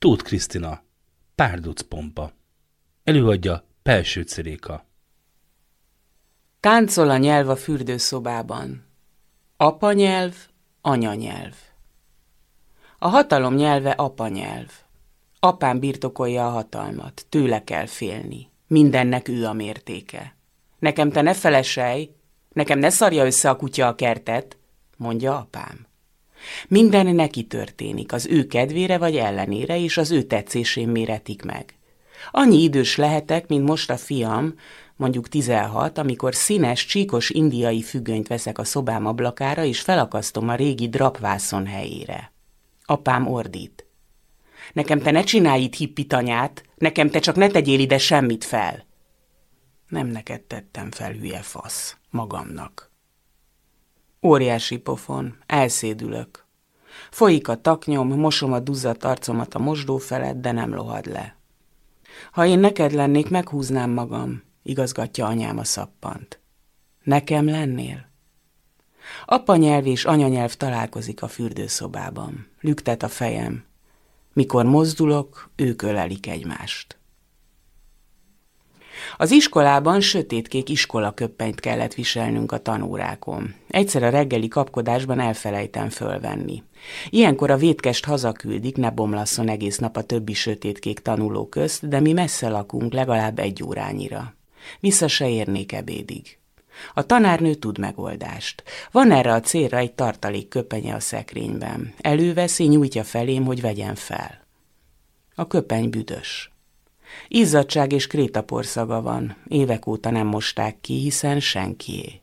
Tóth Krisztina, Párduc pompa. Előadja Pelső Ciréka. Táncol a nyelv a fürdőszobában. Apa nyelv, anya nyelv. A hatalom nyelve apa nyelv. Apám birtokolja a hatalmat, tőle kell félni. Mindennek ő a mértéke. Nekem te ne felesej, nekem ne szarja össze a kutya a kertet, mondja apám. Minden neki történik, az ő kedvére vagy ellenére, és az ő tetszésén méretik meg. Annyi idős lehetek, mint most a fiam, mondjuk 16, amikor színes, csíkos indiai függönyt veszek a szobám ablakára, és felakasztom a régi drapvászon helyére. Apám ordít. Nekem te ne csinálj itt hippitanyát, nekem te csak ne tegyél ide semmit fel. Nem neked tettem fel, hülye fasz, magamnak. Óriási pofon, elszédülök. Folyik a taknyom, mosom a duzzadt arcomat a mosdó felett, de nem lohad le. Ha én neked lennék, meghúznám magam, igazgatja anyám a szappant. Nekem lennél? Apa nyelv és anyanyelv találkozik a fürdőszobában. Lüktet a fejem. Mikor mozdulok, ők ölelik egymást. Az iskolában sötétkék iskolaköppenyt kellett viselnünk a tanórákon. Egyszer a reggeli kapkodásban elfelejtem fölvenni. Ilyenkor a vétkest hazaküldik, ne bomlasszon egész nap a többi sötétkék tanuló közt, de mi messze lakunk, legalább egy órányira. Vissza se érnék ebédig. A tanárnő tud megoldást. Van erre a célra egy tartalék köpenye a szekrényben. Előveszi, nyújtja felém, hogy vegyem fel. A köpeny büdös. Izzadság és krétaporszaga van, évek óta nem mosták ki, hiszen senkié.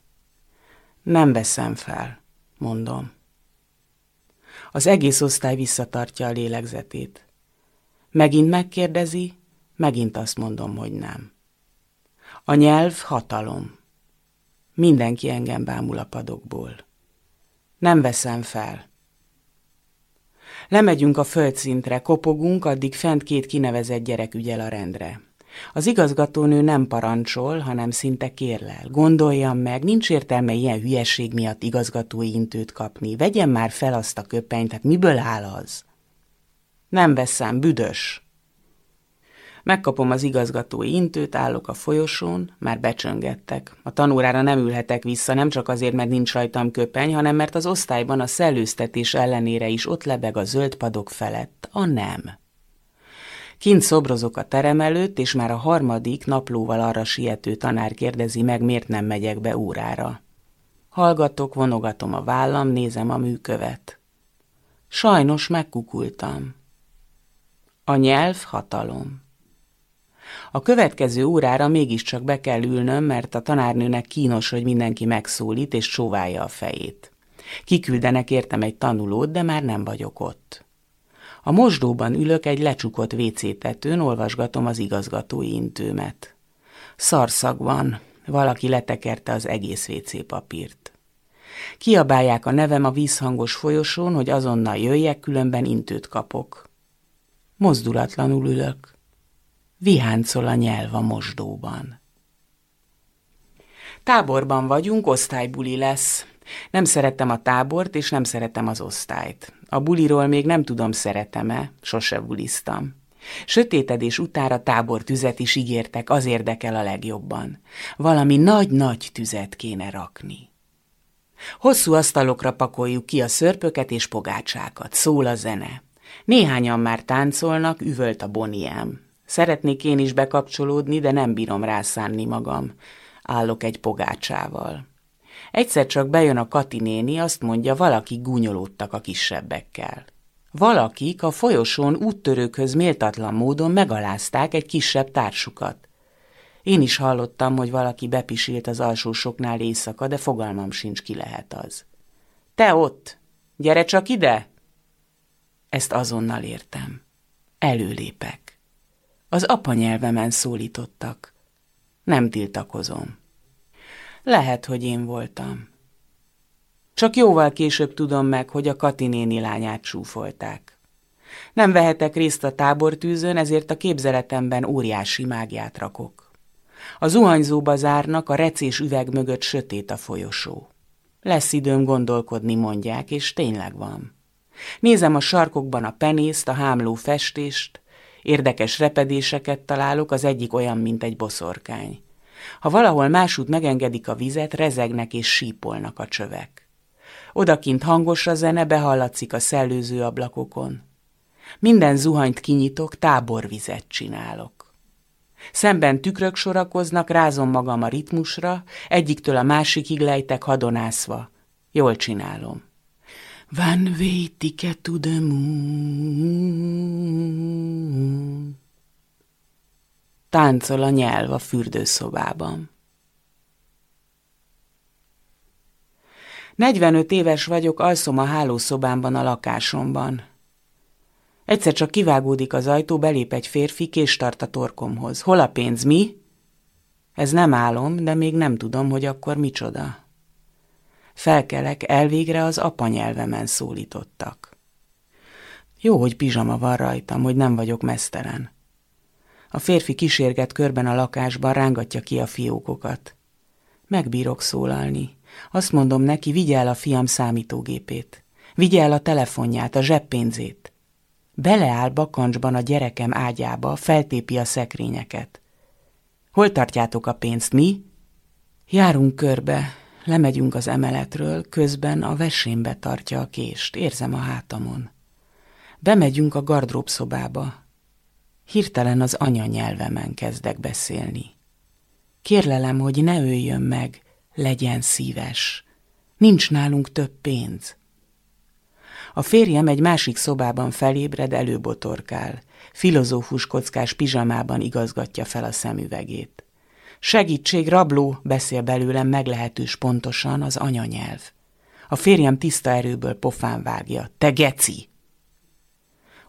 Nem veszem fel, mondom. Az egész osztály visszatartja a lélegzetét. Megint megkérdezi, megint azt mondom, hogy nem. A nyelv hatalom. Mindenki engem bámul a padokból. Nem veszem fel. Lemegyünk a földszintre, kopogunk, addig fent két kinevezett gyerek ügyel a rendre. Az igazgatónő nem parancsol, hanem szinte kérlel. Gondoljam meg, nincs értelme ilyen hülyeség miatt igazgatói intőt kapni. Vegyem már fel azt a köpenyt, hát miből áll az? Nem veszem, büdös. Megkapom az igazgatói intőt, állok a folyosón, már becsöngettek. A tanórára nem ülhetek vissza, nem csak azért, mert nincs rajtam köpeny, hanem mert az osztályban a szellőztetés ellenére is ott lebeg a zöld padok felett a nem. Kint szobrozok a terem előtt, és már a harmadik naplóval arra siető tanár kérdezi meg, miért nem megyek be órára. Hallgatok, vonogatom a vállam, nézem a műkövet. Sajnos megkukultam. A nyelv hatalom. A következő órára mégiscsak be kell ülnöm, mert a tanárnőnek kínos, hogy mindenki megszólít és csóválja a fejét. Kiküldenek értem egy tanulót, de már nem vagyok ott. A mosdóban ülök egy lecsukott vécétetőn, olvasgatom az igazgatói intőmet. Szarszag van, valaki letekerte az egész WC papírt. Kiabálják a nevem a vízhangos folyosón, hogy azonnal jöjjek, különben intőt kapok. Mozdulatlanul ülök. Viháncol a nyelv a mosdóban. Táborban vagyunk, osztálybuli lesz. Nem szerettem a tábort, és nem szeretem az osztályt. A buliról még nem tudom, szeretem-e, sose buliztam. Sötétedés utára tábor tüzet is ígértek, az érdekel a legjobban. Valami nagy-nagy tüzet kéne rakni. Hosszú asztalokra pakoljuk ki a szörpöket és pogácsákat, szól a zene. Néhányan már táncolnak, üvölt a boniám. Szeretnék én is bekapcsolódni, de nem bírom rászánni magam. Állok egy pogácsával. Egyszer csak bejön a Kati néni, azt mondja, valaki gúnyolódtak a kisebbekkel. Valakik a folyosón úttörőkhöz méltatlan módon megalázták egy kisebb társukat. Én is hallottam, hogy valaki bepisilt az alsósoknál éjszaka, de fogalmam sincs, ki lehet az. Te ott! Gyere csak ide! Ezt azonnal értem. Előlépek. Az apanyelvemen szólítottak. Nem tiltakozom. Lehet, hogy én voltam. Csak jóval később tudom meg, hogy a Kati néni lányát csúfolták. Nem vehetek részt a tábortűzön, ezért a képzeletemben óriási mágiát rakok. A zuhanyzóba zárnak, a recés üveg mögött sötét a folyosó. Lesz időm gondolkodni, mondják, és tényleg van. Nézem a sarkokban a penészt, a hámló festést, érdekes repedéseket találok, az egyik olyan, mint egy boszorkány. Ha valahol másút megengedik a vizet, rezegnek és sípolnak a csövek. Odakint hangos a zene, behallatszik a szellőző ablakokon. Minden zuhanyt kinyitok, táborvizet csinálok. Szemben tükrök sorakoznak, rázom magam a ritmusra, egyiktől a másikig lejtek hadonászva. Jól csinálom. Van ticket to the moon. Táncol a nyelv a fürdőszobában. 45 éves vagyok, alszom a hálószobámban a lakásomban. Egyszer csak kivágódik az ajtó, belép egy férfi, kés tart a torkomhoz. Hol a pénz, mi? Ez nem álom, de még nem tudom, hogy akkor micsoda. Felkelek, elvégre az apanyelvemen szólítottak. Jó, hogy pizsama van rajtam, hogy nem vagyok mesztelen. A férfi kísérget körben a lakásban, rángatja ki a fiókokat. Megbírok szólalni. Azt mondom neki, vigye el a fiam számítógépét. Vigye el a telefonját, a zseppénzét. Beleáll bakancsban a gyerekem ágyába, feltépi a szekrényeket. Hol tartjátok a pénzt, mi? Járunk körbe, lemegyünk az emeletről, közben a vesémbe tartja a kést, érzem a hátamon. Bemegyünk a gardrób szobába. Hirtelen az anyanyelvemen kezdek beszélni. Kérlelem, hogy ne öljön meg, legyen szíves. Nincs nálunk több pénz. A férjem egy másik szobában felébred, előbotorkál. Filozófus kockás pizsamában igazgatja fel a szemüvegét. Segítség, rabló, beszél belőlem meglehetős pontosan az anyanyelv. A férjem tiszta erőből pofán vágja. Te geci!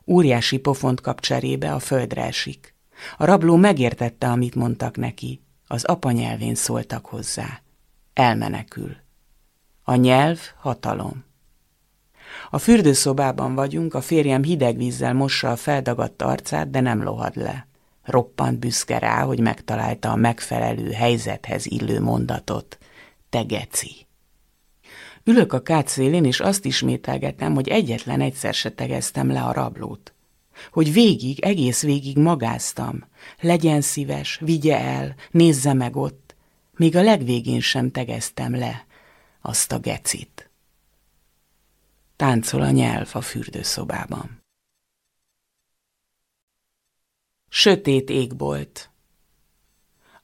Óriási pofont kap cserébe, a földre esik. A rabló megértette, amit mondtak neki. Az apanyelvén szóltak hozzá. Elmenekül. A nyelv hatalom. A fürdőszobában vagyunk, a férjem hideg vízzel mossa a feldagadt arcát, de nem lohad le. Roppant büszke rá, hogy megtalálta a megfelelő helyzethez illő mondatot. Te geci! Ülök a kád szélén, és azt ismételgetem, hogy egyetlen egyszer se tegeztem le a rablót. Hogy végig, egész végig magáztam. Legyen szíves, vigye el, nézze meg ott. Még a legvégén sem tegeztem le azt a gecit. Táncol a nyelv a fürdőszobában. Sötét égbolt.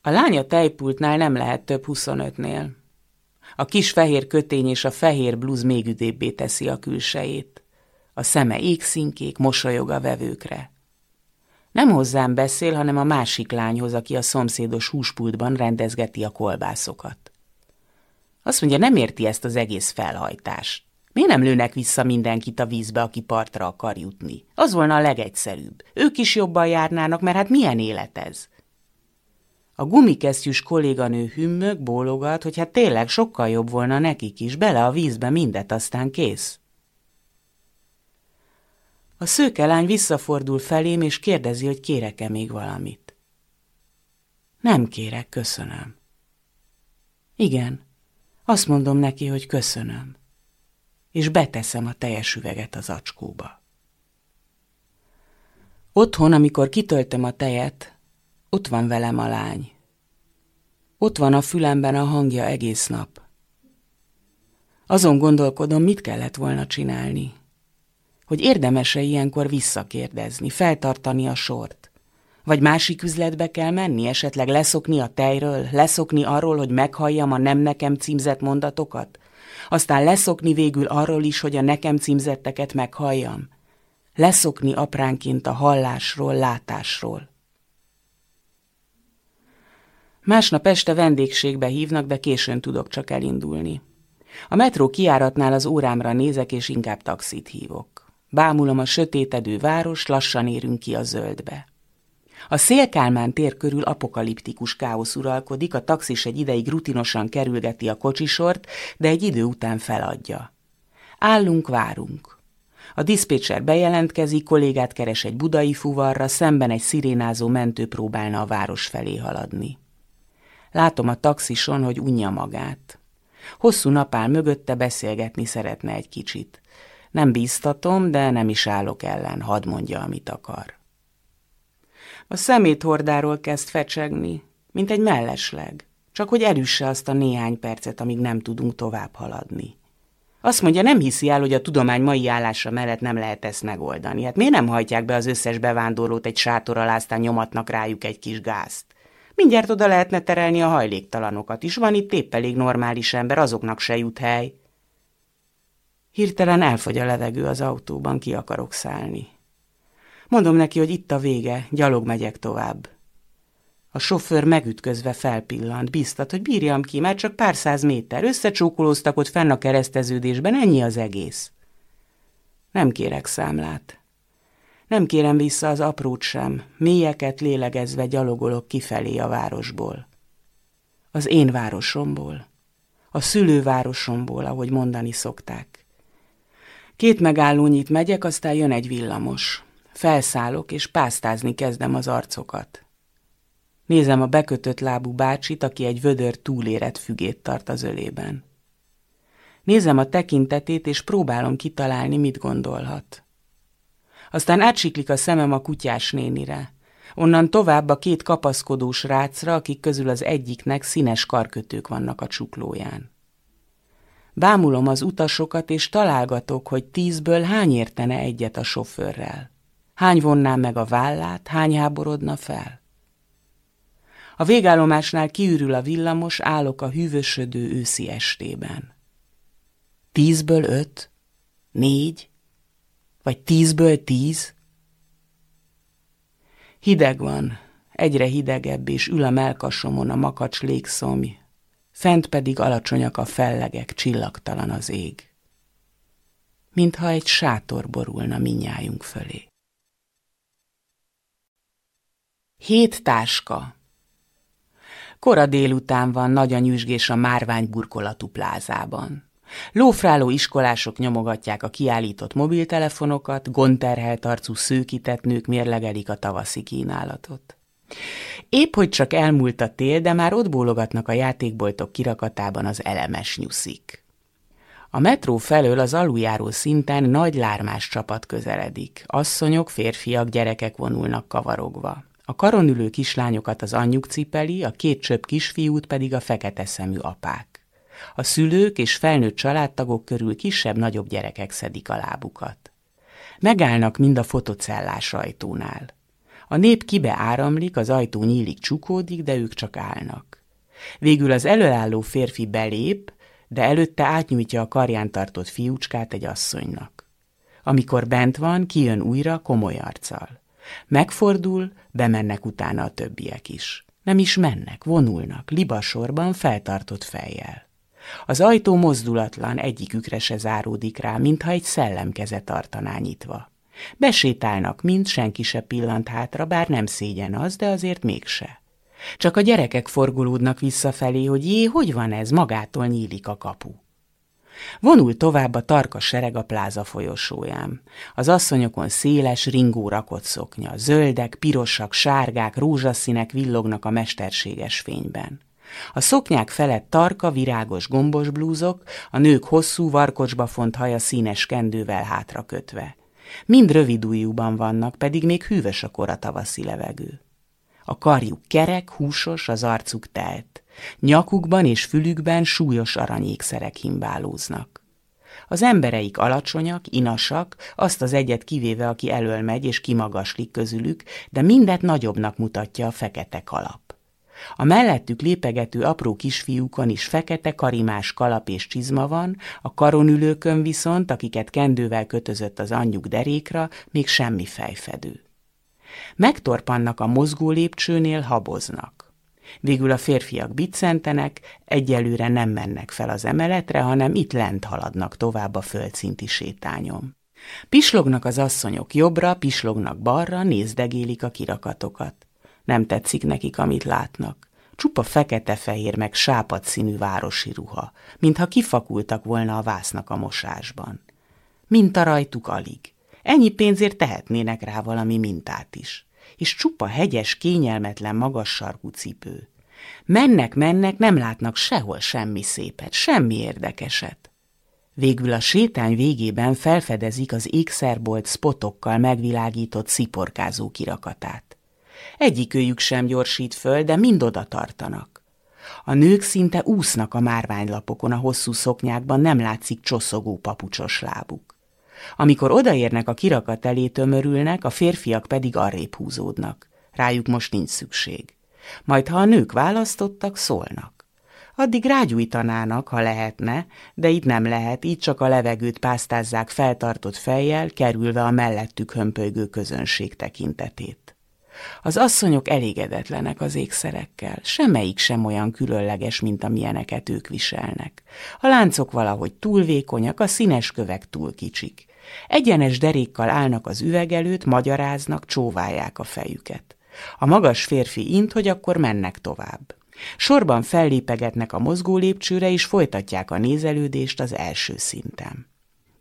A lánya tejpultnál nem lehet több 25-nél. A kis fehér kötény és a fehér blúz még üdébbé teszi a külsejét. A szeme égszínkék, mosolyog a vevőkre. Nem hozzám beszél, hanem a másik lányhoz, aki a szomszédos húspultban rendezgeti a kolbászokat. Azt mondja, nem érti ezt az egész felhajtást. Miért nem lőnek vissza mindenkit a vízbe, aki partra akar jutni? Az volna a legegyszerűbb. Ők is jobban járnának, mert hát milyen élet ez? A gumikesztyűs kolléganő hümmög, bólogat, hogy hát tényleg sokkal jobb volna nekik is, bele a vízbe mindet, aztán kész. A szőke lány visszafordul felém, és kérdezi, hogy kérek-e még valamit. Nem kérek, köszönöm. Igen, azt mondom neki, hogy köszönöm és beteszem a teljes üveget az acskóba. Otthon, amikor kitöltöm a tejet, ott van velem a lány. Ott van a fülemben a hangja egész nap. Azon gondolkodom, mit kellett volna csinálni. Hogy érdemese ilyenkor visszakérdezni, feltartani a sort. Vagy másik üzletbe kell menni, esetleg leszokni a tejről, leszokni arról, hogy meghalljam a nem nekem címzett mondatokat, aztán leszokni végül arról is, hogy a nekem címzetteket meghalljam. Leszokni apránként a hallásról, látásról. Másnap este vendégségbe hívnak, de későn tudok csak elindulni. A metró kiáratnál az órámra nézek, és inkább taxit hívok. Bámulom a sötétedő város, lassan érünk ki a zöldbe. A Szélkálmán tér körül apokaliptikus káosz uralkodik, a taxis egy ideig rutinosan kerülgeti a kocsisort, de egy idő után feladja. Állunk, várunk. A diszpécser bejelentkezik, kollégát keres egy budai fuvarra, szemben egy szirénázó mentő próbálna a város felé haladni. Látom a taxison, hogy unja magát. Hosszú nap áll mögötte, beszélgetni szeretne egy kicsit. Nem bíztatom, de nem is állok ellen, hadd mondja, amit akar. A szeméthordáról kezd fecsegni, mint egy mellesleg, csak hogy elüsse azt a néhány percet, amíg nem tudunk tovább haladni. Azt mondja, nem hiszi el, hogy a tudomány mai állása mellett nem lehet ezt megoldani. Hát miért nem hajtják be az összes bevándorlót egy sátor alá, aztán nyomatnak rájuk egy kis gázt? Mindjárt oda lehetne terelni a hajléktalanokat is. Van itt épp elég normális ember, azoknak se jut hely. Hirtelen elfogy a levegő az autóban, ki akarok szállni. Mondom neki, hogy itt a vége, gyalog megyek tovább. A sofőr megütközve felpillant, biztat, hogy bírjam ki, mert csak pár száz méter, összecsókolóztak ott fenn a kereszteződésben, ennyi az egész. Nem kérek számlát. Nem kérem vissza az aprót sem, mélyeket lélegezve gyalogolok kifelé a városból. Az én városomból. A szülővárosomból, ahogy mondani szokták. Két megállónyit megyek, aztán jön egy villamos. Felszállok, és pásztázni kezdem az arcokat. Nézem a bekötött lábú bácsit, aki egy vödör túlérett fügét tart az ölében. Nézem a tekintetét, és próbálom kitalálni, mit gondolhat. Aztán átsiklik a szemem a kutyás nénire. Onnan tovább a két kapaszkodós rácra, akik közül az egyiknek színes karkötők vannak a csuklóján. Bámulom az utasokat, és találgatok, hogy tízből hány értene egyet a sofőrrel. Hány vonná meg a vállát, hány háborodna fel? A végállomásnál kiürül a villamos, állok a hűvösödő őszi estében. Tízből öt? Négy? Vagy tízből tíz? Hideg van, egyre hidegebb, és ül a melkasomon a makacs légszomj, fent pedig alacsonyak a fellegek, csillagtalan az ég. Mintha egy sátor borulna minnyájunk fölé. Hét táska. Kora délután van nagy a nyüzsgés a márvány burkolatú plázában. Lófráló iskolások nyomogatják a kiállított mobiltelefonokat, gonterhelt arcú szőkített nők mérlegelik a tavaszi kínálatot. Épp hogy csak elmúlt a tél, de már ott bólogatnak a játékboltok kirakatában az elemes nyuszik. A metró felől az aluljáró szinten nagy lármás csapat közeledik. Asszonyok, férfiak, gyerekek vonulnak kavarogva. A karon ülő kislányokat az anyjuk cipeli, a két csöpp kisfiút pedig a fekete szemű apák. A szülők és felnőtt családtagok körül kisebb-nagyobb gyerekek szedik a lábukat. Megállnak mind a fotocellás ajtónál. A nép kibe áramlik, az ajtó nyílik, csukódik, de ők csak állnak. Végül az előálló férfi belép, de előtte átnyújtja a karján tartott fiúcskát egy asszonynak. Amikor bent van, kijön újra komoly arccal. Megfordul, bemennek utána a többiek is. Nem is mennek, vonulnak, libasorban feltartott fejjel. Az ajtó mozdulatlan, egyikükre se záródik rá, mintha egy szellemkeze tartaná nyitva. Besétálnak mind, senki se pillant hátra, bár nem szégyen az, de azért mégse. Csak a gyerekek forgolódnak visszafelé, hogy jé, hogy van ez, magától nyílik a kapu. Vonul tovább a tarka sereg a pláza folyosóján. Az asszonyokon széles, ringó rakott szoknya, zöldek, pirosak, sárgák, rózsaszínek villognak a mesterséges fényben. A szoknyák felett tarka, virágos gombos blúzok, a nők hosszú, varkocsba font haja színes kendővel hátra kötve. Mind rövid ujjúban vannak, pedig még hűvös a kora tavaszi levegő. A karjuk kerek, húsos, az arcuk telt. Nyakukban és fülükben súlyos aranyékszerek himbálóznak. Az embereik alacsonyak, inasak, azt az egyet kivéve, aki elől megy és kimagaslik közülük, de mindet nagyobbnak mutatja a fekete kalap. A mellettük lépegető apró kisfiúkon is fekete karimás kalap és csizma van, a karonülőkön viszont, akiket kendővel kötözött az anyjuk derékra, még semmi fejfedő. Megtorpannak a mozgó lépcsőnél, haboznak. Végül a férfiak biccentenek, egyelőre nem mennek fel az emeletre, hanem itt lent haladnak tovább a földszinti sétányom. Pislognak az asszonyok jobbra, pislognak balra, nézdegélik a kirakatokat. Nem tetszik nekik, amit látnak. Csupa fekete-fehér meg sápad színű városi ruha, mintha kifakultak volna a vásznak a mosásban. Minta rajtuk alig. Ennyi pénzért tehetnének rá valami mintát is. És csupa hegyes, kényelmetlen, magas sarkú cipő. Mennek, mennek, nem látnak sehol semmi szépet, semmi érdekeset. Végül a sétány végében felfedezik az ékszerbolt spotokkal megvilágított sziporkázó kirakatát. Egyikőjük sem gyorsít föl, de mind oda tartanak. A nők szinte úsznak a márványlapokon, a hosszú szoknyákban nem látszik csoszogó papucsos lábuk. Amikor odaérnek a kirakat elé tömörülnek, a férfiak pedig arrébb húzódnak. Rájuk most nincs szükség. Majd ha a nők választottak, szólnak. Addig rágyújtanának, ha lehetne, de itt nem lehet, így csak a levegőt pásztázzák feltartott fejjel, kerülve a mellettük hömpölygő közönség tekintetét. Az asszonyok elégedetlenek az ékszerekkel, semmelyik sem olyan különleges, mint amilyeneket ők viselnek. A láncok valahogy túl vékonyak, a színes kövek túl kicsik. Egyenes derékkal állnak az üveg előtt, magyaráznak, csóválják a fejüket. A magas férfi int, hogy akkor mennek tovább. Sorban fellépegetnek a mozgó lépcsőre, és folytatják a nézelődést az első szinten.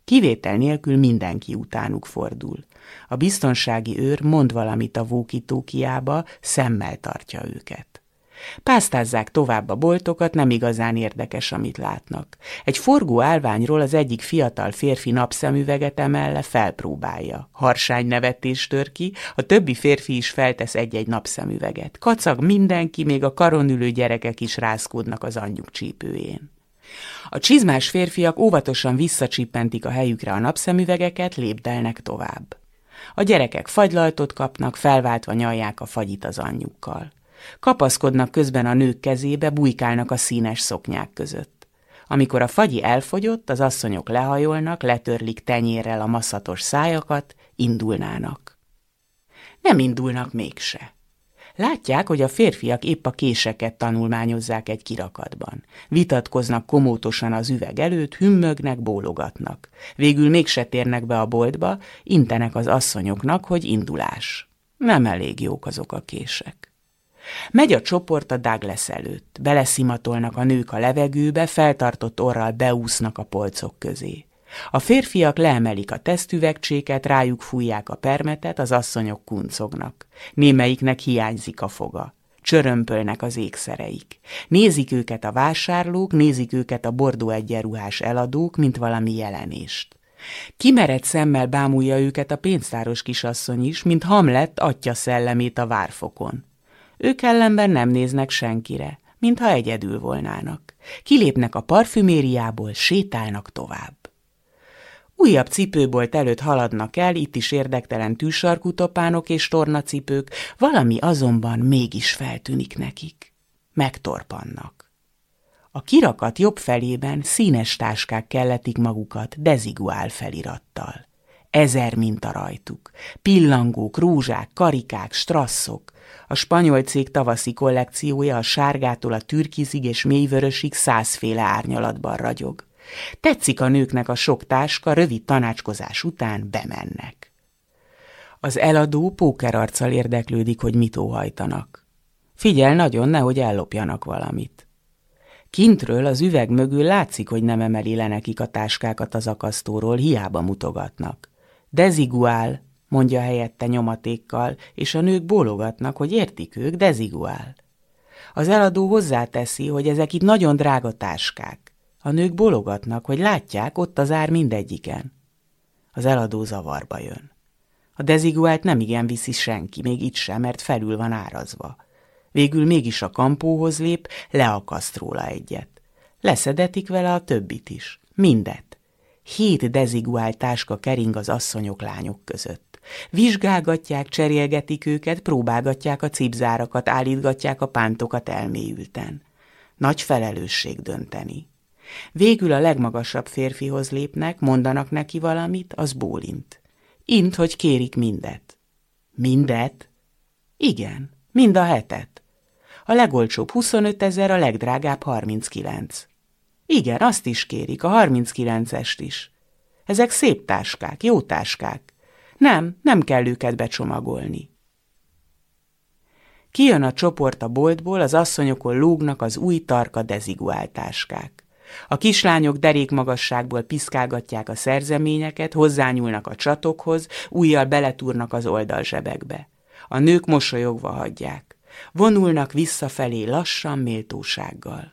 Kivétel nélkül mindenki utánuk fordul. A biztonsági őr mond valamit a vókitókiába, szemmel tartja őket. Pásztázzák tovább a boltokat, nem igazán érdekes, amit látnak. Egy forgó állványról az egyik fiatal férfi napszemüveget emel le, felpróbálja. Harsány nevetés tör ki, a többi férfi is feltesz egy-egy napszemüveget. Kacag mindenki, még a karon ülő gyerekek is rázkódnak az anyjuk csípőjén. A csizmás férfiak óvatosan visszacsippentik a helyükre a napszemüvegeket, lépdelnek tovább. A gyerekek fagylaltot kapnak, felváltva nyalják a fagyit az anyjukkal. Kapaszkodnak közben a nők kezébe, bujkálnak a színes szoknyák között. Amikor a fagyi elfogyott, az asszonyok lehajolnak, letörlik tenyérrel a maszatos szájakat, indulnának. Nem indulnak mégse. Látják, hogy a férfiak épp a késeket tanulmányozzák egy kirakatban. Vitatkoznak komótosan az üveg előtt, hümmögnek, bólogatnak. Végül mégse térnek be a boltba, intenek az asszonyoknak, hogy indulás. Nem elég jók azok a kések. Megy a csoport a Douglas előtt, beleszimatolnak a nők a levegőbe, feltartott orral beúsznak a polcok közé. A férfiak leemelik a tesztüvegcséket, rájuk fújják a permetet, az asszonyok kuncognak. Némelyiknek hiányzik a foga. Csörömpölnek az ékszereik. Nézik őket a vásárlók, nézik őket a bordó egyenruhás eladók, mint valami jelenést. Kimered szemmel bámulja őket a pénztáros kisasszony is, mint Hamlet atya szellemét a várfokon. Ők ellenben nem néznek senkire, mintha egyedül volnának. Kilépnek a parfümériából, sétálnak tovább. Újabb cipőbolt előtt haladnak el, itt is érdektelen tűsarkú topánok és tornacipők, valami azonban mégis feltűnik nekik. Megtorpannak. A kirakat jobb felében színes táskák kelletik magukat deziguál felirattal. Ezer minta rajtuk. Pillangók, rúzsák, karikák, strasszok. A spanyol cég tavaszi kollekciója a sárgától a türkizig és mélyvörösig százféle árnyalatban ragyog. Tetszik a nőknek a sok táska, rövid tanácskozás után bemennek. Az eladó pókerarccal érdeklődik, hogy mit óhajtanak. Figyel nagyon, nehogy ellopjanak valamit. Kintről az üveg mögül látszik, hogy nem emeli le nekik a táskákat az akasztóról, hiába mutogatnak. Deziguál, mondja helyette nyomatékkal, és a nők bólogatnak, hogy értik ők, deziguál. Az eladó hozzáteszi, hogy ezek itt nagyon drága táskák. A nők bólogatnak, hogy látják, ott az ár mindegyiken. Az eladó zavarba jön. A deziguált nem igen viszi senki, még itt sem, mert felül van árazva. Végül mégis a kampóhoz lép, leakaszt róla egyet. Leszedetik vele a többit is. Mindet. Hét deziguált táska kering az asszonyok lányok között. Vizsgálgatják, cserélgetik őket, próbálgatják a cipzárakat, állítgatják a pántokat elmélyülten. Nagy felelősség dönteni. Végül a legmagasabb férfihoz lépnek, mondanak neki valamit, az bólint. Int, hogy kérik mindet. Mindet? Igen, mind a hetet. A legolcsóbb 25 ezer, a legdrágább 39. Igen, azt is kérik, a 39-est is. Ezek szép táskák, jó táskák. Nem, nem kell őket becsomagolni. Kijön a csoport a boltból, az asszonyokon lógnak az új tarka deziguáltáskák. A kislányok derékmagasságból piszkálgatják a szerzeményeket, hozzányúlnak a csatokhoz, újjal beletúrnak az oldalzsebekbe. A nők mosolyogva hagyják. Vonulnak visszafelé lassan, méltósággal.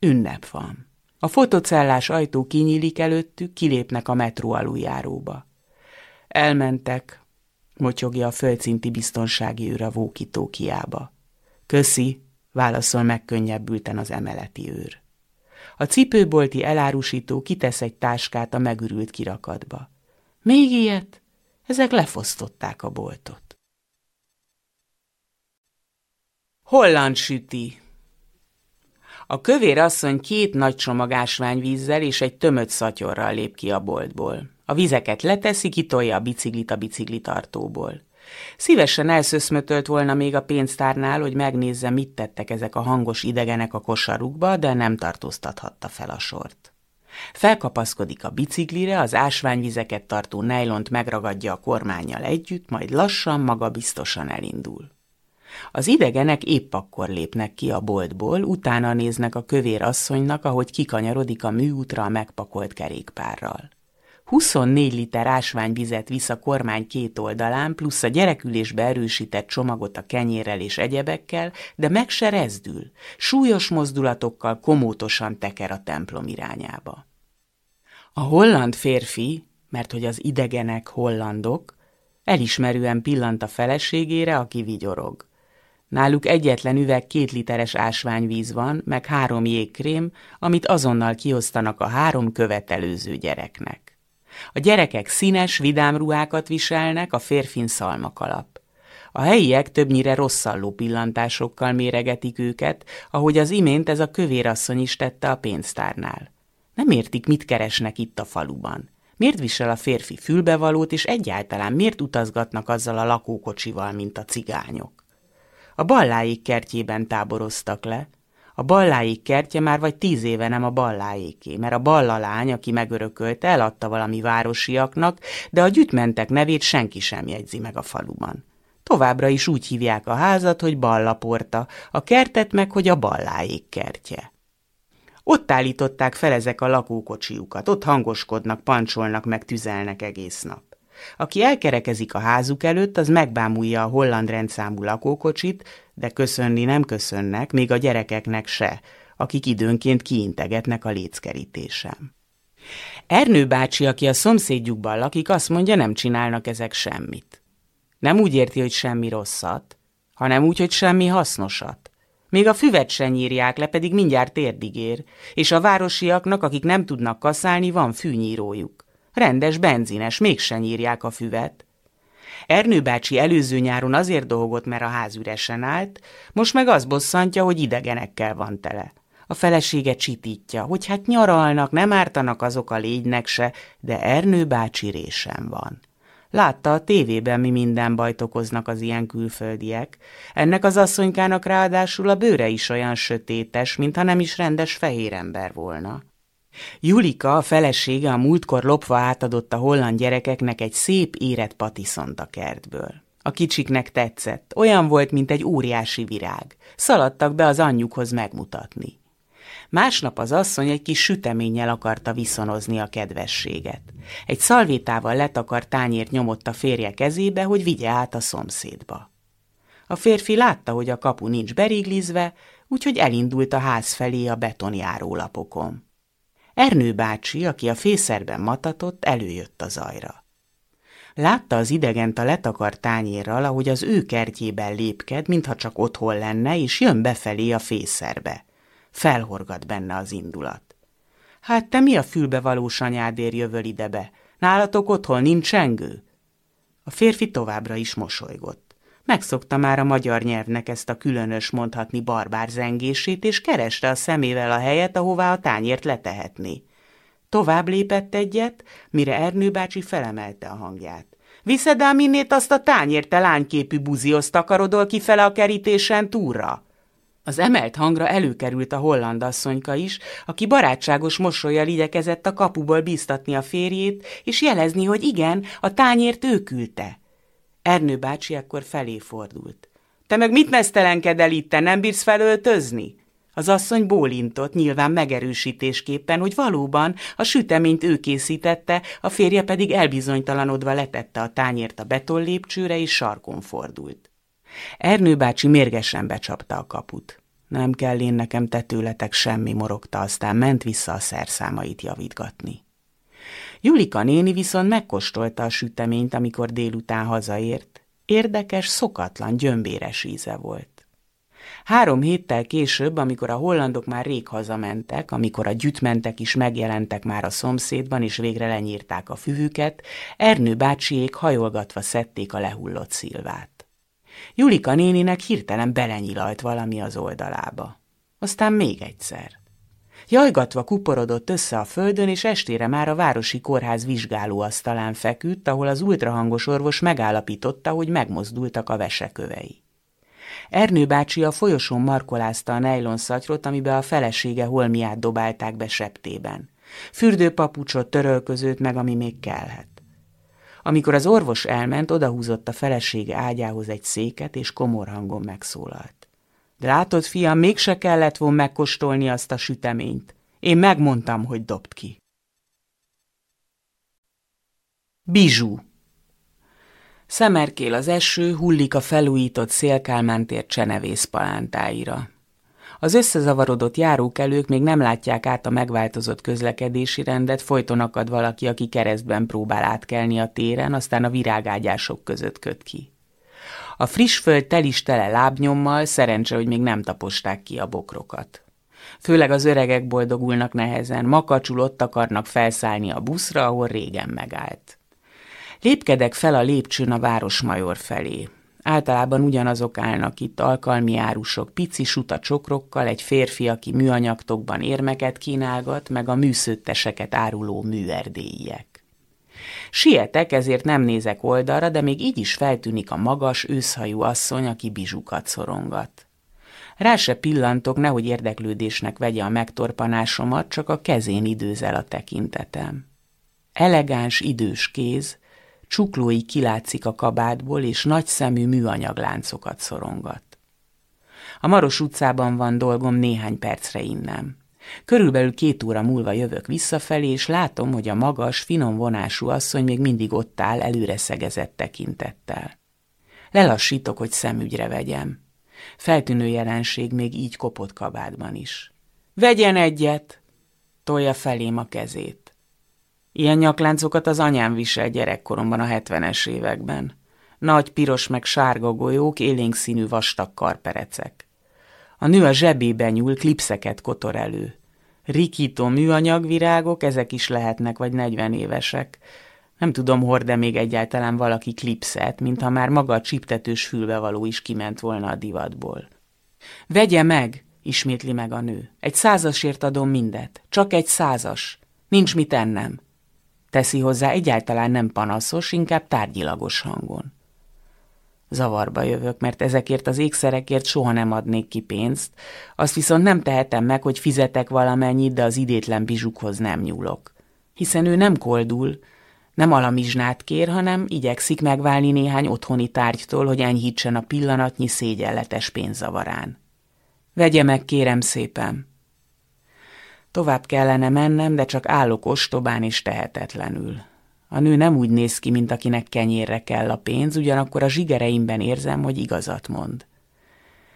Ünnep van. A fotocellás ajtó kinyílik előttük, kilépnek a metró aluljáróba. Elmentek, motyogja a földszinti biztonsági őr a vókitókiába. Köszi, válaszol megkönnyebbülten az emeleti őr. A cipőbolti elárusító kitesz egy táskát a megürült kirakatba. Még ilyet? Ezek lefosztották a boltot. Holland süti. A kövér asszony két nagy csomag ásványvízzel és egy tömött szatyorral lép ki a boltból. A vizeket leteszi, kitolja a biciklit a biciklitartóból. Szívesen elszöszmötölt volna még a pénztárnál, hogy megnézze, mit tettek ezek a hangos idegenek a kosarukba, de nem tartóztathatta fel a sort. Felkapaszkodik a biciklire, az ásványvizeket tartó nejlont megragadja a kormányjal együtt, majd lassan, maga biztosan elindul. Az idegenek épp akkor lépnek ki a boltból, utána néznek a kövér asszonynak, ahogy kikanyarodik a műútra a megpakolt kerékpárral. 24 liter ásványvizet visz a kormány két oldalán, plusz a gyerekülésbe erősített csomagot a kenyérrel és egyebekkel, de meg se rezdül. Súlyos mozdulatokkal komótosan teker a templom irányába. A holland férfi, mert hogy az idegenek hollandok, elismerően pillant a feleségére, aki vigyorog. Náluk egyetlen üveg két literes ásványvíz van, meg három jégkrém, amit azonnal kiosztanak a három követelőző gyereknek. A gyerekek színes, vidám ruhákat viselnek, a férfin szalmakalap. A helyiek többnyire rosszalló pillantásokkal méregetik őket, ahogy az imént ez a kövérasszony is tette a pénztárnál. Nem értik, mit keresnek itt a faluban. Miért visel a férfi fülbevalót, és egyáltalán miért utazgatnak azzal a lakókocsival, mint a cigányok? A balláik kertjében táboroztak le. A balláik kertje már vagy tíz éve nem a balláéké, mert a balla lány, aki megörökölte, eladta valami városiaknak, de a gyütmentek nevét senki sem jegyzi meg a faluban. Továbbra is úgy hívják a házat, hogy ballaporta, a kertet meg, hogy a balláék kertje. Ott állították fel ezek a lakókocsiukat, ott hangoskodnak, pancsolnak, meg tüzelnek egész nap. Aki elkerekezik a házuk előtt, az megbámulja a holland rendszámú lakókocsit, de köszönni nem köszönnek, még a gyerekeknek se, akik időnként kiintegetnek a léckerítésem. Ernő bácsi, aki a szomszédjukban lakik, azt mondja, nem csinálnak ezek semmit. Nem úgy érti, hogy semmi rosszat, hanem úgy, hogy semmi hasznosat. Még a füvet se nyírják le, pedig mindjárt térdigér, és a városiaknak, akik nem tudnak kaszálni, van fűnyírójuk. Rendes benzines, mégse nyírják a füvet. Ernő bácsi előző nyáron azért dolgott, mert a ház üresen állt, most meg az bosszantja, hogy idegenekkel van tele. A felesége csitítja, hogy hát nyaralnak, nem ártanak azok a légynek se, de Ernő bácsi résen van. Látta a tévében, mi minden bajt okoznak az ilyen külföldiek. Ennek az asszonykának ráadásul a bőre is olyan sötétes, mintha nem is rendes fehér ember volna. Julika, a felesége a múltkor lopva átadott a holland gyerekeknek egy szép érett patiszont a kertből. A kicsiknek tetszett, olyan volt, mint egy óriási virág. Szaladtak be az anyjukhoz megmutatni. Másnap az asszony egy kis süteménnyel akarta viszonozni a kedvességet. Egy szalvétával letakart tányért nyomott a férje kezébe, hogy vigye át a szomszédba. A férfi látta, hogy a kapu nincs beriglizve, úgyhogy elindult a ház felé a betonjárólapokon. Ernő bácsi, aki a fészerben matatott, előjött az ajra. Látta az idegent a letakart tányérral, ahogy az ő kertjében lépked, mintha csak otthon lenne, és jön befelé a fészerbe. Felhorgat benne az indulat. Hát te mi a fülbevalós anyádér jövöl idebe? Nálatok otthon nincs csengő? A férfi továbbra is mosolygott. Megszokta már a magyar nyelvnek ezt a különös, mondhatni barbár zengését, és kereste a szemével a helyet, ahová a tányért letehetné. Tovább lépett egyet, mire Ernő bácsi felemelte a hangját. Viszed ám innét azt a tányért, te lányképű buzioszt akarodol kifele a kerítésen túlra? Az emelt hangra előkerült a holland asszonyka is, aki barátságos mosolyjal igyekezett a kapuból bíztatni a férjét, és jelezni, hogy igen, a tányért ő küldte. Ernő bácsi akkor felé fordult. Te meg mit nesztelenkedel itt, te nem bírsz felöltözni? Az asszony bólintott, nyilván megerősítésképpen, hogy valóban a süteményt ő készítette, a férje pedig elbizonytalanodva letette a tányért a betonlépcsőre és sarkon fordult. Ernő bácsi mérgesen becsapta a kaput. Nem kell én nekem tetőletek semmi, morogta, aztán ment vissza a szerszámait javítgatni. Julika néni viszont megkóstolta a süteményt, amikor délután hazaért. Érdekes, szokatlan, gyömbéres íze volt. Három héttel később, amikor a hollandok már rég hazamentek, amikor a gyütmentek is megjelentek már a szomszédban, és végre lenyírták a füvüket, Ernő bácsiék hajolgatva szedték a lehullott szilvát. Julika néninek hirtelen belenyilalt valami az oldalába. Aztán még egyszer. Jajgatva kuporodott össze a földön, és estére már a városi kórház vizsgálóasztalán feküdt, ahol az ultrahangos orvos megállapította, hogy megmozdultak a vesekövei. Ernő bácsi a folyosón markolázta a nejlon szatyrot, amibe a felesége holmiát dobálták be septében. Fürdőpapucsot, törölközőt meg, ami még kellhet. Amikor az orvos elment, odahúzott a felesége ágyához egy széket, és komor hangon megszólalt. Látod, fiam, mégse kellett volna megkóstolni azt a süteményt. Én megmondtam, hogy dobd ki. Bizsú Szemerkél az eső, hullik a felújított Szélkálmán tér csenevész palántáira. Az összezavarodott járókelők még nem látják át a megváltozott közlekedési rendet, folyton akad valaki, aki keresztben próbál átkelni a téren, aztán a virágágyások között köt ki. A friss föld tel is tele lábnyommal, szerencse, hogy még nem taposták ki a bokrokat. Főleg az öregek boldogulnak nehezen, makacsul ott akarnak felszállni a buszra, ahol régen megállt. Lépkedek fel a lépcsőn a Városmajor felé. Általában ugyanazok állnak itt, alkalmi árusok, pici suta csokrokkal, egy férfi, aki műanyagtokban érmeket kínálgat, meg a műszötteseket áruló műerdélyiek. Sietek, ezért nem nézek oldalra, de még így is feltűnik a magas, őszhajú asszony, aki bizsukat szorongat. Rá se pillantok, nehogy érdeklődésnek vegye a megtorpanásomat, csak a kezén időzel a tekintetem. Elegáns, idős kéz, csuklói kilátszik a kabátból, és nagy szemű műanyag láncokat szorongat. A Maros utcában van dolgom néhány percre innen. Körülbelül két óra múlva jövök visszafelé, és látom, hogy a magas, finom vonású asszony még mindig ott áll előre szegezett tekintettel. Lelassítok, hogy szemügyre vegyem. Feltűnő jelenség még így kopott kabátban is. Vegyen egyet! Tolja felém a kezét. Ilyen nyakláncokat az anyám visel gyerekkoromban a hetvenes években. Nagy piros meg sárga golyók, élénk színű vastag karperecek. A nő a zsebébe nyúl, klipszeket kotor elő. Rikító műanyagvirágok, ezek is lehetnek, vagy negyven évesek. Nem tudom, hord-e még egyáltalán valaki klipszet, mintha már maga a csiptetős fülbevaló is kiment volna a divatból. Vegye meg, ismétli meg a nő. Egy százasért adom mindet, csak egy százas. Nincs mit ennem. Teszi hozzá egyáltalán nem panaszos, inkább tárgyilagos hangon. Zavarba jövök, mert ezekért az ékszerekért soha nem adnék ki pénzt, azt viszont nem tehetem meg, hogy fizetek valamennyit, de az idétlen bizsukhoz nem nyúlok. Hiszen ő nem koldul, nem alamizsnát kér, hanem igyekszik megválni néhány otthoni tárgytól, hogy enyhítsen a pillanatnyi szégyenletes pénzavarán. Vegye meg, kérem szépen! Tovább kellene mennem, de csak állok ostobán és tehetetlenül. A nő nem úgy néz ki, mint akinek kenyérre kell a pénz, ugyanakkor a zsigereimben érzem, hogy igazat mond.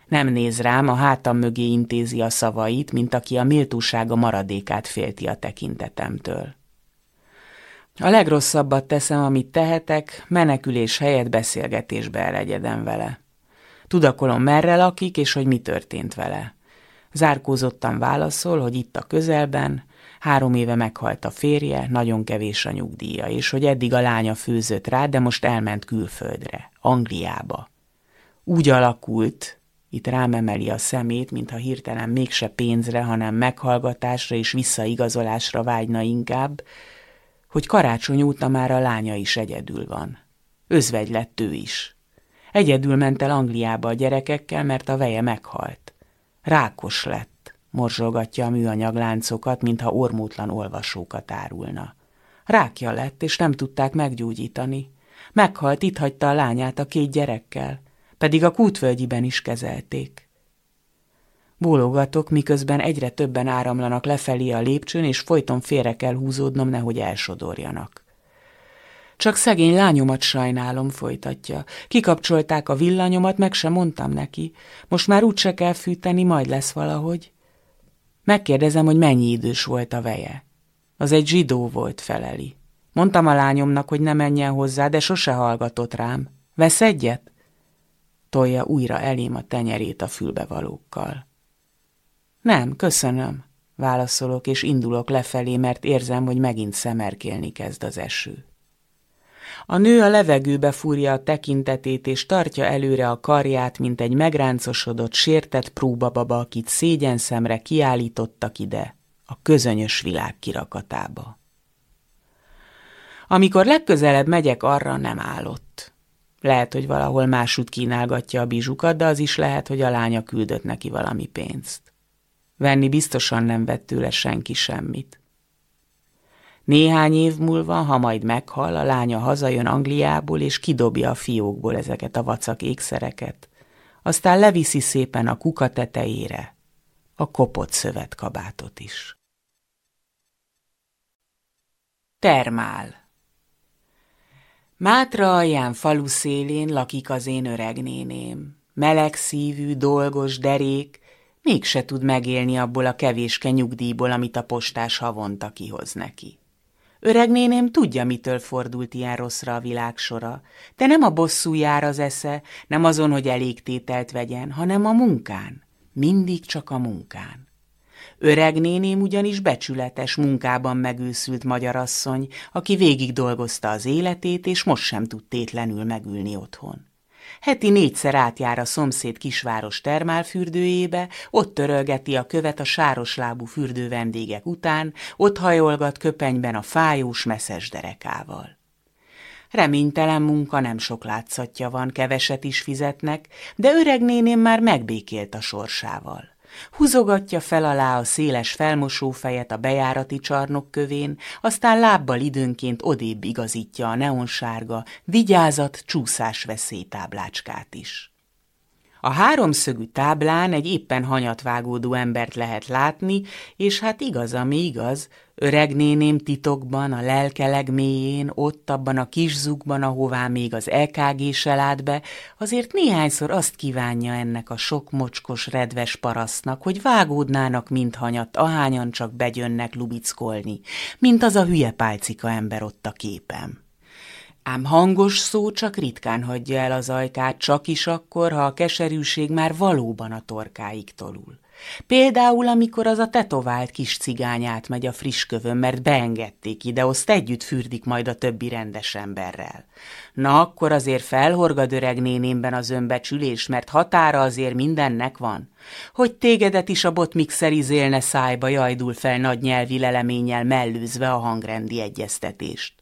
Nem néz rám, a hátam mögé intézi a szavait, mint aki a méltósága maradékát félti a tekintetemtől. A legrosszabbat teszem, amit tehetek, menekülés helyett beszélgetésbe elegyedem vele. Tudakolom, merre lakik, és hogy mi történt vele. Zárkózottan válaszol, hogy itt a közelben, három éve meghalt a férje, nagyon kevés a nyugdíja, és hogy eddig a lánya főzött rá, de most elment külföldre, Angliába. Úgy alakult, itt rám emeli a szemét, mintha hirtelen mégse pénzre, hanem meghallgatásra és visszaigazolásra vágyna inkább, hogy karácsony óta már a lánya is egyedül van. Özvegy lett ő is. Egyedül ment el Angliába a gyerekekkel, mert a veje meghalt. Rákos lett, morzsolgatja a műanyag láncokat, mintha ormótlan olvasókat árulna. Rákja lett, és nem tudták meggyógyítani. Meghalt, itt hagyta a lányát a két gyerekkel, pedig a kútvölgyiben is kezelték. Bólogatok, miközben egyre többen áramlanak lefelé a lépcsőn, és folyton félre kell húzódnom, nehogy elsodorjanak. Csak szegény lányomat sajnálom, folytatja. Kikapcsolták a villanyomat, meg sem mondtam neki. Most már úgy se kell fűteni, majd lesz valahogy. Megkérdezem, hogy mennyi idős volt a veje. Az egy zsidó volt, feleli. Mondtam a lányomnak, hogy ne menjen hozzá, de sose hallgatott rám. Vesz egyet? Tolja újra elém a tenyerét a fülbevalókkal. Nem, köszönöm, válaszolok, és indulok lefelé, mert érzem, hogy megint szemerkélni kezd az eső. A nő a levegőbe fúrja a tekintetét, és tartja előre a karját, mint egy megráncosodott, sértett próbababa, akit szégyen szemre kiállítottak ide, a közönyös világ kirakatába. Amikor legközelebb megyek, arra nem állott. Lehet, hogy valahol másút kínálgatja a bizsukat, de az is lehet, hogy a lánya küldött neki valami pénzt. Venni biztosan nem vett tőle senki semmit. Néhány év múlva, ha majd meghal, a lánya hazajön Angliából, és kidobja a fiókból ezeket a vacak ékszereket. Aztán leviszi szépen a kuka tetejére a kopott szövetkabátot is. Termál Mátra alján falu szélén lakik az én öregnéném. Meleg szívű, dolgos, derék, mégse tud megélni abból a kevéske nyugdíjból, amit a postás havonta kihoz neki. Öreg néném tudja, mitől fordult ilyen rosszra a világ sora, de nem a bosszú jár az esze, nem azon, hogy elég tételt vegyen, hanem a munkán. Mindig csak a munkán. Öreg néném ugyanis becsületes munkában megőszült magyarasszony, aki végig dolgozta az életét, és most sem tud tétlenül megülni otthon. Heti négyszer átjár a szomszéd kisváros termálfürdőjébe, ott törölgeti a követ a sároslábú fürdő vendégek után, ott hajolgat köpenyben a fájós messzes derekával. Reménytelen munka nem sok látszatja van, keveset is fizetnek, de öreg néném már megbékélt a sorsával. Húzogatja fel alá a széles felmosófejet a bejárati csarnok kövén, aztán lábbal időnként odébb igazítja a neonsárga, vigyázat csúszás veszélytáblácskát is. A háromszögű táblán egy éppen hanyatvágódó embert lehet látni, és hát igaz, ami igaz, öreg néném titokban, a lelke legmélyén, ott abban a kis zugban, ahová még az LKG se lát be, azért néhányszor azt kívánja ennek a sok mocskos, redves parasznak, hogy vágódnának mint hanyat, ahányan csak begyönnek lubickolni, mint az a hülye pálcika ember ott a képem. Ám hangos szó csak ritkán hagyja el az ajkát, csak is akkor, ha a keserűség már valóban a torkáig tolul. Például, amikor az a tetovált kis cigány megy a friss kövön, mert beengedték ide, azt együtt fürdik majd a többi rendes emberrel. Na, akkor azért felhorgad öreg nénémben az önbecsülés, mert határa azért mindennek van. Hogy tégedet is a botmixer izélne szájba, jajdul fel nagy nyelvi leleménnyel mellőzve a hangrendi egyeztetést.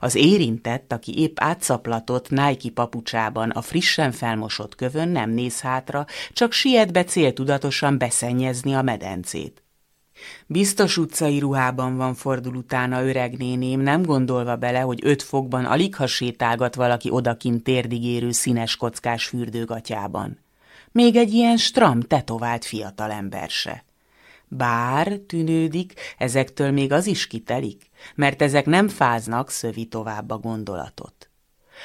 Az érintett, aki épp átszaplatott Nike papucsában a frissen felmosott kövön nem néz hátra, csak siet be céltudatosan beszennyezni a medencét. Biztos utcai ruhában van fordul utána öreg néném, nem gondolva bele, hogy öt fokban alig ha sétálgat valaki odakint térdigérő színes kockás fürdőgatyában. Még egy ilyen stram tetovált fiatalember se. Bár, tűnődik, ezektől még az is kitelik, mert ezek nem fáznak, szövi tovább a gondolatot.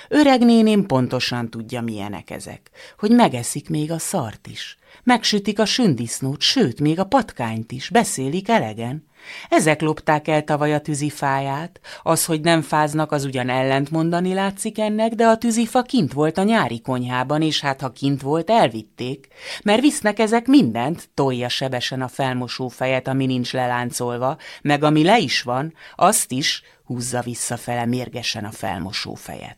Öreg néném pontosan tudja, milyenek ezek, hogy megeszik még a szart is, megsütik a sündisznót, sőt, még a patkányt is, beszélik elegen. Ezek lopták el tavaly a tűzifáját, az, hogy nem fáznak, az ugyan ellent mondani látszik ennek, de a tűzifa kint volt a nyári konyhában, és hát ha kint volt, elvitték, mert visznek ezek mindent, tolja sebesen a felmosó fejet, ami nincs leláncolva, meg ami le is van, azt is húzza visszafele mérgesen a felmosó fejet.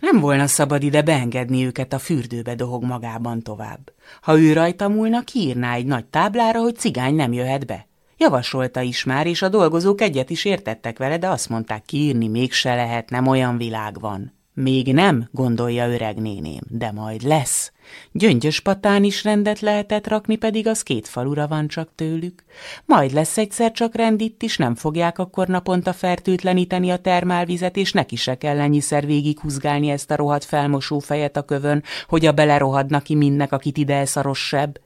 Nem volna szabad ide beengedni őket a fürdőbe, dohog magában tovább. Ha ő rajta múlna, kiírná egy nagy táblára, hogy cigány nem jöhet be. Javasolta is már, és a dolgozók egyet is értettek vele, de azt mondták, kiírni mégse lehet, nem olyan világ van. Még nem, gondolja öreg néném, de majd lesz. Gyöngyös patán is rendet lehetett rakni, pedig az két falura van csak tőlük. Majd lesz egyszer csak rend itt is, nem fogják akkor naponta fertőtleníteni a termálvizet, és neki se kell ennyiszer végig húzgálni ezt a rohadt felmosó fejet a kövön, hogy a belerohadna ki mindnek, akit ide elszarossebb.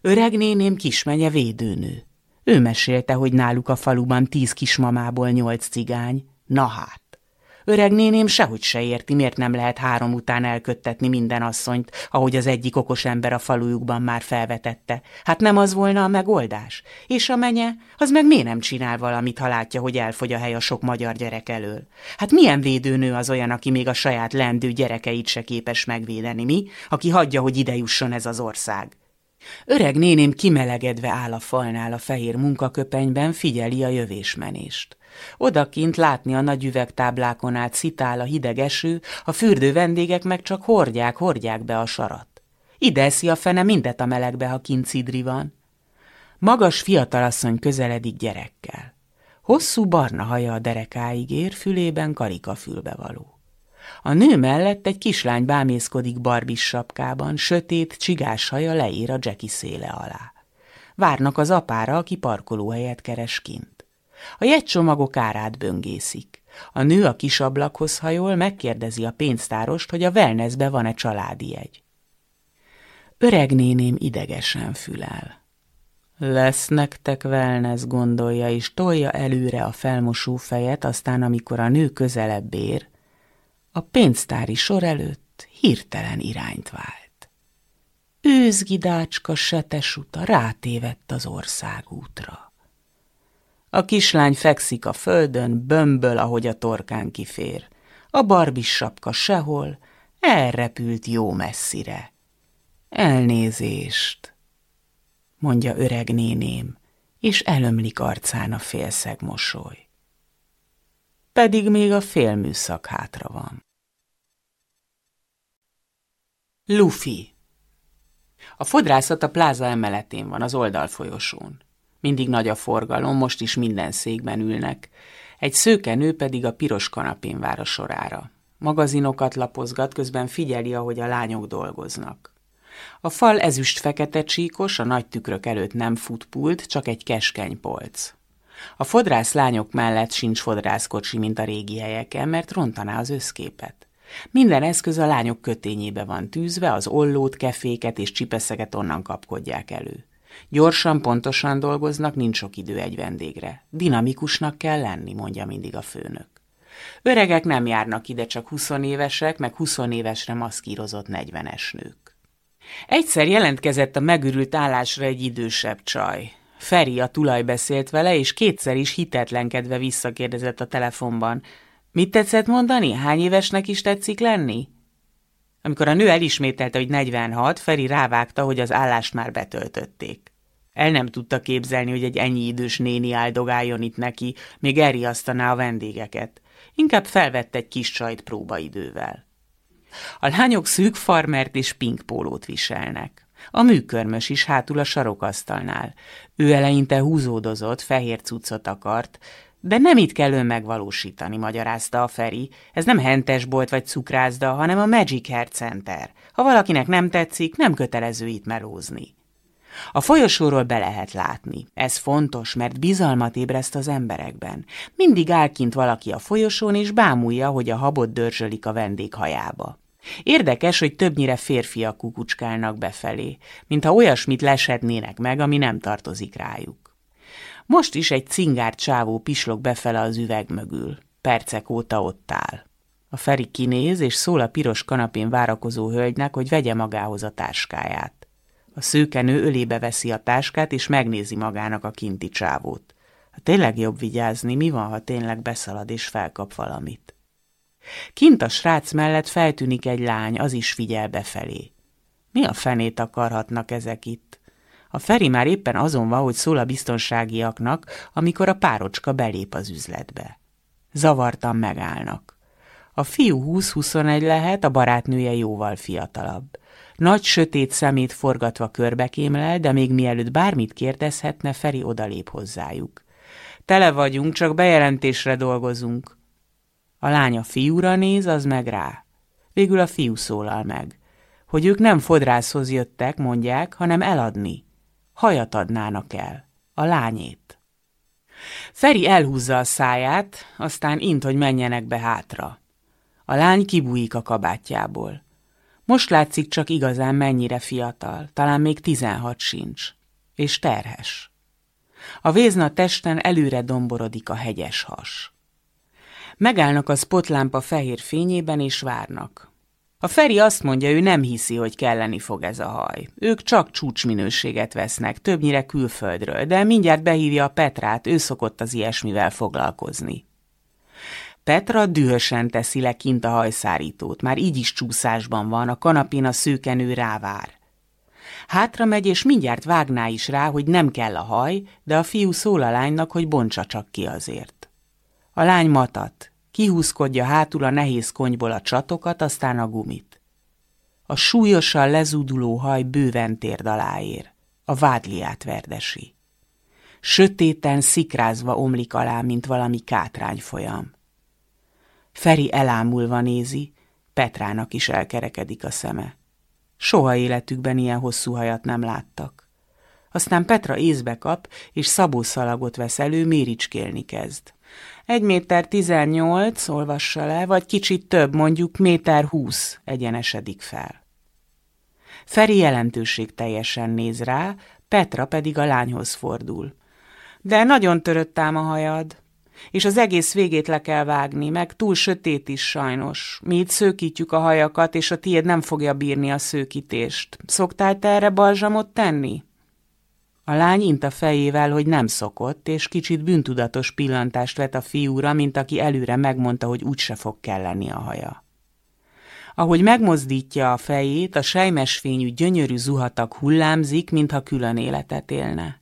Öreg néném kismenye védőnő. Ő mesélte, hogy náluk a faluban tíz kismamából nyolc cigány. Na hát. Öreg néném sehogy se érti, miért nem lehet három után elköttetni minden asszonyt, ahogy az egyik okos ember a falujukban már felvetette. Hát nem az volna a megoldás? És a menye, az meg miért nem csinál valamit, ha látja, hogy elfogy a hely a sok magyar gyerek elől? Hát milyen védőnő az olyan, aki még a saját lendő gyerekeit se képes megvédeni, mi? Aki hagyja, hogy ide jusson ez az ország. Öreg néném kimelegedve áll a falnál a fehér munkaköpenyben, figyeli a jövésmenést. Odakint látni a nagy üvegtáblákon át szitál a hideg eső, a fürdő vendégek meg csak hordják, hordják be a sarat. Ide eszi a fene mindet a melegbe, ha kint cidri van. Magas fiatalasszony közeledik gyerekkel. Hosszú barna haja a derekáig ér, fülében karika fülbevaló. A nő mellett egy kislány bámészkodik barbis sapkában, sötét, csigás haja leír a Jackie széle alá. Várnak az apára, aki parkolóhelyet keres kint. A jegycsomagok árát böngészik. A nő a kis ablakhoz hajol, megkérdezi a pénztárost, hogy a wellnessbe van-e családi jegy. Öreg néném idegesen fülel. Lesz nektek wellness, gondolja, és tolja előre a felmosó fejet, aztán amikor a nő közelebb ér, a pénztári sor előtt hirtelen irányt vált. Őzgidácska setesuta rátévett az országútra. A kislány fekszik a földön, bömböl, ahogy a torkán kifér. A barbis sapka sehol, elrepült jó messzire. Elnézést, mondja öreg néném, és elömlik arcán a félszeg mosoly. Pedig még a félműszak hátra van. Luffy A fodrászat a pláza emeletén van, az oldalfolyosón. Mindig nagy a forgalom, most is minden székben ülnek. Egy szőke nő pedig a piros kanapén vár a sorára. Magazinokat lapozgat, közben figyeli, ahogy a lányok dolgoznak. A fal ezüst-fekete csíkos, a nagy tükrök előtt nem futpult, csak egy keskeny polc. A fodrász lányok mellett sincs fodrászkocsi, mint a régi helyeken, mert rontaná az összképet. Minden eszköz a lányok kötényébe van tűzve, az ollót, keféket és csipeszeket onnan kapkodják elő. Gyorsan, pontosan dolgoznak, nincs sok idő egy vendégre. Dinamikusnak kell lenni, mondja mindig a főnök. Öregek nem járnak ide, csak 20 évesek, meg 20 évesre maszkírozott 40-es nők. Egyszer jelentkezett a megürült állásra egy idősebb csaj. Feri a tulaj beszélt vele, és kétszer is hitetlenkedve visszakérdezett a telefonban. Mit tetszett mondani? Hány évesnek is tetszik lenni? Amikor a nő elismételte, hogy 46, Feri rávágta, hogy az állást már betöltötték. El nem tudta képzelni, hogy egy ennyi idős néni áldogáljon itt neki, még elriasztaná a vendégeket. Inkább felvett egy kis csajt próbaidővel. A lányok szűk farmert és pinkpólót viselnek. A műkörmös is hátul a sarokasztalnál. Ő eleinte húzódozott, fehér cuccot akart, de nem itt kell ön megvalósítani, magyarázta a Feri. Ez nem hentesbolt vagy cukrászda, hanem a Magic Hair Center. Ha valakinek nem tetszik, nem kötelező itt melózni. A folyosóról be lehet látni. Ez fontos, mert bizalmat ébreszt az emberekben. Mindig áll kint valaki a folyosón, és bámulja, hogy a habot dörzsölik a vendég hajába. Érdekes, hogy többnyire férfiak kukucskálnak befelé, mintha olyasmit lesednének meg, ami nem tartozik rájuk. Most is egy cingár csávó pislog befele az üveg mögül. Percek óta ott áll. A Feri kinéz, és szól a piros kanapén várakozó hölgynek, hogy vegye magához a táskáját. A szőkenő ölébe veszi a táskát, és megnézi magának a kinti csávót. Ha tényleg jobb vigyázni, mi van, ha tényleg beszalad és felkap valamit? Kint a srác mellett feltűnik egy lány, az is figyel befelé. Mi a fenét akarhatnak ezek itt? A Feri már éppen azon van, hogy szól a biztonságiaknak, amikor a párocska belép az üzletbe. Zavartan megállnak. A fiú 20-21 lehet, a barátnője jóval fiatalabb. Nagy sötét szemét forgatva körbekémlel, de még mielőtt bármit kérdezhetne, Feri odalép hozzájuk. Tele vagyunk, csak bejelentésre dolgozunk. A lánya fiúra néz, az meg rá. Végül a fiú szólal meg, hogy ők nem fodrászhoz jöttek, mondják, hanem eladni. Hajat adnának el. A lányét. Feri elhúzza a száját, aztán int, hogy menjenek be hátra. A lány kibújik a kabátjából. Most látszik csak igazán mennyire fiatal, talán még tizenhat sincs. És terhes. A vézna testen előre domborodik a hegyes has. Megállnak a spotlámpa fehér fényében és várnak. A Feri azt mondja, ő nem hiszi, hogy kelleni fog ez a haj. Ők csak csúcsminőséget vesznek, többnyire külföldről, de mindjárt behívja a Petrát, ő szokott az ilyesmivel foglalkozni. Petra dühösen teszi le kint a hajszárítót, már így is csúszásban van, a kanapén a szőkenő rávár. Hátra megy, és mindjárt vágná is rá, hogy nem kell a haj, de a fiú szól a lánynak, hogy bontsa csak ki azért. A lány matat, kihúzkodja hátul a nehéz konyból a csatokat, aztán a gumit. A súlyosan lezúduló haj bőven térd alá ér. A vádliát verdesi. Sötéten szikrázva omlik alá, mint valami kátrány folyam. Feri elámulva nézi, Petrának is elkerekedik a szeme. Soha életükben ilyen hosszú hajat nem láttak. Aztán Petra észbe kap, és szabószalagot vesz elő, méricskélni kezd. Egy méter tizennyolc, olvassa le, vagy kicsit több, mondjuk méter húsz egyenesedik fel. Feri jelentőség teljesen néz rá, Petra pedig a lányhoz fordul. De nagyon törött ám a hajad, és az egész végét le kell vágni, meg túl sötét is sajnos. Mi itt szőkítjük a hajakat, és a tiéd nem fogja bírni a szőkítést. Szoktál te erre balzsamot tenni? A lány int a fejével, hogy nem szokott, és kicsit bűntudatos pillantást vet a fiúra, mint aki előre megmondta, hogy úgyse fog kelleni a haja. Ahogy megmozdítja a fejét, a sejmesfényű gyönyörű zuhatag hullámzik, mintha külön életet élne.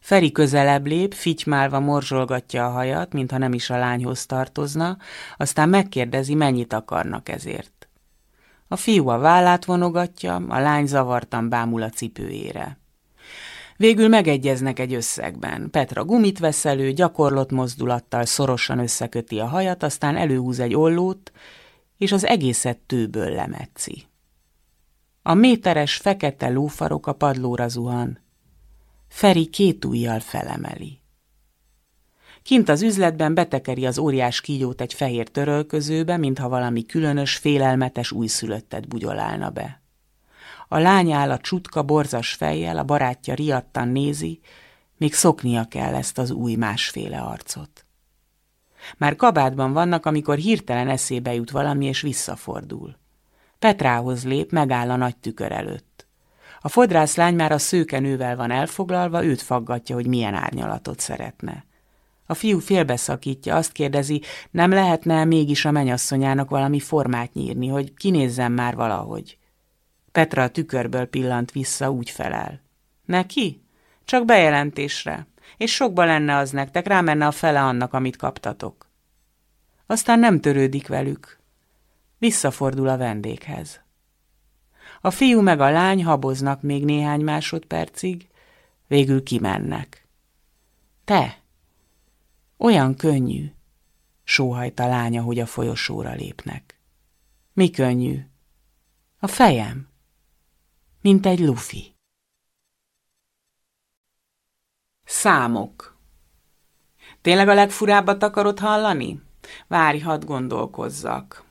Feri közelebb lép, fitymálva morzsolgatja a hajat, mintha nem is a lányhoz tartozna, aztán megkérdezi, mennyit akarnak ezért. A fiú a vállát vonogatja, a lány zavartan bámul a cipőjére. Végül megegyeznek egy összegben. Petra gumit vesz elő, gyakorlott mozdulattal szorosan összeköti a hajat, aztán előhúz egy ollót, és az egészet tőből lemetszi. A méteres fekete lófarok a padlóra zuhan. Feri két ujjal felemeli. Kint az üzletben betekeri az óriás kígyót egy fehér törölközőbe, mintha valami különös, félelmetes újszülöttet bugyolálna be. A lány áll a csutka borzas fejjel, a barátja riadtan nézi, még szoknia kell ezt az új másféle arcot. Már kabátban vannak, amikor hirtelen eszébe jut valami, és visszafordul. Petrához lép, megáll a nagy tükör előtt. A fodrászlány már a szőkenővel van elfoglalva, őt faggatja, hogy milyen árnyalatot szeretne. A fiú félbeszakítja, azt kérdezi, nem lehetne mégis a menyasszonyának valami formát nyírni, hogy kinézzem már valahogy. Petra a tükörből pillant vissza, úgy felel. Neki? Csak bejelentésre. És sokba lenne az nektek, rámenne a fele annak, amit kaptatok. Aztán nem törődik velük. Visszafordul a vendéghez. A fiú meg a lány haboznak még néhány másodpercig, végül kimennek. Te! Olyan könnyű, sóhajt a lánya, hogy a folyosóra lépnek. Mi könnyű? A fejem mint egy lufi. Számok Tényleg a legfurábbat akarod hallani? Várj, hadd gondolkozzak.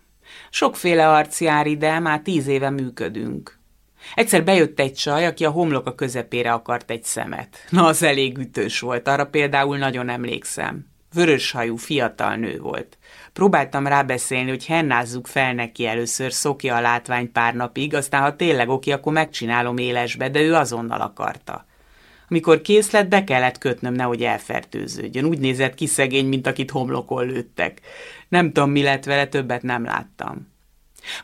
Sokféle arc jár ide, már tíz éve működünk. Egyszer bejött egy csaj, aki a homlok a közepére akart egy szemet. Na, az elég ütős volt, arra például nagyon emlékszem. Vöröshajú, fiatal nő volt. Próbáltam rábeszélni, hogy hennázzuk fel neki először, szokja a látvány pár napig, aztán ha tényleg oké, akkor megcsinálom élesbe, de ő azonnal akarta. Amikor kész lett, be kellett kötnöm, nehogy elfertőződjön. Úgy nézett ki szegény, mint akit homlokon lőttek. Nem tudom, mi lett vele, többet nem láttam.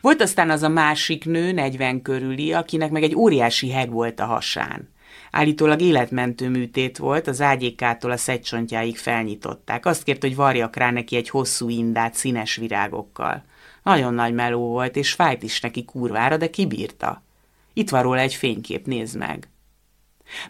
Volt aztán az a másik nő, 40 körüli, akinek meg egy óriási heg volt a hasán. Állítólag életmentő műtét volt, az ágyékától a szegycsontjáig felnyitották. Azt kért, hogy varjak rá neki egy hosszú indát színes virágokkal. Nagyon nagy meló volt, és fájt is neki kurvára, de kibírta. Itt van róla egy fénykép, nézd meg.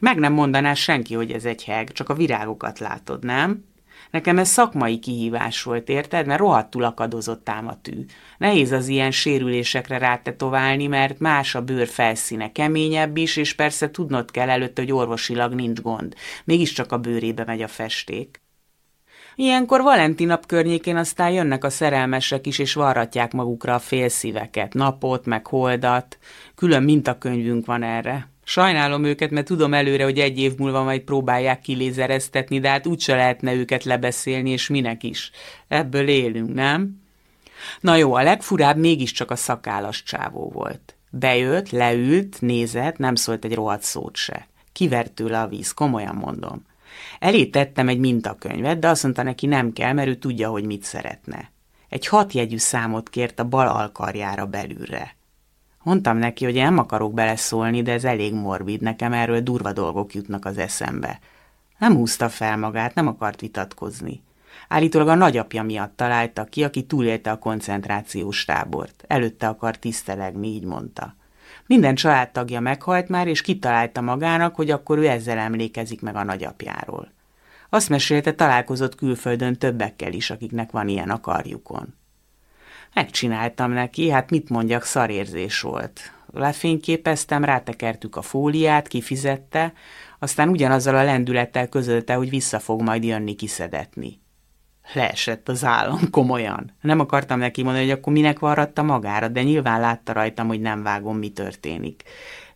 Meg nem mondaná senki, hogy ez egy heg, csak a virágokat látod, nem? Nekem ez szakmai kihívás volt, érted? Mert rohadtul akadozott ám a tű. Nehéz az ilyen sérülésekre rátetoválni, mert más a bőr felszíne, keményebb is, és persze tudnod kell előtte, hogy orvosilag nincs gond. Mégiscsak a bőrébe megy a festék. Ilyenkor Valentinap környékén aztán jönnek a szerelmesek is, és varratják magukra a félszíveket, napot, meg holdat. Külön mintakönyvünk van erre. Sajnálom őket, mert tudom előre, hogy egy év múlva majd próbálják kilézereztetni, de hát úgyse lehetne őket lebeszélni, és minek is. Ebből élünk, nem? Na jó, a legfurább mégiscsak a szakállas csávó volt. Bejött, leült, nézett, nem szólt egy rohadt szót se. Kivert tőle a víz, komolyan mondom. Elé tettem egy mintakönyvet, de azt mondta neki nem kell, mert ő tudja, hogy mit szeretne. Egy hatjegyű számot kért a bal alkarjára belülre. Mondtam neki, hogy én nem akarok beleszólni, de ez elég morbid, nekem erről durva dolgok jutnak az eszembe. Nem húzta fel magát, nem akart vitatkozni. Állítólag a nagyapja miatt találta ki, aki túlélte a koncentrációs tábort. Előtte akar tisztelegni, így mondta. Minden családtagja meghalt már, és kitalálta magának, hogy akkor ő ezzel emlékezik meg a nagyapjáról. Azt mesélte, találkozott külföldön többekkel is, akiknek van ilyen akarjukon. Megcsináltam neki, hát mit mondjak, szarérzés volt. Lefényképeztem, rátekertük a fóliát, kifizette, aztán ugyanazzal a lendülettel közölte, hogy vissza fog majd jönni kiszedetni. Leesett az állam, komolyan. Nem akartam neki mondani, hogy akkor minek varratta magára, de nyilván látta rajtam, hogy nem vágom, mi történik.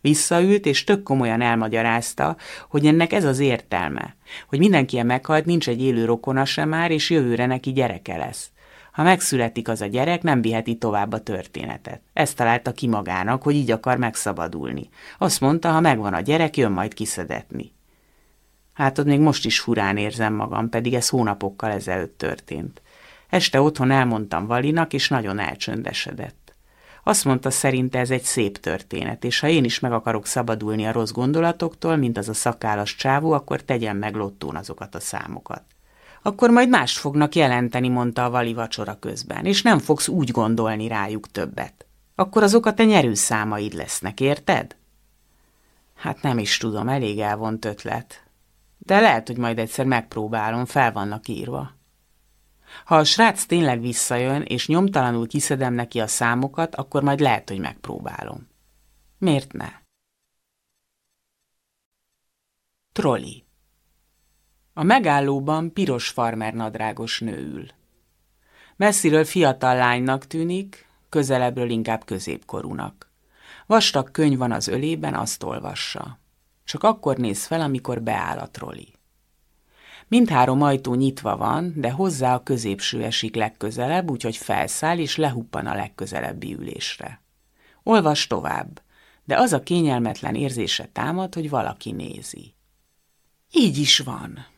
Visszaült, és tök komolyan elmagyarázta, hogy ennek ez az értelme, hogy mindenki meghalt, nincs egy élő rokona sem már, és jövőre neki gyereke lesz. Ha megszületik az a gyerek, nem viheti tovább a történetet. Ezt találta ki magának, hogy így akar megszabadulni. Azt mondta, ha megvan a gyerek, jön majd kiszedetni. Hát ott még most is furán érzem magam, pedig ez hónapokkal ezelőtt történt. Este otthon elmondtam Valinak, és nagyon elcsöndesedett. Azt mondta, szerinte ez egy szép történet, és ha én is meg akarok szabadulni a rossz gondolatoktól, mint az a szakállas csávó, akkor tegyem meg lottón azokat a számokat. Akkor majd mást fognak jelenteni, mondta a Vali vacsora közben, és nem fogsz úgy gondolni rájuk többet. Akkor azok a te nyerőszámaid lesznek, érted? Hát nem is tudom, elég elvont ötlet. De lehet, hogy majd egyszer megpróbálom, fel vannak írva. Ha a srác tényleg visszajön, és nyomtalanul kiszedem neki a számokat, akkor majd lehet, hogy megpróbálom. Miért ne? Trolli A megállóban piros farmer nadrágos nő ül. Messziről fiatal lánynak tűnik, közelebbről inkább középkorúnak. Vastag könyv van az ölében, azt olvassa. Csak akkor néz fel, amikor beáll a troli. Mindhárom ajtó nyitva van, de hozzá a középső esik legközelebb, úgyhogy felszáll és lehuppan a legközelebbi ülésre. Olvas tovább, de az a kényelmetlen érzése támad, hogy valaki nézi. Így is van.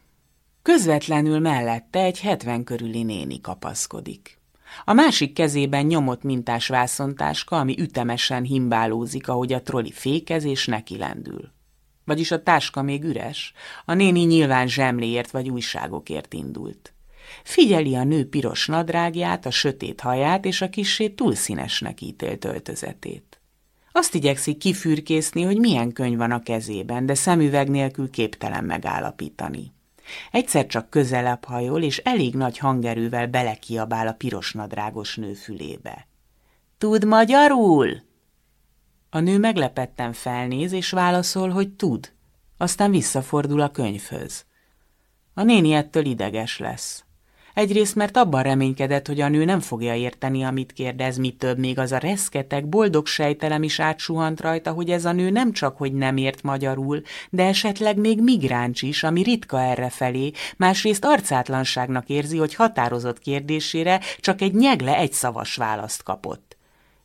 Közvetlenül mellette egy hetven körüli néni kapaszkodik. A másik kezében nyomott mintás vászontáska, ami ütemesen himbálózik, ahogy a troli fékez és neki. Vagyis a táska még üres. A néni nyilván zsemléért vagy újságokért indult. Figyeli a nő piros nadrágját, a sötét haját és a kissé túlszínesnek ítélt öltözetét. Azt igyekszik kifürkészni, hogy milyen könyv van a kezében, de szemüveg nélkül képtelen megállapítani. Egyszer csak közelebb hajol, és elég nagy hangerővel belekiabál a piros nadrágos nő fülébe. – Tud magyarul? A nő meglepetten felnéz, és válaszol, hogy tud. Aztán visszafordul a könyvhöz. A néni ettől ideges lesz. Egyrészt, mert abban reménykedett, hogy a nő nem fogja érteni, amit kérdez, mi több, még az a reszketek, boldog sejtelem is átsuhant rajta, hogy ez a nő nem csak, hogy nem ért magyarul, de esetleg még migráncs is, ami ritka errefelé, másrészt arcátlanságnak érzi, hogy határozott kérdésére csak egy nyegle egy szavas választ kapott.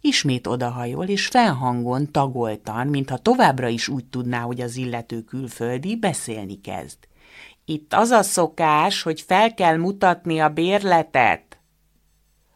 Ismét odahajol, és felhangon, tagoltan, mintha továbbra is úgy tudná, hogy az illető külföldi, beszélni kezd. Itt az a szokás, hogy fel kell mutatni a bérletet.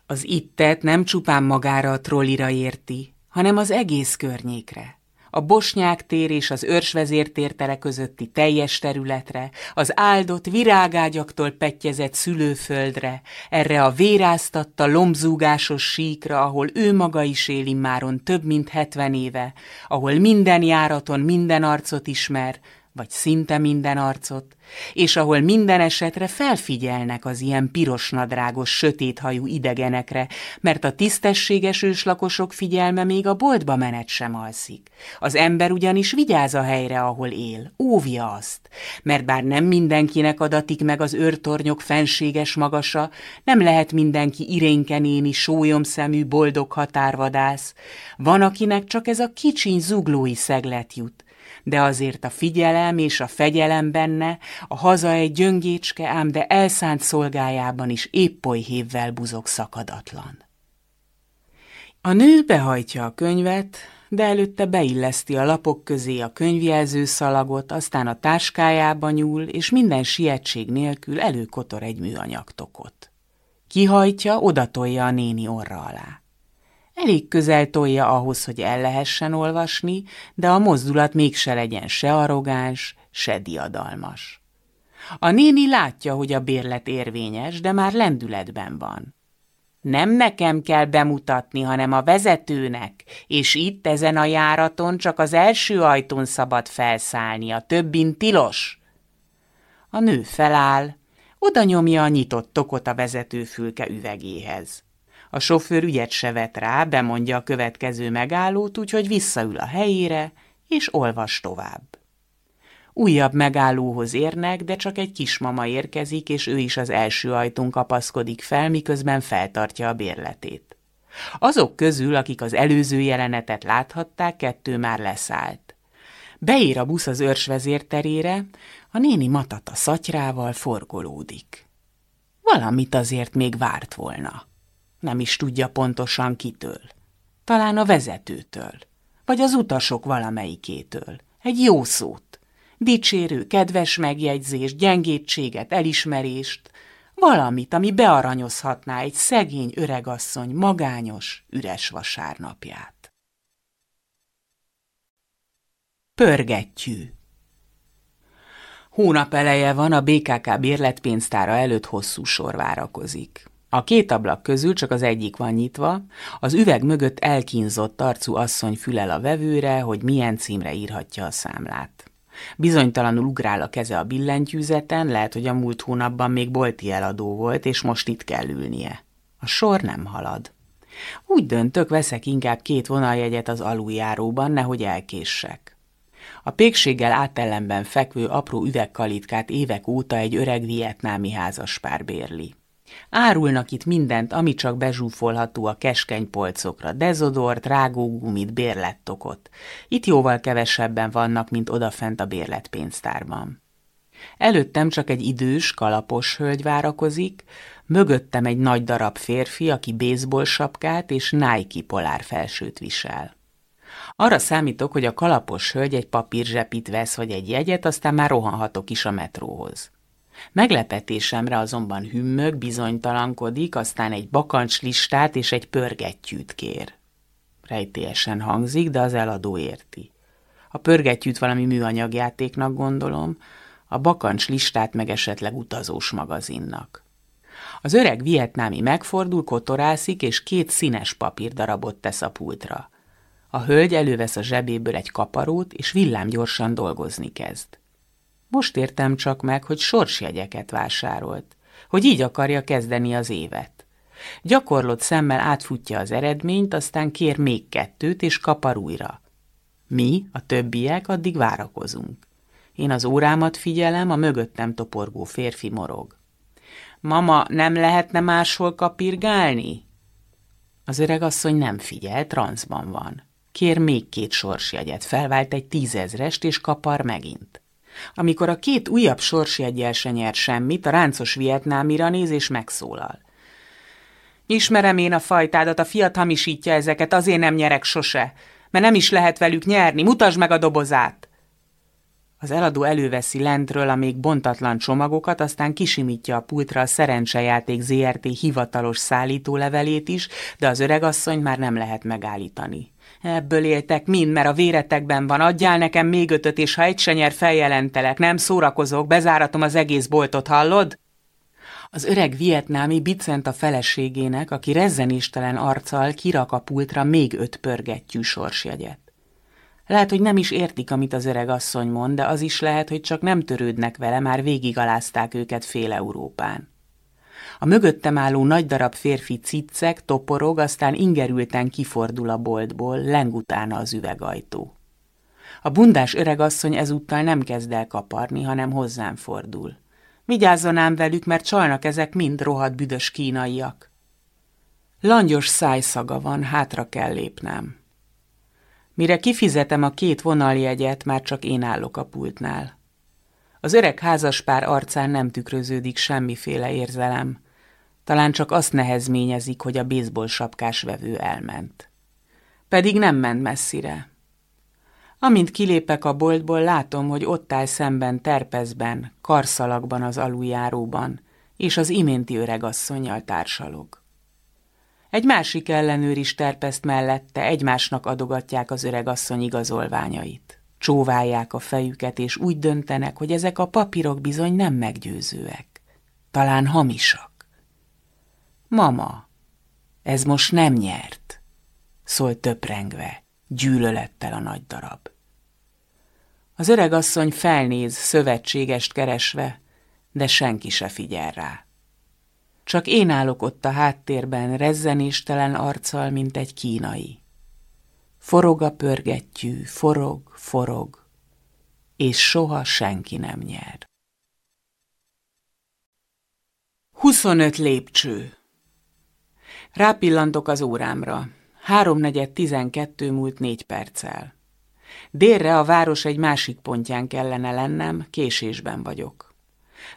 Az ittet nem csupán magára a trollira érti, hanem az egész környékre a Bosnyák tér és az őrsvezértértere közötti teljes területre, az áldott virágágyaktól petjezett szülőföldre, erre a véráztatta lombzúgásos síkra, ahol ő maga is él immáron több mint hetven éve, ahol minden járaton minden arcot ismer, vagy szinte minden arcot, és ahol minden esetre felfigyelnek az ilyen pirosnadrágos, sötéthajú idegenekre, mert a tisztességes őslakosok figyelme még a boltba menet sem alszik. Az ember ugyanis vigyáz a helyre, ahol él, óvja azt, mert bár nem mindenkinek adatik meg az őrtornyok fenséges magasa, nem lehet mindenki irénkenéni, sólyomszemű, boldog határvadász, van akinek csak ez a kicsiny zuglói szeglet jut, de azért a figyelem és a fegyelem benne, a haza egy gyöngécske, ám de elszánt szolgájában is épp oly hévvel buzog szakadatlan. A nő behajtja a könyvet, de előtte beilleszti a lapok közé a könyvjelző szalagot, aztán a táskájába nyúl, és minden sietség nélkül előkotor egy műanyagtokot. Kihajtja, odatolja a néni orra alá. Elég közel tolja ahhoz, hogy el lehessen olvasni, de a mozdulat mégse legyen se arrogáns, se diadalmas. A néni látja, hogy a bérlet érvényes, de már lendületben van. Nem nekem kell bemutatni, hanem a vezetőnek, és itt ezen a járaton csak az első ajtón szabad felszállni, a többin tilos. A nő feláll, oda nyomja a nyitott tokot a vezetőfülke üvegéhez. A sofőr ügyet se vet rá, bemondja a következő megállót, úgyhogy visszaül a helyére, és olvas tovább. Újabb megállóhoz érnek, de csak egy kismama érkezik, és ő is az első ajtón kapaszkodik fel, miközben feltartja a bérletét. Azok közül, akik az előző jelenetet láthatták, kettő már leszállt. Beér a busz az őrsvezér terére, a néni matata szatyrával forgolódik. Valamit azért még várt volna. Nem is tudja pontosan kitől. Talán a vezetőtől, vagy az utasok valamelyikétől. Egy jó szót dicsérő, kedves megjegyzést, gyengétséget, elismerést, valamit, ami bearanyozhatná egy szegény öregasszony magányos, üres vasárnapját. Pörgettyű Hónap eleje van, a BKK bérletpénztára előtt hosszú sor várakozik. A két ablak közül csak az egyik van nyitva, az üveg mögött elkínzott arcú asszony fülel a vevőre, hogy milyen címre írhatja a számlát. Bizonytalanul ugrál a keze a billentyűzeten, lehet, hogy a múlt hónapban még bolti eladó volt, és most itt kell ülnie. A sor nem halad. Úgy döntök, veszek inkább két vonaljegyet az aluljáróban, nehogy elkéssek. A pékséggel átellenben fekvő apró üvegkalitkát évek óta egy öreg vietnámi házaspár bérli. Árulnak itt mindent, ami csak bezsúfolható a keskeny polcokra, dezodort, rágógumit, bérlettokot. Itt jóval kevesebben vannak, mint odafent a bérletpénztárban. Előttem csak egy idős, kalapos hölgy várakozik, mögöttem egy nagy darab férfi, aki baseball sapkát és Nike polár felsőt visel. Arra számítok, hogy a kalapos hölgy egy papírzsepit vesz vagy egy jegyet, aztán már rohanhatok is a metróhoz. Meglepetésemre azonban hümmög, bizonytalankodik, aztán egy bakancs listát és egy pörgettyűt kér. Rejtélyesen hangzik, de az eladó érti. A pörgettyűt valami műanyagjátéknak gondolom, a bakancs listát meg esetleg utazós magazinnak. Az öreg vietnámi megfordul, kotorászik, és két színes papírdarabot tesz a pultra. A hölgy elővesz a zsebéből egy kaparót, és villámgyorsan dolgozni kezd. Most értem csak meg, hogy sorsjegyeket vásárolt, hogy így akarja kezdeni az évet. Gyakorlott szemmel átfutja az eredményt, aztán kér még kettőt, és kapar újra. Mi, a többiek, addig várakozunk. Én az órámat figyelem, a mögöttem toporgó férfi morog. Mama, nem lehetne máshol kapirgálni? Az öreg asszony nem figyel, transzban van. Kér még két sorsjegyet, felvált egy tízezrest, és kapar megint. Amikor a két újabb sorsjegyel se nyer semmit, a ráncos vietnámira néz és megszólal. Ismerem én a fajtádat, a fiat hamisítja ezeket, azért nem nyerek sose, mert nem is lehet velük nyerni, mutasd meg a dobozát! Az eladó előveszi lentről a még bontatlan csomagokat, aztán kisimítja a pultra a szerencsejáték ZRT hivatalos szállítólevelét is, de az öregasszony már nem lehet megállítani. Ebből éltek mind, mert a véretekben van. Adjál nekem még ötöt, és ha egy se feljelentelek. Nem szórakozok, bezáratom az egész boltot, hallod? Az öreg vietnámi bicent a feleségének, aki rezzenéstelen arccal kirak a pultra még öt pörgettyű sorsjegyet. Lehet, hogy nem is értik, amit az öreg asszony mond, de az is lehet, hogy csak nem törődnek vele, már végigalázták őket fél Európán. A mögöttem álló nagy darab férfi ciccek, toporog, aztán ingerülten kifordul a boltból, leng utána az üvegajtó. A bundás öregasszony ezúttal nem kezd el kaparni, hanem hozzám fordul. Vigyázzon ám velük, mert csalnak ezek mind rohadt büdös kínaiak. Langyos szájszaga van, hátra kell lépnem. Mire kifizetem a két vonaljegyet, már csak én állok a pultnál. Az öreg házaspár arcán nem tükröződik semmiféle érzelem. Talán csak azt nehezményezik, hogy a baseball sapkás vevő elment. Pedig nem ment messzire. Amint kilépek a boltból, látom, hogy ott áll szemben terpezben, karszalagban az aluljáróban, és az iménti öregasszonyjal társalog. Egy másik ellenőr is terpeszt mellette, egymásnak adogatják az öregasszony igazolványait. Csóválják a fejüket, és úgy döntenek, hogy ezek a papírok bizony nem meggyőzőek. Talán hamisak. Mama, ez most nem nyert, szólt töprengve, gyűlölettel a nagy darab. Az öregasszony felnéz, szövetségest keresve, de senki se figyel rá. Csak én állok ott a háttérben, rezzenéstelen arccal, mint egy kínai. Forog a pörgettyű, forog, forog, és soha senki nem nyer. 25 lépcső Rápillantok az órámra. Háromnegyed tizenkettő múlt négy perccel. Délre a város egy másik pontján kellene lennem, késésben vagyok.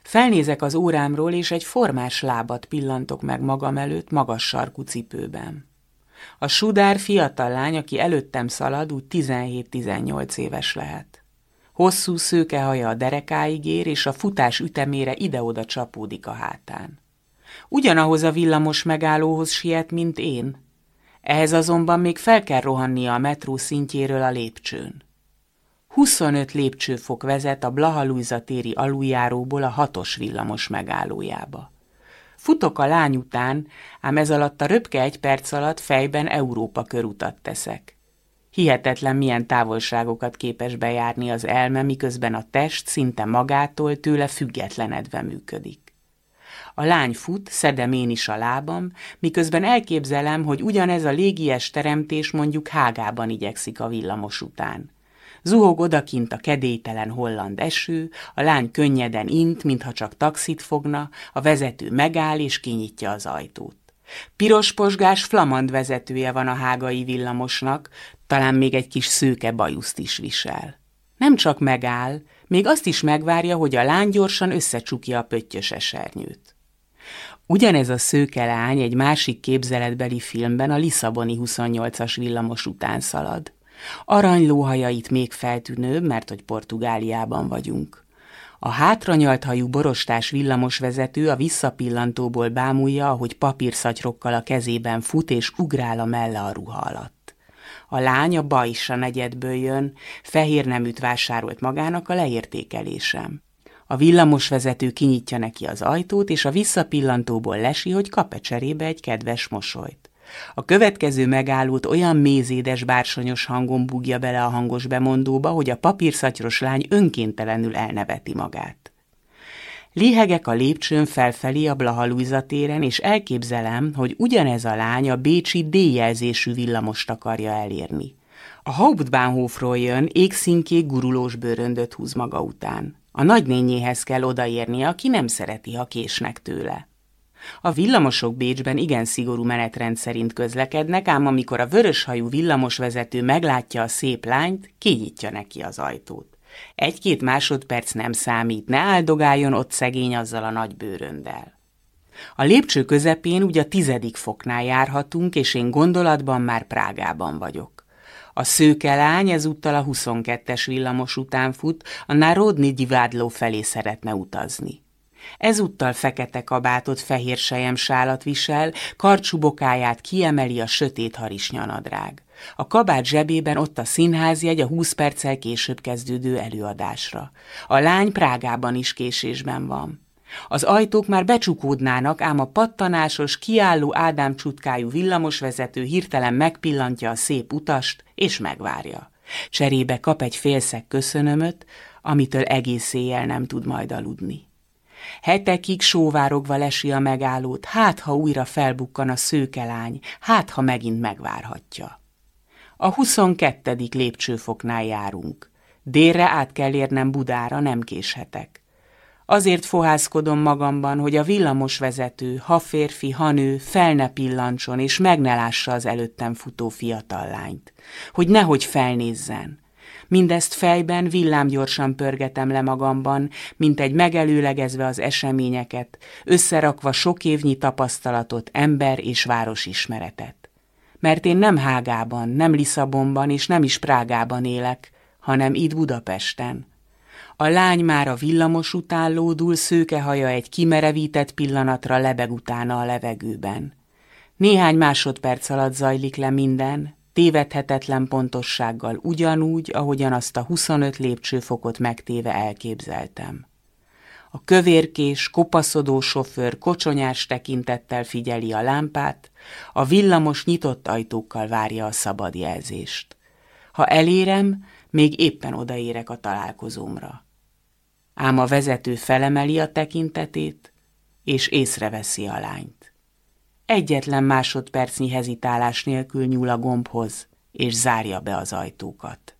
Felnézek az órámról, és egy formás lábat pillantok meg magam előtt magas sarkú cipőben. A sudár fiatal lány, aki előttem szalad, úgy 17-18 éves lehet. Hosszú szőke haja a derekáig ér, és a futás ütemére ide-oda csapódik a hátán. Ugyanahoz a villamos megállóhoz siet, mint én. Ehhez azonban még fel kell rohannia a metró szintjéről a lépcsőn. 25 lépcsőfok vezet a Blahalújza téri aluljáróból a hatos villamos megállójába. Futok a lány után, ám ez alatt a röpke egy perc alatt fejben Európa körutat teszek. Hihetetlen milyen távolságokat képes bejárni az elme, miközben a test szinte magától tőle függetlenedve működik. A lány fut, szedem én is a lábam, miközben elképzelem, hogy ugyanez a légies teremtés mondjuk hágában igyekszik a villamos után. Zuhog odakint a kedélytelen holland eső, a lány könnyeden int, mintha csak taxit fogna, a vezető megáll és kinyitja az ajtót. Piros posgás flamand vezetője van a hágai villamosnak, talán még egy kis szőke bajuszt is visel. Nem csak megáll, még azt is megvárja, hogy a lány gyorsan összecsukja a pöttyös esernyőt. Ugyanez a szőke lány egy másik képzeletbeli filmben a Lisszaboni 28-as villamos után szalad. Aranylóhajait még feltűnőbb, mert hogy Portugáliában vagyunk. A hátranyalt hajú borostás villamosvezető a visszapillantóból bámulja, ahogy papírszatyrokkal a kezében fut és ugrál a melle a ruha alatt. A lány a Bajsa negyedből jön, fehér neműt vásárolt magának a leértékelésem. A villamosvezető kinyitja neki az ajtót, és a visszapillantóból lesi, hogy kap-e cserébe egy kedves mosolyt. A következő megállót olyan mézédes bársonyos hangon búgja bele a hangos bemondóba, hogy a papírszatyros lány önkéntelenül elneveti magát. Lihegek a lépcsőn felfelé a Blahalújza téren, és elképzelem, hogy ugyanez a lány a bécsi D-jelzésű villamost akarja elérni. A Hauptbahnhofról jön, égszínkék gurulós bőröndöt húz maga után. A nagynényéhez kell odaérnie, aki nem szereti, ha késnek tőle. A villamosok Bécsben igen szigorú menetrend szerint közlekednek, ám amikor a vöröshajú villamosvezető meglátja a szép lányt, kinyitja neki az ajtót. Egy-két másodperc nem számít, ne áldogáljon ott szegény azzal a nagy bőröndel. A lépcső közepén ugye a tizedik foknál járhatunk, és én gondolatban már Prágában vagyok. A szőke lány ezúttal a 22-es villamos után fut, a Národni Divádló felé szeretne utazni. Ezúttal fekete kabátot, fehér sálat visel, karcsubokáját kiemeli a sötét harisnyanadrág. A kabát zsebében ott a színházjegy a 20 perccel később kezdődő előadásra. A lány Prágában is késésben van. Az ajtók már becsukódnának, ám a pattanásos, kiálló Ádám csutkájú villamosvezető hirtelen megpillantja a szép utast, és megvárja. Cserébe kap egy félszeg köszönömöt, amitől egész éjjel nem tud majd aludni. Hetekig sóvárogva lesi a megállót, hát ha újra felbukkan a szőkelány, hát ha megint megvárhatja. A huszonkettedik lépcsőfoknál járunk. Délre át kell érnem Budára, nem késhetek. Azért fohászkodom magamban, hogy a villamos vezető, ha férfi, ha nő, fel ne pillancson, és meg ne lássa az előttem futó fiatal lányt. Hogy nehogy felnézzen. Mindezt fejben villámgyorsan pörgetem le magamban, mint egy megelőlegezve az eseményeket, összerakva sok évnyi tapasztalatot, ember és városismeretet. Mert én nem Hágában, nem Lisszabonban és nem is Prágában élek, hanem itt Budapesten, a lány már a villamos után lódul, szőke haja egy kimerevített pillanatra lebeg utána a levegőben. Néhány másodperc alatt zajlik le minden, tévedhetetlen pontossággal ugyanúgy, ahogyan azt a 25 lépcsőfokot megtéve elképzeltem. A kövérkés, kopaszodó sofőr kocsonyás tekintettel figyeli a lámpát, a villamos nyitott ajtókkal várja a szabad jelzést. Ha elérem, még éppen odaérek a találkozómra ám a vezető felemeli a tekintetét, és észreveszi a lányt. Egyetlen másodpercnyi hezitálás nélkül nyúl a gombhoz, és zárja be az ajtókat.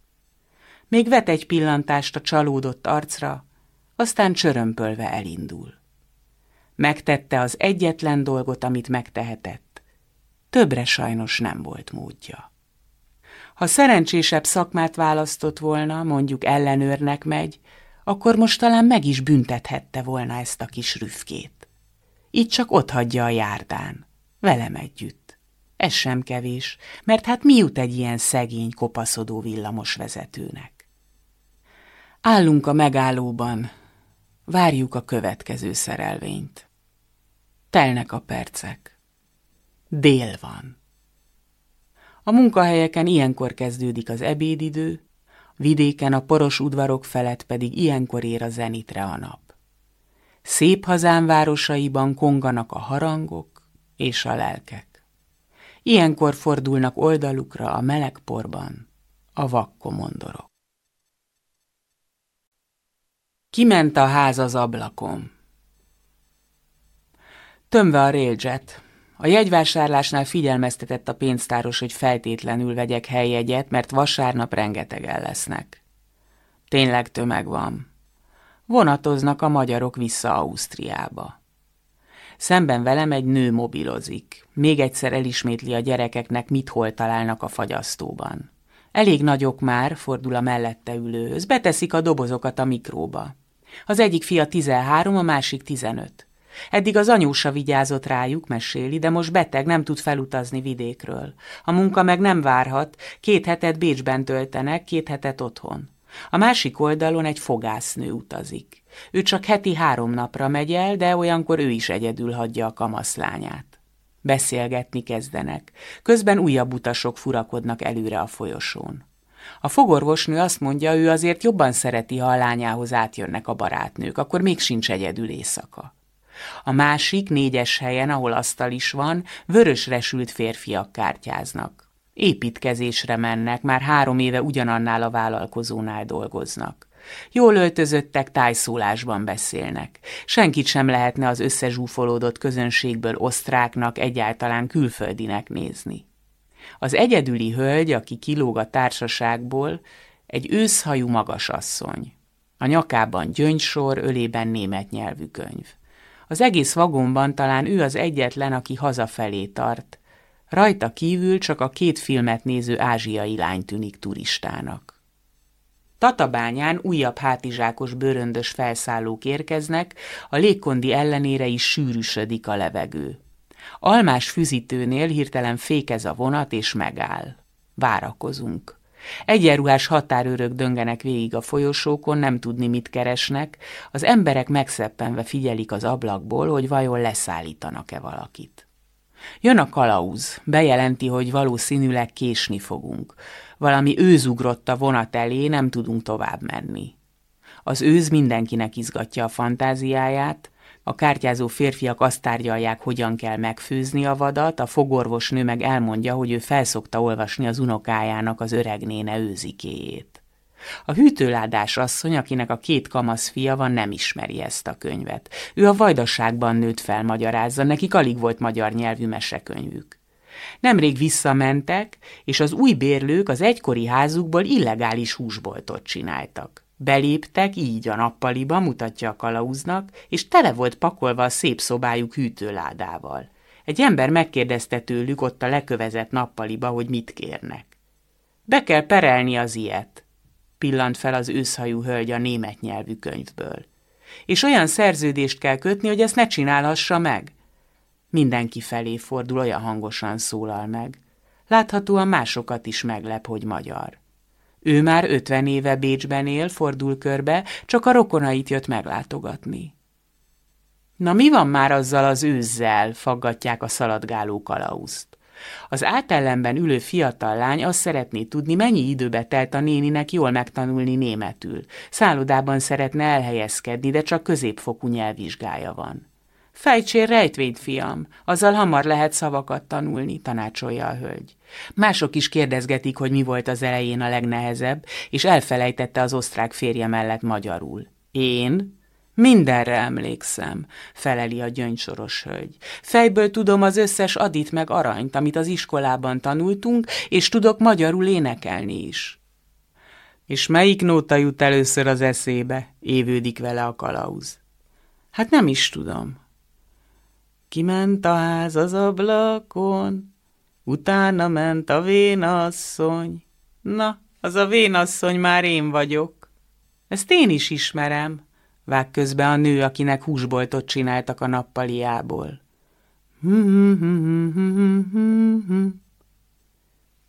Még vet egy pillantást a csalódott arcra, aztán csörömpölve elindul. Megtette az egyetlen dolgot, amit megtehetett. Többre sajnos nem volt módja. Ha szerencsésebb szakmát választott volna, mondjuk ellenőrnek megy, akkor most talán meg is büntethette volna ezt a kis rüfkét. Így csak ott hagyja a járdán, velem együtt. Ez sem kevés, mert hát mi jut egy ilyen szegény, kopaszodó villamos vezetőnek? Állunk a megállóban, várjuk a következő szerelvényt. Telnek a percek. Dél van. A munkahelyeken ilyenkor kezdődik az ebédidő, vidéken a poros udvarok felett pedig ilyenkor ér a zenitre a nap. Szép hazán városaiban konganak a harangok és a lelkek. Ilyenkor fordulnak oldalukra a meleg porban a vakkomondorok. Kiment a ház az ablakon. Tömve a railjet, a jegyvásárlásnál figyelmeztetett a pénztáros, hogy feltétlenül vegyek helyjegyet, mert vasárnap rengetegen lesznek. Tényleg tömeg van. Vonatoznak a magyarok vissza Ausztriába. Szemben velem egy nő mobilozik. Még egyszer elismétli a gyerekeknek, mit hol találnak a fagyasztóban. Elég nagyok már, fordul a mellette ülőhöz, beteszik a dobozokat a mikróba. Az egyik fia 13, a másik 15. Eddig az anyósa vigyázott rájuk, meséli, de most beteg, nem tud felutazni vidékről. A munka meg nem várhat, két hetet Bécsben töltenek, két hetet otthon. A másik oldalon egy fogásznő utazik. Ő csak heti három napra megy el, de olyankor ő is egyedül hagyja a kamaszlányát. Beszélgetni kezdenek. Közben újabb utasok furakodnak előre a folyosón. A fogorvosnő azt mondja, ő azért jobban szereti, ha a lányához átjönnek a barátnők, akkor még sincs egyedül éjszaka. A másik, négyes helyen, ahol asztal is van, vörösre sült férfiak kártyáznak. Építkezésre mennek, már három éve ugyanannál a vállalkozónál dolgoznak. Jól öltözöttek, tájszólásban beszélnek. Senkit sem lehetne az összezsúfolódott közönségből osztráknak, egyáltalán külföldinek nézni. Az egyedüli hölgy, aki kilóg a társaságból, egy őszhajú magasasszony. A nyakában gyöngysor, ölében német nyelvű könyv. Az egész vagonban talán ő az egyetlen, aki hazafelé tart. Rajta kívül csak a két filmet néző ázsiai lány tűnik turistának. Tatabányán újabb hátizsákos bőröndös felszállók érkeznek, a légkondi ellenére is sűrűsödik a levegő. Almás füzitőnél hirtelen fékez a vonat és megáll. Várakozunk. Egyenruhás határőrök döngenek végig a folyosókon, nem tudni, mit keresnek, az emberek megszeppenve figyelik az ablakból, hogy vajon leszállítanak-e valakit. Jön a kalauz, bejelenti, hogy valószínűleg késni fogunk. Valami őz ugrott a vonat elé, nem tudunk tovább menni. Az őz mindenkinek izgatja a fantáziáját, a kártyázó férfiak azt tárgyalják, hogyan kell megfőzni a vadat, a fogorvosnő meg elmondja, hogy ő felszokta olvasni az unokájának az öregnéne őzikéjét. A hűtőládás asszony, akinek a két kamasz fia van, nem ismeri ezt a könyvet. Ő a vajdaságban nőtt fel magyarázza, nekik alig volt magyar nyelvű mesekönyvük. Nemrég visszamentek, és az új bérlők az egykori házukból illegális húsboltot csináltak. Beléptek így a nappaliba, mutatja a kalauznak, és tele volt pakolva a szép szobájuk hűtőládával. Egy ember megkérdezte tőlük ott a lekövezett nappaliba, hogy mit kérnek. Be kell perelni az ilyet, pillant fel az őszhajú hölgy a német nyelvű könyvből. És olyan szerződést kell kötni, hogy ezt ne csinálhassa meg. Mindenki felé fordul, olyan hangosan szólal meg. Láthatóan másokat is meglep, hogy magyar. Ő már ötven éve Bécsben él, fordul körbe, csak a rokonait jött meglátogatni. Na mi van már azzal az őzzel, faggatják a szaladgáló kalauzt. Az átellenben ülő fiatal lány azt szeretné tudni, mennyi időbe telt a néninek jól megtanulni németül. Szállodában szeretne elhelyezkedni, de csak középfokú nyelvvizsgája van. Fejtsél rejtvényt, fiam, azzal hamar lehet szavakat tanulni, tanácsolja a hölgy. Mások is kérdezgetik, hogy mi volt az elején a legnehezebb, és elfelejtette az osztrák férje mellett magyarul. Én? Mindenre emlékszem, feleli a gyöngysoros hölgy. Fejből tudom az összes adit meg aranyt, amit az iskolában tanultunk, és tudok magyarul énekelni is. És melyik nóta jut először az eszébe? Évődik vele a kalauz. Hát nem is tudom. Kiment a ház az ablakon, utána ment a vénasszony. Na, az a vénasszony már én vagyok. Ezt én is ismerem, vág közbe a nő, akinek húsboltot csináltak a nappaliából.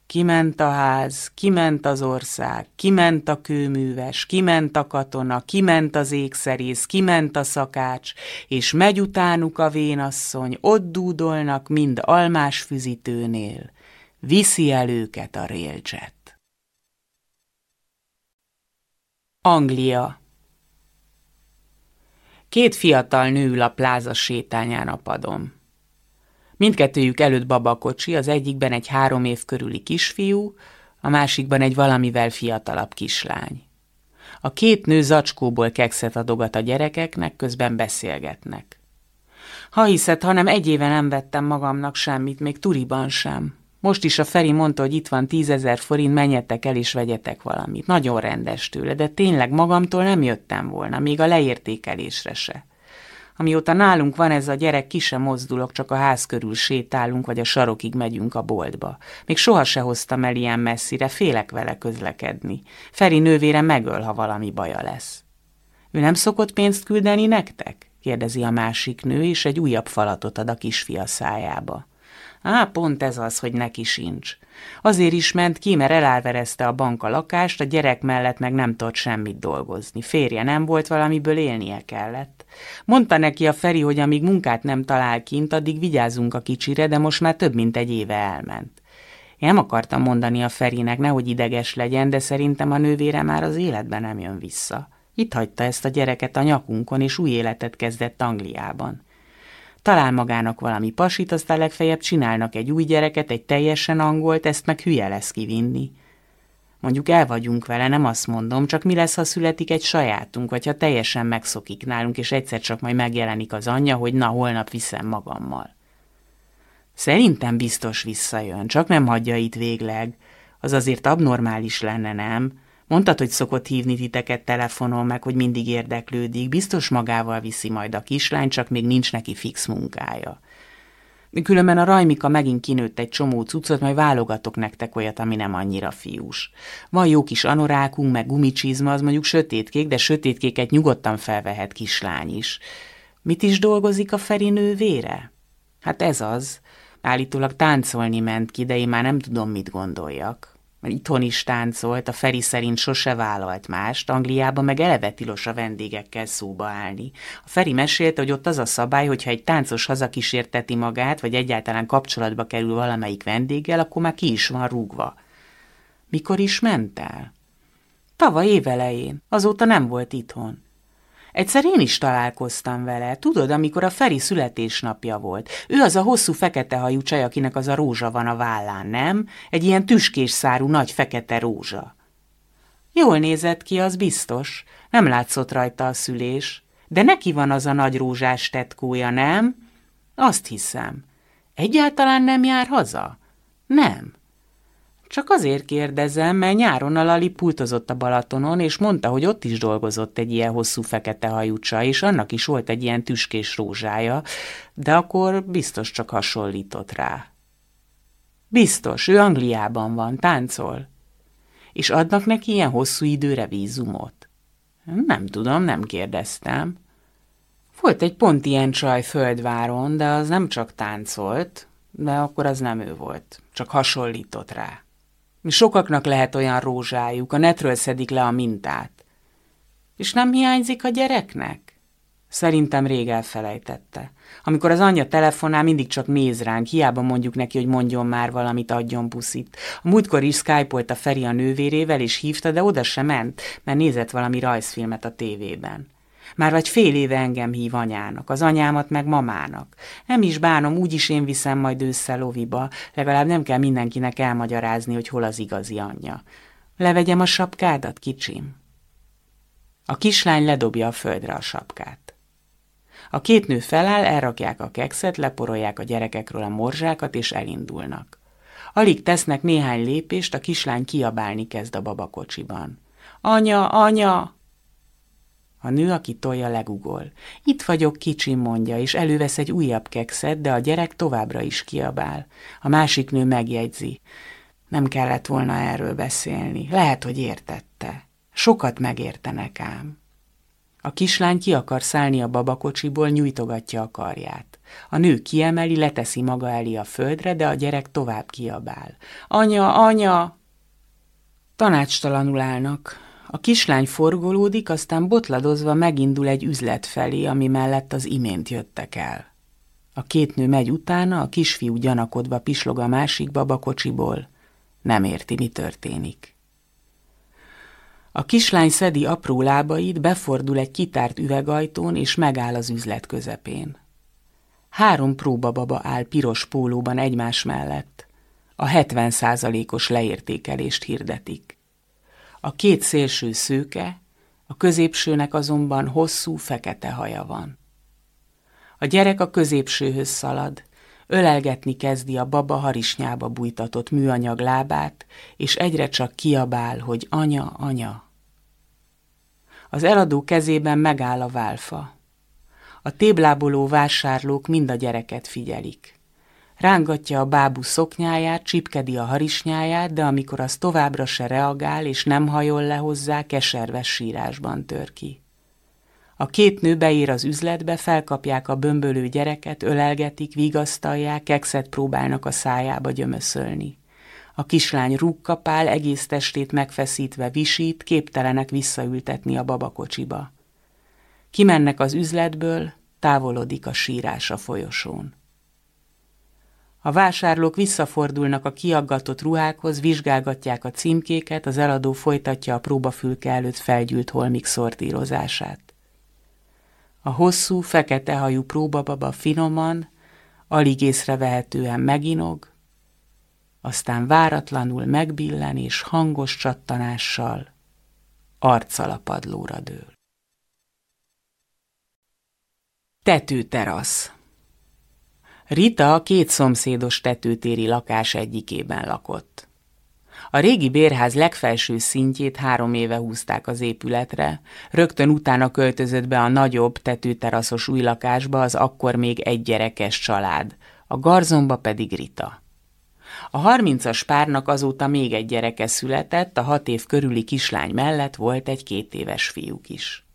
Kiment a ház, kiment az ország, kiment a kőműves, kiment a katona, kiment az ékszerész, kiment a szakács, és megy utánuk a vénasszony, ott dúdolnak mind almás füzitőnél, viszi el őket a railjet. Anglia Két fiatal nő ül a pláza sétányán a padon. Mindkettőjük előtt babakocsi, az egyikben egy három év körüli kisfiú, a másikban egy valamivel fiatalabb kislány. A két nő zacskóból kekszet adogat a gyerekeknek, közben beszélgetnek. Ha hiszed, hanem egy éve nem vettem magamnak semmit, még turiban sem. Most is a Feri mondta, hogy itt van tízezer forint, menjetek el és vegyetek valamit. Nagyon rendes tőle, de tényleg magamtól nem jöttem volna, még a leértékelésre se. Amióta nálunk van ez a gyerek, ki sem mozdulok, csak a ház körül sétálunk, vagy a sarokig megyünk a boltba. Még soha se hoztam el ilyen messzire, félek vele közlekedni. Feri nővére megöl, ha valami baja lesz. Ő nem szokott pénzt küldeni nektek? kérdezi a másik nő, és egy újabb falatot ad a kisfia szájába. Á, pont ez az, hogy neki sincs. Azért is ment ki, mert elárverezte a bank a lakást, a gyerek mellett meg nem tudott semmit dolgozni. Férje nem volt, valamiből élnie kellett. Mondta neki a Feri, hogy amíg munkát nem talál kint, addig vigyázunk a kicsire, de most már több mint egy éve elment. Én nem akartam mondani a Ferinek, nehogy ideges legyen, de szerintem a nővére már az életben nem jön vissza. Itt hagyta ezt a gyereket a nyakunkon, és új életet kezdett Angliában. Talál magának valami pasit, aztán legfeljebb csinálnak egy új gyereket, egy teljesen angolt, ezt meg hülye lesz kivinni. Mondjuk el vagyunk vele, nem azt mondom, csak mi lesz, ha születik egy sajátunk, vagy ha teljesen megszokik nálunk, és egyszer csak majd megjelenik az anyja, hogy na, holnap viszem magammal. Szerintem biztos visszajön, csak nem hagyja itt végleg. Az azért abnormális lenne, nem? Mondtad, hogy szokott hívni titeket telefonon, meg hogy mindig érdeklődik. Biztos magával viszi majd a kislány, csak még nincs neki fix munkája. Különben a Rajmika megint kinőtt egy csomó cuccot, majd válogatok nektek olyat, ami nem annyira fiús. Van jó kis anorákunk, meg gumicsizma, az mondjuk sötétkék, de sötétkéket nyugodtan felvehet kislány is. Mit is dolgozik a Feri nővére? Hát ez az. Állítólag táncolni ment ki, de én már nem tudom, mit gondoljak itthon is táncolt, a Feri szerint sose vállalt mást, Angliában meg eleve tilos a vendégekkel szóba állni. A Feri mesélte, hogy ott az a szabály, hogyha egy táncos hazakísérteti magát, vagy egyáltalán kapcsolatba kerül valamelyik vendéggel, akkor már ki is van rúgva. Mikor is ment el? Tavaly évelején, azóta nem volt itthon. Egyszer én is találkoztam vele, tudod, amikor a Feri születésnapja volt. Ő az a hosszú fekete hajú csaj, akinek az a rózsa van a vállán, nem? Egy ilyen tüskés szárú nagy fekete rózsa. Jól nézett ki, az biztos. Nem látszott rajta a szülés. De neki van az a nagy rózsás tetkója, nem? Azt hiszem. Egyáltalán nem jár haza? Nem. Csak azért kérdezem, mert nyáron a Lali pultozott a Balatonon, és mondta, hogy ott is dolgozott egy ilyen hosszú fekete hajúcsa, és annak is volt egy ilyen tüskés rózsája, de akkor biztos csak hasonlított rá. Biztos, ő Angliában van, táncol. És adnak neki ilyen hosszú időre vízumot? Nem tudom, nem kérdeztem. Volt egy pont ilyen csaj földváron, de az nem csak táncolt, de akkor az nem ő volt, csak hasonlított rá. Sokaknak lehet olyan rózsájuk, a netről szedik le a mintát. És nem hiányzik a gyereknek? Szerintem rég elfelejtette. Amikor az anyja telefonál, mindig csak néz ránk, hiába mondjuk neki, hogy mondjon már valamit, adjon puszit. A múltkor is skype a Feri a nővérével, és hívta, de oda sem ment, mert nézett valami rajzfilmet a tévében. Már vagy fél éve engem hív anyának, az anyámat meg mamának. Nem is bánom, úgyis én viszem majd ősszel loviba, legalább nem kell mindenkinek elmagyarázni, hogy hol az igazi anyja. Levegyem a sapkádat, kicsim. A kislány ledobja a földre a sapkát. A két nő feláll, elrakják a kekszet, leporolják a gyerekekről a morzsákat, és elindulnak. Alig tesznek néhány lépést, a kislány kiabálni kezd a babakocsiban. Anya, anya! A nő, aki tolja, legugol. Itt vagyok, kicsi, mondja, és elővesz egy újabb kekszet, de a gyerek továbbra is kiabál. A másik nő megjegyzi. Nem kellett volna erről beszélni. Lehet, hogy értette. Sokat megértenek ám. A kislány ki akar szállni a babakocsiból, nyújtogatja a karját. A nő kiemeli, leteszi maga elé a földre, de a gyerek tovább kiabál. Anya, anya! Tanácstalanul állnak. A kislány forgolódik, aztán botladozva megindul egy üzlet felé, ami mellett az imént jöttek el. A két nő megy utána, a kisfiú gyanakodva pislog a másik babakocsiból. Nem érti, mi történik. A kislány szedi apró lábait, befordul egy kitárt üvegajtón, és megáll az üzlet közepén. Három próbababa áll piros pólóban egymás mellett. A 70 százalékos leértékelést hirdetik. A két szélső szőke, a középsőnek azonban hosszú fekete haja van. A gyerek a középsőhöz szalad, ölelgetni kezdi a baba harisnyába bújtatott műanyag lábát, és egyre csak kiabál, hogy anya, anya. Az eladó kezében megáll a válfa. A tébláboló vásárlók mind a gyereket figyelik. Rángatja a bábú szoknyáját, csipkedi a harisnyáját, de amikor az továbbra se reagál és nem hajol le hozzá, keserves sírásban tör ki. A két nő beér az üzletbe, felkapják a bömbölő gyereket, ölelgetik, vigasztalják, kekszet próbálnak a szájába gyömöszölni. A kislány rúgkapál, egész testét megfeszítve visít, képtelenek visszaültetni a babakocsiba. Kimennek az üzletből, távolodik a sírás a folyosón. A vásárlók visszafordulnak a kiaggatott ruhákhoz, vizsgálgatják a címkéket, az eladó folytatja a próbafülke előtt felgyűlt holmik szortírozását. A hosszú, fekete hajú próbababa finoman, alig észrevehetően meginog, aztán váratlanul megbillen és hangos csattanással arccal a padlóra dől. Tetőterasz Rita a két szomszédos tetőtéri lakás egyikében lakott. A régi bérház legfelső szintjét három éve húzták az épületre, rögtön utána költözött be a nagyobb tetőteraszos új lakásba az akkor még egy gyerekes család, a garzomba pedig Rita. A harmincas párnak azóta még egy gyereke született, a hat év körüli kislány mellett volt egy két éves fiúk is.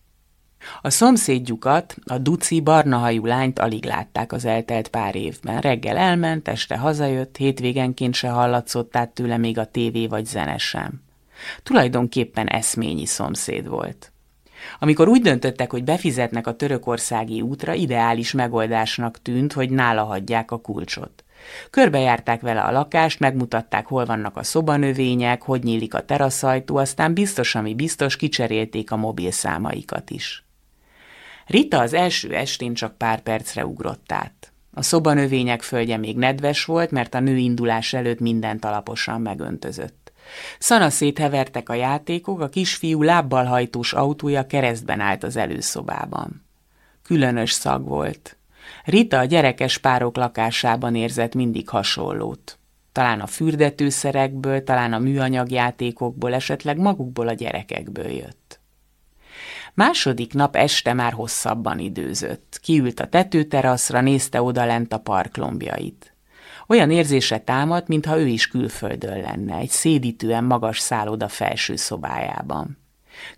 A szomszédjukat, a duci barnahajú lányt alig látták az eltelt pár évben. Reggel elment, este hazajött, hétvégenként se hallatszott át tőle még a tévé vagy zene sem. Tulajdonképpen eszményi szomszéd volt. Amikor úgy döntöttek, hogy befizetnek a törökországi útra, ideális megoldásnak tűnt, hogy nála hagyják a kulcsot. Körbejárták vele a lakást, megmutatták, hol vannak a szobanövények, hogy nyílik a teraszajtó, aztán biztos, ami biztos, kicserélték a mobilszámaikat is. Rita az első estén csak pár percre ugrott át. A szobanövények földje még nedves volt, mert a nő indulás előtt mindent alaposan megöntözött. Szana széthevertek a játékok, a kisfiú lábbal hajtós autója keresztben állt az előszobában. Különös szag volt. Rita a gyerekes párok lakásában érzett mindig hasonlót. talán a fürdetőszerekből, talán a műanyagjátékokból, esetleg magukból a gyerekekből jött. Második nap este már hosszabban időzött. Kiült a tetőteraszra, nézte odalent a parklombjait. Olyan érzése támadt, mintha ő is külföldön lenne, egy szédítően magas szálloda felső szobájában.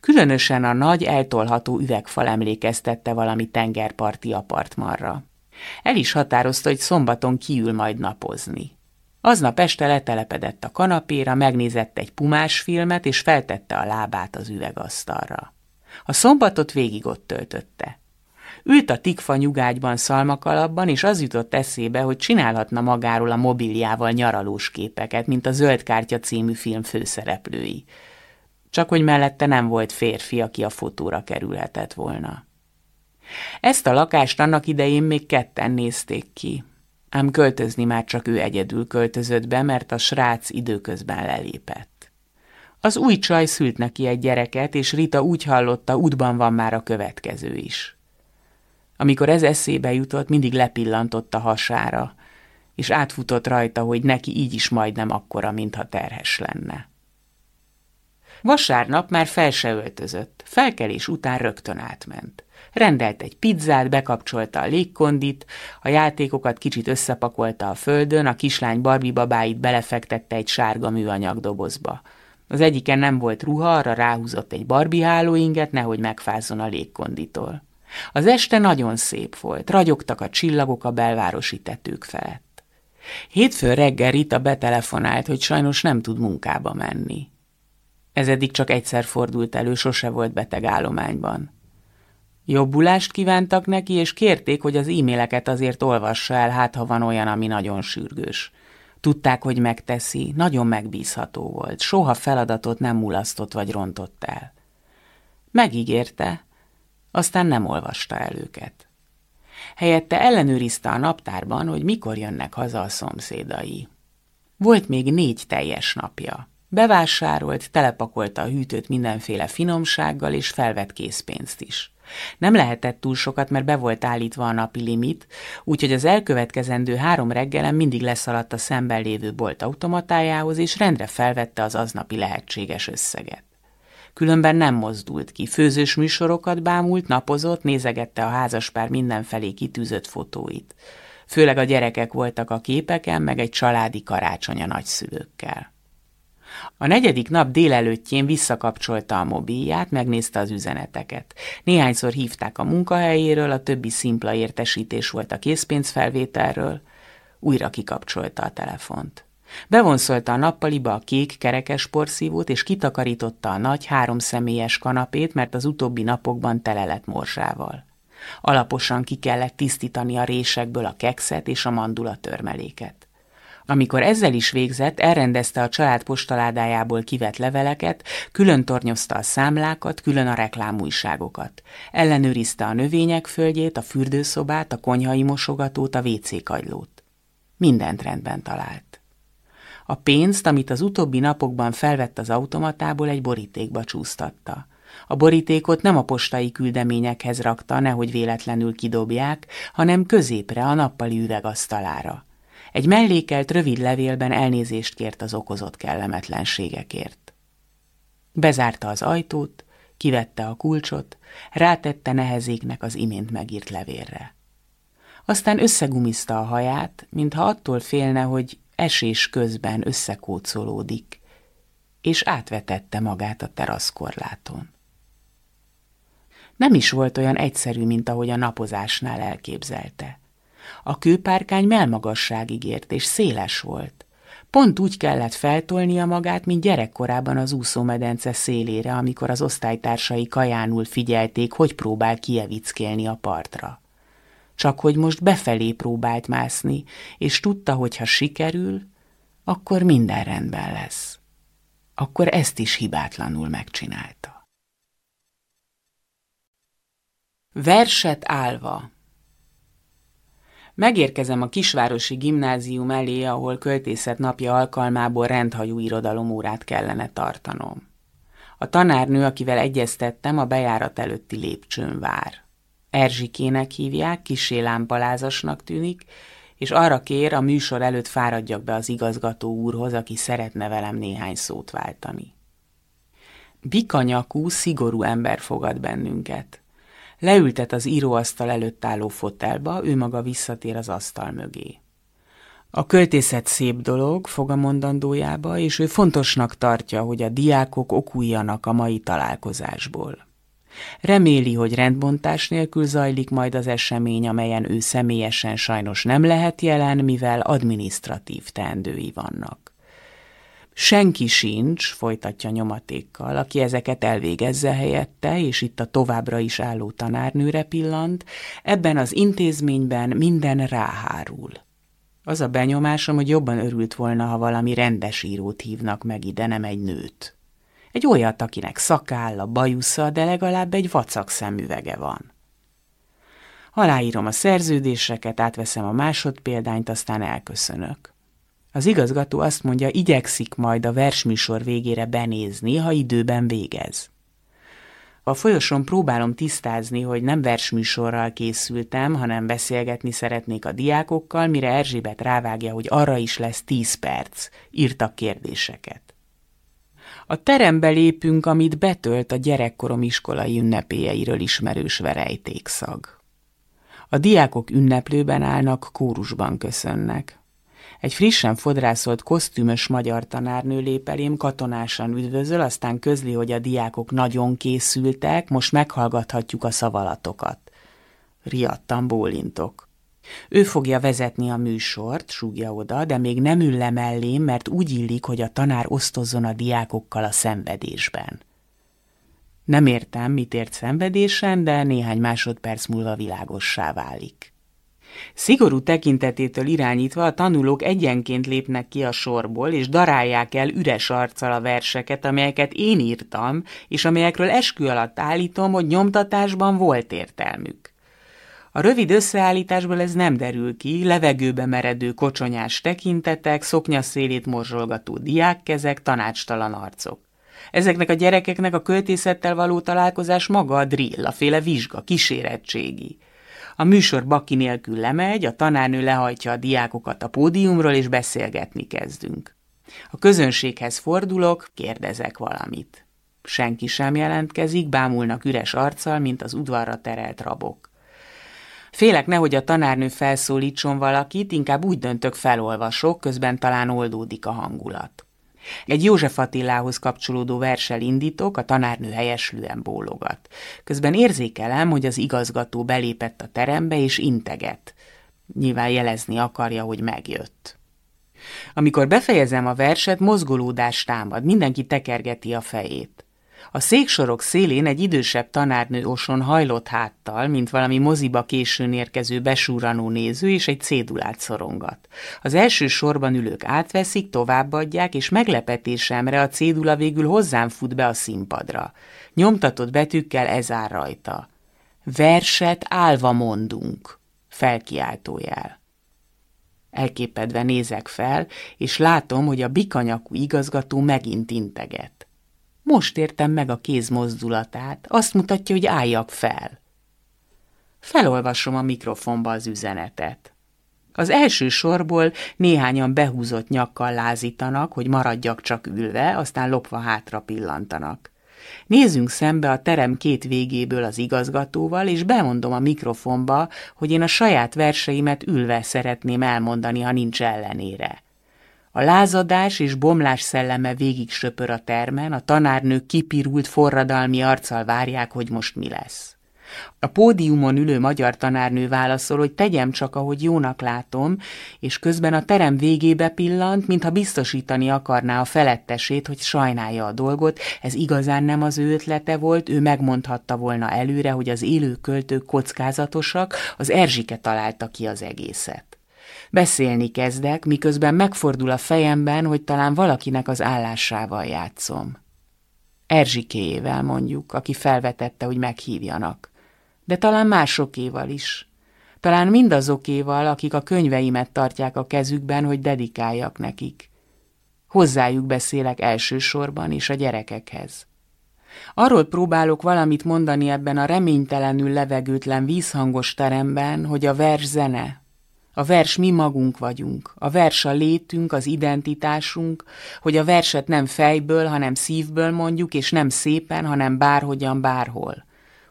Különösen a nagy, eltolható üvegfal emlékeztette valami tengerparti apartmanra. El is határozta, hogy szombaton kiül majd napozni. Aznap este letelepedett a kanapéra, megnézett egy pumás filmet, és feltette a lábát az üvegasztalra. A szombatot végig ott töltötte. Ült a tikfa nyugágyban szalmakalapban, és az jutott eszébe, hogy csinálhatna magáról a mobiljával nyaralós képeket, mint a Zöld Kártya című film főszereplői. Csak hogy mellette nem volt férfi, aki a fotóra kerülhetett volna. Ezt a lakást annak idején még ketten nézték ki, ám költözni már csak ő egyedül költözött be, mert a srác időközben lelépett. Az új csaj szült neki egy gyereket, és Rita úgy hallotta, útban van már a következő is. Amikor ez eszébe jutott, mindig lepillantott a hasára, és átfutott rajta, hogy neki így is majdnem akkora, mintha terhes lenne. Vasárnap már fel se öltözött, felkelés után rögtön átment. Rendelt egy pizzát, bekapcsolta a légkondit, a játékokat kicsit összepakolta a földön, a kislány Barbie babáit belefektette egy sárga műanyag dobozba. Az egyiken nem volt ruha, arra ráhúzott egy Barbie hálóinget, nehogy megfázzon a légkonditól. Az este nagyon szép volt, ragyogtak a csillagok a belvárosi tetők felett. Hétfő reggel Rita betelefonált, hogy sajnos nem tud munkába menni. Ez eddig csak egyszer fordult elő, sose volt beteg állományban. Jobbulást kívántak neki, és kérték, hogy az e-maileket azért olvassa el, hát ha van olyan, ami nagyon sürgős. Tudták, hogy megteszi, nagyon megbízható volt, soha feladatot nem mulasztott vagy rontott el. Megígérte, aztán nem olvasta el őket. Helyette ellenőrizte a naptárban, hogy mikor jönnek haza a szomszédai. Volt még négy teljes napja. Bevásárolt, telepakolta a hűtőt mindenféle finomsággal, és felvett készpénzt is. Nem lehetett túl sokat, mert be volt állítva a napi limit, úgyhogy az elkövetkezendő három reggelen mindig leszaladt a szemben lévő bolt automatájához, és rendre felvette az aznapi lehetséges összeget. Különben nem mozdult ki, főzős műsorokat bámult, napozott, nézegette a házaspár mindenfelé kitűzött fotóit. Főleg a gyerekek voltak a képeken, meg egy családi karácsony a nagyszülőkkel. A negyedik nap délelőttjén visszakapcsolta a mobilját, megnézte az üzeneteket. Néhányszor hívták a munkahelyéről, a többi szimpla értesítés volt a készpénzfelvételről. Újra kikapcsolta a telefont. Bevonszolta a nappaliba a kék kerekes porszívót, és kitakarította a nagy háromszemélyes kanapét, mert az utóbbi napokban tele lett morzsával. Alaposan ki kellett tisztítani a résekből a kekszet és a mandula törmeléket. Amikor ezzel is végzett, elrendezte a család postaládájából kivett leveleket, külön tornyozta a számlákat, külön a reklámújságokat. Ellenőrizte a növények földjét, a fürdőszobát, a konyhai mosogatót, a WC kagylót. Mindent rendben talált. A pénzt, amit az utóbbi napokban felvett az automatából, egy borítékba csúsztatta. A borítékot nem a postai küldeményekhez rakta, nehogy véletlenül kidobják, hanem középre, a nappali üvegasztalára. Egy mellékelt rövid levélben elnézést kért az okozott kellemetlenségekért. Bezárta az ajtót, kivette a kulcsot, rátette nehezéknek az imént megírt levélre. Aztán összegumizta a haját, mintha attól félne, hogy esés közben összekócolódik, és átvetette magát a teraszkorláton. Nem is volt olyan egyszerű, mint ahogy a napozásnál elképzelte. A kőpárkány melmagasságig ért, és széles volt. Pont úgy kellett feltolnia magát, mint gyerekkorában az úszómedence szélére, amikor az osztálytársai kajánul figyelték, hogy próbál kievickélni a partra. Csak hogy most befelé próbált mászni, és tudta, hogy ha sikerül, akkor minden rendben lesz. Akkor ezt is hibátlanul megcsinálta. Verset állva Megérkezem a kisvárosi gimnázium elé, ahol költészet napja alkalmából rendhajú irodalomórát kellene tartanom. A tanárnő, akivel egyeztettem, a bejárat előtti lépcsőn vár. Erzsikének hívják, kisé lámpalázasnak tűnik, és arra kér, a műsor előtt fáradjak be az igazgató úrhoz, aki szeretne velem néhány szót váltani. Bikanyakú, szigorú ember fogad bennünket. Leültet az íróasztal előtt álló fotelba, ő maga visszatér az asztal mögé. A költészet szép dolog, fog a mondandójába, és ő fontosnak tartja, hogy a diákok okuljanak a mai találkozásból. Reméli, hogy rendbontás nélkül zajlik majd az esemény, amelyen ő személyesen sajnos nem lehet jelen, mivel administratív teendői vannak. Senki sincs, folytatja nyomatékkal, aki ezeket elvégezze helyette, és itt a továbbra is álló tanárnőre pillant, ebben az intézményben minden ráhárul. Az a benyomásom, hogy jobban örült volna, ha valami rendes írót hívnak meg ide, nem egy nőt. Egy olyat, akinek szakálla, bajusza, de legalább egy vacak szemüvege van. Aláírom a szerződéseket, átveszem a másodpéldányt, aztán elköszönök. Az igazgató azt mondja, igyekszik majd a versműsor végére benézni, ha időben végez. A folyoson próbálom tisztázni, hogy nem versműsorral készültem, hanem beszélgetni szeretnék a diákokkal, mire Erzsébet rávágja, hogy arra is lesz tíz perc. Írtak kérdéseket. A terembe lépünk, amit betölt a gyerekkorom iskolai ünnepéjeiről ismerős verejtékszag. A diákok ünneplőben állnak, kórusban köszönnek. Egy frissen fodrászolt kosztümös magyar tanárnő lép elém, katonásan üdvözöl, aztán közli, hogy a diákok nagyon készültek, most meghallgathatjuk a szavalatokat. Riadtan bólintok. Ő fogja vezetni a műsort, súgja oda, de még nem ül le mellém, mert úgy illik, hogy a tanár osztozzon a diákokkal a szenvedésben. Nem értem, mit ért szenvedésen, de néhány másodperc múlva világossá válik. Szigorú tekintetétől irányítva a tanulók egyenként lépnek ki a sorból, és darálják el üres arccal a verseket, amelyeket én írtam, és amelyekről eskü alatt állítom, hogy nyomtatásban volt értelmük. A rövid összeállításból ez nem derül ki, levegőbe meredő kocsonyás tekintetek, szoknyaszélét morzsolgató diákkezek, tanácstalan arcok. Ezeknek a gyerekeknek a költészettel való találkozás maga a drill, a féle vizsga, kísérettségi. A műsor baki nélkül lemegy, a tanárnő lehajtja a diákokat a pódiumról, és beszélgetni kezdünk. A közönséghez fordulok, kérdezek valamit. Senki sem jelentkezik, bámulnak üres arccal, mint az udvarra terelt rabok. Félek nehogy a tanárnő felszólítson valakit, inkább úgy döntök felolvasok, közben talán oldódik a hangulat. Egy József Attilához kapcsolódó versel indítok, a tanárnő helyeslően bólogat. Közben érzékelem, hogy az igazgató belépett a terembe és integet. Nyilván jelezni akarja, hogy megjött. Amikor befejezem a verset, mozgolódás támad, mindenki tekergeti a fejét. A széksorok szélén egy idősebb tanárnő oson hajlott háttal, mint valami moziba későn érkező besúranó néző, és egy cédulát szorongat. Az első sorban ülők átveszik, továbbadják, és meglepetésemre a cédula végül hozzám fut be a színpadra. Nyomtatott betűkkel ez áll rajta. Verset álva mondunk. Felkiáltójel. Elképedve nézek fel, és látom, hogy a bikanyakú igazgató megint integet. Most értem meg a kéz mozdulatát, azt mutatja, hogy álljak fel. Felolvasom a mikrofonba az üzenetet. Az első sorból néhányan behúzott nyakkal lázítanak, hogy maradjak csak ülve, aztán lopva hátra pillantanak. Nézzünk szembe a terem két végéből az igazgatóval, és bemondom a mikrofonba, hogy én a saját verseimet ülve szeretném elmondani, ha nincs ellenére. A lázadás és bomlás szelleme végig söpör a termen, a tanárnők kipirult forradalmi arccal várják, hogy most mi lesz. A pódiumon ülő magyar tanárnő válaszol, hogy tegyem csak, ahogy jónak látom, és közben a terem végébe pillant, mintha biztosítani akarná a felettesét, hogy sajnálja a dolgot, ez igazán nem az ő ötlete volt, ő megmondhatta volna előre, hogy az élő költők kockázatosak, az Erzsike találta ki az egészet. Beszélni kezdek, miközben megfordul a fejemben, hogy talán valakinek az állásával játszom. Erzsikéjével mondjuk, aki felvetette, hogy meghívjanak. De talán másokéval is. Talán mindazokéval, akik a könyveimet tartják a kezükben, hogy dedikáljak nekik. Hozzájuk beszélek elsősorban és a gyerekekhez. Arról próbálok valamit mondani ebben a reménytelenül levegőtlen vízhangos teremben, hogy a vers zene, A vers mi magunk vagyunk, a vers a létünk, az identitásunk, hogy a verset nem fejből, hanem szívből mondjuk, és nem szépen, hanem bárhogyan, bárhol.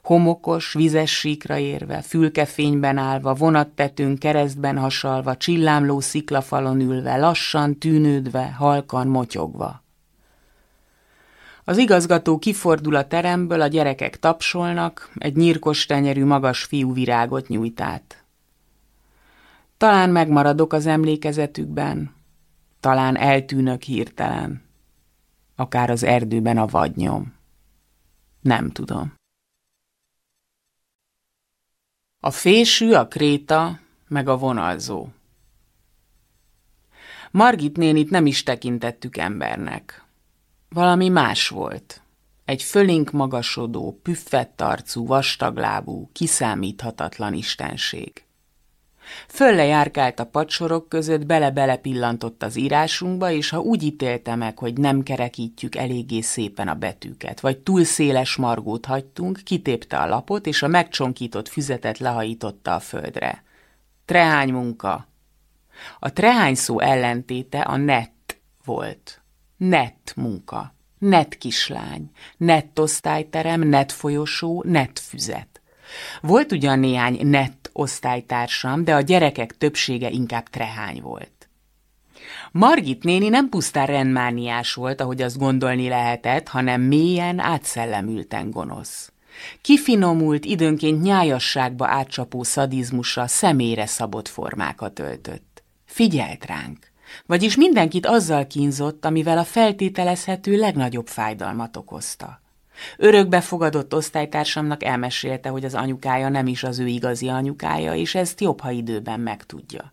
Homokos, vizes síkra érve, fülkefényben állva, vonattetőn keresztben hasalva, csillámló sziklafalon ülve, lassan, tűnődve, halkan, motyogva. Az igazgató kifordul a teremből, a gyerekek tapsolnak, egy nyírkos tenyerű magas fiú virágot nyújt át. Talán megmaradok az emlékezetükben, talán eltűnök hirtelen, akár az erdőben a vadnyom. Nem tudom. A fésű, a kréta, meg a vonalzó. Margit nénit nem is tekintettük embernek. Valami más volt. Egy fölénk magasodó, püffett arcú, vastaglábú, kiszámíthatatlan istenség. Fölle járkált a padsorok között, bele-bele pillantott az írásunkba, és ha úgy ítélte meg, hogy nem kerekítjük eléggé szépen a betűket, vagy túl széles margót hagytunk, kitépte a lapot, és a megcsonkított füzetet lehajította a földre. Trehány munka. A trehány szó ellentéte a net volt. Net munka. Net kislány, net osztályterem, net folyosó, net füzet. Volt ugyan néhány net osztálytársam, de a gyerekek többsége inkább trehány volt. Margit néni nem pusztán rendmániás volt, ahogy azt gondolni lehetett, hanem mélyen átszellemülten gonosz. Kifinomult, időnként nyájasságba átcsapó szadizmusa személyre szabott formákat öltött. Figyelt ránk, vagyis mindenkit azzal kínzott, amivel a feltételezhető legnagyobb fájdalmat okozta. Örökbefogadott osztálytársamnak elmesélte, hogy az anyukája nem is az ő igazi anyukája, és ezt jobb, ha időben megtudja.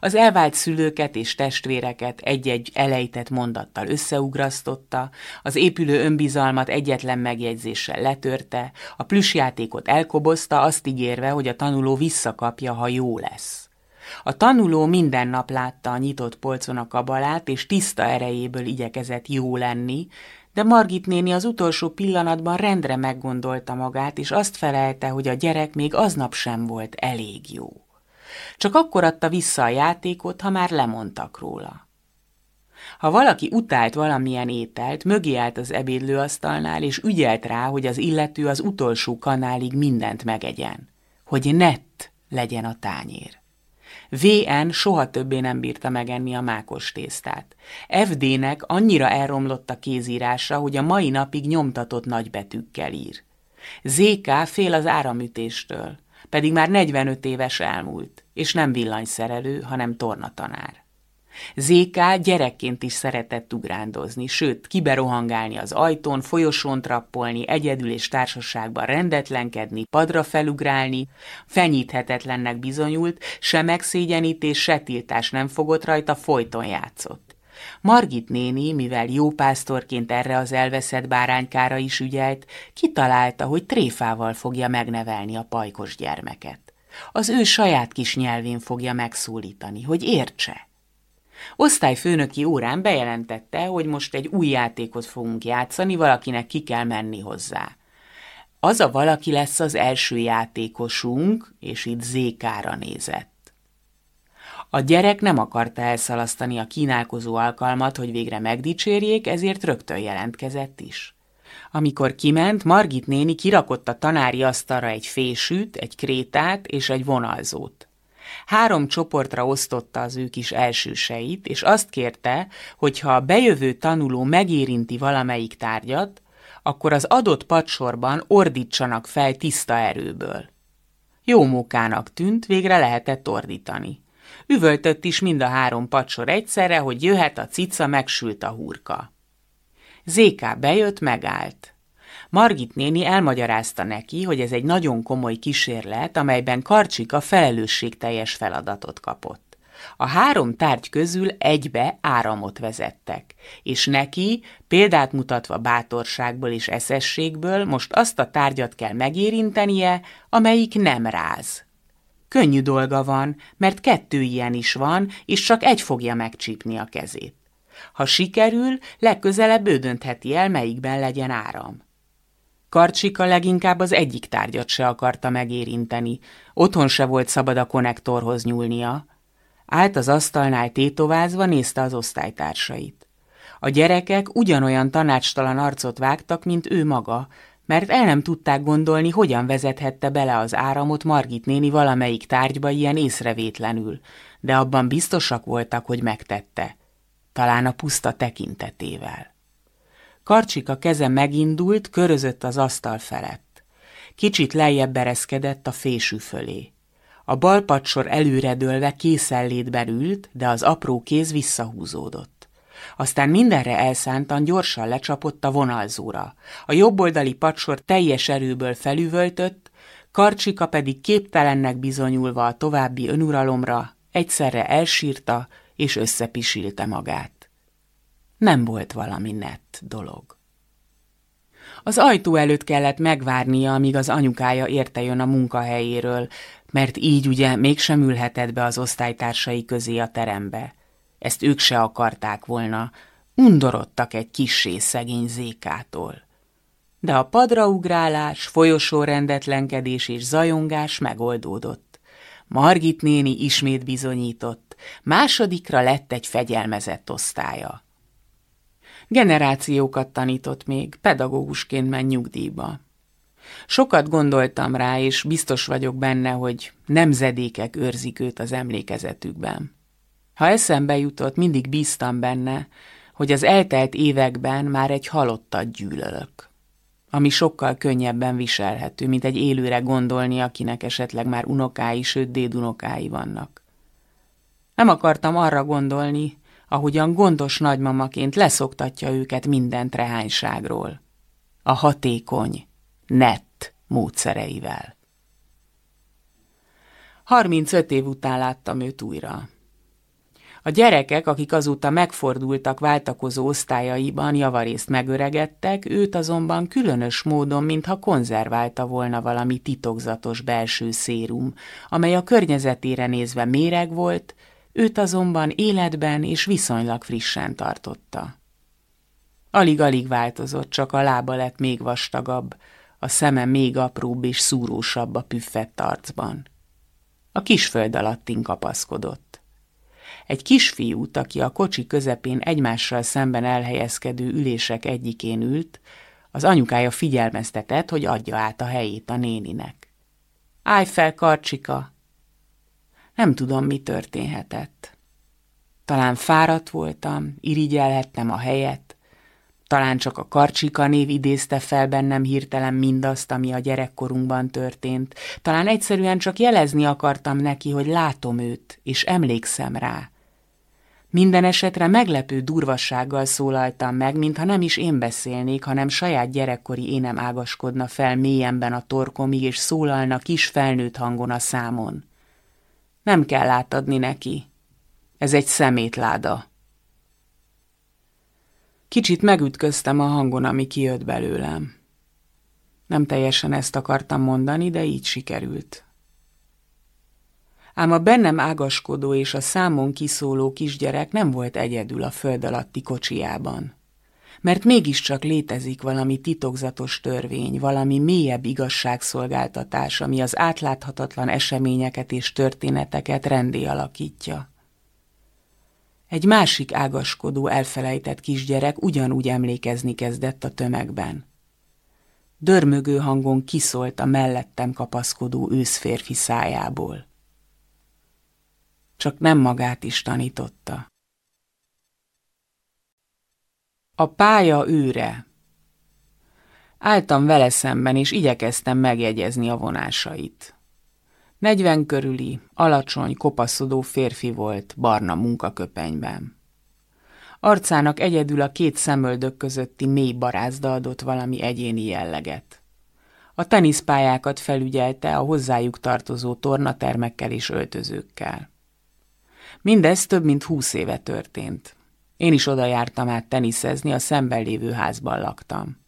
Az elvált szülőket és testvéreket egy-egy elejtett mondattal összeugrasztotta, az épülő önbizalmat egyetlen megjegyzéssel letörte, a plüssjátékot elkobozta, azt ígérve, hogy a tanuló visszakapja, ha jó lesz. A tanuló minden nap látta a nyitott polcon a kabalát, és tiszta erejéből igyekezett jó lenni, de Margit néni az utolsó pillanatban rendre meggondolta magát, és azt felelte, hogy a gyerek még aznap sem volt elég jó. Csak akkor adta vissza a játékot, ha már lemondtak róla. Ha valaki utált valamilyen ételt, mögé állt az ebédlőasztalnál, és ügyelt rá, hogy az illető az utolsó kanálig mindent megegyen, hogy nett legyen a tányér. VN soha többé nem bírta megenni a mákos tésztát. FD-nek annyira elromlott a kézírása, hogy a mai napig nyomtatott nagybetűkkel ír. ZK fél az áramütéstől, pedig már 45 éves elmúlt, és nem villanyszerelő, hanem tornatanár. ZK gyerekként is szeretett ugrándozni, sőt, kiberohangálni az ajtón, folyosón trappolni, egyedül és társaságban rendetlenkedni, padra felugrálni, fenyíthetetlennek bizonyult, se megszégyenítés, se tiltás nem fogott rajta, folyton játszott. Margit néni, mivel jó pásztorként erre az elveszett báránykára is ügyelt, kitalálta, hogy tréfával fogja megnevelni a pajkos gyermeket. Az ő saját kis nyelvén fogja megszólítani, hogy értse. Osztályfőnöki órán bejelentette, hogy most egy új játékot fogunk játszani, valakinek ki kell menni hozzá. Az a valaki lesz az első játékosunk, és itt Zékára nézett. A gyerek nem akarta elszalasztani a kínálkozó alkalmat, hogy végre megdicsérjék, ezért rögtön jelentkezett is. Amikor kiment, Margit néni kirakott a tanári asztalra egy fésűt, egy krétát és egy vonalzót. Három csoportra osztotta az ő kis elsőseit, és azt kérte, hogy ha a bejövő tanuló megérinti valamelyik tárgyat, akkor az adott padsorban ordítsanak fel tiszta erőből. Jó mókának tűnt, végre lehetett ordítani. Üvöltött is mind a három padsor egyszerre, hogy jöhet a cica, megsült a hurka. Zéká bejött, megállt. Margit néni elmagyarázta neki, hogy ez egy nagyon komoly kísérlet, amelyben Karcsika felelősségteljes feladatot kapott. A három tárgy közül egybe áramot vezettek, és neki, példát mutatva bátorságból és eszességből, most azt a tárgyat kell megérintenie, amelyik nem ráz. Könnyű dolga van, mert kettő ilyen is van, és csak egy fogja megcsípni a kezét. Ha sikerül, legközelebb ő el, melyikben legyen áram. Karcsika leginkább az egyik tárgyat se akarta megérinteni. Otthon se volt szabad a konnektorhoz nyúlnia. Állt az asztalnál tétovázva, nézte az osztálytársait. A gyerekek ugyanolyan tanácstalan arcot vágtak, mint ő maga, mert el nem tudták gondolni, hogyan vezethette bele az áramot Margit néni valamelyik tárgyba ilyen észrevétlenül, de abban biztosak voltak, hogy megtette. Talán a puszta tekintetével. Karcsika keze megindult, körözött az asztal felett. Kicsit lejjebb bereszkedett a fésű fölé. A bal padsor előredőlve készellétben ült, de az apró kéz visszahúzódott. Aztán mindenre elszántan gyorsan lecsapott a vonalzóra. A jobboldali padsor teljes erőből felüvöltött, Karcsika pedig képtelennek bizonyulva a további önuralomra egyszerre elsírta és összepisilte magát. Nem volt valami nett dolog. Az ajtó előtt kellett megvárnia, amíg az anyukája érte jön a munkahelyéről, mert így ugye mégsem ülhetett be az osztálytársai közé a terembe. Ezt ők se akarták volna, undorodtak egy kissé szegény zékától. De a padraugrálás, folyosó rendetlenkedés és zajongás megoldódott. Margit néni ismét bizonyított, másodikra lett egy fegyelmezett osztálya. Generációkat tanított még, pedagógusként ment nyugdíjba. Sokat gondoltam rá, és biztos vagyok benne, hogy nemzedékek őrzik őt az emlékezetükben. Ha eszembe jutott, mindig bíztam benne, hogy az eltelt években már egy halottat gyűlölök. Ami sokkal könnyebben viselhető, mint egy élőre gondolni, akinek esetleg már unokái, sőt dédunokái vannak. Nem akartam arra gondolni, ahogyan gondos nagymamaként leszoktatja őket minden trehányságról. A hatékony, nett módszereivel. 35 év után láttam őt újra. A gyerekek, akik azóta megfordultak váltakozó osztályaiban, javarészt megöregedtek, őt azonban különös módon, mintha konzerválta volna valami titokzatos belső szérum, amely a környezetére nézve méreg volt, őt azonban életben és viszonylag frissen tartotta. Alig-alig változott, csak a lába lett még vastagabb, a szeme még apróbb és szúrósabb a püffett arcban. A kisföld alattin kapaszkodott. Egy kisfiút, aki a kocsi közepén egymással szemben elhelyezkedő ülések egyikén ült, az anyukája figyelmeztetett, hogy adja át a helyét a néninek. Állj fel, karcsika! Nem tudom, mi történhetett. Talán fáradt voltam, irigyelhettem a helyet, talán csak a Karcsika név idézte fel bennem hirtelen mindazt, ami a gyerekkorunkban történt. Talán egyszerűen csak jelezni akartam neki, hogy látom őt, és emlékszem rá. Minden esetre meglepő durvassággal szólaltam meg, mintha nem is én beszélnék, hanem saját gyerekkori énem ágaskodna fel mélyenben a torkomig, és szólalna kis felnőtt hangon a számon. Nem kell átadni neki. Ez egy szemétláda. Kicsit megütköztem a hangon, ami kijött belőlem. Nem teljesen ezt akartam mondani, de így sikerült. Ám a bennem ágaskodó és a számon kiszóló kisgyerek nem volt egyedül a föld alatti kocsijában. Mert mégiscsak létezik valami titokzatos törvény, valami mélyebb igazságszolgáltatás, ami az átláthatatlan eseményeket és történeteket rendé alakítja. Egy másik ágaskodó, elfelejtett kisgyerek ugyanúgy emlékezni kezdett a tömegben. Dörmögő hangon kiszólt a mellettem kapaszkodó őszférfi szájából. Csak nem magát is tanította. A pálya őre. Álltam vele szemben, és igyekeztem megjegyezni a vonásait. Negyven körüli, alacsony, kopaszodó férfi volt, barna munkaköpenyben. Arcának egyedül a két szemöldök közötti mély barázda adott valami egyéni jelleget. A teniszpályákat felügyelte a hozzájuk tartozó tornatermekkel és öltözőkkel. Mindez több mint húsz éve történt. Én is oda jártam át teniszezni, a szemben lévő házban laktam.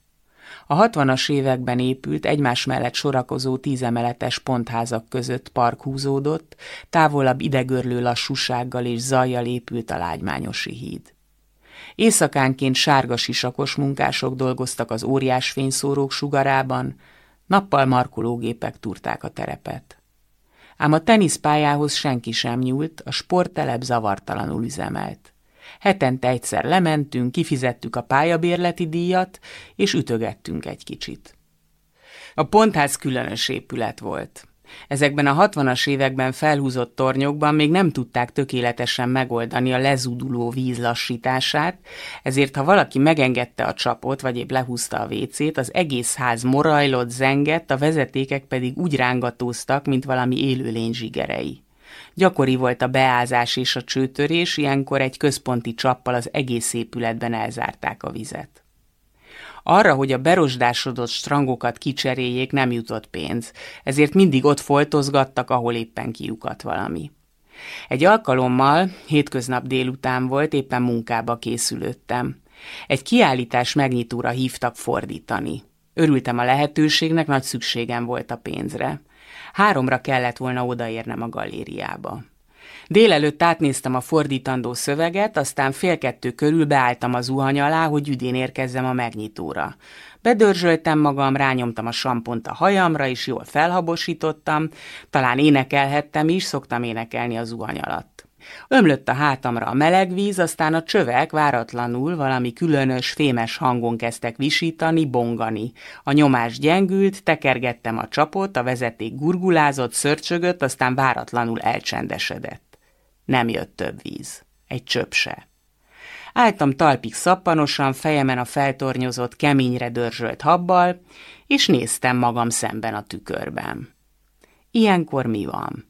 A hatvanas években épült, egymás mellett sorakozó tízemeletes pontházak között park húzódott, távolabb idegörlő lassúsággal és zajjal épült a lágymányosi híd. Éjszakánként sárga sisakos munkások dolgoztak az óriás fényszórók sugarában, nappal markológépek turták a terepet. Ám a teniszpályához senki sem nyúlt, a sporttelep zavartalanul üzemelt. Hetente egyszer lementünk, kifizettük a pályabérleti díjat, és ütögettünk egy kicsit. A pontház különös épület volt. Ezekben a 60-as években felhúzott tornyokban még nem tudták tökéletesen megoldani a lezuduló víz lassítását, ezért ha valaki megengedte a csapot, vagy épp lehúzta a vécét, az egész ház morajlott, zengett, a vezetékek pedig úgy rángatóztak, mint valami élőlény zsigerei. Gyakori volt a beázás és a csőtörés, ilyenkor egy központi csappal az egész épületben elzárták a vizet. Arra, hogy a berosdásodott strangokat kicseréljék, nem jutott pénz, ezért mindig ott foltozgattak, ahol éppen kiukat valami. Egy alkalommal, hétköznap délután volt, éppen munkába készülöttem. Egy kiállítás megnyitóra hívtak fordítani. Örültem a lehetőségnek, nagy szükségem volt a pénzre. Háromra kellett volna odaérnem a galériába. Délelőtt átnéztem a fordítandó szöveget, aztán fél kettő körül beálltam az zuhany alá, hogy üdén érkezzem a megnyitóra. Bedörzsöltem magam, rányomtam a sampont a hajamra, és jól felhabosítottam, talán énekelhettem is, szoktam énekelni az zuhany alatt. Ömlött a hátamra a meleg víz, aztán a csövek váratlanul valami különös, fémes hangon kezdtek visítani, bongani. A nyomás gyengült, tekergettem a csapot, a vezeték gurgulázott, szörcsögött, aztán váratlanul elcsendesedett. Nem jött több víz. Egy csöp se. Álltam talpig szappanosan, fejemen a feltornyozott, keményre dörzsölt habbal, és néztem magam szemben a tükörben. Ilyenkor mi van?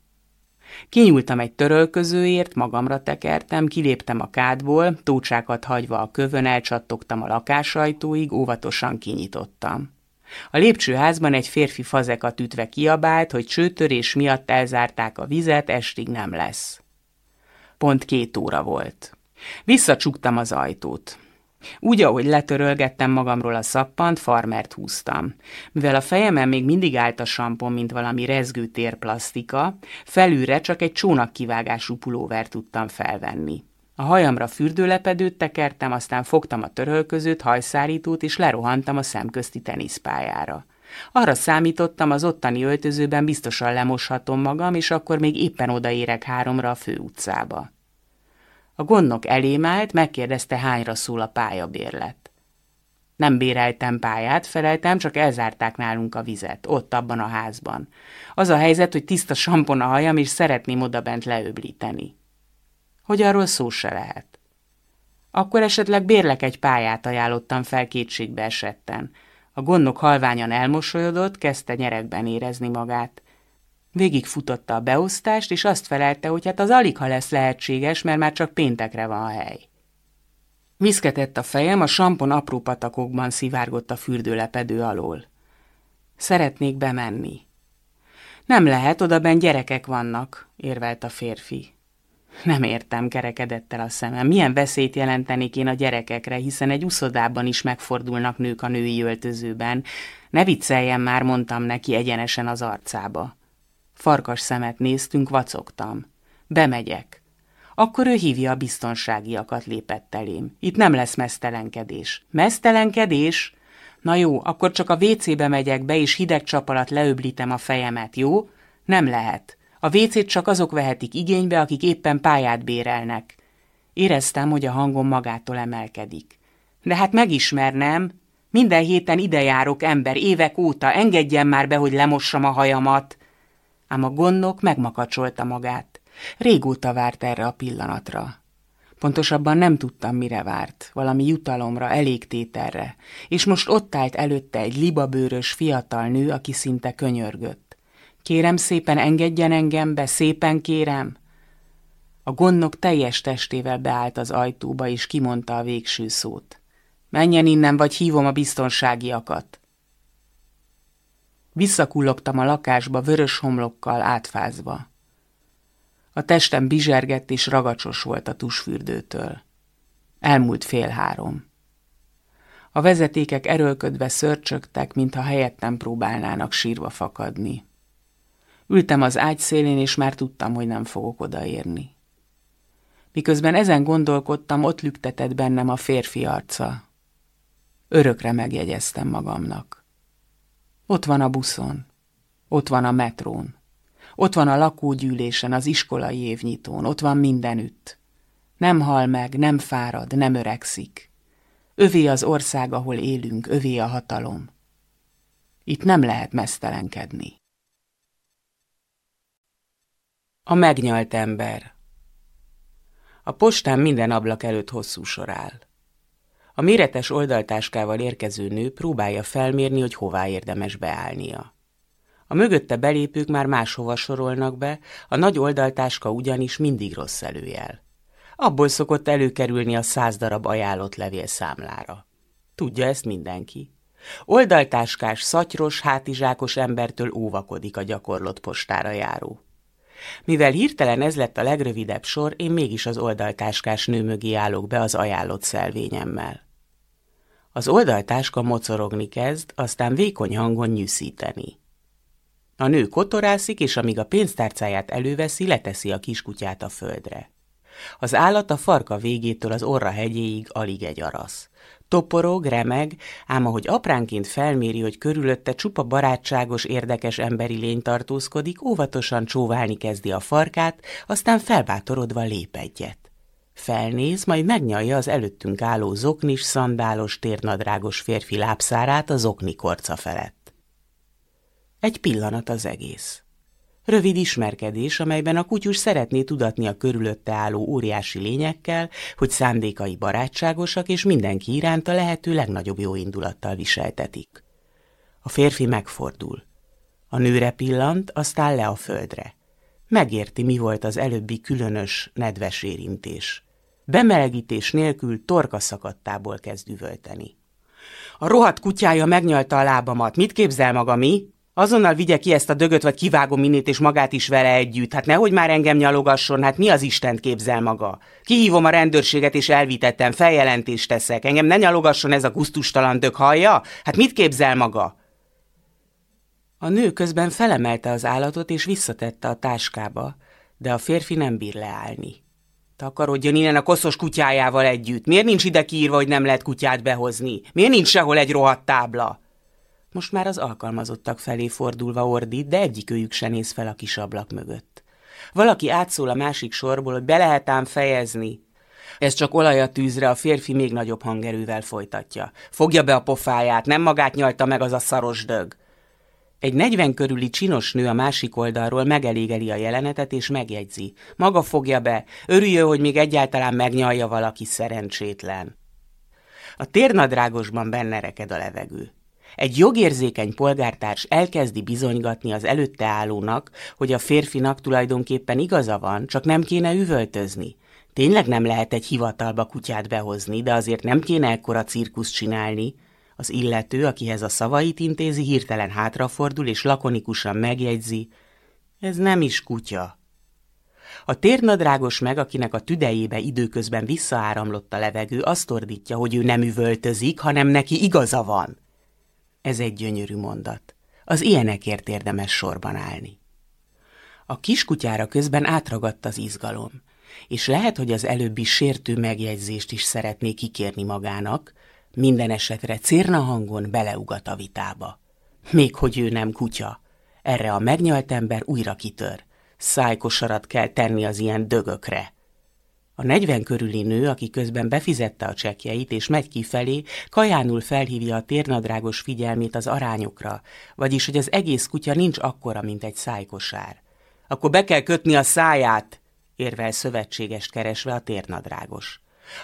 Kinyúltam egy törölközőért, magamra tekertem, kiléptem a kádból, tócsákat hagyva a kövön, elcsattogtam a lakásajtóig, óvatosan kinyitottam. A lépcsőházban egy férfi fazekat ütve kiabált, hogy csőtörés miatt elzárták a vizet, estig nem lesz. Pont két óra volt. Visszacsuktam az ajtót. Úgy, ahogy letörölgettem magamról a szappant, farmert húztam. Mivel a fejemen még mindig állt a sampon, mint valami rezgő térplasztika, felülre csak egy csónakkivágású pulóver tudtam felvenni. A hajamra fürdőlepedőt tekertem, aztán fogtam a törölközőt, hajszárítót, és lerohantam a szemközti teniszpályára. Arra számítottam, az ottani öltözőben biztosan lemoshatom magam, és akkor még éppen odaérek háromra a főutcába. A gondnok elém állt, megkérdezte, hányra szól a pályabérlet. Nem béreltem pályát, feleltem, csak elzárták nálunk a vizet, ott abban a házban. Az a helyzet, hogy tiszta sampon a hajam, és szeretném odabent leöblíteni. Hogy arról szó se lehet. Akkor esetleg bérlek egy pályát ajánlottam fel kétségbe esetten. A gondnok halványan elmosolyodott, kezdte nyerekben érezni magát. Végig futotta a beosztást, és azt felelte, hogy hát az alig ha lesz lehetséges, mert már csak péntekre van a hely. Viszketett a fejem, a sampon apró patakokban szivárgott a fürdőlepedő alól. Szeretnék bemenni. Nem lehet, odaben gyerekek vannak, érvelt a férfi. Nem értem, kerekedett el a szemem. Milyen veszélyt jelentenék én a gyerekekre, hiszen egy uszodában is megfordulnak nők a női öltözőben. Ne vicceljen már, mondtam neki egyenesen az arcába. Farkas szemet néztünk, vacogtam. Bemegyek. Akkor ő hívja a biztonságiakat, lépett elém. Itt nem lesz mesztelenkedés. Mesztelenkedés? Na jó, akkor csak a WC-be megyek be, és hideg csap alatt leöblítem a fejemet, jó? Nem lehet. A WC-t csak azok vehetik igénybe, akik éppen pályát bérelnek. Éreztem, hogy a hangom magától emelkedik. De hát megismernem. Minden héten ide járok ember, évek óta, engedjen már be, hogy lemossam a hajamat. Ám a gondnok megmakacsolta magát. Régóta várt erre a pillanatra. Pontosabban nem tudtam, mire várt, valami jutalomra, elégtételre, és most ott állt előtte egy libabőrös fiatal nő, aki szinte könyörgött. Kérem szépen, engedjen engem be, szépen kérem. A gondnok teljes testével beállt az ajtóba, és kimondta a végső szót. Menjen innen, vagy hívom a biztonságiakat. Visszakullogtam a lakásba vörös homlokkal átfázva. A testem bizsergett és ragacsos volt a tusfürdőtől. Elmúlt fél három. A vezetékek erőlködve szörcsögtek, mintha helyettem próbálnának sírva fakadni. Ültem az ágy szélén, és már tudtam, hogy nem fogok odaérni. Miközben ezen gondolkodtam, ott lüktetett bennem a férfi arca. Örökre megjegyeztem magamnak. Ott van a buszon, ott van a metrón, Ott van a lakógyűlésen, az iskolai évnyitón, ott van mindenütt. Nem hal meg, nem fárad, nem öregszik. Övé az ország, ahol élünk, övé a hatalom. Itt nem lehet mesztelenkedni. A megnyalt ember A postán minden ablak előtt hosszú sor áll. A méretes oldaltáskával érkező nő próbálja felmérni, hogy hová érdemes beállnia. A mögötte belépők már máshova sorolnak be, a nagy oldaltáska ugyanis mindig rossz előjel. Abból szokott előkerülni a száz darab ajánlott levél számlára. Tudja ezt mindenki. Oldaltáskás, szatyros, hátizsákos embertől óvakodik a gyakorlott postára járó. Mivel hirtelen ez lett a legrövidebb sor, én mégis az oldaltáskás nő mögé állok be az ajánlott szelvényemmel. Az oldaltáska mocorogni kezd, aztán vékony hangon nyűszíteni. A nő kotorászik, és amíg a pénztárcáját előveszi, leteszi a kiskutyát a földre. Az állat a farka végétől az orra hegyéig alig egy arasz. Toporog, remeg, ám ahogy apránként felméri, hogy körülötte csupa barátságos, érdekes emberi lény tartózkodik, óvatosan csóválni kezdi a farkát, aztán felbátorodva lép egyet. Felnéz, majd megnyalja az előttünk álló zoknis, szandálos, térnadrágos férfi lábszárát a zokni korca felett. Egy pillanat az egész. Rövid ismerkedés, amelyben a kutyus szeretné tudatni a körülötte álló óriási lényekkel, hogy szándékai barátságosak, és mindenki iránt a lehető legnagyobb jó indulattal viseltetik. A férfi megfordul. A nőre pillant, aztán le a földre. Megérti, mi volt az előbbi különös, nedves érintés. Bemelegítés nélkül torka szakadtából kezd üvölteni. A rohadt kutyája megnyalta a lábamat. Mit képzel maga, mi? Azonnal vigye ki ezt a dögöt, vagy kivágom minnét, és magát is vele együtt. Hát nehogy már engem nyalogasson, hát mi az Istent képzel maga? Kihívom a rendőrséget, és elvitettem, feljelentést teszek. Engem ne nyalogasson ez a gusztustalan dög, hallja? Hát mit képzel maga? A nő közben felemelte az állatot, és visszatette a táskába, de a férfi nem bír leállni. Takarodjon innen a koszos kutyájával együtt. Miért nincs ide kiírva, hogy nem lehet kutyát behozni? Miért nincs sehol egy rohadt tábla? Most már az alkalmazottak felé fordulva ordít, de egyikőjük se néz fel a kis ablak mögött. Valaki átszól a másik sorból, hogy be lehet ám fejezni. Ez csak olaj a tűzre, a férfi még nagyobb hangerővel folytatja. Fogja be a pofáját, nem magát nyalta meg az a szaros dög. Egy negyven körüli csinos nő a másik oldalról megelégeli a jelenetet és megjegyzi. Maga fogja be, örüljön, hogy még egyáltalán megnyalja valaki szerencsétlen. A térnadrágosban benne reked a levegő. Egy jogérzékeny polgártárs elkezdi bizonygatni az előtte állónak, hogy a férfinak tulajdonképpen igaza van, csak nem kéne üvöltözni. Tényleg nem lehet egy hivatalba kutyát behozni, de azért nem kéne ekkora cirkusz csinálni. Az illető, akihez a szavait intézi, hirtelen hátrafordul és lakonikusan megjegyzi, ez nem is kutya. A térnadrágos meg, akinek a tüdejébe időközben visszaáramlott a levegő, azt ordítja, hogy ő nem üvöltözik, hanem neki igaza van. Ez egy gyönyörű mondat. Az ilyenekért érdemes sorban állni. A kiskutyára közben átragadt az izgalom, és lehet, hogy az előbbi sértő megjegyzést is szeretné kikérni magának, minden esetre cérna hangon beleugat a vitába. Még hogy ő nem kutya. Erre a megnyalt ember újra kitör. Szájkosarat kell tenni az ilyen dögökre. A negyven körüli nő, aki közben befizette a csekjeit és megy kifelé, kajánul felhívja a térnadrágos figyelmét az arányokra, vagyis, hogy az egész kutya nincs akkora, mint egy szájkosár. Akkor be kell kötni a száját, érvel szövetségest keresve a térnadrágos.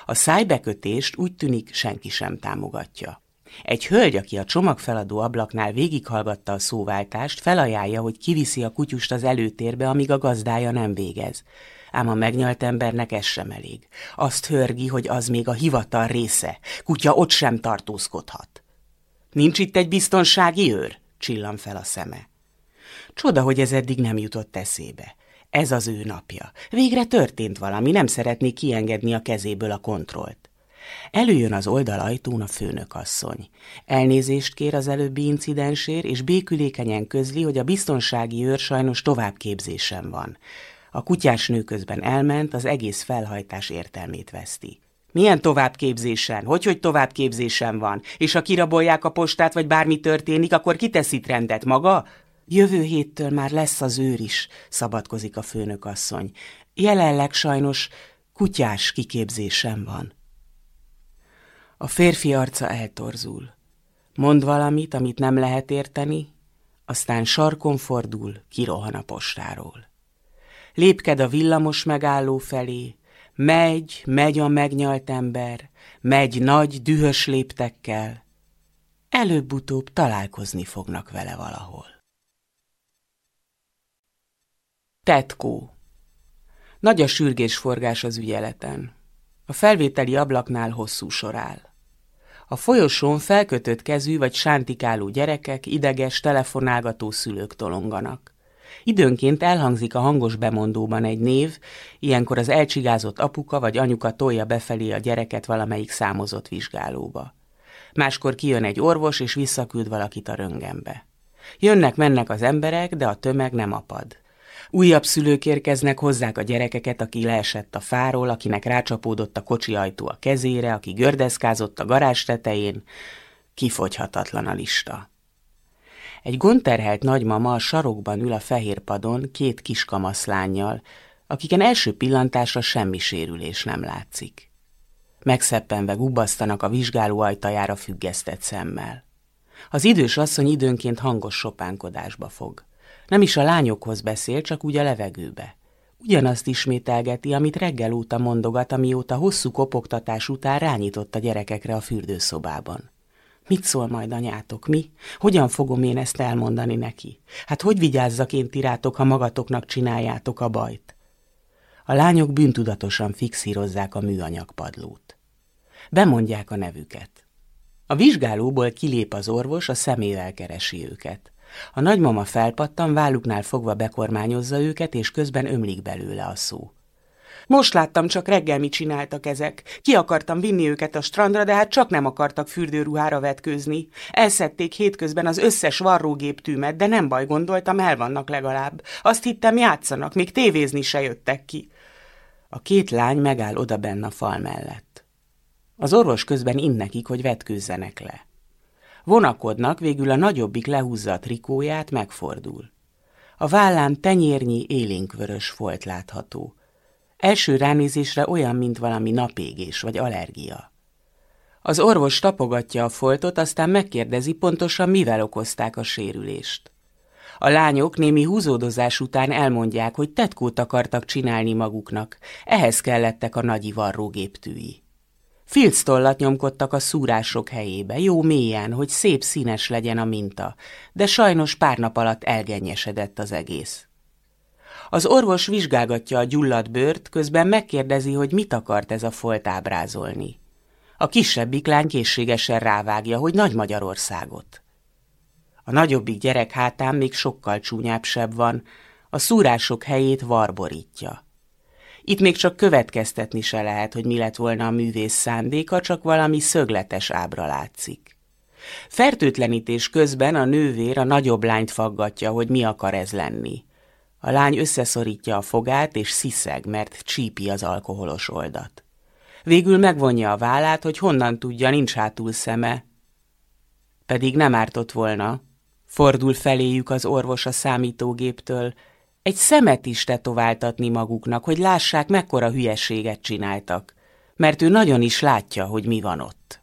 A szájbekötést úgy tűnik senki sem támogatja. Egy hölgy, aki a csomagfeladó ablaknál végighallgatta a szóváltást, felajánlja, hogy kiviszi a kutyust az előtérbe, amíg a gazdája nem végez ám a megnyalt embernek ez sem elég. Azt hörgi, hogy az még a hivatal része, kutya ott sem tartózkodhat. Nincs itt egy biztonsági őr? Csillan fel a szeme. Csoda, hogy ez eddig nem jutott eszébe. Ez az ő napja. Végre történt valami, nem szeretné kiengedni a kezéből a kontrollt. Előjön az oldalajtón a főnökasszony. Elnézést kér az előbbi incidensért, és békülékenyen közli, hogy a biztonsági őr sajnos továbbképzésen van. A kutyás nő közben elment, az egész felhajtás értelmét veszti. Milyen továbbképzésen? Hogy, hogy továbbképzésen van? És ha kirabolják a postát, vagy bármi történik, akkor kitesz itt rendet maga? Jövő héttől már lesz az őr is, szabadkozik a főnökasszony. Jelenleg sajnos kutyás kiképzésem van. A férfi arca eltorzul. Mond valamit, amit nem lehet érteni, aztán sarkon fordul, kirohan a postáról. Lépked a villamos megálló felé, megy, megy a megnyalt ember, megy nagy, dühös léptekkel. Előbb-utóbb találkozni fognak vele valahol. Tetkó Nagy a sürgésforgás az ügyeleten. A felvételi ablaknál hosszú sor áll. A folyosón felkötött kezű vagy sántikáló gyerekek, ideges, telefonálgató szülők tolonganak. Időnként elhangzik a hangos bemondóban egy név, ilyenkor az elcsigázott apuka vagy anyuka tolja befelé a gyereket valamelyik számozott vizsgálóba. Máskor kijön egy orvos, és visszaküld valakit a röngenbe. Jönnek-mennek az emberek, de a tömeg nem apad. Újabb szülők érkeznek, hozzák a gyerekeket, aki leesett a fáról, akinek rácsapódott a kocsi ajtó a kezére, aki gördeszkázott a garázs tetején. Kifogyhatatlan a lista. Egy gondterhelt nagymama a sarokban ül a fehér padon két kis kamaszlányjal, akiken első pillantásra semmi sérülés nem látszik. Megszeppenve gubbasztanak a vizsgáló ajtajára függesztett szemmel. Az idős asszony időnként hangos sopánkodásba fog. Nem is a lányokhoz beszél, csak úgy a levegőbe. Ugyanazt ismételgeti, amit reggel óta mondogat, amióta hosszú kopogtatás után rányított a gyerekekre a fürdőszobában. Mit szól majd anyátok, mi? Hogyan fogom én ezt elmondani neki? Hát hogy vigyázzak én tirátok, ha magatoknak csináljátok a bajt? A lányok bűntudatosan fixírozzák a műanyag padlót. Bemondják a nevüket. A vizsgálóból kilép az orvos, a szemével keresi őket. A nagymama felpattan, válluknál fogva bekormányozza őket, és közben ömlik belőle a szó. Most láttam csak reggel mit csináltak ezek. Ki akartam vinni őket a strandra, de hát csak nem akartak fürdőruhára vetkőzni. Elszedték hétközben az összes varrógéptűmet, de nem baj, gondoltam, el vannak legalább. Azt hittem, játszanak, még tévézni se jöttek ki. A két lány megáll oda benne a fal mellett. Az orvos közben innekik, hogy vetkőzzenek le. Vonakodnak, végül a nagyobbik lehúzza a trikóját, megfordul. A vállán tenyérnyi élénkvörös folt látható. Első ránézésre olyan, mint valami napégés vagy allergia. Az orvos tapogatja a foltot, aztán megkérdezi pontosan, mivel okozták a sérülést. A lányok némi húzódozás után elmondják, hogy tetkót akartak csinálni maguknak, ehhez kellettek a nagy varrógéptűi. Filctollat nyomkodtak a szúrások helyébe, jó mélyen, hogy szép színes legyen a minta, de sajnos pár nap alatt elgennyesedett az egész. Az orvos vizsgálgatja a gyulladt bőrt, közben megkérdezi, hogy mit akart ez a folt ábrázolni. A kisebbik lány készségesen rávágja, hogy Nagy Magyarországot. A nagyobbik gyerek hátán még sokkal csúnyább van, a szúrások helyét varborítja. Itt még csak következtetni se lehet, hogy mi lett volna a művész szándéka, csak valami szögletes ábra látszik. Fertőtlenítés közben a nővér a nagyobb lányt faggatja, hogy mi akar ez lenni. A lány összeszorítja a fogát, és sziszeg, mert csípi az alkoholos oldat. Végül megvonja a vállát, hogy honnan tudja, nincs hátul szeme. Pedig nem ártott volna. Fordul feléjük az orvos a számítógéptől, egy szemet is tetováltatni maguknak, hogy lássák, mekkora hülyeséget csináltak, mert ő nagyon is látja, hogy mi van ott.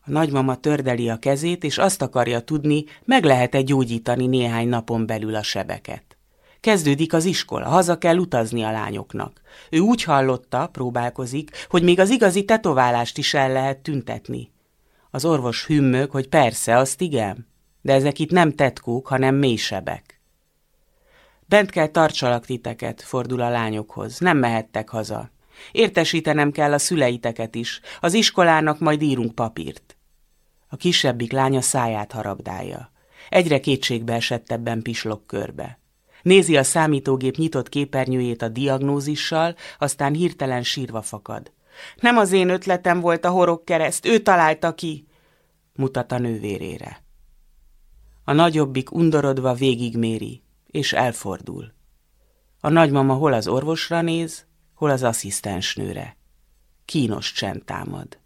A nagymama tördeli a kezét, és azt akarja tudni, meg lehet-e gyógyítani néhány napon belül a sebeket. Kezdődik az iskola, haza kell utazni a lányoknak. Ő úgy hallotta, próbálkozik, hogy még az igazi tetoválást is el lehet tüntetni. Az orvos hümmög, hogy persze, azt igen, de ezek itt nem tetkók, hanem mélysebek. Bent kell tartsalak titeket, fordul a lányokhoz. Nem mehettek haza. Értesítenem kell a szüleiteket is. Az iskolának majd írunk papírt. A kisebbik lánya száját harabdálja. Egyre kétségbe esettebben pislog körbe. Nézi a számítógép nyitott képernyőjét a diagnózissal, aztán hirtelen sírva fakad. Nem az én ötletem volt a horog kereszt, ő találta ki, mutat a nővérére. A nagyobbik undorodva végigméri és elfordul. A nagymama hol az orvosra néz, hol az asszisztensnőre. Kínos csend támad.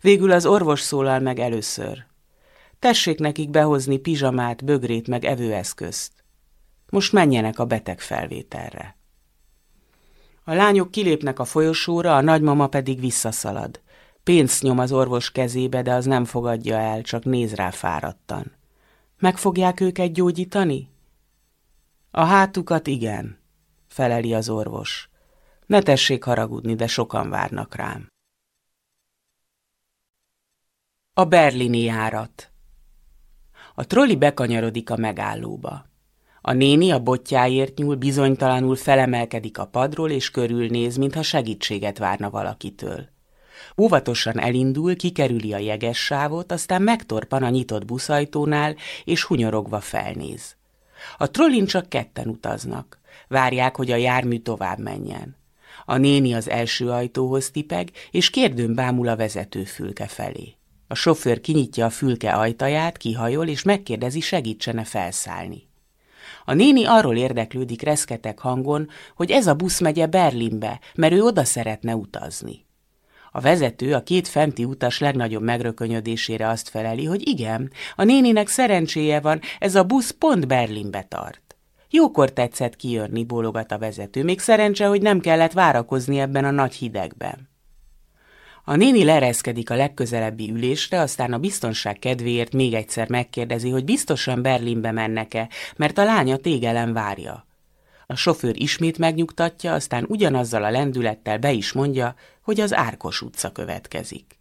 Végül az orvos szólal meg először. Tessék nekik behozni pizsamát, bögrét meg evőeszközt. Most menjenek a beteg felvételre. A lányok kilépnek a folyosóra, a nagymama pedig visszaszalad. Pénzt nyom az orvos kezébe, de az nem fogadja el, csak néz rá fáradtan. Meg fogják őket gyógyítani? A hátukat igen, feleli az orvos. Ne tessék haragudni, de sokan várnak rám. A berlini járat A troli bekanyarodik a megállóba. A néni a botjáért nyúl, bizonytalanul felemelkedik a padról, és körülnéz, mintha segítséget várna valakitől. Óvatosan elindul, kikerüli a jeges sávot, aztán megtorpan a nyitott buszajtónál, és hunyorogva felnéz. A trollin csak ketten utaznak. Várják, hogy a jármű tovább menjen. A néni az első ajtóhoz tipeg, és kérdőn bámul a vezetőfülke felé. A sofőr kinyitja a fülke ajtaját, kihajol, és megkérdezi, segítsene felszállni. A néni arról érdeklődik reszketek hangon, hogy ez a busz megye Berlinbe, mert ő oda szeretne utazni. A vezető a két fenti utas legnagyobb megrökönyödésére azt feleli, hogy igen, a néninek szerencséje van, ez a busz pont Berlinbe tart. Jókor tetszett kijönni, bólogat a vezető, még szerencse, hogy nem kellett várakozni ebben a nagy hidegben. A néni lereszkedik a legközelebbi ülésre, aztán a biztonság kedvéért még egyszer megkérdezi, hogy biztosan Berlinbe mennek-e, mert a lánya tégelen várja. A sofőr ismét megnyugtatja, aztán ugyanazzal a lendülettel be is mondja, hogy az Árkos utca következik.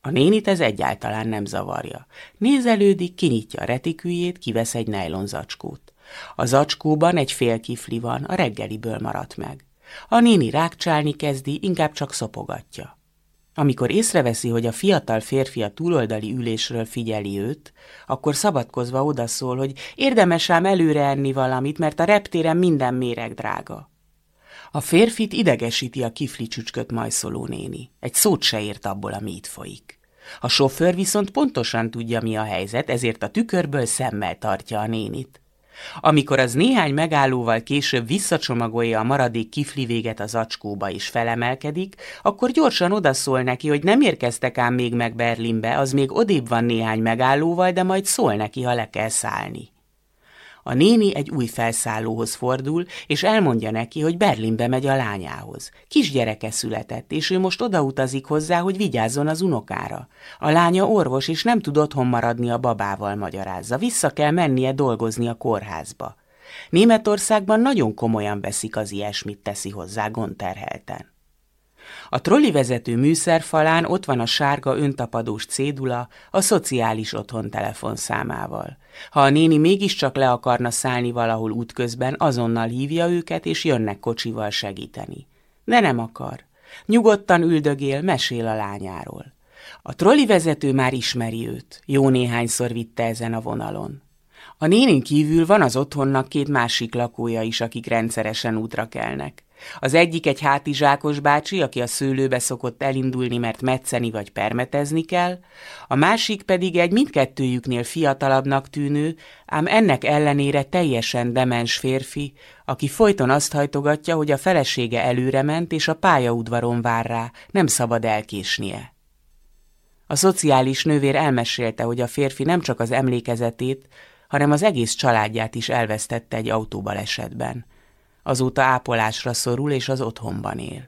A nénit ez egyáltalán nem zavarja. Nézelődik, kinyitja a retikűjét, kivesz egy nejlon zacskót. A zacskóban egy fél kifli van, a reggeliből maradt meg. A néni rákcsálni kezdi, inkább csak szopogatja. Amikor észreveszi, hogy a fiatal férfi a túloldali ülésről figyeli őt, akkor szabadkozva odaszól, hogy érdemes ám előre enni valamit, mert a reptéren minden méreg drága. A férfit idegesíti a kifli csücsköt majszoló néni. Egy szót se ért abból, ami itt folyik. A sofőr viszont pontosan tudja, mi a helyzet, ezért a tükörből szemmel tartja a nénit. Amikor az néhány megállóval később visszacsomagolja a maradék kifli véget az acskóba és felemelkedik, akkor gyorsan odaszól neki, hogy nem érkeztek ám még meg Berlinbe, az még odébb van néhány megállóval, de majd szól neki, ha le kell szállni. A néni egy új felszállóhoz fordul, és elmondja neki, hogy Berlinbe megy a lányához. Kisgyereke született, és ő most odautazik hozzá, hogy vigyázzon az unokára. A lánya orvos, és nem tud otthon maradni a babával, magyarázza. Vissza kell mennie dolgozni a kórházba. Németországban nagyon komolyan veszik az ilyesmit, teszi hozzá Gonterhelten. A trolli vezető műszerfalán ott van a sárga öntapadós cédula a szociális otthon telefonszámával. Ha a néni mégiscsak le akarna szállni valahol útközben, azonnal hívja őket, és jönnek kocsival segíteni. De nem akar. Nyugodtan üldögél, mesél a lányáról. A trolli vezető már ismeri őt, jó néhányszor vitte ezen a vonalon. A nénin kívül van az otthonnak két másik lakója is, akik rendszeresen útra kelnek. Az egyik egy hátizsákos bácsi, aki a szőlőbe szokott elindulni, mert metszeni vagy permetezni kell, a másik pedig egy mindkettőjüknél fiatalabbnak tűnő, ám ennek ellenére teljesen demens férfi, aki folyton azt hajtogatja, hogy a felesége előrement és a pályaudvaron vár rá, nem szabad elkésnie. A szociális nővér elmesélte, hogy a férfi nem csak az emlékezetét, hanem az egész családját is elvesztette egy autóbalesetben – azóta ápolásra szorul és az otthonban él.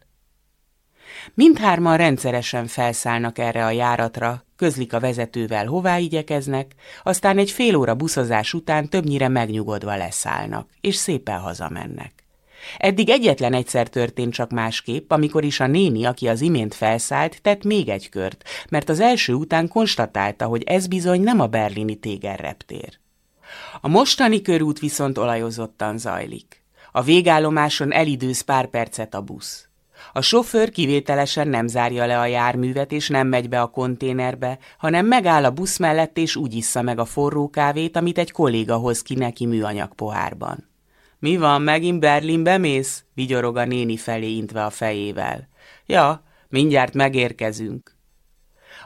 Mindhárman rendszeresen felszállnak erre a járatra, közlik a vezetővel, hová igyekeznek, aztán egy fél óra buszozás után többnyire megnyugodva leszállnak, és szépen hazamennek. Eddig egyetlen egyszer történt csak másképp, amikor is a néni, aki az imént felszállt, tett még egy kört, mert az első után konstatálta, hogy ez bizony nem a berlini tégerreptér. A mostani körút viszont olajozottan zajlik. A végállomáson elidőz pár percet a busz. A sofőr kivételesen nem zárja le a járművet, és nem megy be a konténerbe, hanem megáll a busz mellett, és úgy issza meg a forró kávét, amit egy kolléga hoz ki neki műanyag pohárban. Mi van, megint Berlinbe mész? vigyorog a néni felé intve a fejével. Ja, mindjárt megérkezünk.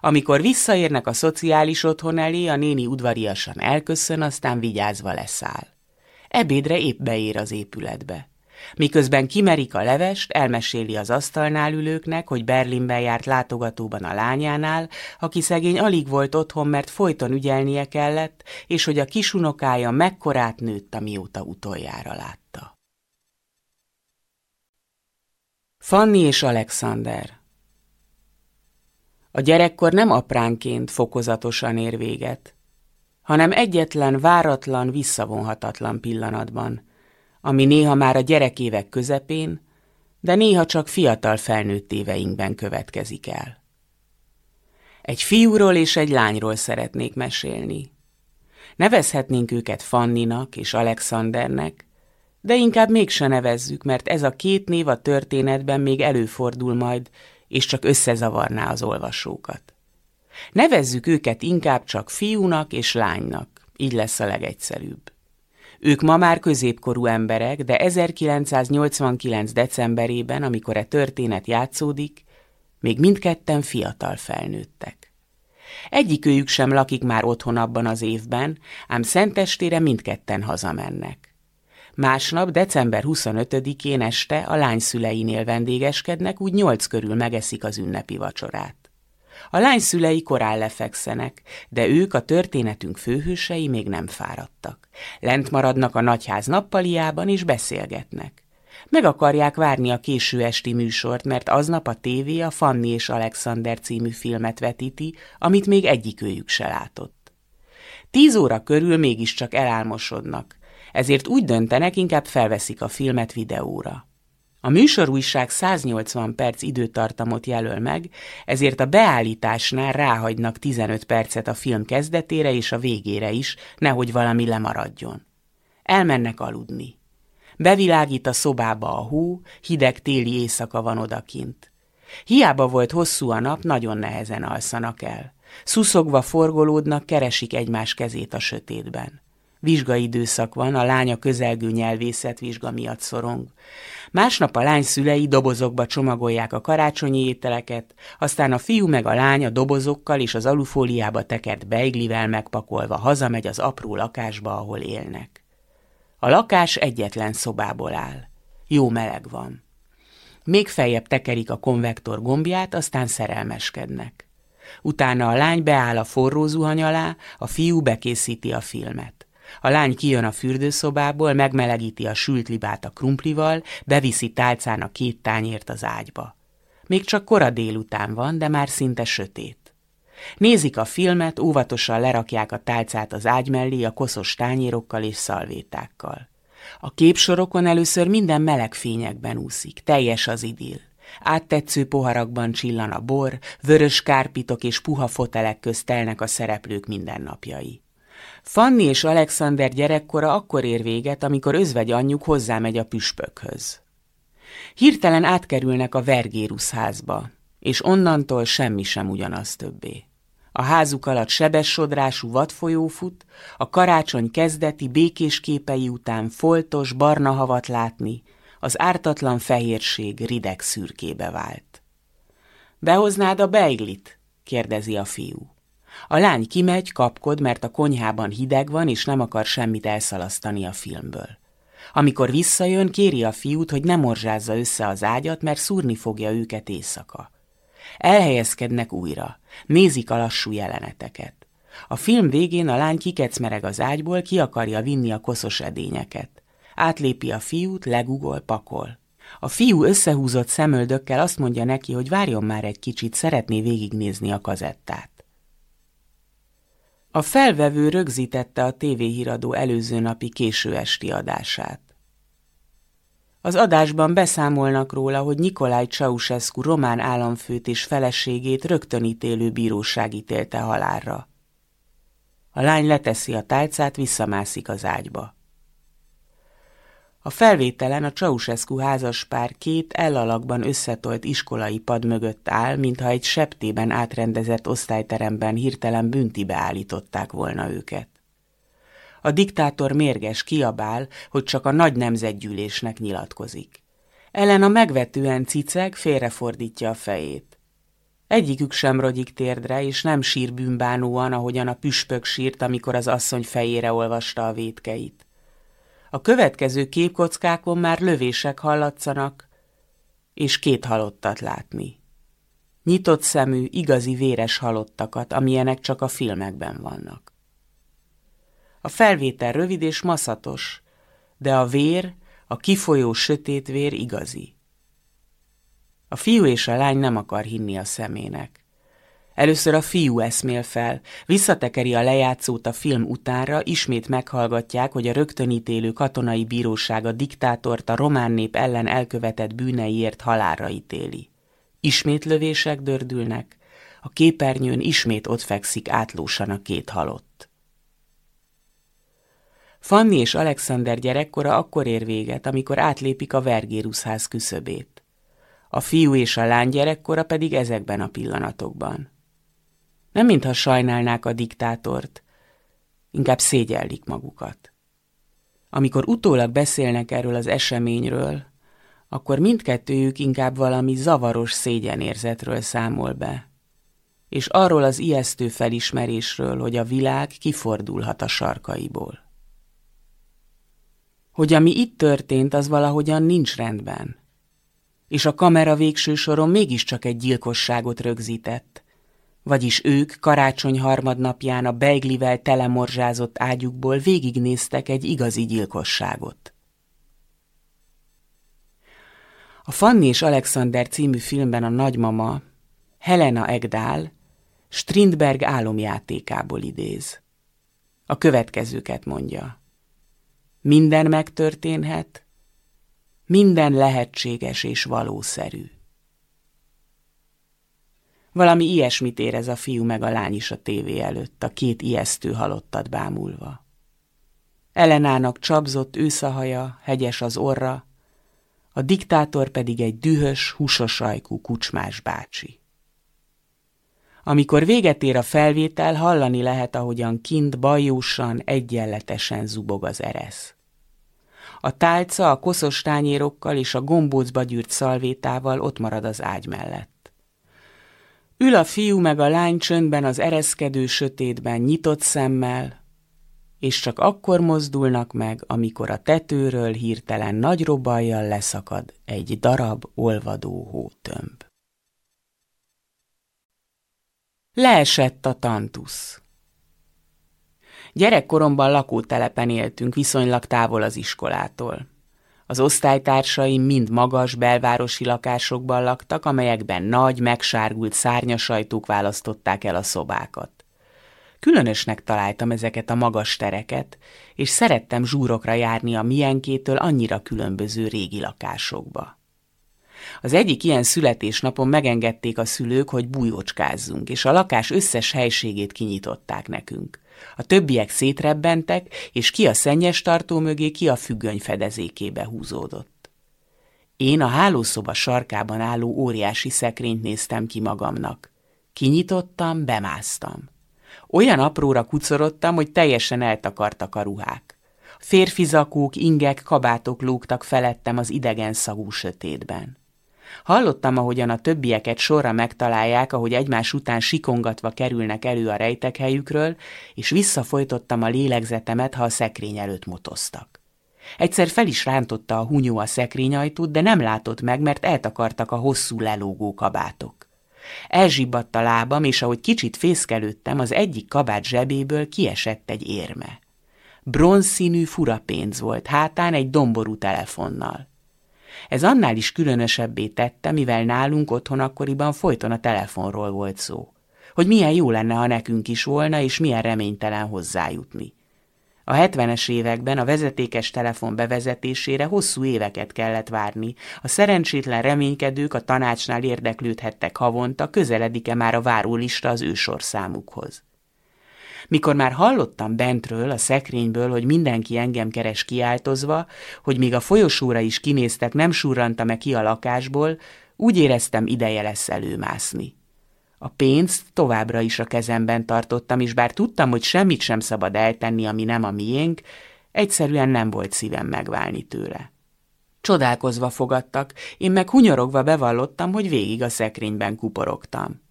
Amikor visszaérnek a szociális otthon elé, a néni udvariasan elköszön, aztán vigyázva leszáll. Ebédre épp beér az épületbe. Miközben kimerik a levest, elmeséli az asztalnál ülőknek, hogy Berlinben járt látogatóban a lányánál, aki szegény alig volt otthon, mert folyton ügyelnie kellett, és hogy a kisunokája mekkorát nőtt, amióta utoljára látta. Fanni és Alexander A gyerekkor nem apránként, fokozatosan ér véget, hanem egyetlen, váratlan, visszavonhatatlan pillanatban – ami néha már a gyerekévek közepén, de néha csak fiatal felnőtt éveinkben következik el. Egy fiúról és egy lányról szeretnék mesélni. Nevezhetnénk őket Fanninak és Alexandernek, de inkább mégse nevezzük, mert ez a két név a történetben még előfordul majd, és csak összezavarná az olvasókat. Nevezzük őket inkább csak fiúnak és lánynak, így lesz a legegyszerűbb. Ők ma már középkorú emberek, de 1989. decemberében, amikor e történet játszódik, még mindketten fiatal felnőttek. Egyikőjük sem lakik már otthon abban az évben, ám szentestére mindketten hazamennek. Másnap, december 25-én este a lány szüleinél vendégeskednek, úgy nyolc körül megeszik az ünnepi vacsorát. A lány szülei korán lefekszenek, de ők a történetünk főhősei még nem fáradtak. Lent maradnak a nagyház nappaliában és beszélgetnek. Meg akarják várni a késő esti műsort, mert aznap a tévé a Fanni és Alexander című filmet vetíti, amit még egyikőjük se látott. Tíz óra körül mégiscsak elálmosodnak, ezért úgy döntenek, inkább felveszik a filmet videóra. A műsorújság 180 perc időtartamot jelöl meg, ezért a beállításnál ráhagynak 15 percet a film kezdetére és a végére is, nehogy valami lemaradjon. Elmennek aludni. Bevilágít a szobába a hó, hideg téli éjszaka van odakint. Hiába volt hosszú a nap, nagyon nehezen alszanak el. Szuszogva forgolódnak, keresik egymás kezét a sötétben. Vizsgaidőszak van, a lánya közelgő nyelvészet vizsga miatt szorong. Másnap a lány szülei dobozokba csomagolják a karácsonyi ételeket, aztán a fiú meg a lány a dobozokkal és az alufóliába tekert beiglivel megpakolva hazamegy az apró lakásba, ahol élnek. A lakás egyetlen szobából áll. Jó meleg van. Még feljebb tekerik a konvektor gombját, aztán szerelmeskednek. Utána a lány beáll a forró zuhany alá, a fiú bekészíti a filmet. A lány kijön a fürdőszobából, megmelegíti a sült libát a krumplival, beviszi tálcán a két tányért az ágyba. Még csak kora délután van, de már szinte sötét. Nézik a filmet, óvatosan lerakják a tálcát az ágy mellé a koszos tányérokkal és szalvétákkal. A képsorokon először minden meleg fényekben úszik, teljes az idill. Áttetsző poharakban csillan a bor, vörös kárpitok és puha fotelek közt telnek a szereplők mindennapjai. Fanni és Alexander gyerekkora akkor ér véget, amikor özvegy anyjuk hozzámegy a püspökhöz. Hirtelen átkerülnek a Vergérus házba, és onnantól semmi sem ugyanaz többé. A házuk alatt sebes sodrású vadfolyó fut, a karácsony kezdeti békés képei után foltos, barna havat látni, az ártatlan fehérség rideg szürkébe vált. Behoznád a beiglit? kérdezi a fiú. A lány kimegy, kapkod, mert a konyhában hideg van, és nem akar semmit elszalasztani a filmből. Amikor visszajön, kéri a fiút, hogy ne morzsázza össze az ágyat, mert szúrni fogja őket éjszaka. Elhelyezkednek újra, nézik a lassú jeleneteket. A film végén a lány kikecmereg az ágyból, ki akarja vinni a koszos edényeket. Átlépi a fiút, legugol, pakol. A fiú összehúzott szemöldökkel azt mondja neki, hogy várjon már egy kicsit, szeretné végignézni a kazettát. A felvevő rögzítette a tévéhíradó előző napi késő esti adását. Az adásban beszámolnak róla, hogy Nikolaj Ceausescu román államfőt és feleségét rögtönítélő bíróság ítélte halálra. A lány leteszi a tálcát, visszamászik az ágyba. A felvételen a Ceausescu házaspár két elalakban összetolt iskolai pad mögött áll, mintha egy septében átrendezett osztályteremben hirtelen büntibe állították volna őket. A diktátor mérges kiabál, hogy csak a nagy nemzetgyűlésnek nyilatkozik. Ellen a megvetően ciceg félrefordítja a fejét. Egyikük sem rogyik térdre, és nem sír bűnbánóan, ahogyan a püspök sírt, amikor az asszony fejére olvasta a védkeit. A következő képkockákon már lövések hallatszanak, és két halottat látni. Nyitott szemű, igazi véres halottakat, amilyenek csak a filmekben vannak. A felvétel rövid és maszatos, de a vér, a kifolyó sötét vér igazi. A fiú és a lány nem akar hinni a szemének. Először a fiú eszmél fel, visszatekeri a lejátszót a film utánra, ismét meghallgatják, hogy a rögtönítélő katonai bíróság a diktátort a román nép ellen elkövetett bűneiért halálra ítéli. Ismét lövések dördülnek, a képernyőn ismét ott fekszik átlósan a két halott. Fanni és Alexander gyerekkora akkor ér véget, amikor átlépik a Vergéruszház küszöbét. A fiú és a lány gyerekkora pedig ezekben a pillanatokban. Nem mintha sajnálnák a diktátort, inkább szégyellik magukat. Amikor utólag beszélnek erről az eseményről, akkor mindkettőjük inkább valami zavaros szégyenérzetről számol be, és arról az ijesztő felismerésről, hogy a világ kifordulhat a sarkaiból. Hogy ami itt történt, az valahogyan nincs rendben, és a kamera végső soron mégiscsak egy gyilkosságot rögzített, vagyis ők karácsony harmadnapján a beiglivel telemorzsázott ágyukból végignéztek egy igazi gyilkosságot. A Fanni és Alexander című filmben a nagymama, Helena Egdál, Strindberg álomjátékából idéz. A következőket mondja. Minden megtörténhet, minden lehetséges és valószerű. Valami ilyesmit érez a fiú meg a lány is a tévé előtt, a két ijesztő halottat bámulva. Elenának csapzott őszahaja, hegyes az orra, a diktátor pedig egy dühös, húsos ajkú kucsmás bácsi. Amikor véget ér a felvétel, hallani lehet, ahogyan kint bajósan, egyenletesen zubog az eresz. A tálca a koszos tányérokkal és a gombócba gyűrt szalvétával ott marad az ágy mellett. Ül a fiú meg a lány csöndben az ereszkedő sötétben nyitott szemmel, és csak akkor mozdulnak meg, amikor a tetőről hirtelen nagy robajjal leszakad egy darab olvadó hótömb. Leesett a tantusz. Gyerekkoromban lakótelepen éltünk, viszonylag távol az iskolától. Az osztálytársaim mind magas belvárosi lakásokban laktak, amelyekben nagy, megsárgult szárnyasajtók választották el a szobákat. Különösnek találtam ezeket a magas tereket, és szerettem zsúrokra járni a milyenkétől annyira különböző régi lakásokba. Az egyik ilyen születésnapon megengedték a szülők, hogy bújócskázzunk, és a lakás összes helységét kinyitották nekünk. A többiek szétrebbentek, és ki a szennyes tartó mögé, ki a függöny fedezékébe húzódott. Én a hálószoba sarkában álló óriási szekrényt néztem ki magamnak. Kinyitottam, bemásztam. Olyan apróra kucorodtam, hogy teljesen eltakartak a ruhák. Férfi zakók, ingek, kabátok lógtak felettem az idegen szagú sötétben. Hallottam, ahogyan a többieket sorra megtalálják, ahogy egymás után sikongatva kerülnek elő a rejtek helyükről, és visszafolytottam a lélegzetemet, ha a szekrény előtt motoztak. Egyszer fel is rántotta a hunyó a szekrényajtót, de nem látott meg, mert eltakartak a hosszú lelógó kabátok. Elzsibbadt a lábam, és ahogy kicsit fészkelődtem, az egyik kabát zsebéből kiesett egy érme. Bronzszínű fura pénz volt, hátán egy domború telefonnal. Ez annál is különösebbé tette, mivel nálunk otthon akkoriban folyton a telefonról volt szó. Hogy milyen jó lenne, ha nekünk is volna, és milyen reménytelen hozzájutni. A 70-es években a vezetékes telefon bevezetésére hosszú éveket kellett várni. A szerencsétlen reménykedők a tanácsnál érdeklődhettek havonta, közeledik-e már a várólista az ősorszámukhoz. Mikor már hallottam bentről, a szekrényből, hogy mindenki engem keres kiáltozva, hogy még a folyosóra is kinéztek, nem surrantam-e ki a lakásból, úgy éreztem ideje lesz előmászni. A pénzt továbbra is a kezemben tartottam, és bár tudtam, hogy semmit sem szabad eltenni, ami nem a miénk, egyszerűen nem volt szívem megválni tőle. Csodálkozva fogadtak, én meg hunyorogva bevallottam, hogy végig a szekrényben kuporogtam.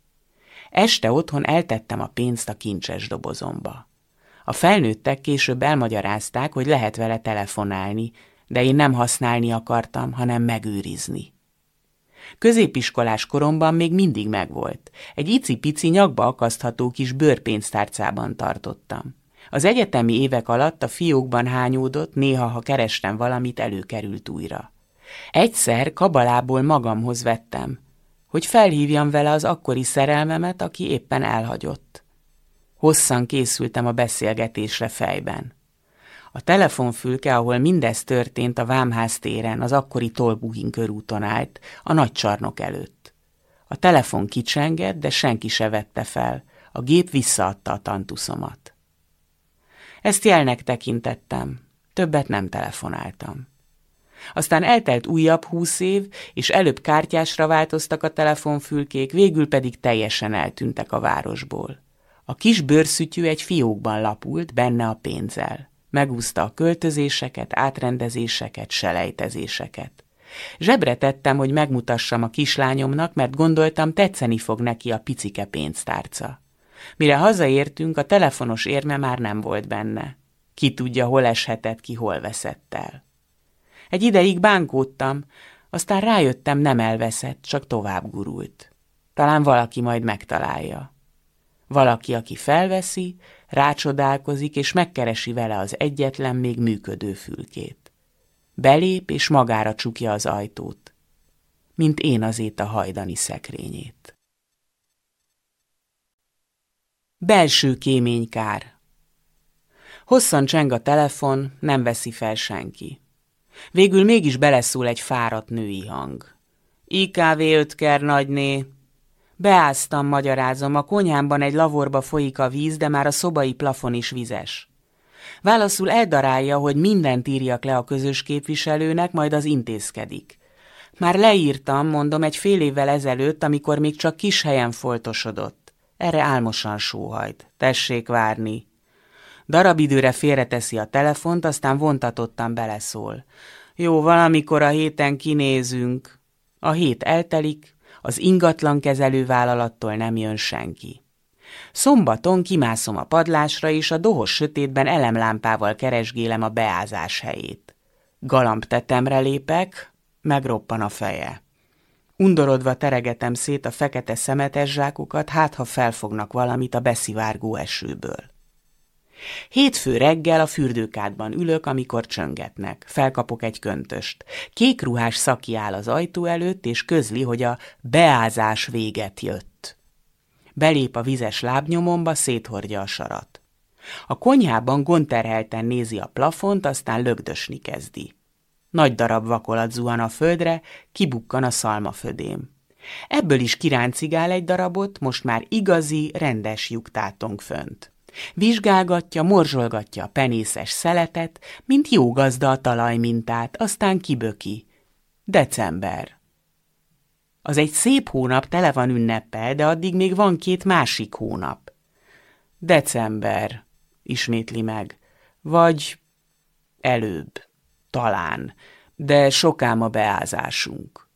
Este otthon eltettem a pénzt a kincses dobozomba. A felnőttek később elmagyarázták, hogy lehet vele telefonálni, de én nem használni akartam, hanem megőrizni. Középiskolás koromban még mindig megvolt. Egy icipici nyakba akasztható kis bőrpénztárcában tartottam. Az egyetemi évek alatt a fiókban hányódott, néha, ha kerestem valamit, előkerült újra. Egyszer kabalából magamhoz vettem, hogy felhívjam vele az akkori szerelmemet, aki éppen elhagyott. Hosszan készültem a beszélgetésre fejben. A telefonfülke, ahol mindez történt a Vámház téren, az akkori Tolbuhin körúton állt, a nagy csarnok előtt. A telefon kicsengett, de senki se vette fel. A gép visszaadta a tantuszomat. Ezt jelnek tekintettem. Többet nem telefonáltam. Aztán eltelt újabb húsz év, és előbb kártyásra változtak a telefonfülkék, végül pedig teljesen eltűntek a városból. A kis bőrszütyű egy fiókban lapult, benne a pénzzel. Megúszta a költözéseket, átrendezéseket, selejtezéseket. Zsebre tettem, hogy megmutassam a kislányomnak, mert gondoltam, tetszeni fog neki a picike pénztárca. Mire hazaértünk, a telefonos érme már nem volt benne. Ki tudja, hol eshetett ki, hol veszett el. Egy ideig bánkódtam, aztán rájöttem, nem elveszett, csak tovább gurult. Talán valaki majd megtalálja. Valaki, aki felveszi, rácsodálkozik, és megkeresi vele az egyetlen még működő fülkét. Belép, és magára csukja az ajtót, mint én azét a hajdani szekrényét. Belső kéménykár Hosszan cseng a telefon, nem veszi fel senki. Végül mégis beleszól egy fáradt női hang. IKV ötker nagyné, Beáztam, magyarázom, a konyhámban egy lavorba folyik a víz, de már a szobai plafon is vizes. Válaszul eldarálja, hogy mindent írjak le a közös képviselőnek, majd az intézkedik. Már leírtam, mondom, egy fél évvel ezelőtt, amikor még csak kis helyen foltosodott. Erre álmosan sóhajt. Tessék várni. Darab időre félreteszi a telefont, aztán vontatottan beleszól. Jó, valamikor a héten kinézünk. A hét eltelik, az ingatlan kezelő vállalattól nem jön senki. Szombaton kimászom a padlásra, és a dohos sötétben elemlámpával keresgélem a beázás helyét. Galamb tetemre lépek, megroppan a feje. Undorodva teregetem szét a fekete szemetes zsákokat, hát ha felfognak valamit a beszivárgó esőből. Hétfő reggel a fürdőkádban ülök, amikor csöngetnek. Felkapok egy köntöst. Kékruhás szaki áll az ajtó előtt, és közli, hogy a beázás véget jött. Belép a vizes lábnyomomba, széthordja a sarat. A konyhában gonterhelten nézi a plafont, aztán lögdösni kezdi. Nagy darab vakolat zuhan a földre, kibukkan a szalmafödém. Ebből is kiráncigál egy darabot, most már igazi, rendes lyuktátong fönt. Vizsgálgatja, morzsolgatja a penészes szeletet, mint jó gazda a talajmintát, aztán kiböki. December. Az egy szép hónap, tele van ünneppel, de addig még van két másik hónap. December, ismétli meg. Vagy előbb, talán, de sokám a beázásunk.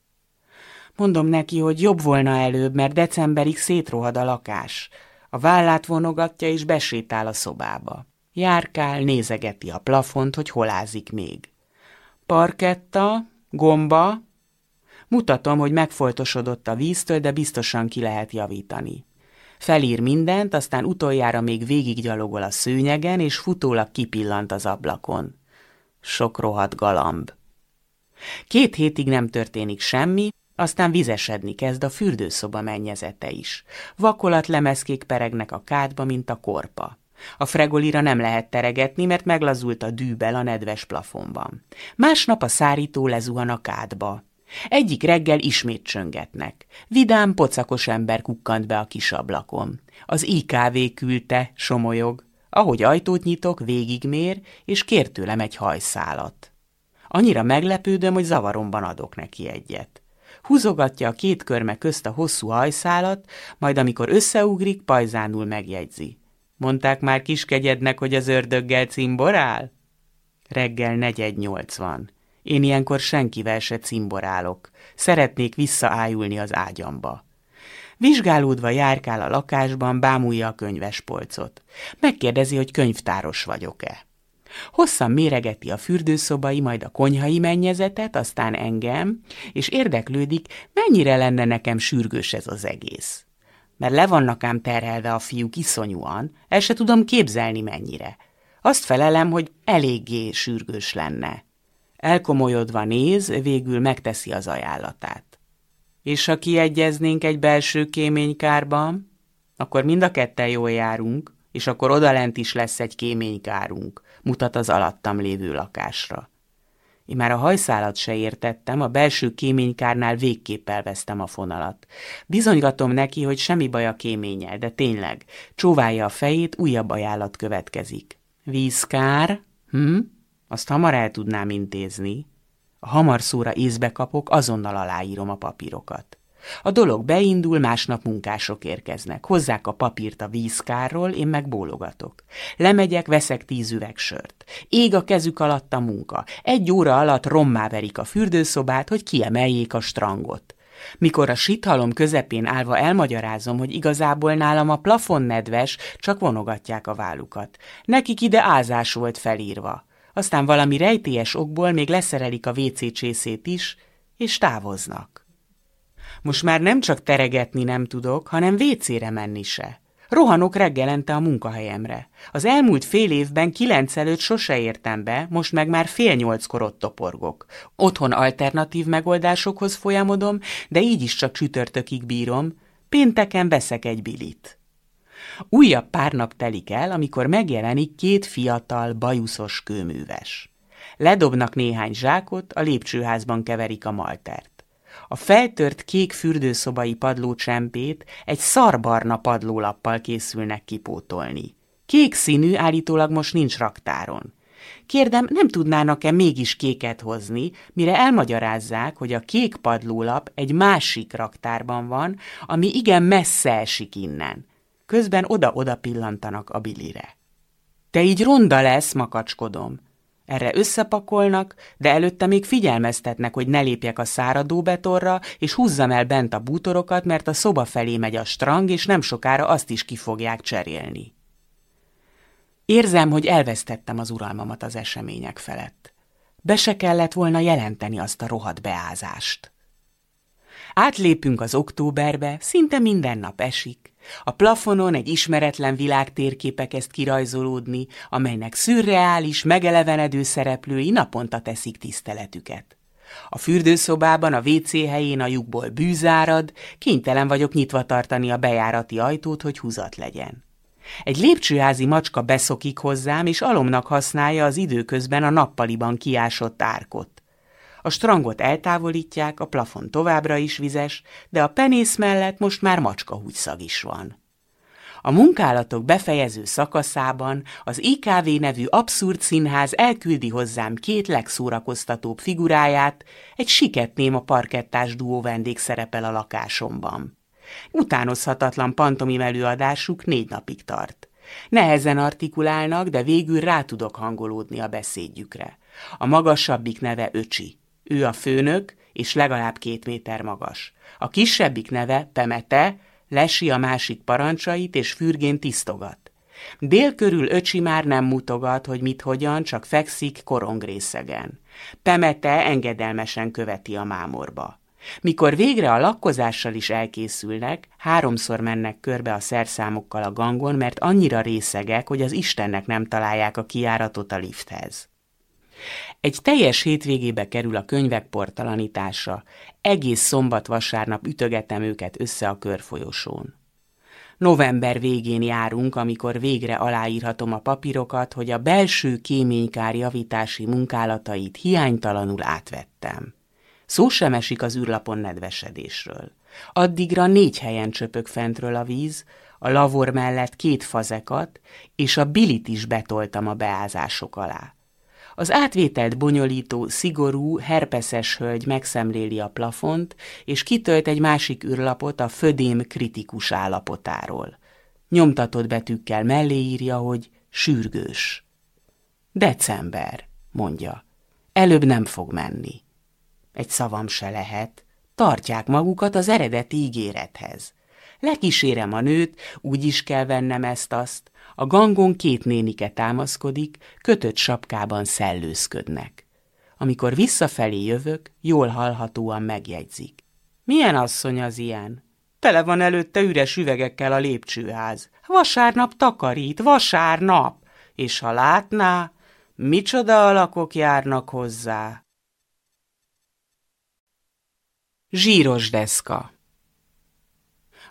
Mondom neki, hogy jobb volna előbb, mert decemberig szétrohad a lakás. A vállát vonogatja és besétál a szobába. Járkál, nézegeti a plafont, hogy hol ázik még. Parketta, gomba. Mutatom, hogy megfoltosodott a víztől, de biztosan ki lehet javítani. Felír mindent, aztán utoljára még végiggyalogol a szőnyegen, és futólag kipillant az ablakon. Sok rohadt galamb. Két hétig nem történik semmi, aztán vizesedni kezd a fürdőszoba mennyezete is. Vakolat lemezkék peregnek a kádba, mint a korpa. A fregolira nem lehet teregetni, mert meglazult a dűbel a nedves plafonban. Másnap a szárító lezuhan a kádba. Egyik reggel ismét csöngetnek. Vidám, pocakos ember kukkant be a kis ablakon. Az IKV küldte, somolyog. Ahogy ajtót nyitok, végigmér, és kér tőlem egy hajszálat. Annyira meglepődöm, hogy zavaromban adok neki egyet húzogatja a két körme közt a hosszú hajszálat, majd amikor összeugrik, pajzánul megjegyzi. Mondták már kiskegyednek, hogy az ördöggel cimborál? Reggel negyed nyolc van. Én ilyenkor senkivel se cimborálok. Szeretnék visszaájulni az ágyamba. Vizsgálódva járkál a lakásban, bámulja a könyvespolcot. Megkérdezi, hogy könyvtáros vagyok-e. Hosszan méregeti a fürdőszobai, majd a konyhai mennyezetet, aztán engem, és érdeklődik, mennyire lenne nekem sürgős ez az egész. Mert le vannak ám terhelve a fiúk iszonyúan, el se tudom képzelni mennyire. Azt felelem, hogy eléggé sürgős lenne. Elkomolyodva néz, végül megteszi az ajánlatát. És ha kiegyeznénk egy belső kéménykárban, akkor mind a ketten jól járunk, és akkor odalent is lesz egy kéménykárunk, mutat az alattam lévő lakásra. Én már a hajszálat se értettem, a belső kéménykárnál végképp elvesztem a fonalat. Bizonygatom neki, hogy semmi baj a kéménnyel, de tényleg, csóválja a fejét, újabb ajánlat következik. Vízkár? Hm? Azt hamar el tudnám intézni. A hamar szóra észbe kapok, azonnal aláírom a papírokat. A dolog beindul, másnap munkások érkeznek. Hozzák a papírt a vízkárról, én meg bólogatok. Lemegyek, veszek tíz üveg sört. Ég a kezük alatt a munka. Egy óra alatt rommá verik a fürdőszobát, hogy kiemeljék a strangot. Mikor a sithalom közepén állva elmagyarázom, hogy igazából nálam a plafon nedves, csak vonogatják a vállukat. Nekik ide ázás volt felírva. Aztán valami rejtélyes okból még leszerelik a WC csészét is, és távoznak. Most már nem csak teregetni nem tudok, hanem vécére menni se. Rohanok reggelente a munkahelyemre. Az elmúlt fél évben kilenc előtt sose értem be, most meg már fél nyolckor ott toporgok. Otthon alternatív megoldásokhoz folyamodom, de így is csak csütörtökig bírom. Pénteken veszek egy bilit. Újabb pár nap telik el, amikor megjelenik két fiatal, bajuszos kőműves. Ledobnak néhány zsákot, a lépcsőházban keverik a maltert. A feltört kék fürdőszobai padlócsempét egy szarbarna padlólappal készülnek kipótolni. Kék színű állítólag most nincs raktáron. Kérdem, nem tudnának-e mégis kéket hozni, mire elmagyarázzák, hogy a kék padlólap egy másik raktárban van, ami igen messze esik innen. Közben oda-oda pillantanak a bilire. Te így ronda lesz, makacskodom. Erre összepakolnak, de előtte még figyelmeztetnek, hogy ne lépjek a száradó betorra, és húzzam el bent a bútorokat, mert a szoba felé megy a strang, és nem sokára azt is ki fogják cserélni. Érzem, hogy elvesztettem az uralmamat az események felett. Be se kellett volna jelenteni azt a rohadt beázást. Átlépünk az októberbe, szinte minden nap esik. A plafonon egy ismeretlen világ térképe kezd kirajzolódni, amelynek szürreális, megelevenedő szereplői naponta teszik tiszteletüket. A fürdőszobában, a WC helyén a lyukból bűzárad, kénytelen vagyok nyitva tartani a bejárati ajtót, hogy húzat legyen. Egy lépcsőházi macska beszokik hozzám, és alomnak használja az időközben a nappaliban kiásott árkot. A strangot eltávolítják, a plafon továbbra is vizes, de a penész mellett most már macskahúgyszag is van. A munkálatok befejező szakaszában az IKV nevű abszurd színház elküldi hozzám két legszórakoztatóbb figuráját, egy siketném a parkettás duó vendég szerepel a lakásomban. Utánozhatatlan pantomim előadásuk négy napig tart. Nehezen artikulálnak, de végül rá tudok hangolódni a beszédjükre. A magasabbik neve Öcsi. Ő a főnök, és legalább két méter magas. A kisebbik neve Pemete, lesi a másik parancsait, és fürgén tisztogat. Dél körül öcsi már nem mutogat, hogy mit hogyan, csak fekszik korongrészegen. Pemete engedelmesen követi a mámorba. Mikor végre a lakkozással is elkészülnek, háromszor mennek körbe a szerszámokkal a gangon, mert annyira részegek, hogy az Istennek nem találják a kiáratot a lifthez. Egy teljes hétvégébe kerül a könyvek portalanítása, egész szombat-vasárnap ütögetem őket össze a körfolyosón. November végén járunk, amikor végre aláírhatom a papírokat, hogy a belső kéménykár javítási munkálatait hiánytalanul átvettem. Szó sem esik az űrlapon nedvesedésről. Addigra négy helyen csöpök fentről a víz, a lavor mellett két fazekat, és a bilit is betoltam a beázások alá. Az átvételt bonyolító, szigorú, herpeszes hölgy megszemléli a plafont, és kitölt egy másik űrlapot a födém kritikus állapotáról. Nyomtatott betűkkel mellé írja, hogy sürgős. December, mondja. Előbb nem fog menni. Egy szavam se lehet. Tartják magukat az eredeti ígérethez. Lekísérem a nőt, úgy is kell vennem ezt-azt. A gangon két nénike támaszkodik, kötött sapkában szellőzködnek. Amikor visszafelé jövök, jól hallhatóan megjegyzik. Milyen asszony az ilyen? Tele van előtte üres üvegekkel a lépcsőház. Vasárnap takarít, vasárnap! És ha látná, micsoda alakok járnak hozzá. Zsíros deszka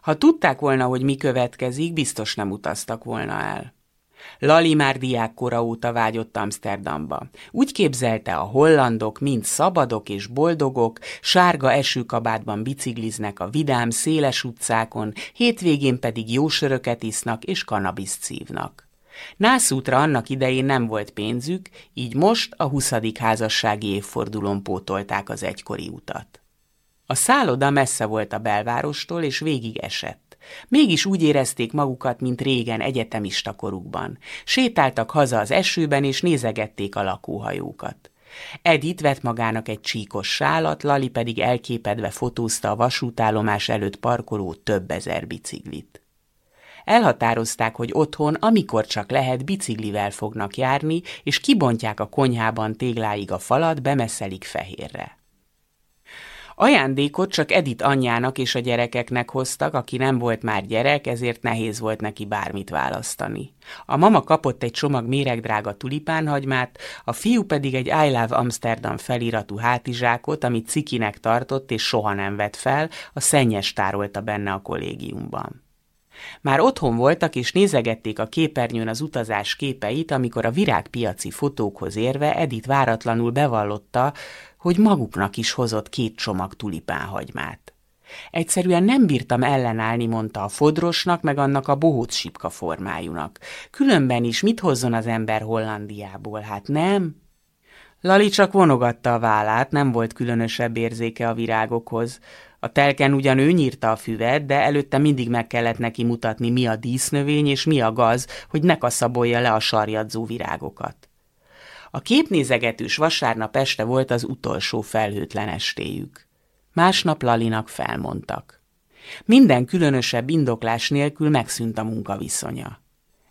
Ha tudták volna, hogy mi következik, biztos nem utaztak volna el. Lali már diákkora óta vágyott Amsterdamba. Úgy képzelte, a hollandok mind szabadok és boldogok, sárga esőkabátban bicikliznek a vidám, széles utcákon, hétvégén pedig jó söröket isznak és kanabiszt szívnak. Nászútra annak idején nem volt pénzük, így most a 20. házassági évfordulón pótolták az egykori utat. A szálloda messze volt a belvárostól, és végig esett. Mégis úgy érezték magukat, mint régen egyetemista korukban. Sétáltak haza az esőben, és nézegették a lakóhajókat. Edith vett magának egy csíkos sálat, Lali pedig elképedve fotózta a vasútállomás előtt parkoló több ezer biciklit. Elhatározták, hogy otthon, amikor csak lehet, biciklivel fognak járni, és kibontják a konyhában tégláig a falat, bemeszelik fehérre. Ajándékot csak Edit anyjának és a gyerekeknek hoztak, aki nem volt már gyerek, ezért nehéz volt neki bármit választani. A mama kapott egy csomag méregdrága tulipánhagymát, a fiú pedig egy I Love Amsterdam feliratú hátizsákot, amit cikinek tartott és soha nem vett fel, a szennyes tárolta benne a kollégiumban. Már otthon voltak és nézegették a képernyőn az utazás képeit, amikor a virágpiaci fotókhoz érve Edith váratlanul bevallotta, hogy maguknak is hozott két csomag tulipánhagymát. Egyszerűen nem bírtam ellenállni, mondta a fodrosnak, meg annak a bohóc sipka formájúnak. Különben is mit hozzon az ember Hollandiából, hát nem? Lali csak vonogatta a vállát, nem volt különösebb érzéke a virágokhoz. A telken ugyan ő nyírta a füvet, de előtte mindig meg kellett neki mutatni, mi a dísznövény és mi a gaz, hogy ne kaszabolja le a sarjadzó virágokat. A képnézegetős vasárnap este volt az utolsó felhőtlen estéjük. Másnap Lalinak felmondtak. Minden különösebb indoklás nélkül megszűnt a munkaviszonya.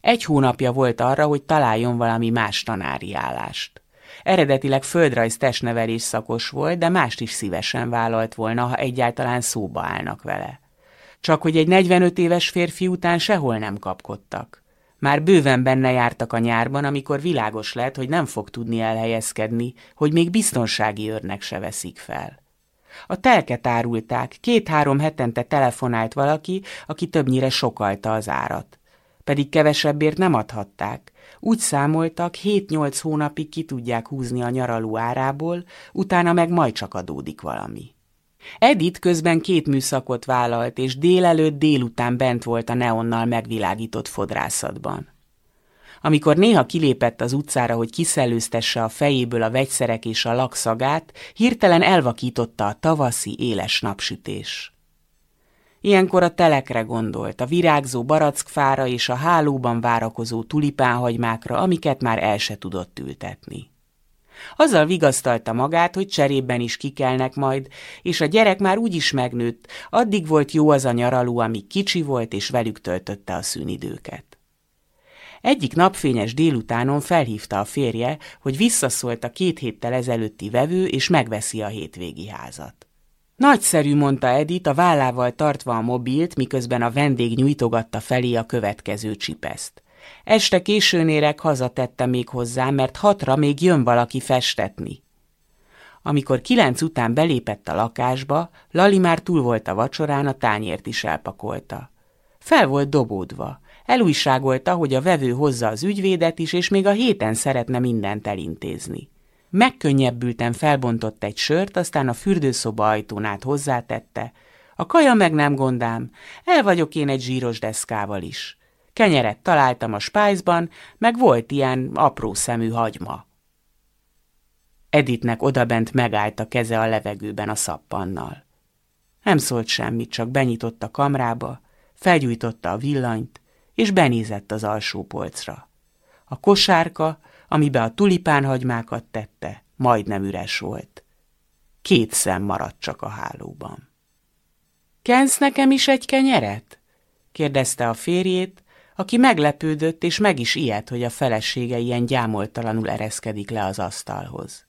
Egy hónapja volt arra, hogy találjon valami más tanári állást. Eredetileg földrajz testnevelés szakos volt, de mást is szívesen vállalt volna, ha egyáltalán szóba állnak vele. Csak hogy egy 45 éves férfi után sehol nem kapkodtak. Már bőven benne jártak a nyárban, amikor világos lett, hogy nem fog tudni elhelyezkedni, hogy még biztonsági őrnek se veszik fel. A telket árulták, két-három hetente telefonált valaki, aki többnyire sokalta az árat. Pedig kevesebbért nem adhatták. Úgy számoltak, 7-8 hónapig ki tudják húzni a nyaraló árából, utána meg majd csak adódik valami. Edith közben két műszakot vállalt, és délelőtt délután bent volt a neonnal megvilágított fodrászatban. Amikor néha kilépett az utcára, hogy kiszellőztesse a fejéből a vegyszerek és a lakszagát, hirtelen elvakította a tavaszi éles napsütés. Ilyenkor a telekre gondolt, a virágzó barackfára és a hálóban várakozó tulipánhagymákra, amiket már el se tudott ültetni. Azzal vigasztalta magát, hogy cserében is kikelnek majd, és a gyerek már úgy is megnőtt, addig volt jó az a nyaraló, amíg kicsi volt, és velük töltötte a szűnidőket. Egyik napfényes délutánon felhívta a férje, hogy visszaszólt a két héttel ezelőtti vevő, és megveszi a hétvégi házat. Nagyszerű, mondta Edith, a vállával tartva a mobilt, miközben a vendég nyújtogatta felé a következő csipeszt. Este későn érek hazatette még hozzá, mert hatra még jön valaki festetni. Amikor kilenc után belépett a lakásba, Lali már túl volt a vacsorán, a tányért is elpakolta. Fel volt dobódva. Elújságolta, hogy a vevő hozza az ügyvédet is, és még a héten szeretne mindent elintézni. Megkönnyebbülten felbontott egy sört, aztán a fürdőszoba ajtón át hozzátette. A kaja meg nem gondám, el vagyok én egy zsíros deszkával is. Kenyeret találtam a spájzban, meg volt ilyen apró szemű hagyma. Editnek odabent megállt a keze a levegőben a szappannal. Nem szólt semmit, csak benyitott a kamrába, felgyújtotta a villanyt, és benézett az alsó polcra. A kosárka, amibe a tulipánhagymákat tette, majdnem üres volt. Két szem maradt csak a hálóban. Kensz nekem is egy kenyeret? kérdezte a férjét, aki meglepődött és meg is ijedt, hogy a felesége ilyen gyámoltalanul ereszkedik le az asztalhoz.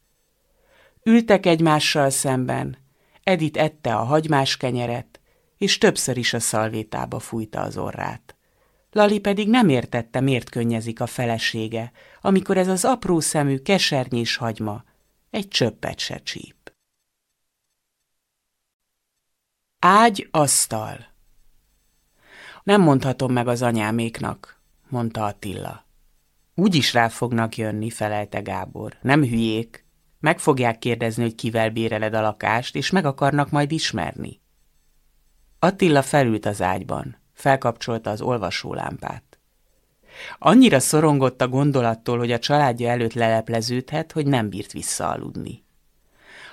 Ültek egymással szemben, Edith ette a hagymás kenyeret, és többször is a szalvétába fújta az orrát. Lali pedig nem értette, miért könnyezik a felesége, amikor ez az apró szemű kesernyés hagyma egy csöppet se csíp. Ágy, asztal. Nem mondhatom meg az anyáméknak, mondta Attila. Úgy is rá fognak jönni, felelte Gábor. Nem hülyék. Meg fogják kérdezni, hogy kivel béreled a lakást, és meg akarnak majd ismerni. Attila felült az ágyban, felkapcsolta az olvasólámpát. Annyira szorongott a gondolattól, hogy a családja előtt lelepleződhet, hogy nem bírt visszaaludni.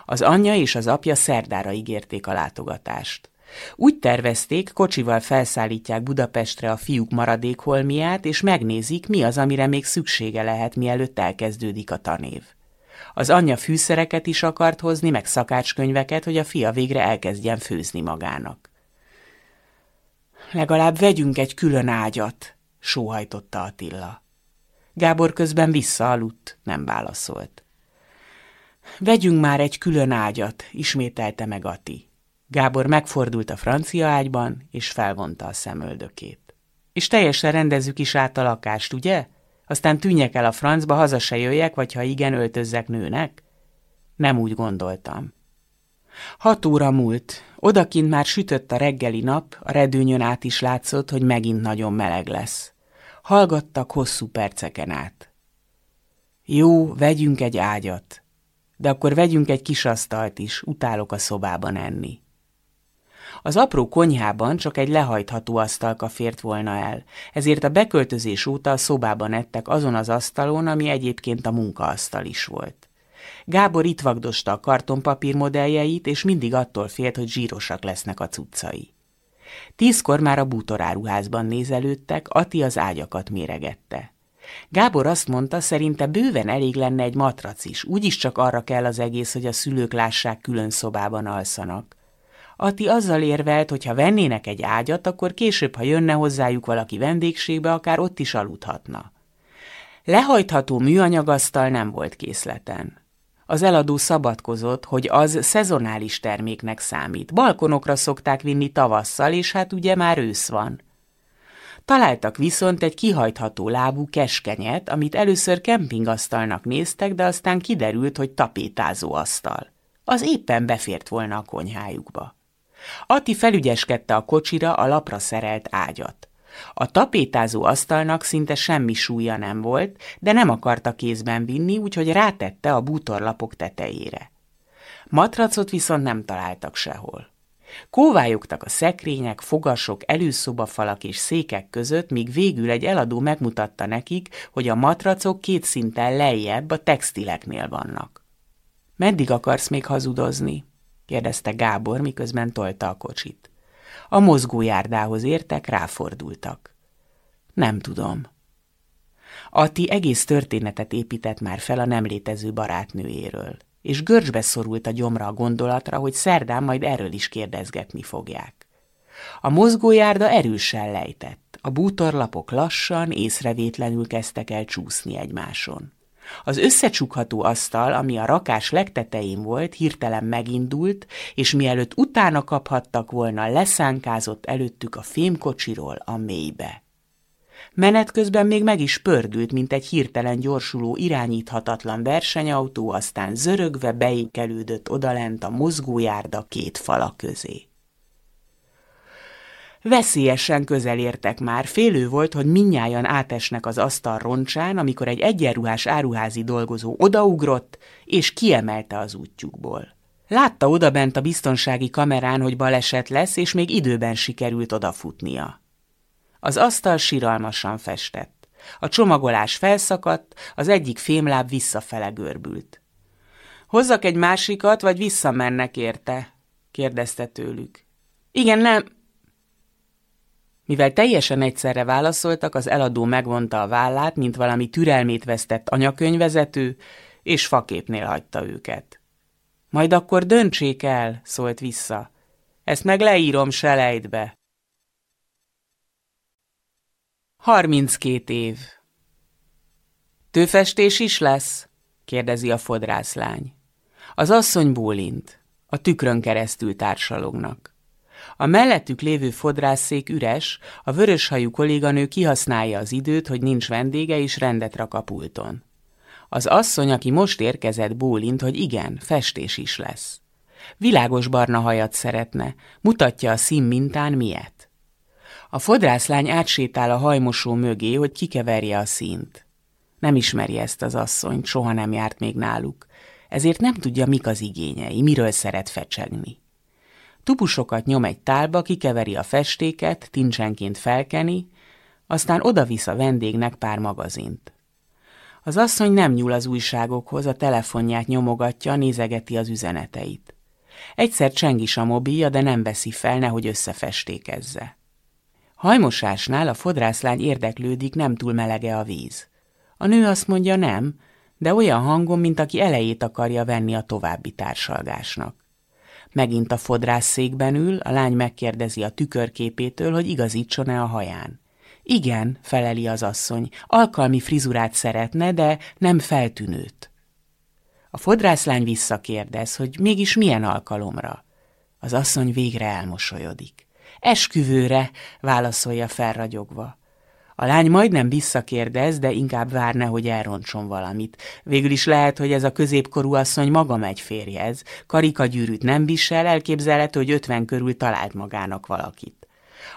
Az anyja és az apja szerdára ígérték a látogatást. Úgy tervezték, kocsival felszállítják Budapestre a fiúk maradékholmiát, és megnézik, mi az, amire még szüksége lehet, mielőtt elkezdődik a tanév. Az anyja fűszereket is akart hozni, meg szakácskönyveket, hogy a fia végre elkezdjen főzni magának. Legalább vegyünk egy külön ágyat, sóhajtotta Attila. Gábor közben visszaaludt, nem válaszolt. Vegyünk már egy külön ágyat, ismételte meg Ati. Gábor megfordult a francia ágyban, és felvonta a szemöldökét. És teljesen rendezzük is át a lakást, ugye? Aztán tűnjek el a francba, haza se jöjjek, vagy ha igen, öltözzek nőnek? Nem úgy gondoltam. Hat óra múlt. Odakint már sütött a reggeli nap, a redőnyön át is látszott, hogy megint nagyon meleg lesz. Hallgattak hosszú perceken át. Jó, vegyünk egy ágyat. De akkor vegyünk egy kis asztalt is, utálok a szobában enni. Az apró konyhában csak egy lehajtható asztalka fért volna el, ezért a beköltözés óta a szobában ettek azon az asztalon, ami egyébként a munkaasztal is volt. Gábor itt vagdosta a kartonpapír modelljeit, és mindig attól félt, hogy zsírosak lesznek a cuccai. Tízkor már a bútoráruházban nézelődtek, Ati az ágyakat méregette. Gábor azt mondta, szerinte bőven elég lenne egy matrac is, úgyis csak arra kell az egész, hogy a szülők lássák külön szobában alszanak. Ati azzal érvelt, hogy ha vennének egy ágyat, akkor később, ha jönne hozzájuk valaki vendégségbe, akár ott is aludhatna. Lehajtható műanyagasztal nem volt készleten. Az eladó szabadkozott, hogy az szezonális terméknek számít. Balkonokra szokták vinni tavasszal, és hát ugye már ősz van. Találtak viszont egy kihajtható lábú keskenyet, amit először kempingasztalnak néztek, de aztán kiderült, hogy tapétázó asztal. Az éppen befért volna a konyhájukba. Ati felügyeskedte a kocsira a lapra szerelt ágyat. A tapétázó asztalnak szinte semmi súlya nem volt, de nem akarta kézben vinni, úgyhogy rátette a bútorlapok tetejére. Matracot viszont nem találtak sehol. Kóvályogtak a szekrények, fogasok, előszobafalak és székek között, míg végül egy eladó megmutatta nekik, hogy a matracok két szinten lejjebb a textileknél vannak. Meddig akarsz még hazudozni? kérdezte Gábor, miközben tolta a kocsit. A mozgójárdához értek, ráfordultak. Nem tudom. Ati egész történetet épített már fel a nem létező barátnőjéről, és görcsbe szorult a gyomra a gondolatra, hogy szerdán majd erről is kérdezgetni fogják. A mozgójárda erősen lejtett, a bútorlapok lassan, észrevétlenül kezdtek el csúszni egymáson. Az összecsukható asztal, ami a rakás legtetején volt, hirtelen megindult, és mielőtt utána kaphattak volna, leszánkázott előttük a fémkocsiról a mélybe. Menet közben még meg is pördült, mint egy hirtelen gyorsuló, irányíthatatlan versenyautó, aztán zörögve beékelődött odalent a mozgójárda két fala közé. Veszélyesen közel értek már, félő volt, hogy minnyáján átesnek az asztal roncsán, amikor egy egyenruhás áruházi dolgozó odaugrott, és kiemelte az útjukból. Látta odabent a biztonsági kamerán, hogy baleset lesz, és még időben sikerült odafutnia. Az asztal siralmasan festett. A csomagolás felszakadt, az egyik fémláb visszafele görbült. Hozzak egy másikat, vagy visszamennek érte? kérdezte tőlük. Igen, nem, mivel teljesen egyszerre válaszoltak, az eladó megvonta a vállát, mint valami türelmét vesztett anyakönyvezető, és faképnél hagyta őket. Majd akkor döntsék el, szólt vissza. Ezt meg leírom selejtbe. Harminckét év. Tőfestés is lesz? kérdezi a fodrászlány. Az asszony bólint. A tükrön keresztül társalognak. A mellettük lévő fodrászszék üres, a vöröshajú kolléganő kihasználja az időt, hogy nincs vendége, és rendet rak a pulton. Az asszony, aki most érkezett, bólint, hogy igen, festés is lesz. Világos barna hajat szeretne, mutatja a szín mintán miért. A fodrászlány átsétál a hajmosó mögé, hogy kikeverje a színt. Nem ismeri ezt az asszonyt, soha nem járt még náluk, ezért nem tudja, mik az igényei, miről szeret fecsegni. Tupusokat nyom egy tálba, kikeveri a festéket, tincsenként felkeni, aztán odavisz a vendégnek pár magazint. Az asszony nem nyúl az újságokhoz, a telefonját nyomogatja, nézegeti az üzeneteit. Egyszer cseng is a mobilja, de nem veszi fel, nehogy összefestékezze. Hajmosásnál a fodrászlány érdeklődik, nem túl melege a víz. A nő azt mondja nem, de olyan hangon, mint aki elejét akarja venni a további társalgásnak. Megint a fodrász székben ül, a lány megkérdezi a tükörképétől, hogy igazítson-e a haján. Igen, feleli az asszony, alkalmi frizurát szeretne, de nem feltűnőt. A fodrászlány visszakérdez, hogy mégis milyen alkalomra. Az asszony végre elmosolyodik. Esküvőre, válaszolja felragyogva. A lány majdnem visszakérdez, de inkább vár hogy elrontson valamit. Végül is lehet, hogy ez a középkorú asszony maga megy férjez. Karikagyűrűt nem visel, elképzelhető, hogy ötven körül talált magának valakit.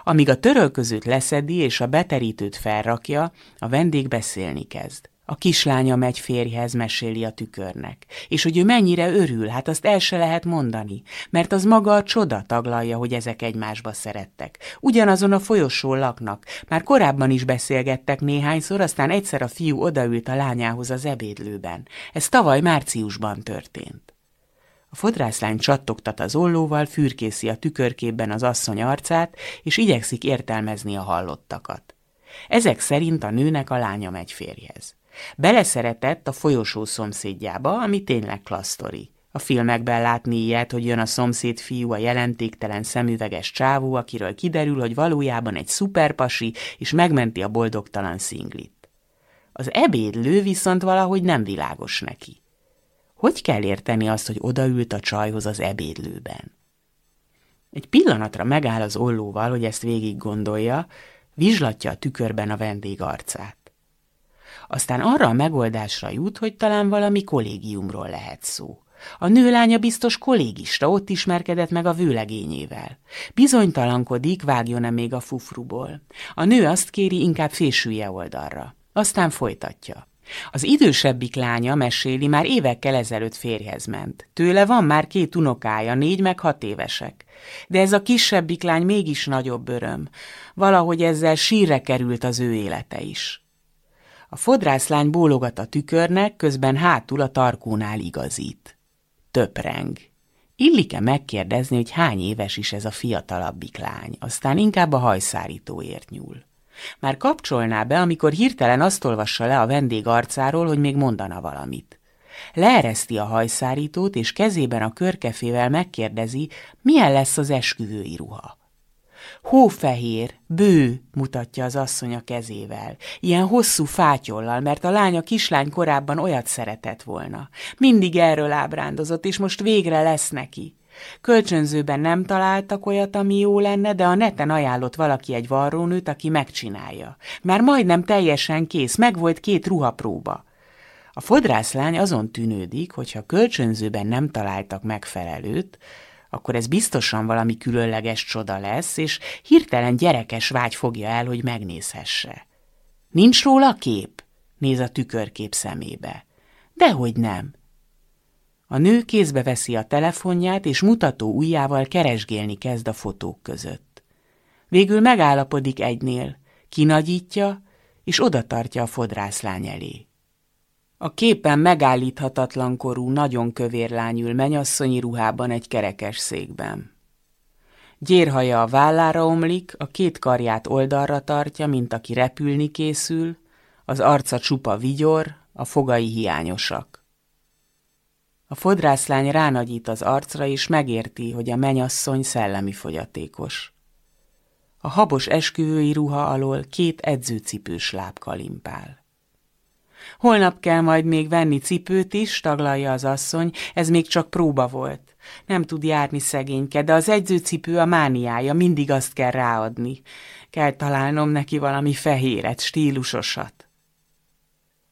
Amíg a törölközőt leszedi és a beterítőt felrakja, a vendég beszélni kezd. A kislánya megy férjhez, meséli a tükörnek. És hogy ő mennyire örül, hát azt el se lehet mondani, mert az maga a csoda taglalja, hogy ezek egymásba szerettek. Ugyanazon a folyosón laknak. Már korábban is beszélgettek néhányszor, aztán egyszer a fiú odaült a lányához az ebédlőben. Ez tavaly márciusban történt. A fodrászlány csattogtat az ollóval, fürkészi a tükörképben az asszony arcát, és igyekszik értelmezni a hallottakat. Ezek szerint a nőnek a lánya megy férjhez. Beleszeretett a folyosó szomszédjába, ami tényleg klasztori. A filmekben látni ilyet, hogy jön a szomszéd fiú, a jelentéktelen szemüveges csávó, akiről kiderül, hogy valójában egy szuperpasi, és megmenti a boldogtalan szinglit. Az ebédlő viszont valahogy nem világos neki. Hogy kell érteni azt, hogy odaült a csajhoz az ebédlőben? Egy pillanatra megáll az ollóval, hogy ezt végig gondolja, vizslatja a tükörben a vendég arcát. Aztán arra a megoldásra jut, hogy talán valami kollégiumról lehet szó. A nőlánya biztos kollégista, ott ismerkedett meg a vőlegényével. Bizonytalankodik, vágjon-e még a fufruból. A nő azt kéri, inkább fésülje oldalra. Aztán folytatja. Az idősebbik lánya, meséli, már évekkel ezelőtt férjhez ment. Tőle van már két unokája, négy meg hat évesek. De ez a kisebbik lány mégis nagyobb öröm. Valahogy ezzel sírre került az ő élete is. A fodrászlány bólogat a tükörnek, közben hátul a tarkónál igazít. Töpreng. Illike megkérdezni, hogy hány éves is ez a fiatalabbik lány, aztán inkább a hajszárítóért nyúl. Már kapcsolná be, amikor hirtelen azt olvassa le a vendég arcáról, hogy még mondana valamit. Leereszti a hajszárítót, és kezében a körkefével megkérdezi, milyen lesz az esküvői ruha. Hófehér, bő, mutatja az asszony a kezével. Ilyen hosszú fátyollal, mert a lánya kislány korábban olyat szeretett volna. Mindig erről ábrándozott, és most végre lesz neki. Kölcsönzőben nem találtak olyat, ami jó lenne, de a neten ajánlott valaki egy varrónőt, aki megcsinálja. Már majdnem teljesen kész, meg volt két ruhapróba. A fodrászlány azon tűnődik, hogyha kölcsönzőben nem találtak megfelelőt, akkor ez biztosan valami különleges csoda lesz, és hirtelen gyerekes vágy fogja el, hogy megnézhesse. Nincs róla kép? Néz a tükörkép szemébe. Dehogy nem. A nő kézbe veszi a telefonját, és mutató ujjával keresgélni kezd a fotók között. Végül megállapodik egynél, kinagyítja, és odatartja a fodrászlány elé. A képen megállíthatatlan korú, nagyon kövér lány ül menyasszonyi ruhában egy kerekes székben. Gyérhaja a vállára omlik, a két karját oldalra tartja, mint aki repülni készül, az arca csupa vigyor, a fogai hiányosak. A fodrászlány ránagyít az arcra, és megérti, hogy a menyasszony szellemi fogyatékos. A habos esküvői ruha alól két edzőcipős láb kalimpál. Holnap kell majd még venni cipőt is, taglalja az asszony, ez még csak próba volt. Nem tud járni szegényke, de az edzőcipő a mániája, mindig azt kell ráadni. Kell találnom neki valami fehéret, stílusosat.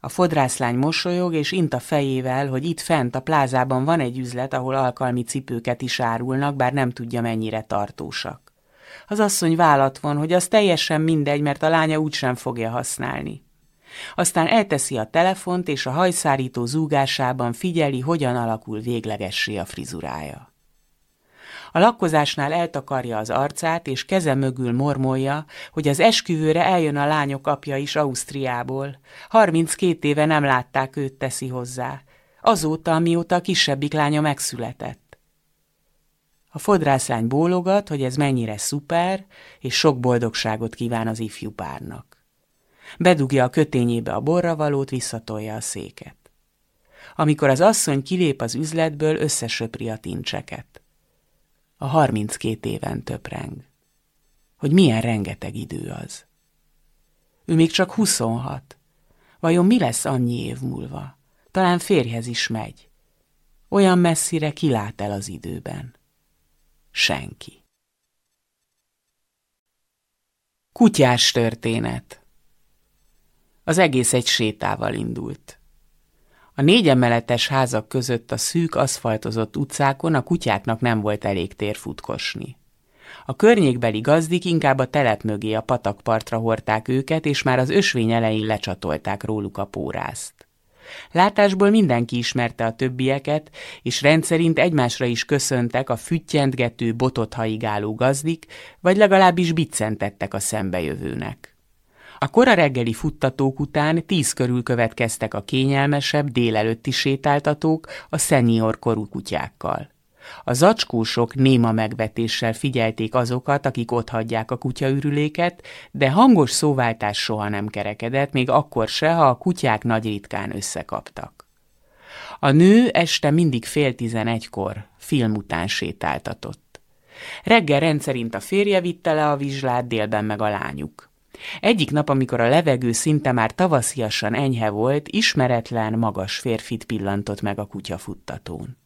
A fodrászlány mosolyog és int a fejével, hogy itt fent a plázában van egy üzlet, ahol alkalmi cipőket is árulnak, bár nem tudja mennyire tartósak. Az asszony vállat von, hogy az teljesen mindegy, mert a lánya úgysem fogja használni. Aztán elteszi a telefont, és a hajszárító zúgásában figyeli, hogyan alakul véglegessé a frizurája. A lakkozásnál eltakarja az arcát, és keze mögül mormolja, hogy az esküvőre eljön a lányok apja is Ausztriából. 32 éve nem látták őt, teszi hozzá. Azóta, amióta a kisebbik lánya megszületett. A fodrászlány bólogat, hogy ez mennyire szuper, és sok boldogságot kíván az ifjú párnak. Bedugja a kötényébe a borravalót, visszatolja a széket. Amikor az asszony kilép az üzletből, összesöpri a tincseket a 32 éven töpreng. Hogy milyen rengeteg idő az. Ő még csak 26. Vajon mi lesz annyi év múlva? Talán férjhez is megy. Olyan messzire kilát el az időben. Senki. Kutyás történet Az egész egy sétával indult. A négy emeletes házak között a szűk, aszfaltozott utcákon a kutyáknak nem volt elég tér futkosni. A környékbeli gazdik inkább a telep mögé a patakpartra hordták őket, és már az ösvény elején lecsatolták róluk a pórázt. Látásból mindenki ismerte a többieket, és rendszerint egymásra is köszöntek a füttyentgető, botot haigáló gazdik, vagy legalábbis biccentettek a szembejövőnek. A kora reggeli futtatók után tíz körül következtek a kényelmesebb délelőtti sétáltatók a szenior korú kutyákkal. A zacskósok néma megvetéssel figyelték azokat, akik otthagyják a kutyaürüléket, de hangos szóváltás soha nem kerekedett, még akkor se, ha a kutyák nagy ritkán összekaptak. A nő este mindig fél tizenegykor film után sétáltatott. Reggel rendszerint a férje vitte le a vizslát, délben meg a lányuk. Egyik nap, amikor a levegő szinte már tavasziasan enyhe volt, ismeretlen, magas férfit pillantott meg a kutyafuttatón.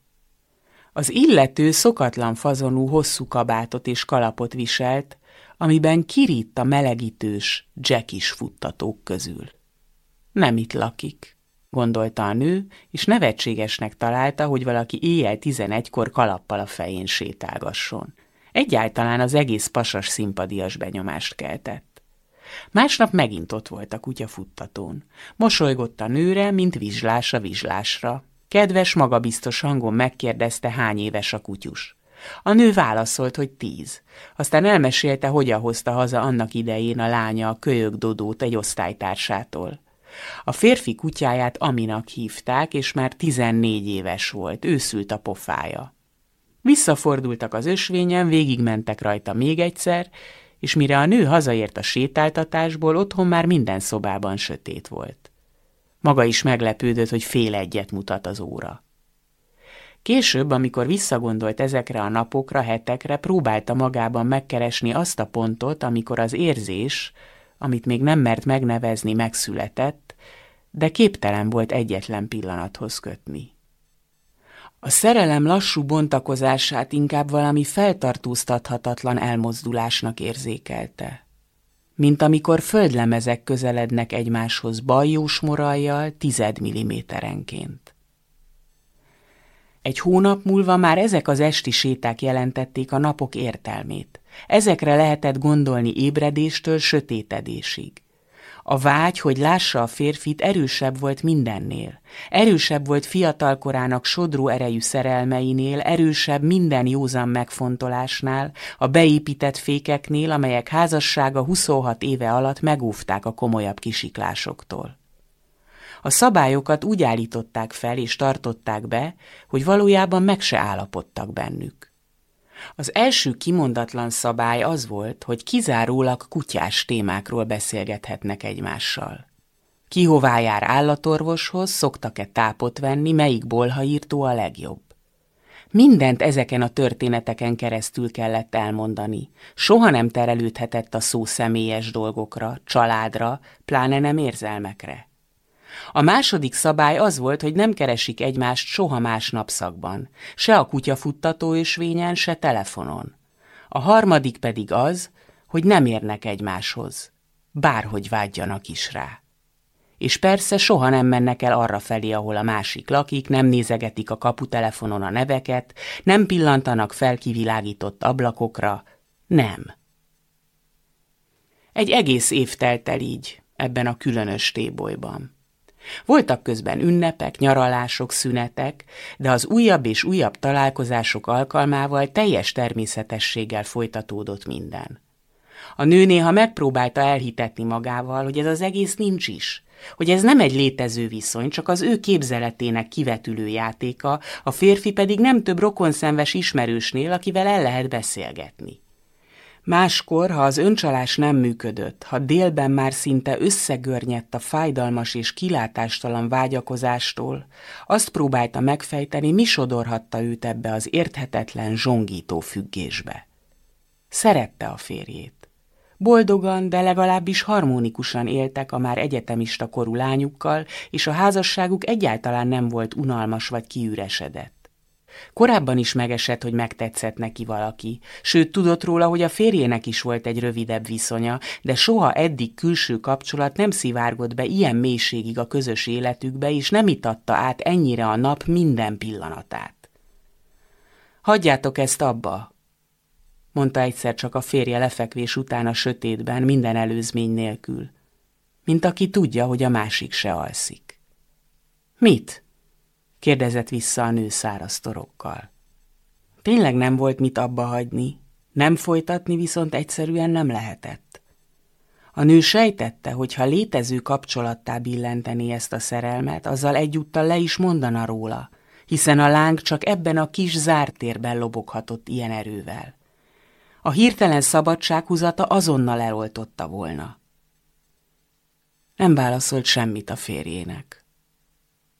Az illető szokatlan fazonú hosszú kabátot és kalapot viselt, amiben kiritt a melegítős, jackis futtatók közül. Nem itt lakik, gondolta a nő, és nevetségesnek találta, hogy valaki éjjel tizenegykor kalappal a fején sétálgasson. Egyáltalán az egész pasas szimpadias benyomást keltett. Másnap megint ott volt a kutya futtatón. Mosolygott a nőre, mint vizslás a vizslásra. Kedves, magabiztos hangon megkérdezte, hány éves a kutyus. A nő válaszolt, hogy tíz. Aztán elmesélte, hogyan hozta haza annak idején a lánya a kölyök Dodót egy osztálytársától. A férfi kutyáját Aminak hívták, és már tizennégy éves volt, őszült a pofája. Visszafordultak az ösvényen, végigmentek rajta még egyszer, és mire a nő hazaért a sétáltatásból, otthon már minden szobában sötét volt. Maga is meglepődött, hogy fél egyet mutat az óra. Később, amikor visszagondolt ezekre a napokra, hetekre, próbálta magában megkeresni azt a pontot, amikor az érzés, amit még nem mert megnevezni, megszületett, de képtelen volt egyetlen pillanathoz kötni. A szerelem lassú bontakozását inkább valami feltartóztathatatlan elmozdulásnak érzékelte. Mint amikor földlemezek közelednek egymáshoz bajós morajjal tized milliméterenként. Egy hónap múlva már ezek az esti séták jelentették a napok értelmét. Ezekre lehetett gondolni ébredéstől sötétedésig. A vágy, hogy lássa a férfit, erősebb volt mindennél. Erősebb volt fiatalkorának sodró erejű szerelmeinél, erősebb minden józan megfontolásnál, a beépített fékeknél, amelyek házassága 26 éve alatt megúvták a komolyabb kisiklásoktól. A szabályokat úgy állították fel és tartották be, hogy valójában meg se állapodtak bennük. Az első kimondatlan szabály az volt, hogy kizárólag kutyás témákról beszélgethetnek egymással. Ki hová jár állatorvoshoz, szoktak-e tápot venni, melyik bolhaírtó a legjobb. Mindent ezeken a történeteken keresztül kellett elmondani. Soha nem terelődhetett a szó személyes dolgokra, családra, pláne nem érzelmekre. A második szabály az volt, hogy nem keresik egymást soha más napszakban, se a kutyafuttató ösvényen, se telefonon. A harmadik pedig az, hogy nem érnek egymáshoz, bárhogy vágyjanak is rá. És persze soha nem mennek el arra felé, ahol a másik lakik, nem nézegetik a kaputelefonon a neveket, nem pillantanak fel kivilágított ablakokra, nem. Egy egész év telt el így, ebben a különös tébolyban. Voltak közben ünnepek, nyaralások, szünetek, de az újabb és újabb találkozások alkalmával teljes természetességgel folytatódott minden. A nő néha megpróbálta elhitetni magával, hogy ez az egész nincs is, hogy ez nem egy létező viszony, csak az ő képzeletének kivetülő játéka, a férfi pedig nem több rokonszenves ismerősnél, akivel el lehet beszélgetni. Máskor, ha az öncsalás nem működött, ha délben már szinte összegörnyedt a fájdalmas és kilátástalan vágyakozástól, azt próbálta megfejteni, mi sodorhatta őt ebbe az érthetetlen, zsongító függésbe. Szerette a férjét. Boldogan, de legalábbis harmonikusan éltek a már egyetemista korú lányukkal, és a házasságuk egyáltalán nem volt unalmas vagy kiüresedett. Korábban is megesett, hogy megtetszett neki valaki, sőt tudott róla, hogy a férjének is volt egy rövidebb viszonya, de soha eddig külső kapcsolat nem szivárgott be ilyen mélységig a közös életükbe, és nem itatta át ennyire a nap minden pillanatát. Hagyjátok ezt abba, mondta egyszer csak a férje lefekvés után a sötétben, minden előzmény nélkül, mint aki tudja, hogy a másik se alszik. Mit? Kérdezett vissza a nő száraz torokkal. Tényleg nem volt mit abba hagyni, nem folytatni viszont egyszerűen nem lehetett. A nő sejtette, hogy ha létező kapcsolattá billenteni ezt a szerelmet, azzal egyúttal le is mondana róla, hiszen a láng csak ebben a kis zártérben loboghatott ilyen erővel. A hirtelen szabadsághúzata azonnal eloltotta volna. Nem válaszolt semmit a férjének.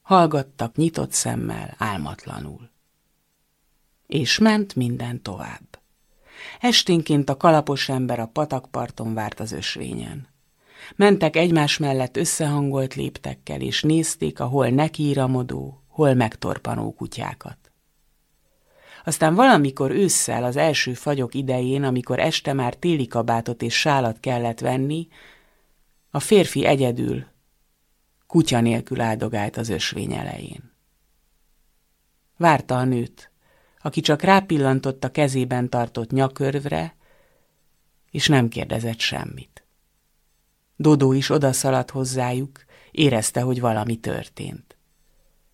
Hallgattak nyitott szemmel, álmatlanul. És ment minden tovább. Esténként a kalapos ember a patakparton várt az ösvényen. Mentek egymás mellett összehangolt léptekkel, és nézték a hol nekiíramodó, hol megtorpanó kutyákat. Aztán valamikor ősszel, az első fagyok idején, amikor este már téli kabátot és sálat kellett venni, a férfi egyedül kutya nélkül áldogált az ösvény elején. Várta a nőt, aki csak rápillantott a kezében tartott nyakörvre, és nem kérdezett semmit. Dodó is odaszaladt hozzájuk, érezte, hogy valami történt.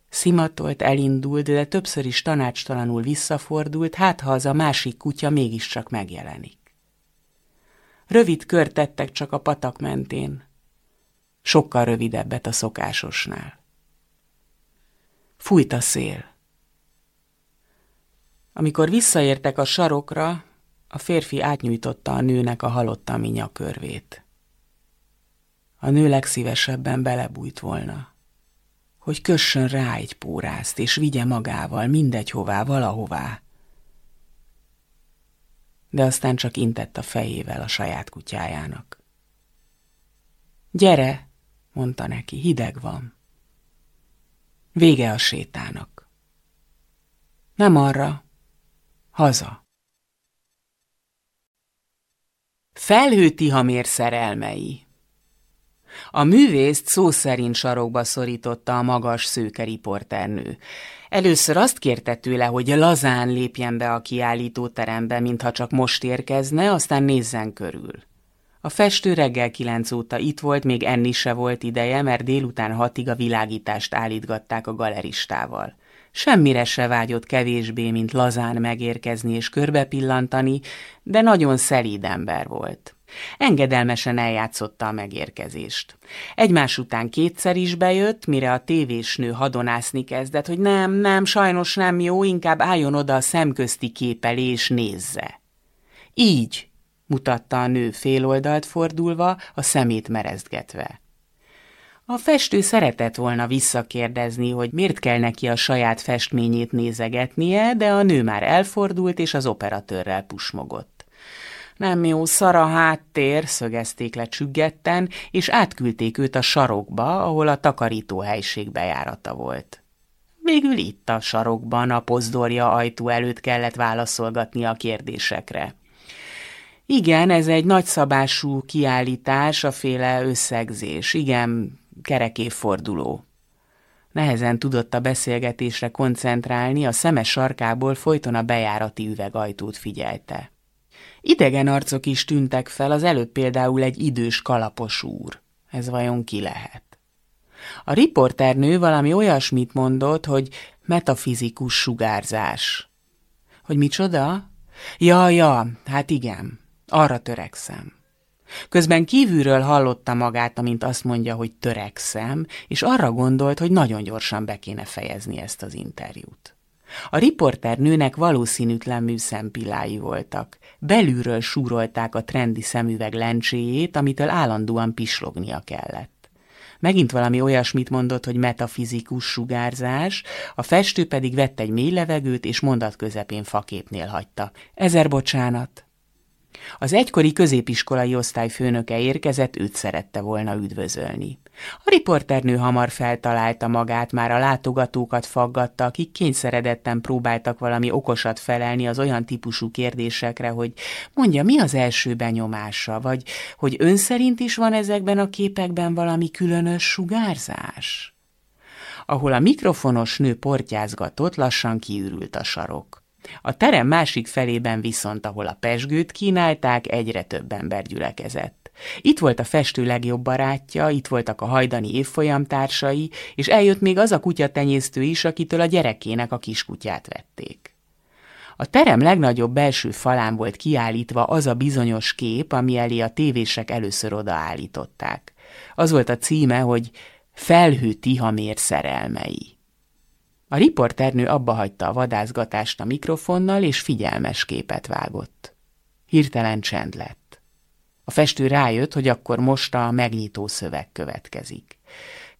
Szimatolt, elindult, de többször is tanácstalanul visszafordult, hát ha az a másik kutya mégiscsak megjelenik. Rövid kört tettek csak a patak mentén, sokkal rövidebbet a szokásosnál. Fújt a szél. Amikor visszaértek a sarokra, a férfi átnyújtotta a nőnek a halottalmi nyakörvét. A nő legszívesebben belebújt volna, hogy kössön rá egy pórázt, és vigye magával mindegy hová, valahová. De aztán csak intett a fejével a saját kutyájának. Gyere, mondta neki, hideg van. Vége a sétának. Nem arra, haza. Felhő Tihamér szerelmei A művészt szó szerint sarokba szorította a magas szőke riporternő. Először azt kérte tőle, hogy lazán lépjen be a kiállítóterembe, mintha csak most érkezne, aztán nézzen körül. A festő reggel kilenc óta itt volt, még enni se volt ideje, mert délután hatig a világítást állítgatták a galeristával. Semmire se vágyott kevésbé, mint lazán megérkezni és körbepillantani, de nagyon szelíd ember volt. Engedelmesen eljátszotta a megérkezést. Egymás után kétszer is bejött, mire a tévésnő hadonászni kezdett, hogy nem, nem, sajnos nem jó, inkább álljon oda a szemközti kép elé és nézze. Így, mutatta a nő féloldalt fordulva, a szemét merezgetve. A festő szeretett volna visszakérdezni, hogy miért kell neki a saját festményét nézegetnie, de a nő már elfordult, és az operatőrrel pusmogott. Nem jó, szara háttér, szögezték le csüggetten, és átküldték őt a sarokba, ahol a takarítóhelység bejárata volt. Végül itt a sarokban a pozdorja ajtó előtt kellett válaszolgatni a kérdésekre. Igen, ez egy nagyszabású kiállítás, a féle összegzés. Igen, kerekéforduló. Nehezen tudott a beszélgetésre koncentrálni, a szeme sarkából folyton a bejárati üvegajtót figyelte. Idegen arcok is tűntek fel, az előbb például egy idős kalapos úr. Ez vajon ki lehet? A riporternő valami olyasmit mondott, hogy metafizikus sugárzás. Hogy micsoda? Ja, ja, hát igen, arra törekszem. Közben kívülről hallotta magát, amint azt mondja, hogy törekszem, és arra gondolt, hogy nagyon gyorsan be kéne fejezni ezt az interjút. A riporter nőnek valószínűtlen műszempillái voltak. Belülről súrolták a trendi szemüveg lencséjét, amitől állandóan pislognia kellett. Megint valami olyasmit mondott, hogy metafizikus sugárzás, a festő pedig vett egy mély levegőt, és mondat közepén faképnél hagyta. Ezer bocsánat. Az egykori középiskolai osztály főnöke érkezett, őt szerette volna üdvözölni. A riporternő hamar feltalálta magát, már a látogatókat faggatta, akik kényszeredetten próbáltak valami okosat felelni az olyan típusú kérdésekre, hogy mondja, mi az első benyomása, vagy hogy ön szerint is van ezekben a képekben valami különös sugárzás? Ahol a mikrofonos nő portyázgatott, lassan kiürült a sarok. A terem másik felében viszont, ahol a pesgőt kínálták, egyre több ember gyülekezett. Itt volt a festő legjobb barátja, itt voltak a hajdani évfolyam társai, és eljött még az a kutyatenyésztő is, akitől a gyerekének a kiskutyát vették. A terem legnagyobb belső falán volt kiállítva az a bizonyos kép, ami elé a tévések először odaállították. Az volt a címe, hogy Felhő Tihamér szerelmei. A riporternő abba hagyta a vadászgatást a mikrofonnal, és figyelmes képet vágott. Hirtelen csend lett. A festő rájött, hogy akkor most a megnyitó szöveg következik.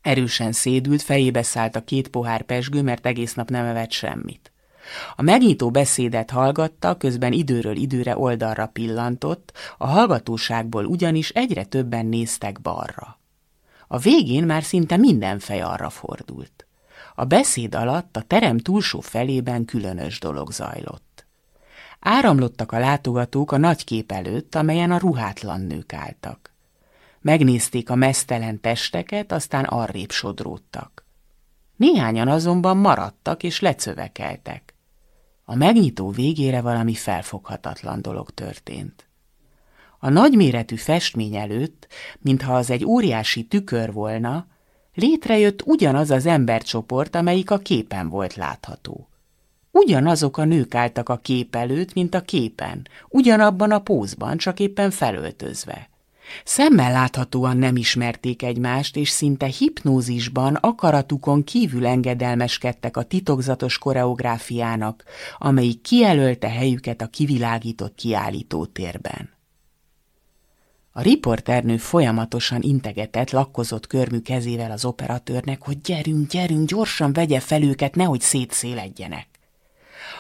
Erősen szédült, fejébe szállt a két pohár pesgő, mert egész nap nem evett semmit. A megnyitó beszédet hallgatta, közben időről időre oldalra pillantott, a hallgatóságból ugyanis egyre többen néztek balra. A végén már szinte minden fej arra fordult. A beszéd alatt a terem túlsó felében különös dolog zajlott. Áramlottak a látogatók a nagy kép előtt, amelyen a ruhátlan nők álltak. Megnézték a mesztelen testeket, aztán arrébb sodródtak. Néhányan azonban maradtak és lecövekeltek. A megnyitó végére valami felfoghatatlan dolog történt. A nagyméretű festmény előtt, mintha az egy óriási tükör volna, létrejött ugyanaz az embercsoport, amelyik a képen volt látható. Ugyanazok a nők álltak a kép előtt, mint a képen, ugyanabban a pózban, csak éppen felöltözve. Szemmel láthatóan nem ismerték egymást, és szinte hipnózisban, akaratukon kívül engedelmeskedtek a titokzatos koreográfiának, amelyik kijelölte helyüket a kivilágított kiállító térben. A riporternő folyamatosan integetett, lakkozott körmű kezével az operatőrnek, hogy gyerünk, gyerünk, gyorsan vegye fel őket, nehogy szétszéledjenek.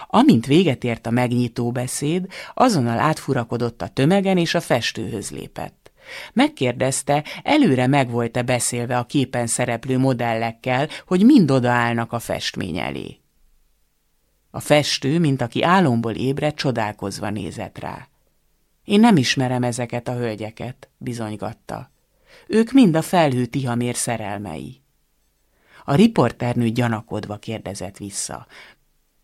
Amint véget ért a megnyitó beszéd, azonnal átfurakodott a tömegen és a festőhöz lépett. Megkérdezte, előre meg volt-e beszélve a képen szereplő modellekkel, hogy mind odaállnak a festmény elé. A festő, mint aki álomból ébredt, csodálkozva nézett rá. Én nem ismerem ezeket a hölgyeket, bizonygatta. Ők mind a felhő Tihamér szerelmei. A riporternő gyanakodva kérdezett vissza.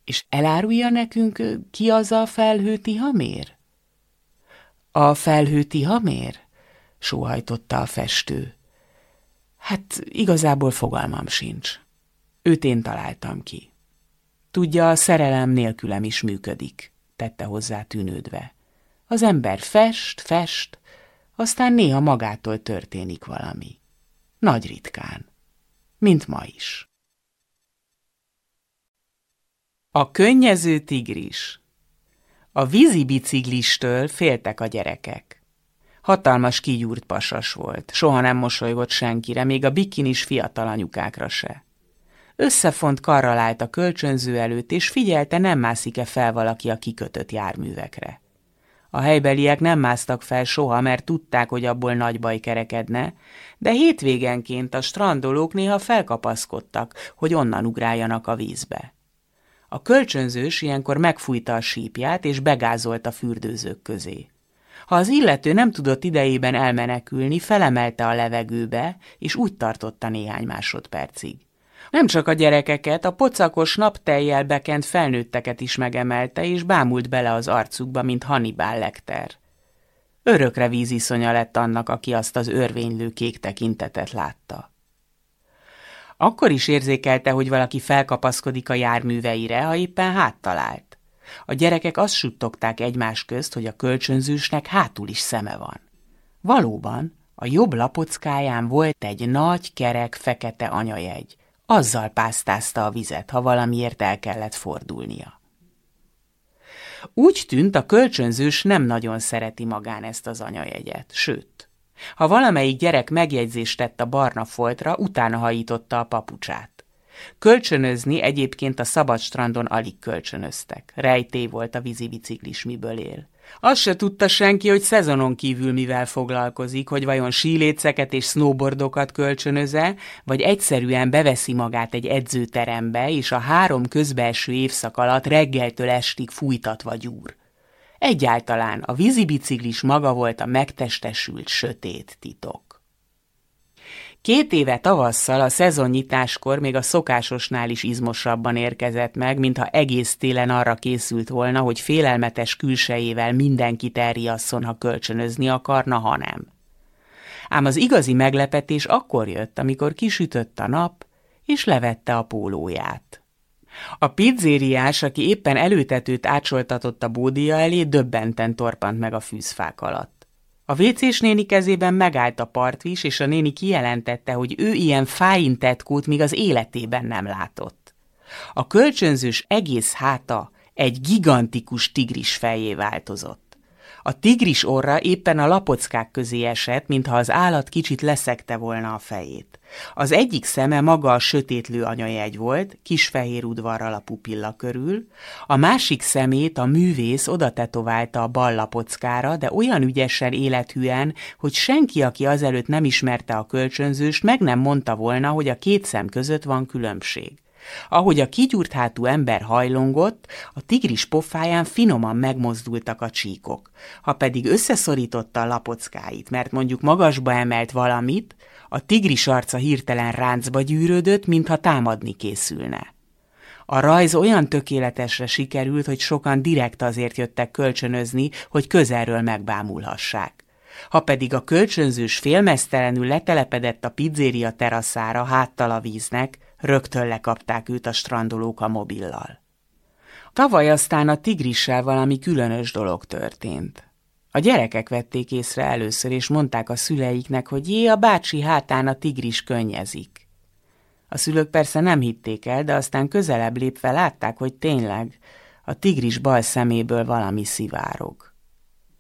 És elárulja nekünk, ki az a felhő Tihamér? A felhő Tihamér? sóhajtotta a festő. Hát igazából fogalmam sincs. Őt én találtam ki. Tudja, a szerelem nélkülem is működik, tette hozzá tűnődve. Az ember fest, fest, aztán néha magától történik valami. Nagy ritkán. Mint ma is. A könnyező tigris A vízi biciklistől féltek a gyerekek. Hatalmas kigyúrt pasas volt, soha nem mosolygott senkire, még a bikinis fiatal anyukákra se. Összefont karral állt a kölcsönző előtt, és figyelte, nem mászik-e fel valaki a kikötött járművekre. A helybeliek nem másztak fel soha, mert tudták, hogy abból nagy baj kerekedne, de hétvégenként a strandolók néha felkapaszkodtak, hogy onnan ugráljanak a vízbe. A kölcsönzős ilyenkor megfújta a sípját, és begázolt a fürdőzők közé. Ha az illető nem tudott idejében elmenekülni, felemelte a levegőbe, és úgy tartotta néhány másodpercig. Nem csak a gyerekeket, a pocakos naptejjel bekent felnőtteket is megemelte, és bámult bele az arcukba, mint Hannibal Lecter. Örökre víziszonya lett annak, aki azt az örvénylő kék tekintetet látta. Akkor is érzékelte, hogy valaki felkapaszkodik a járműveire, ha éppen háttalált. A gyerekek azt suttogták egymás közt, hogy a kölcsönzősnek hátul is szeme van. Valóban, a jobb lapockáján volt egy nagy, kerek, fekete anyajegy. Azzal pásztázta a vizet, ha valamiért el kellett fordulnia. Úgy tűnt, a kölcsönzős nem nagyon szereti magán ezt az anyajegyet, sőt, ha valamelyik gyerek megjegyzést tett a barna foltra, utána hajította a papucsát. Kölcsönözni egyébként a szabad strandon alig kölcsönöztek. Rejtély volt a vízi biciklis miből él. Azt se tudta senki, hogy szezonon kívül mivel foglalkozik, hogy vajon síléceket és snowboardokat kölcsönöze, vagy egyszerűen beveszi magát egy edzőterembe, és a három közbelső évszak alatt reggeltől estig fújtatva gyúr. Egyáltalán a vízibiciklis maga volt a megtestesült sötét titok. Két éve tavasszal a szezonnyitáskor még a szokásosnál is izmosabban érkezett meg, mintha egész télen arra készült volna, hogy félelmetes külsejével mindenkit elriasszon, ha kölcsönözni akarna, ha nem. Ám az igazi meglepetés akkor jött, amikor kisütött a nap, és levette a pólóját. A pizzériás, aki éppen előtetőt átsoltatott a bódia elé, döbbenten torpant meg a fűzfák alatt. A vécés néni kezében megállt a partvis, és a néni kijelentette, hogy ő ilyen fáin tetkót még az életében nem látott. A kölcsönzős egész háta egy gigantikus tigris fejé változott. A tigris orra éppen a lapockák közé esett, mintha az állat kicsit leszekte volna a fejét. Az egyik szeme maga a sötétlő anyajegy volt, kis fehér udvarral a pupilla körül, a másik szemét a művész oda tetoválta a bal lapockára, de olyan ügyesen élethűen, hogy senki, aki azelőtt nem ismerte a kölcsönzőst, meg nem mondta volna, hogy a két szem között van különbség. Ahogy a kigyúrt hátú ember hajlongott, a tigris pofáján finoman megmozdultak a csíkok. Ha pedig összeszorította a lapockáit, mert mondjuk magasba emelt valamit, a tigris arca hirtelen ráncba gyűrődött, mintha támadni készülne. A rajz olyan tökéletesre sikerült, hogy sokan direkt azért jöttek kölcsönözni, hogy közelről megbámulhassák. Ha pedig a kölcsönzős félmeztelenül letelepedett a pizzéria teraszára háttal a víznek, rögtön lekapták őt a strandolók a mobillal. Tavaly aztán a tigrissel valami különös dolog történt. A gyerekek vették észre először, és mondták a szüleiknek, hogy jé, a bácsi hátán a tigris könnyezik. A szülők persze nem hitték el, de aztán közelebb lépve látták, hogy tényleg a tigris bal szeméből valami szivárog.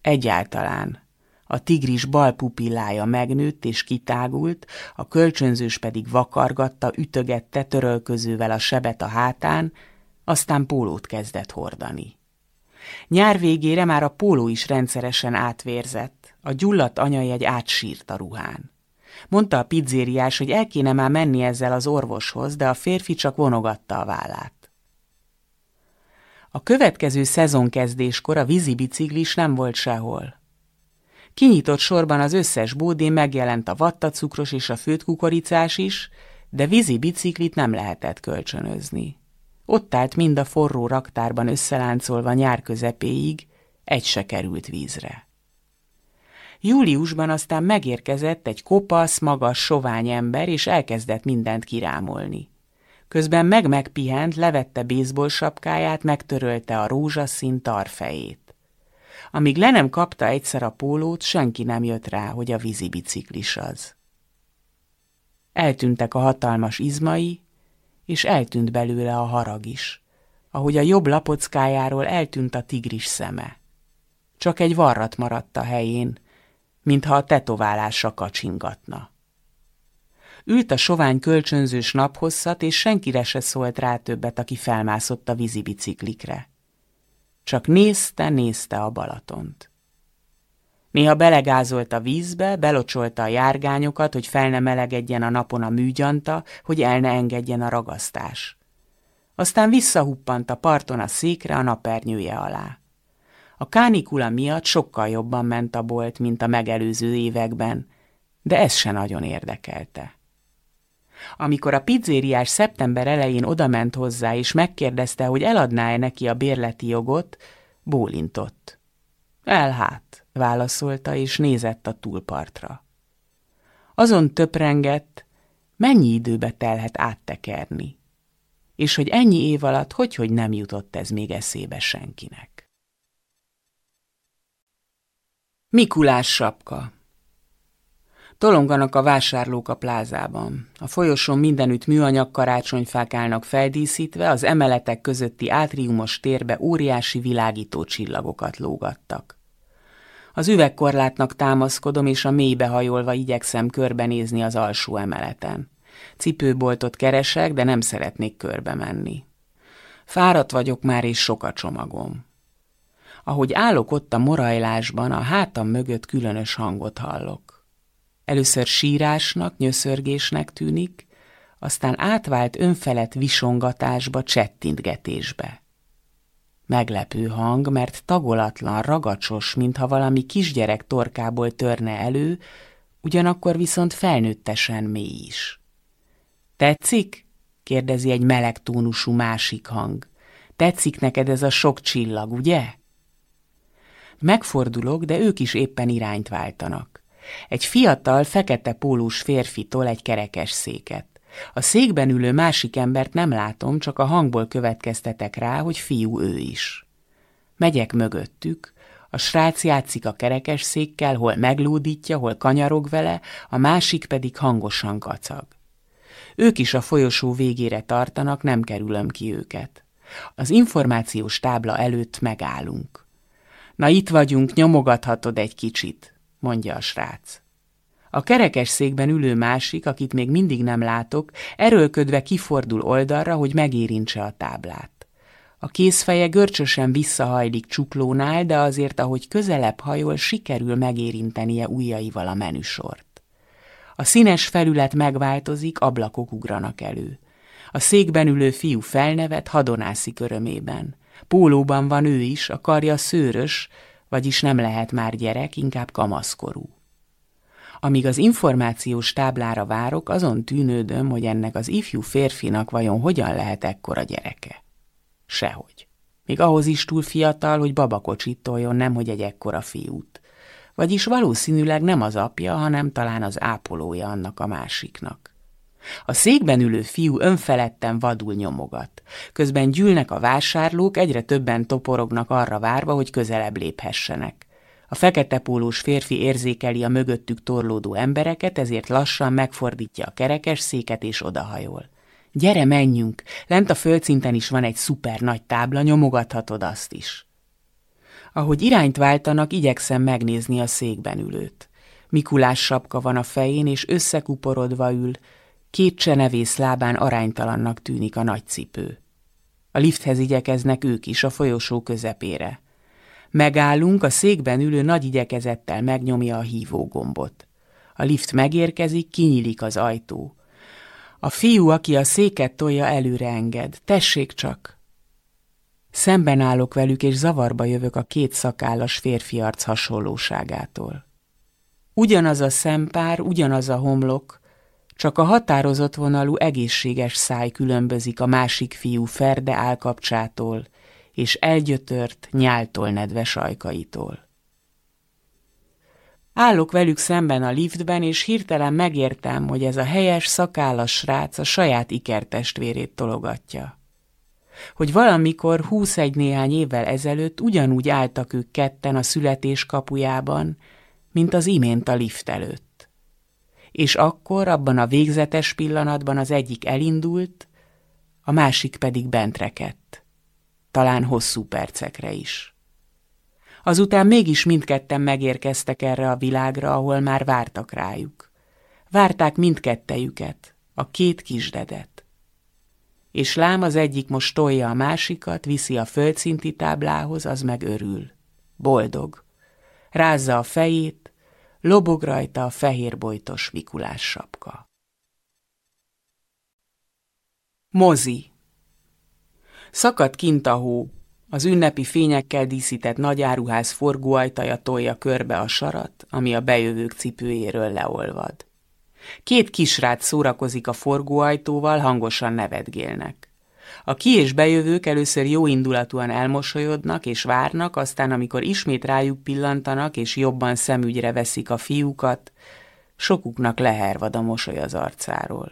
Egyáltalán a tigris bal pupillája megnőtt és kitágult, a kölcsönzős pedig vakargatta, ütögette törölközővel a sebet a hátán, aztán pólót kezdett hordani. Nyár végére már a póló is rendszeresen átvérzett, a gyulladt anyajegy átsírt a ruhán. Mondta a pizzériás, hogy el kéne már menni ezzel az orvoshoz, de a férfi csak vonogatta a vállát. A következő szezonkezdéskor a vízi biciklis nem volt sehol. Kinyitott sorban az összes bódén megjelent a vattacukros és a főtt kukoricás is, de vízi biciklit nem lehetett kölcsönözni. Ott állt mind a forró raktárban összeláncolva nyár közepéig, egy se került vízre. Júliusban aztán megérkezett egy kopasz, magas, sovány ember, és elkezdett mindent kirámolni. Közben meg-megpihent, levette baseball sapkáját, megtörölte a rózsaszín tarfejét. Amíg le nem kapta egyszer a pólót, senki nem jött rá, hogy a vízi biciklis az. Eltűntek a hatalmas izmai, és eltűnt belőle a harag is, ahogy a jobb lapockájáról eltűnt a tigris szeme. Csak egy varrat maradt a helyén, mintha a tetoválása kacsingatna. Ült a sovány kölcsönzős naphosszat, és senkire se szólt rá többet, aki felmászott a vízibiciklikre. Csak nézte, nézte a Balatont. Néha belegázolt a vízbe, belocsolta a járgányokat, hogy fel ne melegedjen a napon a műgyanta, hogy el ne engedjen a ragasztás. Aztán visszahuppant a parton a székre a napernyője alá. A kánikula miatt sokkal jobban ment a bolt, mint a megelőző években, de ez se nagyon érdekelte. Amikor a pizzériás szeptember elején odament hozzá, és megkérdezte, hogy eladná-e neki a bérleti jogot, bólintott. Elhát, válaszolta, és nézett a túlpartra. Azon töprengett, mennyi időbe telhet áttekerni, és hogy ennyi év alatt hogy-hogy nem jutott ez még eszébe senkinek. Mikulás sapka Tolonganak a vásárlók a plázában. A folyosón mindenütt műanyag karácsonyfák állnak feldíszítve, az emeletek közötti átriumos térbe óriási világító csillagokat lógattak. Az üvegkorlátnak támaszkodom, és a mélybe hajolva igyekszem körbenézni az alsó emeleten. Cipőboltot keresek, de nem szeretnék körbe menni. Fáradt vagyok már, és sok a csomagom. Ahogy állok ott a morajlásban, a hátam mögött különös hangot hallok. Először sírásnak, nyöszörgésnek tűnik, aztán átvált önfelett visongatásba, csettintgetésbe. Meglepő hang, mert tagolatlan, ragacsos, mintha valami kisgyerek torkából törne elő, ugyanakkor viszont felnőttesen mély is. Tetszik? kérdezi egy meleg tónusú másik hang. Tetszik neked ez a sok csillag, ugye? Megfordulok, de ők is éppen irányt váltanak. Egy fiatal, fekete pólós férfitól egy kerekes széket. A székben ülő másik embert nem látom, csak a hangból következtetek rá, hogy fiú ő is. Megyek mögöttük, a srác játszik a kerekes székkel, hol meglódítja, hol kanyarog vele, a másik pedig hangosan kacag. Ők is a folyosó végére tartanak, nem kerülöm ki őket. Az információs tábla előtt megállunk. Na itt vagyunk, nyomogathatod egy kicsit mondja a srác. A kerekes székben ülő másik, akit még mindig nem látok, erőlködve kifordul oldalra, hogy megérintse a táblát. A kézfeje görcsösen visszahajlik csuklónál, de azért, ahogy közelebb hajol, sikerül megérintenie ujjaival a menüsort. A színes felület megváltozik, ablakok ugranak elő. A székben ülő fiú felnevet, hadonászik örömében. Pólóban van ő is, a karja szőrös, vagyis nem lehet már gyerek, inkább kamaszkorú. Amíg az információs táblára várok, azon tűnődöm, hogy ennek az ifjú férfinak vajon hogyan lehet ekkora gyereke. Sehogy. Még ahhoz is túl fiatal, hogy babakocsit toljon, nemhogy egy ekkora fiút. Vagyis valószínűleg nem az apja, hanem talán az ápolója annak a másiknak. A székben ülő fiú önfeledten vadul nyomogat. Közben gyűlnek a vásárlók, egyre többen toporognak arra várva, hogy közelebb léphessenek. A fekete pólós férfi érzékeli a mögöttük torlódó embereket, ezért lassan megfordítja a kerekes széket és odahajol. Gyere, menjünk! Lent a földszinten is van egy szuper nagy tábla, nyomogathatod azt is. Ahogy irányt váltanak, igyekszem megnézni a székben ülőt. Mikulás sapka van a fején, és összekuporodva ül, Két csenevész lábán aránytalannak tűnik a nagy cipő. A lifthez igyekeznek ők is a folyosó közepére. Megállunk, a székben ülő nagy igyekezettel megnyomja a hívógombot. A lift megérkezik, kinyílik az ajtó. A fiú, aki a széket tolja, előre enged. Tessék csak! Szemben állok velük, és zavarba jövök a két szakállas férfi arc hasonlóságától. Ugyanaz a szempár, ugyanaz a homlok, csak a határozott vonalú egészséges száj különbözik a másik fiú ferde állkapcsától és elgyötört, nyáltól nedves ajkaitól. Állok velük szemben a liftben, és hirtelen megértem, hogy ez a helyes, szakállas srác a saját ikertestvérét tologatja. Hogy valamikor húsz-egy néhány évvel ezelőtt ugyanúgy álltak ők ketten a születés kapujában, mint az imént a lift előtt és akkor abban a végzetes pillanatban az egyik elindult, a másik pedig bent rekedt, talán hosszú percekre is. Azután mégis mindketten megérkeztek erre a világra, ahol már vártak rájuk. Várták mindkettejüket, a két kisdedet. És lám az egyik most tolja a másikat, viszi a földszinti táblához, az meg örül. Boldog. Rázza a fejét, lobog rajta a fehérbojtos Mikulás sapka. Mozi Szakadt kint a hó, az ünnepi fényekkel díszített nagyáruház forgóajtaja tolja körbe a sarat, ami a bejövők cipőjéről leolvad. Két kisrác szórakozik a forgóajtóval, hangosan nevetgélnek. A ki- és bejövők először jó indulatúan elmosolyodnak és várnak, aztán amikor ismét rájuk pillantanak és jobban szemügyre veszik a fiúkat, sokuknak lehervad a mosoly az arcáról.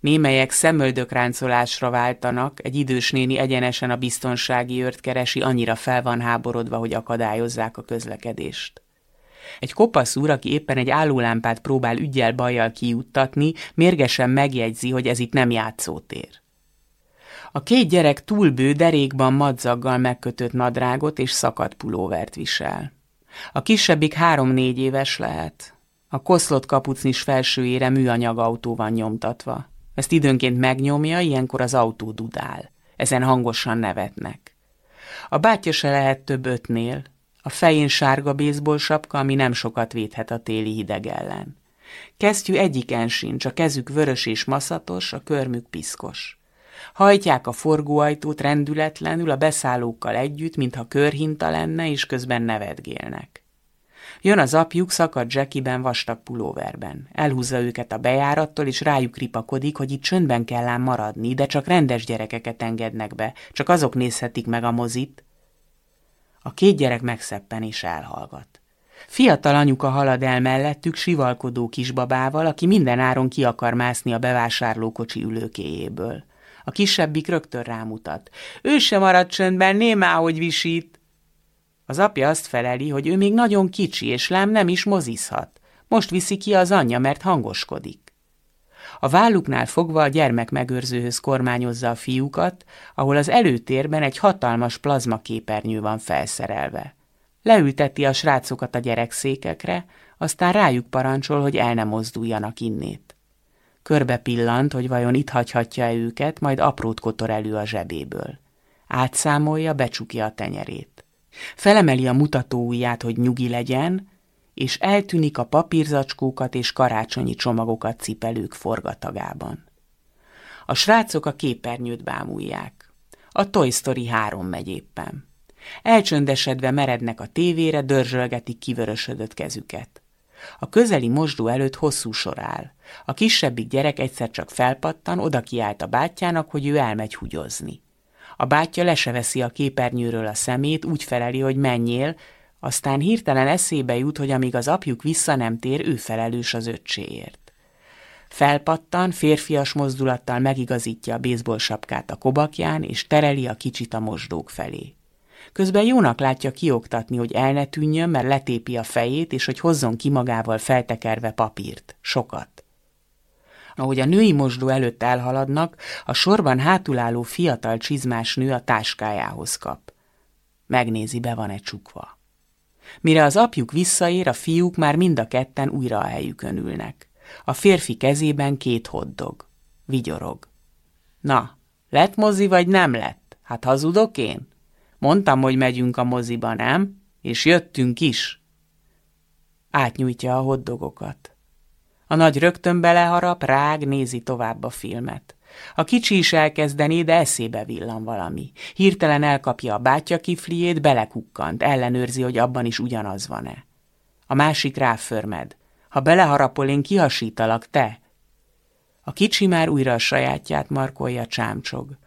Némelyek szemöldökráncolásra váltanak, egy idős néni egyenesen a biztonsági őrt keresi, annyira fel van háborodva, hogy akadályozzák a közlekedést. Egy kopasz úr, aki éppen egy állólámpát próbál ügyel bajjal kijuttatni, mérgesen megjegyzi, hogy ez itt nem játszótér. A két gyerek túlbő derékban madzaggal megkötött nadrágot és szakadt pulóvert visel. A kisebbik három-négy éves lehet. A koszlott kapucnis felsőjére műanyag autó van nyomtatva. Ezt időnként megnyomja, ilyenkor az autó dudál. Ezen hangosan nevetnek. A bátyja se lehet több ötnél. A fején sárga baseball sapka, ami nem sokat védhet a téli hideg ellen. Kesztyű egyiken sincs, a kezük vörös és maszatos, a körmük piszkos. Hajtják a forgóajtót rendületlenül a beszállókkal együtt, mintha körhinta lenne, és közben nevetgélnek. Jön az apjuk szakadt zsekiben, vastag pulóverben. Elhúzza őket a bejárattól, és rájuk ripakodik, hogy itt csöndben kell ám maradni, de csak rendes gyerekeket engednek be, csak azok nézhetik meg a mozit. A két gyerek megszeppen és elhallgat. Fiatal anyuka halad el mellettük sivalkodó kisbabával, aki minden áron ki akar mászni a bevásárlókocsi ülőkéjéből. A kisebbik rögtön rámutat. Ő sem marad csöndben, némá, hogy visít. Az apja azt feleli, hogy ő még nagyon kicsi, és lám nem is mozizhat. Most viszi ki az anyja, mert hangoskodik. A válluknál fogva a gyermek megőrzőhöz kormányozza a fiúkat, ahol az előtérben egy hatalmas plazmaképernyő van felszerelve. Leülteti a srácokat a gyerekszékekre, aztán rájuk parancsol, hogy el ne mozduljanak innét. Körbe pillant, hogy vajon itt hagyhatja-e őket, majd aprót kotor elő a zsebéből. Átszámolja, becsukja a tenyerét. Felemeli a mutató ujját, hogy nyugi legyen, és eltűnik a papírzacskókat és karácsonyi csomagokat cipelők forgatagában. A srácok a képernyőt bámulják. A Toy Story 3 megy éppen. Elcsöndesedve merednek a tévére, dörzsölgetik kivörösödött kezüket. A közeli mosdó előtt hosszú sor áll. A kisebbik gyerek egyszer csak felpattan, oda kiállt a bátyjának, hogy ő elmegy hugyozni. A bátyja leseveszi a képernyőről a szemét, úgy feleli, hogy menjél, aztán hirtelen eszébe jut, hogy amíg az apjuk vissza nem tér, ő felelős az öccséért. Felpattan, férfias mozdulattal megigazítja a baseball sapkát a kobakján, és tereli a kicsit a mosdók felé. Közben jónak látja kioktatni, hogy el ne tűnjön, mert letépi a fejét, és hogy hozzon ki magával feltekerve papírt. Sokat. Ahogy a női mosdó előtt elhaladnak, a sorban hátulálló fiatal csizmás nő a táskájához kap. Megnézi, be van-e csukva. Mire az apjuk visszaér, a fiúk már mind a ketten újra a helyükön ülnek. A férfi kezében két hoddog. Vigyorog. Na, lett mozi vagy nem lett? Hát hazudok én? Mondtam, hogy megyünk a moziba, nem? És jöttünk is. Átnyújtja a hoddogokat. A nagy rögtön beleharap, rág, nézi tovább a filmet. A kicsi is elkezdeni, de eszébe villan valami. Hirtelen elkapja a bátyja kifliét, belekukkant, ellenőrzi, hogy abban is ugyanaz van-e. A másik ráförmed. Ha beleharapol, én kihasítalak, te. A kicsi már újra a sajátját markolja, csámcsog.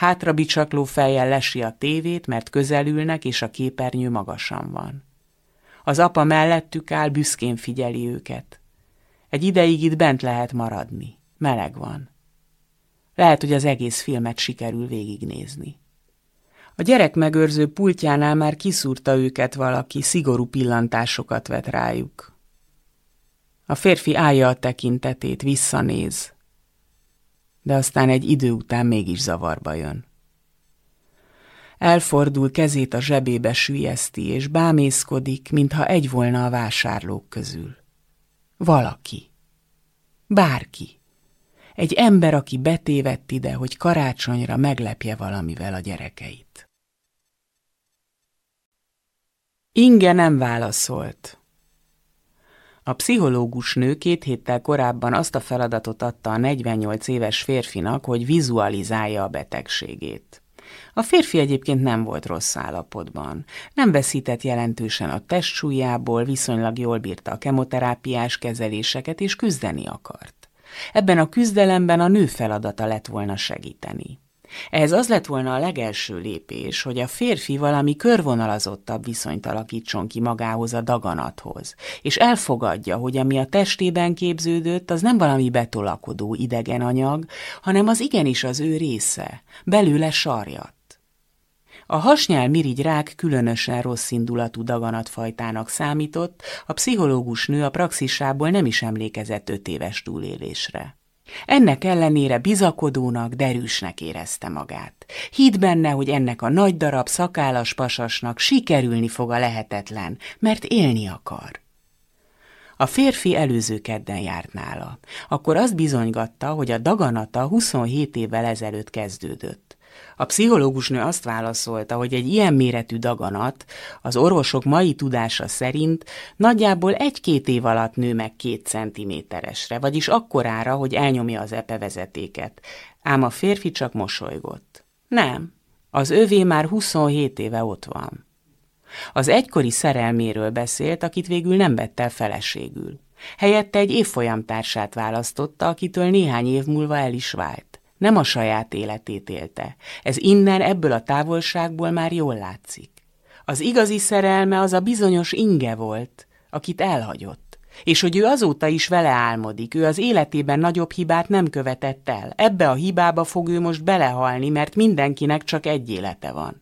Hátra bicsakló fejjel lesi a tévét, mert közelülnek, és a képernyő magasan van. Az apa mellettük áll, büszkén figyeli őket. Egy ideig itt bent lehet maradni. Meleg van. Lehet, hogy az egész filmet sikerül végignézni. A gyerek megőrző pultjánál már kiszúrta őket valaki, szigorú pillantásokat vet rájuk. A férfi állja a tekintetét, visszanéz, de aztán egy idő után mégis zavarba jön. Elfordul kezét a zsebébe sülyezti, és bámészkodik, mintha egy volna a vásárlók közül. Valaki. Bárki. Egy ember, aki betévedt ide, hogy karácsonyra meglepje valamivel a gyerekeit. Inge nem válaszolt. A pszichológus nő két héttel korábban azt a feladatot adta a 48 éves férfinak, hogy vizualizálja a betegségét. A férfi egyébként nem volt rossz állapotban. Nem veszített jelentősen a testsúlyából, viszonylag jól bírta a kemoterápiás kezeléseket, és küzdeni akart. Ebben a küzdelemben a nő feladata lett volna segíteni. Ez az lett volna a legelső lépés, hogy a férfi valami körvonalazottabb viszonyt alakítson ki magához a daganathoz, és elfogadja, hogy ami a testében képződött, az nem valami betolakodó idegen anyag, hanem az igenis az ő része, belőle sarjat. A hasnyál mirigy rák különösen rossz indulatú daganatfajtának számított, a pszichológus nő a praxisából nem is emlékezett öt éves túlélésre. Ennek ellenére bizakodónak, derűsnek érezte magát. Hidd benne, hogy ennek a nagy darab szakállas pasasnak sikerülni fog a lehetetlen, mert élni akar. A férfi előző kedden járt nála. Akkor azt bizonygatta, hogy a daganata 27 évvel ezelőtt kezdődött. A pszichológusnő azt válaszolta, hogy egy ilyen méretű daganat az orvosok mai tudása szerint nagyjából egy-két év alatt nő meg két centiméteresre, vagyis akkorára, hogy elnyomja az epevezetéket. Ám a férfi csak mosolygott. Nem, az övé már 27 éve ott van. Az egykori szerelméről beszélt, akit végül nem vett el feleségül. Helyette egy évfolyamtársát választotta, akitől néhány év múlva el is vált nem a saját életét élte. Ez innen, ebből a távolságból már jól látszik. Az igazi szerelme az a bizonyos inge volt, akit elhagyott. És hogy ő azóta is vele álmodik, ő az életében nagyobb hibát nem követett el. Ebbe a hibába fog ő most belehalni, mert mindenkinek csak egy élete van.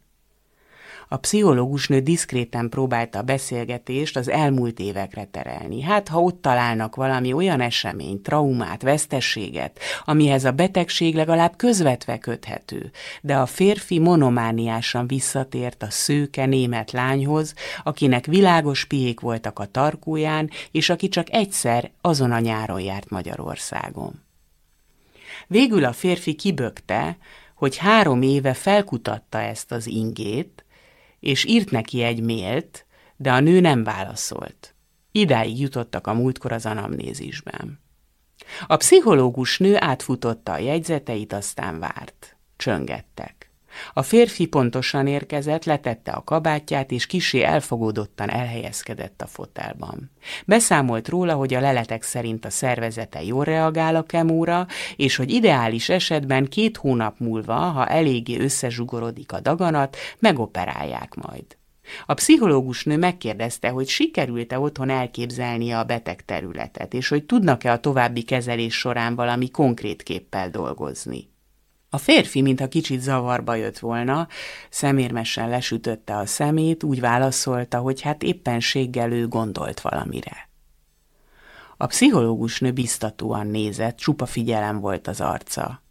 A pszichológusnő diszkréten próbálta a beszélgetést az elmúlt évekre terelni. Hát, ha ott találnak valami olyan eseményt, traumát, vesztességet, amihez a betegség legalább közvetve köthető, de a férfi monomániásan visszatért a szőke német lányhoz, akinek világos piék voltak a tarkóján, és aki csak egyszer azon a nyáron járt Magyarországon. Végül a férfi kibökte, hogy három éve felkutatta ezt az ingét, és írt neki egy mélt, de a nő nem válaszolt. Idáig jutottak a múltkor az anamnézisben. A pszichológus nő átfutotta a jegyzeteit, aztán várt. Csöngettek. A férfi pontosan érkezett, letette a kabátját, és kisé elfogódottan elhelyezkedett a fotelban. Beszámolt róla, hogy a leletek szerint a szervezete jól reagál a kemóra, és hogy ideális esetben két hónap múlva, ha eléggé összezsugorodik a daganat, megoperálják majd. A pszichológus nő megkérdezte, hogy sikerült-e otthon elképzelnie a beteg területet, és hogy tudnak-e a további kezelés során valami konkrét képpel dolgozni. A férfi, mintha kicsit zavarba jött volna, szemérmesen lesütötte a szemét, úgy válaszolta, hogy hát éppenséggel ő gondolt valamire. A pszichológus nő biztatóan nézett, csupa figyelem volt az arca.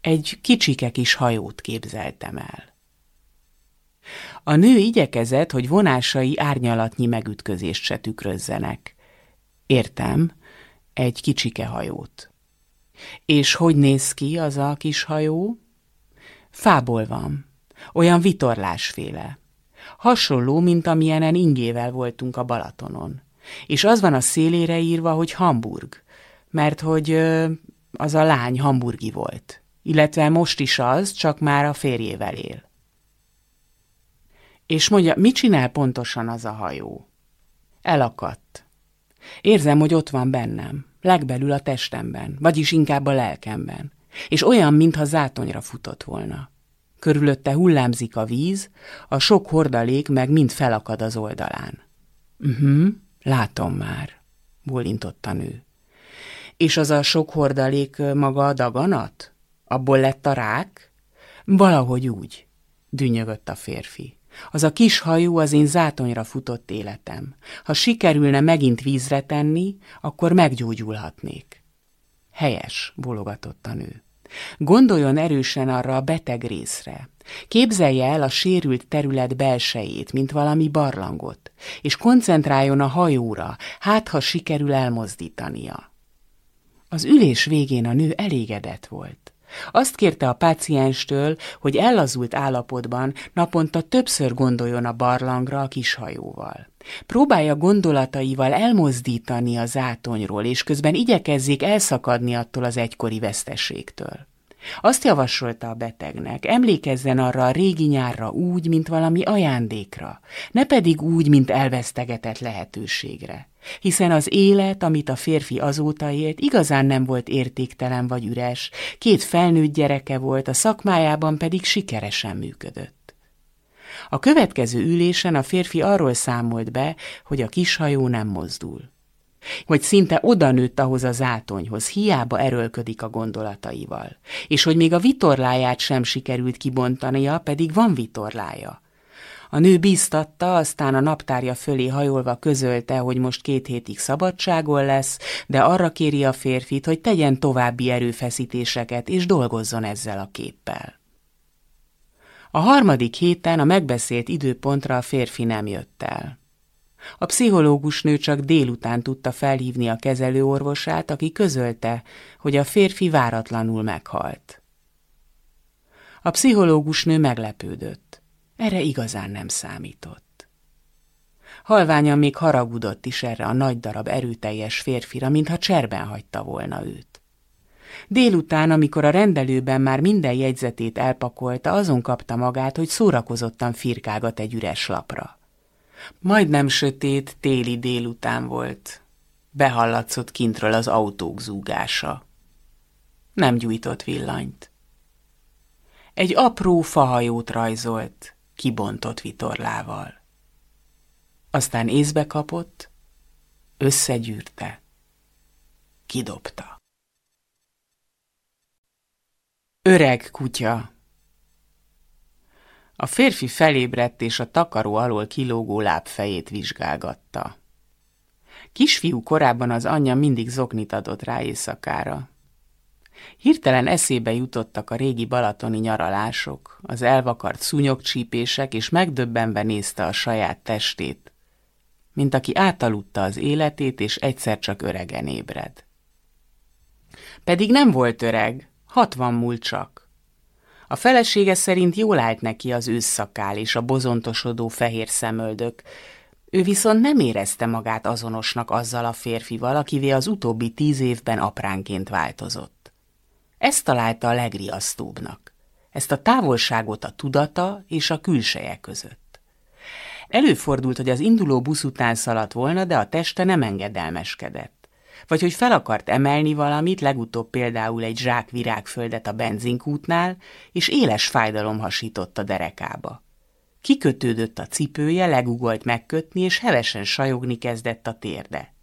Egy kicsike kis hajót képzeltem el. A nő igyekezett, hogy vonásai árnyalatnyi megütközést se tükrözzenek. Értem, egy kicsike hajót. És hogy néz ki az a kis hajó? Fából van, olyan vitorlásféle. Hasonló, mint amilyenen ingével voltunk a Balatonon. És az van a szélére írva, hogy Hamburg, mert hogy ö, az a lány hamburgi volt. Illetve most is az, csak már a férjével él. És mondja, mit csinál pontosan az a hajó? Elakadt. Érzem, hogy ott van bennem legbelül a testemben, vagyis inkább a lelkemben, és olyan, mintha zátonyra futott volna. Körülötte hullámzik a víz, a sok hordalék meg mind felakad az oldalán. Mhm, -huh, látom már, bólintott a nő. És az a sok hordalék maga a daganat? Abból lett a rák? Valahogy úgy, dűnyögött a férfi. Az a kis hajó az én zátonyra futott életem. Ha sikerülne megint vízre tenni, akkor meggyógyulhatnék. Helyes, bologatott a nő. Gondoljon erősen arra a beteg részre. Képzelje el a sérült terület belsejét, mint valami barlangot, és koncentráljon a hajóra, hát ha sikerül elmozdítania. Az ülés végén a nő elégedett volt. Azt kérte a pácienstől, hogy ellazult állapotban naponta többször gondoljon a barlangra a kishajóval. Próbálja gondolataival elmozdítani a zátonyról, és közben igyekezzék elszakadni attól az egykori veszteségtől. Azt javasolta a betegnek, emlékezzen arra a régi nyárra úgy, mint valami ajándékra, ne pedig úgy, mint elvesztegetett lehetőségre. Hiszen az élet, amit a férfi azóta élt, igazán nem volt értéktelen vagy üres, két felnőtt gyereke volt, a szakmájában pedig sikeresen működött. A következő ülésen a férfi arról számolt be, hogy a kishajó nem mozdul hogy szinte odanőtt ahhoz a zátonyhoz, hiába erőlködik a gondolataival, és hogy még a vitorláját sem sikerült kibontania, pedig van vitorlája. A nő bíztatta, aztán a naptárja fölé hajolva közölte, hogy most két hétig szabadságon lesz, de arra kéri a férfit, hogy tegyen további erőfeszítéseket, és dolgozzon ezzel a képpel. A harmadik héten a megbeszélt időpontra a férfi nem jött el. A pszichológus nő csak délután tudta felhívni a kezelőorvosát, aki közölte, hogy a férfi váratlanul meghalt. A pszichológus nő meglepődött. Erre igazán nem számított. Halványan még haragudott is erre a nagy darab erőteljes férfira, mintha cserben hagyta volna őt. Délután, amikor a rendelőben már minden jegyzetét elpakolta, azon kapta magát, hogy szórakozottan firkágat egy üres lapra. Majdnem sötét téli délután volt. Behallatszott kintről az autók zúgása. Nem gyújtott villanyt. Egy apró fahajót rajzolt, kibontott vitorlával. Aztán észbe kapott, összegyűrte, kidobta. Öreg kutya a férfi felébredt és a takaró alól kilógó lábfejét vizsgálgatta. Kisfiú korábban az anyja mindig zoknit adott rá éjszakára. Hirtelen eszébe jutottak a régi balatoni nyaralások, az elvakart szúnyogcsípések, és megdöbbenve nézte a saját testét, mint aki átaludta az életét, és egyszer csak öregen ébred. Pedig nem volt öreg, hatvan múlt csak. A felesége szerint jól állt neki az ősszakál és a bozontosodó fehér szemöldök. Ő viszont nem érezte magát azonosnak azzal a férfival, akivé az utóbbi tíz évben apránként változott. Ezt találta a legriasztóbbnak. Ezt a távolságot a tudata és a külseje között. Előfordult, hogy az induló busz után szaladt volna, de a teste nem engedelmeskedett vagy hogy fel akart emelni valamit, legutóbb például egy zsák virágföldet a benzinkútnál, és éles fájdalom hasított a derekába. Kikötődött a cipője, legugolt megkötni, és hevesen sajogni kezdett a térde.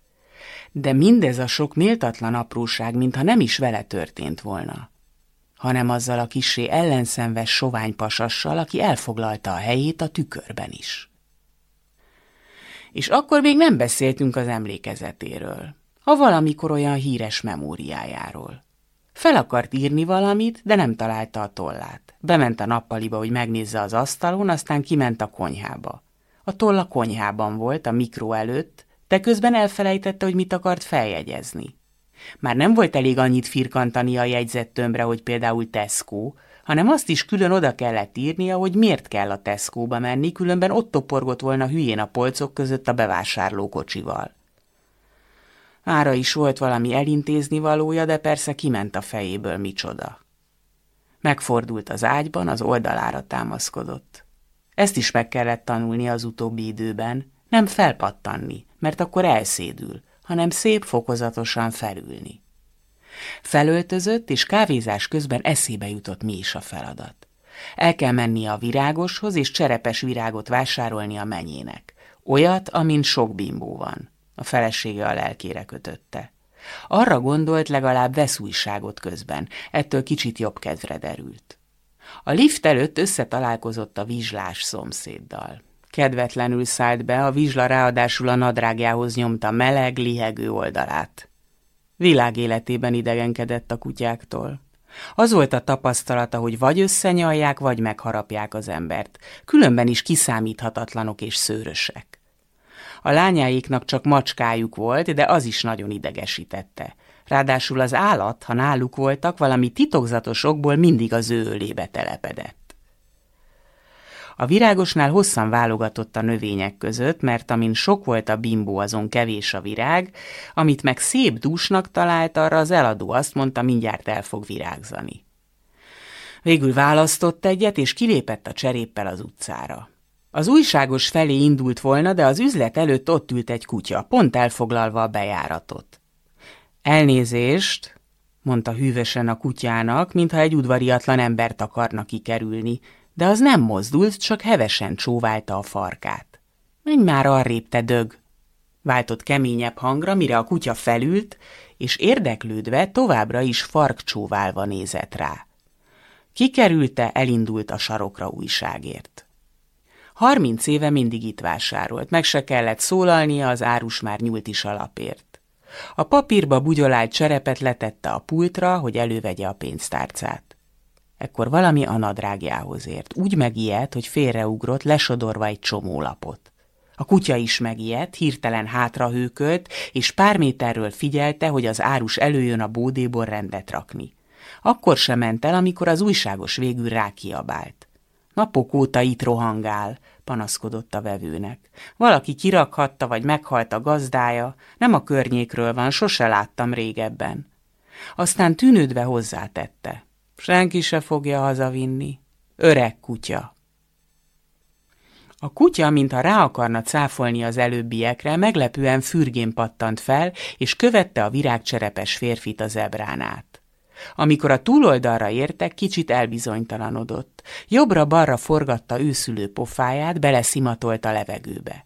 De mindez a sok méltatlan apróság, mintha nem is vele történt volna, hanem azzal a kisé ellenszenves sovány pasassal, aki elfoglalta a helyét a tükörben is. És akkor még nem beszéltünk az emlékezetéről a valamikor olyan híres memóriájáról. Fel akart írni valamit, de nem találta a tollát. Bement a nappaliba, hogy megnézze az asztalon, aztán kiment a konyhába. A toll a konyhában volt, a mikró előtt, de közben elfelejtette, hogy mit akart feljegyezni. Már nem volt elég annyit firkantani a jegyzettömbre, hogy például Tesco, hanem azt is külön oda kellett írnia, hogy miért kell a Tesco-ba menni, különben ott toporgott volna hülyén a polcok között a bevásárlókocsival. Ára is volt valami elintézni valója, de persze kiment a fejéből micsoda. Megfordult az ágyban, az oldalára támaszkodott. Ezt is meg kellett tanulni az utóbbi időben, nem felpattanni, mert akkor elszédül, hanem szép fokozatosan felülni. Felöltözött, és kávézás közben eszébe jutott mi is a feladat. El kell mennie a virágoshoz, és cserepes virágot vásárolni a menyének. Olyat, amin sok bimbó van. A felesége a lelkére kötötte. Arra gondolt, legalább vesz újságot közben, ettől kicsit jobb kedvre derült. A lift előtt összetalálkozott a vizslás szomszéddal. Kedvetlenül szállt be, a vizsla ráadásul a nadrágjához nyomta meleg, lihegő oldalát. Világ életében idegenkedett a kutyáktól. Az volt a tapasztalata, hogy vagy összenyalják, vagy megharapják az embert. Különben is kiszámíthatatlanok és szőrösek. A lányáiknak csak macskájuk volt, de az is nagyon idegesítette. Ráadásul az állat, ha náluk voltak, valami titokzatos okból mindig az ő ölébe telepedett. A virágosnál hosszan válogatott a növények között, mert amin sok volt a bimbó, azon kevés a virág, amit meg szép dúsnak talált, arra az eladó azt mondta, mindjárt el fog virágzani. Végül választott egyet, és kilépett a cseréppel az utcára. Az újságos felé indult volna, de az üzlet előtt ott ült egy kutya, pont elfoglalva a bejáratot. Elnézést, mondta hűvösen a kutyának, mintha egy udvariatlan embert akarna kikerülni, de az nem mozdult, csak hevesen csóválta a farkát. Menj már arrébb, te dög! Váltott keményebb hangra, mire a kutya felült, és érdeklődve továbbra is fark csóválva nézett rá. Kikerülte, elindult a sarokra újságért. Harminc éve mindig itt vásárolt, meg se kellett szólalnia, az árus már nyúlt is alapért. A papírba bugyolált cserepet letette a pultra, hogy elővegye a pénztárcát. Ekkor valami a nadrágjához ért. Úgy megijedt, hogy félreugrott, lesodorva egy csomó lapot. A kutya is megijedt, hirtelen hátrahőkölt, és pár méterről figyelte, hogy az árus előjön a bódéból rendet rakni. Akkor sem ment el, amikor az újságos végül rákiabált. Napok óta itt rohangál, panaszkodott a vevőnek. Valaki kirakhatta, vagy meghalt a gazdája, nem a környékről van, sose láttam régebben. Aztán tűnődve hozzátette. Senki se fogja hazavinni. Öreg kutya. A kutya, mintha rá akarna cáfolni az előbbiekre, meglepően fürgén pattant fel, és követte a virágcserepes férfit az ebrán át. Amikor a túloldalra értek, kicsit elbizonytalanodott. Jobbra-balra forgatta őszülő pofáját, beleszimatolt a levegőbe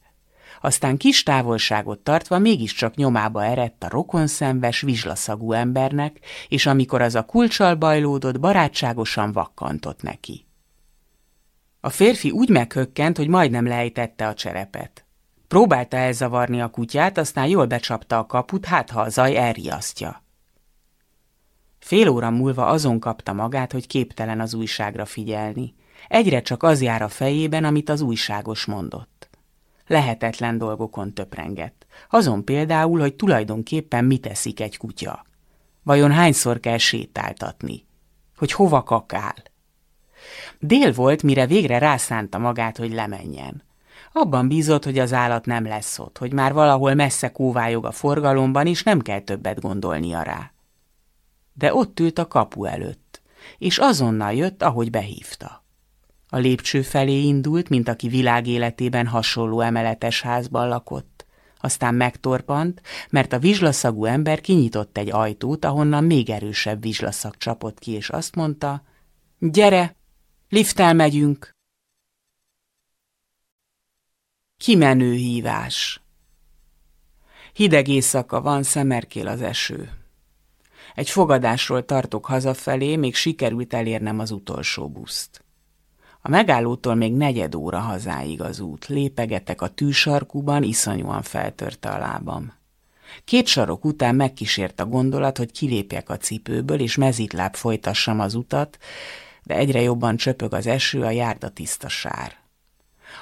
aztán kis távolságot tartva mégiscsak nyomába erett a rokonszenves, vizslaszagú embernek, és amikor az a kulcsal bajlódott, barátságosan vakkantott neki. A férfi úgy meghökkent, hogy majdnem lejtette a cserepet. Próbálta elzavarni a kutyát, aztán jól becsapta a kaput, hát ha a zaj elriasztja. Fél óra múlva azon kapta magát, hogy képtelen az újságra figyelni. Egyre csak az jár a fejében, amit az újságos mondott lehetetlen dolgokon töprengett. Azon például, hogy tulajdonképpen mit eszik egy kutya. Vajon hányszor kell sétáltatni? Hogy hova kakál? Dél volt, mire végre rászánta magát, hogy lemenjen. Abban bízott, hogy az állat nem lesz ott, hogy már valahol messze kóvályog a forgalomban, és nem kell többet gondolnia rá. De ott ült a kapu előtt, és azonnal jött, ahogy behívta. A lépcső felé indult, mint aki világéletében hasonló emeletes házban lakott. Aztán megtorpant, mert a vizslaszagú ember kinyitott egy ajtót, ahonnan még erősebb vizslaszag csapott ki, és azt mondta, gyere, lifttel megyünk. Kimenő hívás. Hideg éjszaka van, szemerkél az eső. Egy fogadásról tartok hazafelé, még sikerült elérnem az utolsó buszt. A megállótól még negyed óra hazáig az út. Lépegetek a tűsarkuban, iszonyúan feltörte a lábam. Két sarok után megkísért a gondolat, hogy kilépjek a cipőből, és mezitláb folytassam az utat, de egyre jobban csöpög az eső, a járda tiszta sár.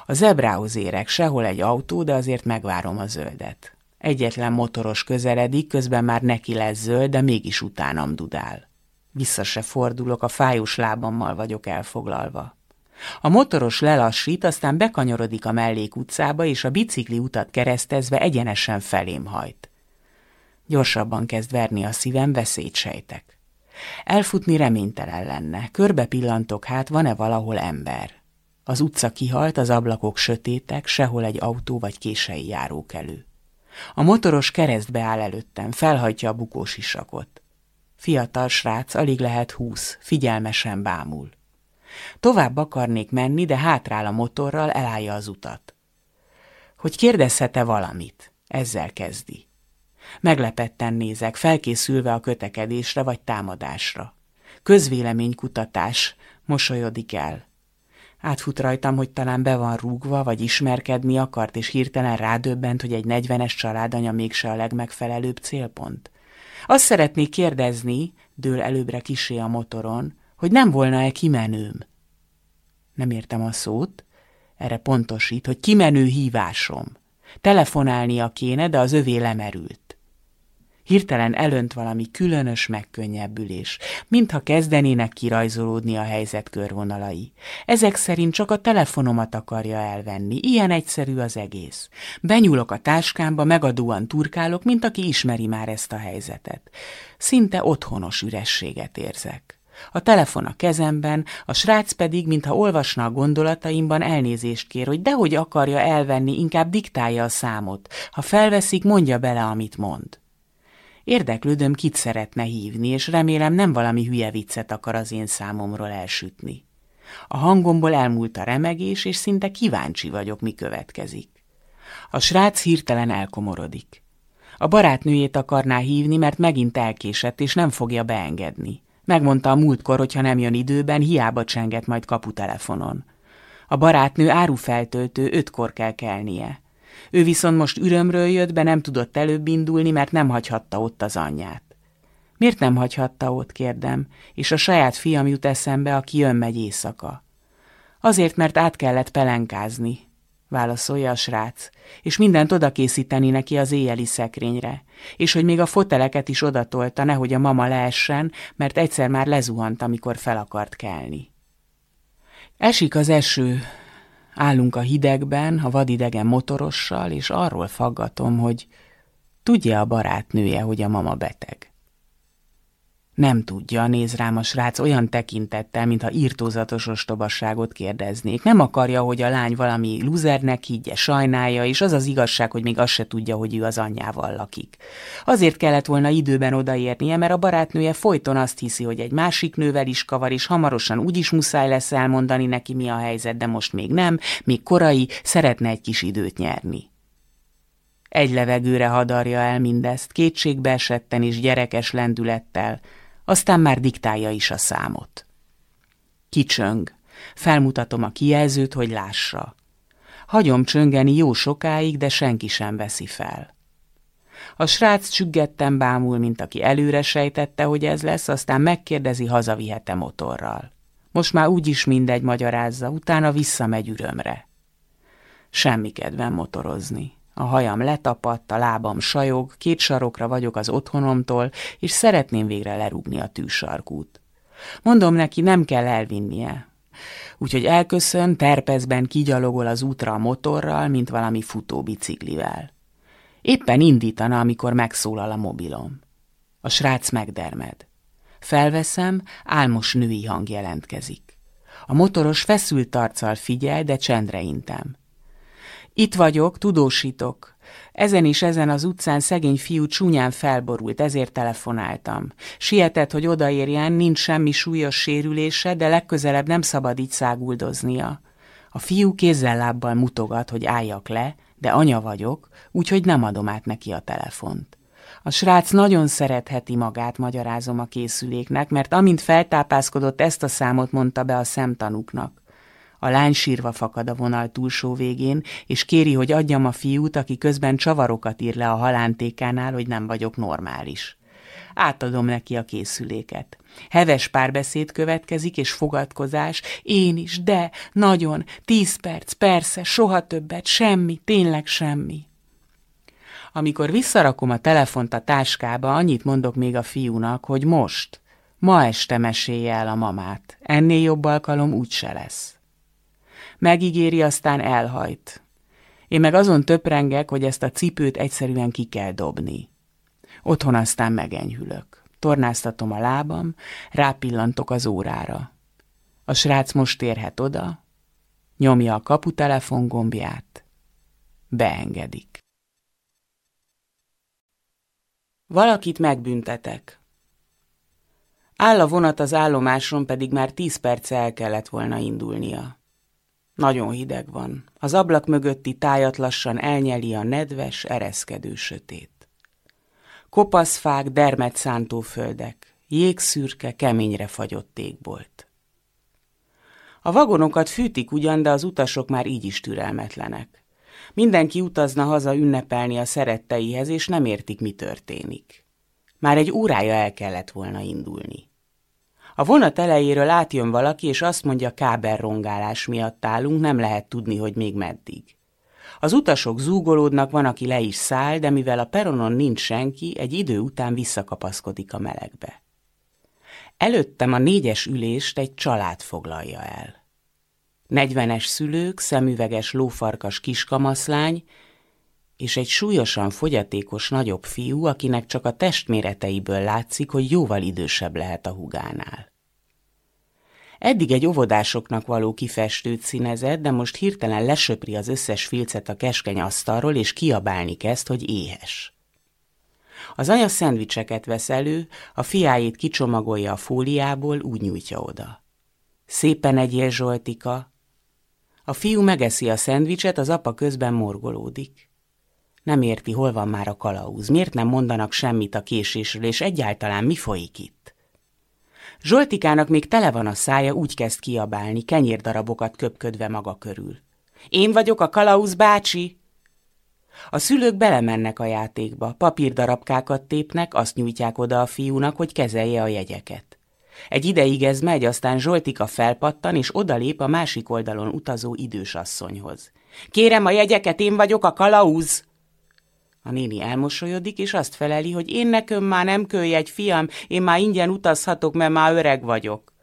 A zebrához érek, sehol egy autó, de azért megvárom a zöldet. Egyetlen motoros közeledik, közben már neki lesz zöld, de mégis utánam dudál. Vissza se fordulok, a fájós lábammal vagyok elfoglalva. A motoros lelassít, aztán bekanyorodik a mellék utcába, és a bicikli utat keresztezve egyenesen felém hajt. Gyorsabban kezd verni a szívem, veszélyt sejtek. Elfutni reménytelen lenne. Körbe pillantok hát, van-e valahol ember. Az utca kihalt, az ablakok sötétek, sehol egy autó vagy kései járókelő. A motoros keresztbe áll előttem, felhajtja a bukós isakot. Fiatal srác, alig lehet húsz, figyelmesen bámul. Tovább akarnék menni, de hátrál a motorral, elállja az utat. Hogy kérdezhet-e valamit? Ezzel kezdi. Meglepetten nézek, felkészülve a kötekedésre vagy támadásra. Közvéleménykutatás, mosolyodik el. Átfut rajtam, hogy talán be van rúgva, vagy ismerkedni akart, és hirtelen rádöbbent, hogy egy negyvenes családanya mégse a legmegfelelőbb célpont. Azt szeretnék kérdezni, dől előbbre kisé a motoron, hogy nem volna-e kimenőm. Nem értem a szót, erre pontosít, hogy kimenő hívásom. Telefonálnia kéne, de az övé lemerült. Hirtelen elönt valami különös megkönnyebbülés, mintha kezdenének kirajzolódni a helyzet körvonalai. Ezek szerint csak a telefonomat akarja elvenni, ilyen egyszerű az egész. Benyúlok a táskámba, megadóan turkálok, mint aki ismeri már ezt a helyzetet. Szinte otthonos ürességet érzek. A telefon a kezemben, a srác pedig, mintha olvasna a gondolataimban, elnézést kér, hogy dehogy akarja elvenni, inkább diktálja a számot. Ha felveszik, mondja bele, amit mond. Érdeklődöm, kit szeretne hívni, és remélem nem valami hülye viccet akar az én számomról elsütni. A hangomból elmúlt a remegés, és szinte kíváncsi vagyok, mi következik. A srác hirtelen elkomorodik. A barátnőjét akarná hívni, mert megint elkésett, és nem fogja beengedni. Megmondta a múltkor, hogyha nem jön időben, hiába csenget majd kaputelefonon. A barátnő árufeltöltő, ötkor kell kelnie. Ő viszont most ürömről jött be, nem tudott előbb indulni, mert nem hagyhatta ott az anyját. Miért nem hagyhatta ott, kérdem, és a saját fiam jut eszembe, aki jön megy éjszaka. Azért, mert át kellett pelenkázni, válaszolja a srác, és mindent oda készíteni neki az éjjeli szekrényre, és hogy még a foteleket is odatolta, nehogy a mama leessen, mert egyszer már lezuhant, amikor fel akart kelni. Esik az eső, Állunk a hidegben, a vadidegen motorossal, és arról faggatom, hogy tudja a barátnője, hogy a mama beteg. Nem tudja, néz rám a srác olyan tekintettel, mintha írtózatos ostobasságot kérdeznék. Nem akarja, hogy a lány valami luzernek higgye, sajnálja, és az az igazság, hogy még azt se tudja, hogy ő az anyjával lakik. Azért kellett volna időben odaérnie, mert a barátnője folyton azt hiszi, hogy egy másik nővel is kavar, és hamarosan úgyis muszáj lesz elmondani neki, mi a helyzet, de most még nem, még korai, szeretne egy kis időt nyerni. Egy levegőre hadarja el mindezt, kétségbe esetten és gyerekes lendülettel, aztán már diktálja is a számot. Kicsöng. Felmutatom a kijelzőt, hogy lássa. Hagyom csöngeni jó sokáig, de senki sem veszi fel. A srác csüggetten bámul, mint aki előre sejtette, hogy ez lesz, aztán megkérdezi, hazavihete motorral. Most már úgyis mindegy magyarázza, utána visszamegy ürömre. Semmi kedvem motorozni. A hajam letapadt, a lábam sajog, két sarokra vagyok az otthonomtól, és szeretném végre lerúgni a tűsarkút. Mondom neki, nem kell elvinnie. Úgyhogy elköszön, terpezben kigyalogol az útra a motorral, mint valami futóbiciklivel. Éppen indítana, amikor megszólal a mobilom. A srác megdermed. Felveszem, álmos női hang jelentkezik. A motoros feszült arccal figyel, de csendre intem. Itt vagyok, tudósítok. Ezen is ezen az utcán szegény fiú csúnyán felborult, ezért telefonáltam. Sietett, hogy odaérjen, nincs semmi súlyos sérülése, de legközelebb nem szabad így száguldoznia. A fiú kézzel-lábbal mutogat, hogy álljak le, de anya vagyok, úgyhogy nem adom át neki a telefont. A srác nagyon szeretheti magát, magyarázom a készüléknek, mert amint feltápászkodott, ezt a számot mondta be a szemtanúknak. A lány sírva fakad a vonal túlsó végén, és kéri, hogy adjam a fiút, aki közben csavarokat ír le a halántékánál, hogy nem vagyok normális. Átadom neki a készüléket. Heves párbeszéd következik, és fogadkozás. Én is, de, nagyon, tíz perc, persze, soha többet, semmi, tényleg semmi. Amikor visszarakom a telefont a táskába, annyit mondok még a fiúnak, hogy most, ma este mesélje el a mamát. Ennél jobb alkalom úgyse lesz. Megígéri, aztán elhajt. Én meg azon töprengek, hogy ezt a cipőt egyszerűen ki kell dobni. Otthon aztán megenyhülök. Tornáztatom a lábam, rápillantok az órára. A srác most érhet oda, nyomja a kaputelefon gombját, beengedik. Valakit megbüntetek. Áll a vonat az állomáson, pedig már tíz perce el kellett volna indulnia. Nagyon hideg van. Az ablak mögötti tájat lassan elnyeli a nedves, ereszkedő sötét. Kopaszfák, dermet szántó földek, jégszürke, keményre fagyott égbolt. A vagonokat fűtik ugyan, de az utasok már így is türelmetlenek. Mindenki utazna haza ünnepelni a szeretteihez, és nem értik, mi történik. Már egy órája el kellett volna indulni. A vonat elejéről átjön valaki, és azt mondja, kábelrongálás miatt állunk, nem lehet tudni, hogy még meddig. Az utasok zúgolódnak, van, aki le is száll, de mivel a peronon nincs senki, egy idő után visszakapaszkodik a melegbe. Előttem a négyes ülést egy család foglalja el. Negyvenes szülők, szemüveges lófarkas kiskamaszlány, és egy súlyosan fogyatékos nagyobb fiú, akinek csak a testméreteiből látszik, hogy jóval idősebb lehet a hugánál. Eddig egy óvodásoknak való kifestőt színezett, de most hirtelen lesöpri az összes filcet a keskeny asztalról, és kiabálni kezd, hogy éhes. Az anya szendvicseket vesz elő, a fiájét kicsomagolja a fóliából, úgy nyújtja oda. Szépen egyél Zsoltika. A fiú megeszi a szendvicset, az apa közben morgolódik. Nem érti, hol van már a kalauz, miért nem mondanak semmit a késésről, és egyáltalán mi folyik itt. Zsoltikának még tele van a szája, úgy kezd kiabálni, kenyérdarabokat köpködve maga körül. Én vagyok a kalauz bácsi! A szülők belemennek a játékba, papírdarabkákat tépnek, azt nyújtják oda a fiúnak, hogy kezelje a jegyeket. Egy ideig ez megy, aztán Zsoltika felpattan, és odalép a másik oldalon utazó idős asszonyhoz. Kérem a jegyeket, én vagyok a kalauz! A néni elmosolyodik, és azt feleli, hogy én nekem már nem egy fiam, én már ingyen utazhatok, mert már öreg vagyok.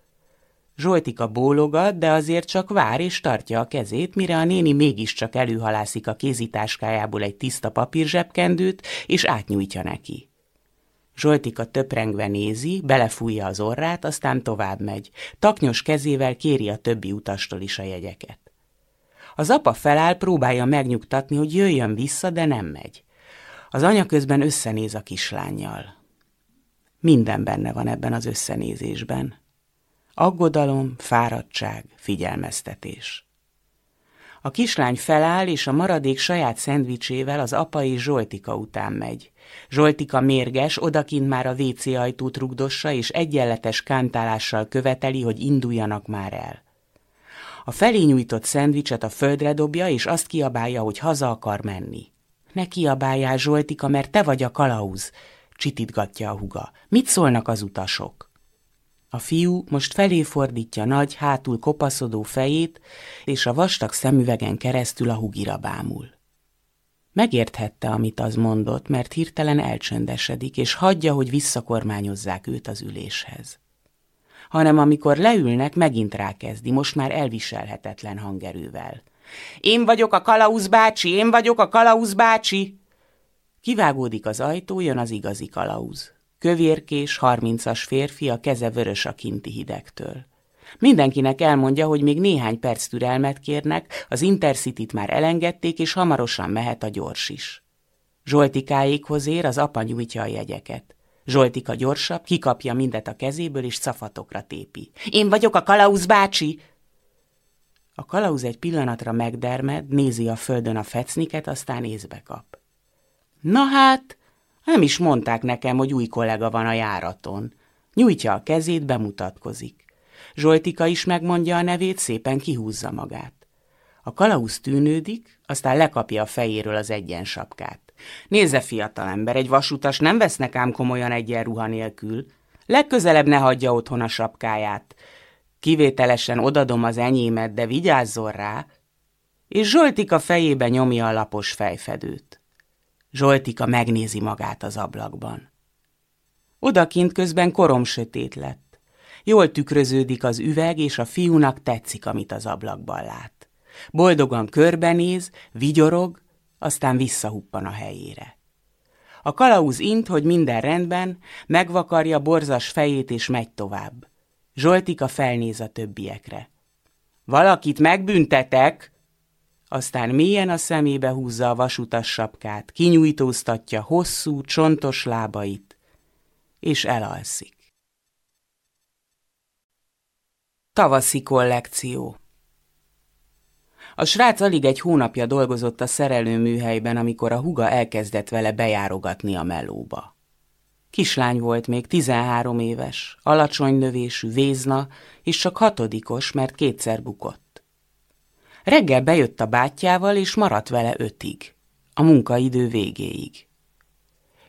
Zsoltika bólogat, de azért csak vár és tartja a kezét, mire a néni mégiscsak előhalászik a kézitáskájából egy tiszta papírzsebkendőt, és átnyújtja neki. Zsoltika töprengve nézi, belefújja az orrát, aztán tovább megy. Taknyos kezével kéri a többi utastól is a jegyeket. Az apa feláll, próbálja megnyugtatni, hogy jöjjön vissza, de nem megy. Az anya közben összenéz a kislányjal. Minden benne van ebben az összenézésben. Aggodalom, fáradtság, figyelmeztetés. A kislány feláll, és a maradék saját szendvicsével az apai Zsoltika után megy. Zsoltika mérges, odakint már a WC ajtót rugdossa, és egyenletes kántálással követeli, hogy induljanak már el. A felé nyújtott szendvicset a földre dobja, és azt kiabálja, hogy haza akar menni. Ne kiabáljál, Zsoltika, mert te vagy a kalauz, csititgatja a huga. Mit szólnak az utasok? A fiú most felé fordítja nagy, hátul kopaszodó fejét, és a vastag szemüvegen keresztül a hugira bámul. Megérthette, amit az mondott, mert hirtelen elcsöndesedik, és hagyja, hogy visszakormányozzák őt az üléshez. Hanem amikor leülnek, megint rákezdi, most már elviselhetetlen hangerővel. Én vagyok a kalauz bácsi, én vagyok a kalauz bácsi! Kivágódik az ajtó, jön az igazi kalauz. Kövérkés, harmincas férfi, a keze vörös a kinti hidegtől. Mindenkinek elmondja, hogy még néhány perc türelmet kérnek, az intercity már elengedték, és hamarosan mehet a gyors is. Zsoltikáékhoz ér, az apa nyújtja a jegyeket. Zsoltika gyorsabb, kikapja mindet a kezéből, és szafatokra tépi. Én vagyok a kalauz bácsi! A kalauz egy pillanatra megdermed, nézi a földön a fecniket, aztán észbe kap. Na hát, nem is mondták nekem, hogy új kollega van a járaton. Nyújtja a kezét, bemutatkozik. Zsoltika is megmondja a nevét, szépen kihúzza magát. A kalauz tűnődik, aztán lekapja a fejéről az egyensapkát. Nézze, fiatalember, egy vasutas nem vesznek ám komolyan egyenruha nélkül. Legközelebb ne hagyja otthon a sapkáját. Kivételesen odadom az enyémet, de vigyázzon rá. És Zsoltika fejébe nyomja a lapos fejfedőt. Zsoltika megnézi magát az ablakban. Odakint közben korom sötét lett. Jól tükröződik az üveg, és a fiúnak tetszik, amit az ablakban lát. Boldogan körbenéz, vigyorog, aztán visszahuppan a helyére. A kalauz int, hogy minden rendben, megvakarja borzas fejét és megy tovább. Zsoltika felnéz a többiekre. Valakit megbüntetek, aztán mélyen a szemébe húzza a vasutas sapkát, kinyújtóztatja hosszú, csontos lábait, és elalszik. Tavaszi kollekció A srác alig egy hónapja dolgozott a szerelőműhelyben, amikor a huga elkezdett vele bejárogatni a melóba. Kislány volt még, 13 éves, alacsony növésű, vézna, és csak hatodikos, mert kétszer bukott. Reggel bejött a bátyjával, és maradt vele ötig, a munkaidő végéig.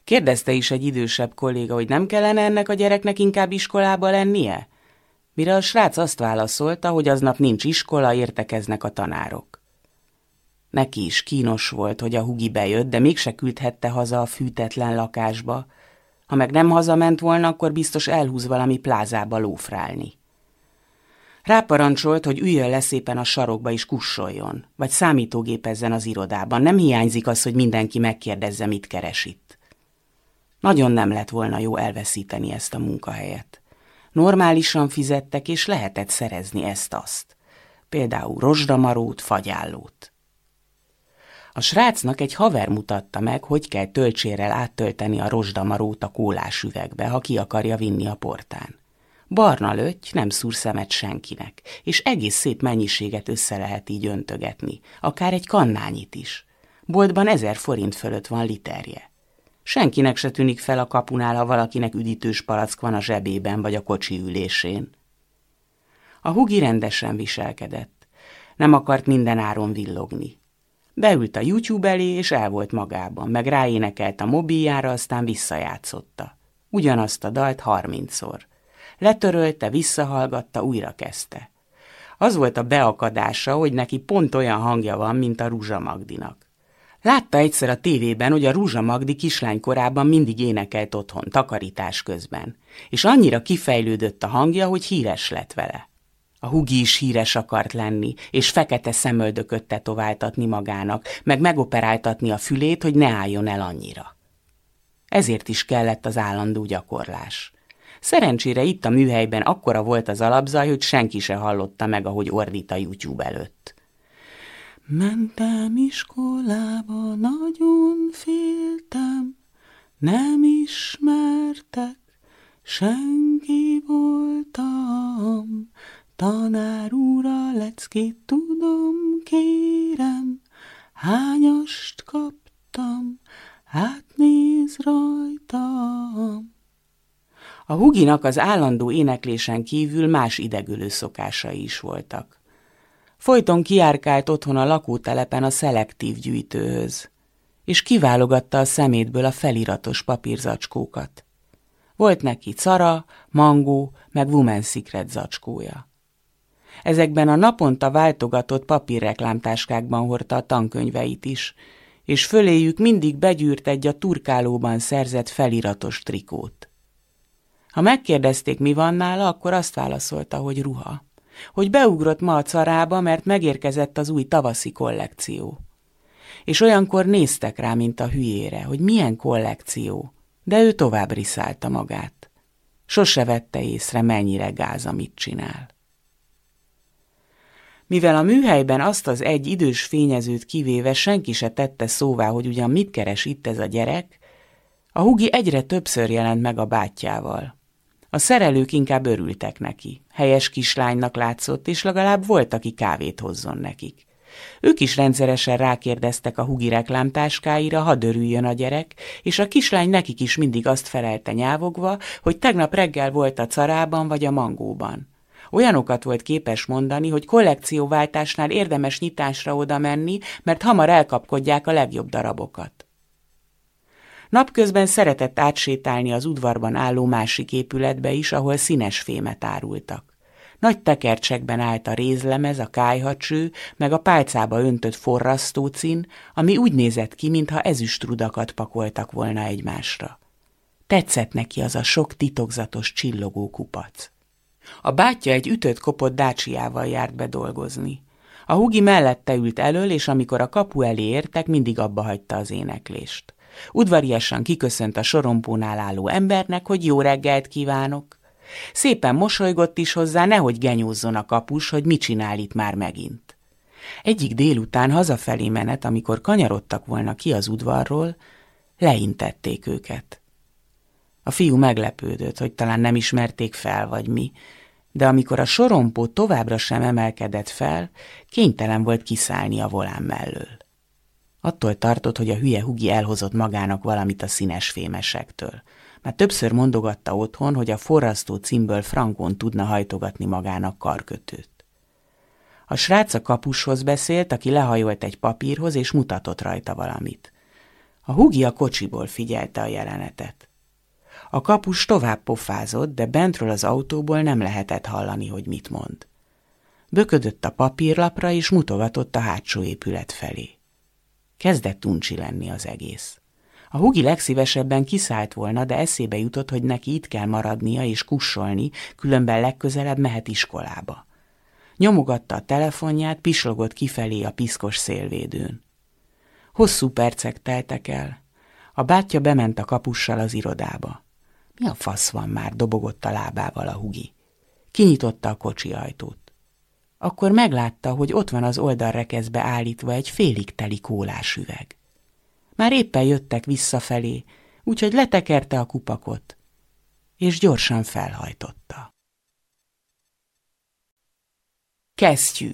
Kérdezte is egy idősebb kolléga, hogy nem kellene ennek a gyereknek inkább iskolába lennie? Mire a srác azt válaszolta, hogy aznap nincs iskola, értekeznek a tanárok. Neki is kínos volt, hogy a hugi bejött, de mégse küldhette haza a fűtetlen lakásba. Ha meg nem hazament volna, akkor biztos elhúz valami plázába lófrálni. Ráparancsolt, hogy üljön le szépen a sarokba és kussoljon, vagy számítógépezzen az irodában. Nem hiányzik az, hogy mindenki megkérdezze, mit keres itt. Nagyon nem lett volna jó elveszíteni ezt a munkahelyet. Normálisan fizettek, és lehetett szerezni ezt-azt. Például rozsdamarót, fagyállót. A srácnak egy haver mutatta meg, hogy kell töltsérrel áttölteni a rozsdamarót a kólás üvegbe, ha ki akarja vinni a portán. Barna löty nem szúr szemet senkinek, és egész szép mennyiséget össze lehet így öntögetni, akár egy kannányit is. Boltban ezer forint fölött van literje. Senkinek se tűnik fel a kapunál, ha valakinek üdítős palack van a zsebében vagy a kocsi ülésén. A hugi rendesen viselkedett. Nem akart minden áron villogni. Beült a YouTube elé, és el volt magában, meg ráénekelt a mobiljára, aztán visszajátszotta. Ugyanazt a dalt harmincszor. Letörölte, visszahallgatta, újra kezdte. Az volt a beakadása, hogy neki pont olyan hangja van, mint a Rúzsa Magdinak. Látta egyszer a tévében, hogy a Rúzsa Magdi kislánykorában mindig énekelt otthon, takarítás közben, és annyira kifejlődött a hangja, hogy híres lett vele. A hugi is híres akart lenni, és fekete szemöldököt tetováltatni magának, meg megoperáltatni a fülét, hogy ne álljon el annyira. Ezért is kellett az állandó gyakorlás. Szerencsére itt a műhelyben akkora volt az alapzaj, hogy senki se hallotta meg, ahogy ordít a YouTube előtt. Mentem iskolába, nagyon féltem, nem ismertek, senki voltam. Tanár úra leckét tudom, kérem, hányast kaptam, hát néz rajtam. A huginak az állandó éneklésen kívül más idegülő szokásai is voltak. Folyton kiárkált otthon a lakótelepen a szelektív gyűjtőhöz, és kiválogatta a szemétből a feliratos papírzacskókat. Volt neki cara, mangó, meg Woman Secret zacskója. Ezekben a naponta váltogatott papírreklámtáskákban hordta a tankönyveit is, és föléjük mindig begyűrt egy a turkálóban szerzett feliratos trikót. Ha megkérdezték, mi van nála, akkor azt válaszolta, hogy ruha hogy beugrott ma a carába, mert megérkezett az új tavaszi kollekció. És olyankor néztek rá, mint a hülyére, hogy milyen kollekció, de ő tovább riszálta magát. Sose vette észre, mennyire gáz, amit csinál. Mivel a műhelyben azt az egy idős fényezőt kivéve senki se tette szóvá, hogy ugyan mit keres itt ez a gyerek, a hugi egyre többször jelent meg a bátyjával. A szerelők inkább örültek neki. Helyes kislánynak látszott, és legalább volt, aki kávét hozzon nekik. Ők is rendszeresen rákérdeztek a hugi reklámtáskáira, ha dörüljön a gyerek, és a kislány nekik is mindig azt felelte nyávogva, hogy tegnap reggel volt a carában vagy a mangóban. Olyanokat volt képes mondani, hogy kollekcióváltásnál érdemes nyitásra oda menni, mert hamar elkapkodják a legjobb darabokat. Napközben szeretett átsétálni az udvarban álló másik épületbe is, ahol színes fémet árultak. Nagy tekercsekben állt a rézlemez, a kájhacső, meg a pálcába öntött forrasztócin, ami úgy nézett ki, mintha ezüstrudakat pakoltak volna egymásra. Tetszett neki az a sok titokzatos csillogó kupac. A bátyja egy ütött kopott dácsiával járt be dolgozni. A hugi mellette ült elől, és amikor a kapu elé értek, mindig abba hagyta az éneklést. Udvariasan kiköszönt a sorompónál álló embernek, hogy jó reggelt kívánok. Szépen mosolygott is hozzá, nehogy genyózzon a kapus, hogy mit csinál itt már megint. Egyik délután hazafelé menet, amikor kanyarodtak volna ki az udvarról, leintették őket. A fiú meglepődött, hogy talán nem ismerték fel, vagy mi, de amikor a sorompó továbbra sem emelkedett fel, kénytelen volt kiszállni a volán mellől. Attól tartott, hogy a hülye hugi elhozott magának valamit a színes fémesektől. Már többször mondogatta otthon, hogy a forrasztó címből frankon tudna hajtogatni magának karkötőt. A srác a kapushoz beszélt, aki lehajolt egy papírhoz, és mutatott rajta valamit. A hugi a kocsiból figyelte a jelenetet. A kapus tovább pofázott, de bentről az autóból nem lehetett hallani, hogy mit mond. Böködött a papírlapra, és mutogatott a hátsó épület felé. Kezdett uncsi lenni az egész. A hugi legszívesebben kiszállt volna, de eszébe jutott, hogy neki itt kell maradnia és kussolni, különben legközelebb mehet iskolába. Nyomogatta a telefonját, pislogott kifelé a piszkos szélvédőn. Hosszú percek teltek el. A bátyja bement a kapussal az irodába. Mi a fasz van már, dobogott a lábával a hugi. Kinyitotta a kocsi ajtót. Akkor meglátta, hogy ott van az oldalrekeszbe állítva egy félig teli kólás üveg. Már éppen jöttek visszafelé, úgyhogy letekerte a kupakot, és gyorsan felhajtotta. Kesztyű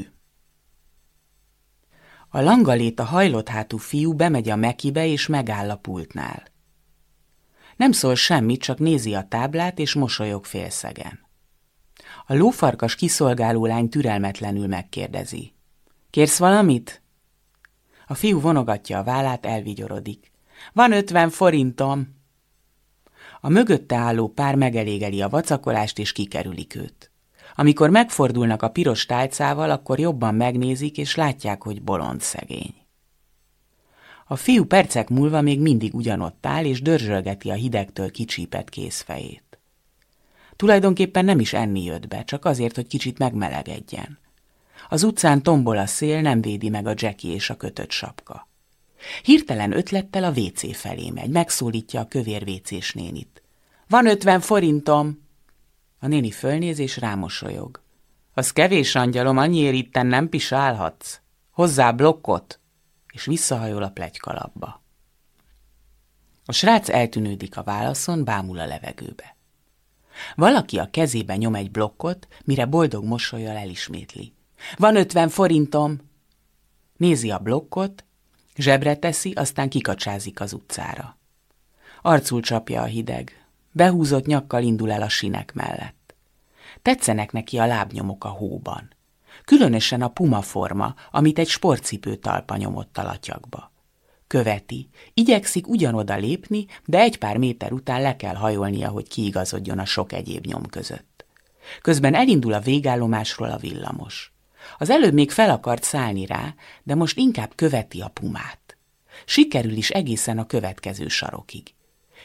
A langalét a hajlott hátú fiú bemegy a mekibe és megáll a pultnál. Nem szól semmit, csak nézi a táblát és mosolyog félszegen. A lófarkas kiszolgáló lány türelmetlenül megkérdezi. Kérsz valamit? A fiú vonogatja a vállát, elvigyorodik. Van ötven forintom. A mögötte álló pár megelégeli a vacakolást, és kikerülik őt. Amikor megfordulnak a piros tálcával, akkor jobban megnézik, és látják, hogy bolond szegény. A fiú percek múlva még mindig ugyanott áll, és dörzsölgeti a hidegtől kicsípett kézfejét. Tulajdonképpen nem is enni jött be, csak azért, hogy kicsit megmelegedjen. Az utcán tombol a szél, nem védi meg a Jackie és a kötött sapka. Hirtelen ötlettel a WC felé megy, megszólítja a kövér vécés nénit. Van ötven forintom! A néni fölnéz és rámosolyog. Az kevés, angyalom, annyiért itten nem pisálhatsz. Hozzá blokkot! És visszahajol a plegykalapba. A srác eltűnődik a válaszon, bámul a levegőbe. Valaki a kezébe nyom egy blokkot, mire boldog mosolyjal elismétli. Van ötven forintom. Nézi a blokkot, zsebre teszi, aztán kikacsázik az utcára. Arcul csapja a hideg. Behúzott nyakkal indul el a sinek mellett. Tetszenek neki a lábnyomok a hóban. Különösen a puma forma, amit egy sportcipő talpa nyomott a latyakba. Követi, igyekszik ugyanoda lépni, de egy pár méter után le kell hajolnia, hogy kiigazodjon a sok egyéb nyom között. Közben elindul a végállomásról a villamos. Az előbb még fel akart szállni rá, de most inkább követi a pumát. Sikerül is egészen a következő sarokig.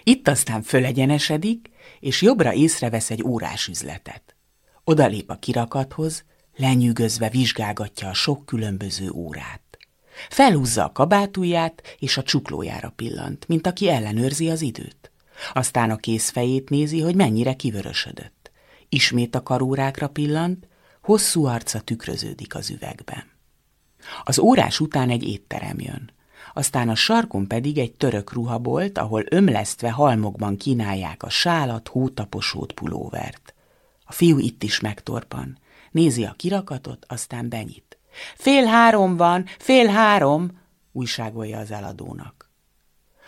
Itt aztán fölegyenesedik, és jobbra észrevesz egy órás üzletet. Odalép a kirakathoz, lenyűgözve vizsgálgatja a sok különböző órát. Felhúzza a kabátujját, és a csuklójára pillant, mint aki ellenőrzi az időt. Aztán a kézfejét nézi, hogy mennyire kivörösödött. Ismét a karórákra pillant, Hosszú arca tükröződik az üvegben. Az órás után egy étterem jön. Aztán a sarkon pedig egy török ruhabolt, ahol ömlesztve halmokban kínálják a sálat, hótaposót, pulóvert. A fiú itt is megtorpan. Nézi a kirakatot, aztán benyit. Fél három van, fél három, újságolja az eladónak.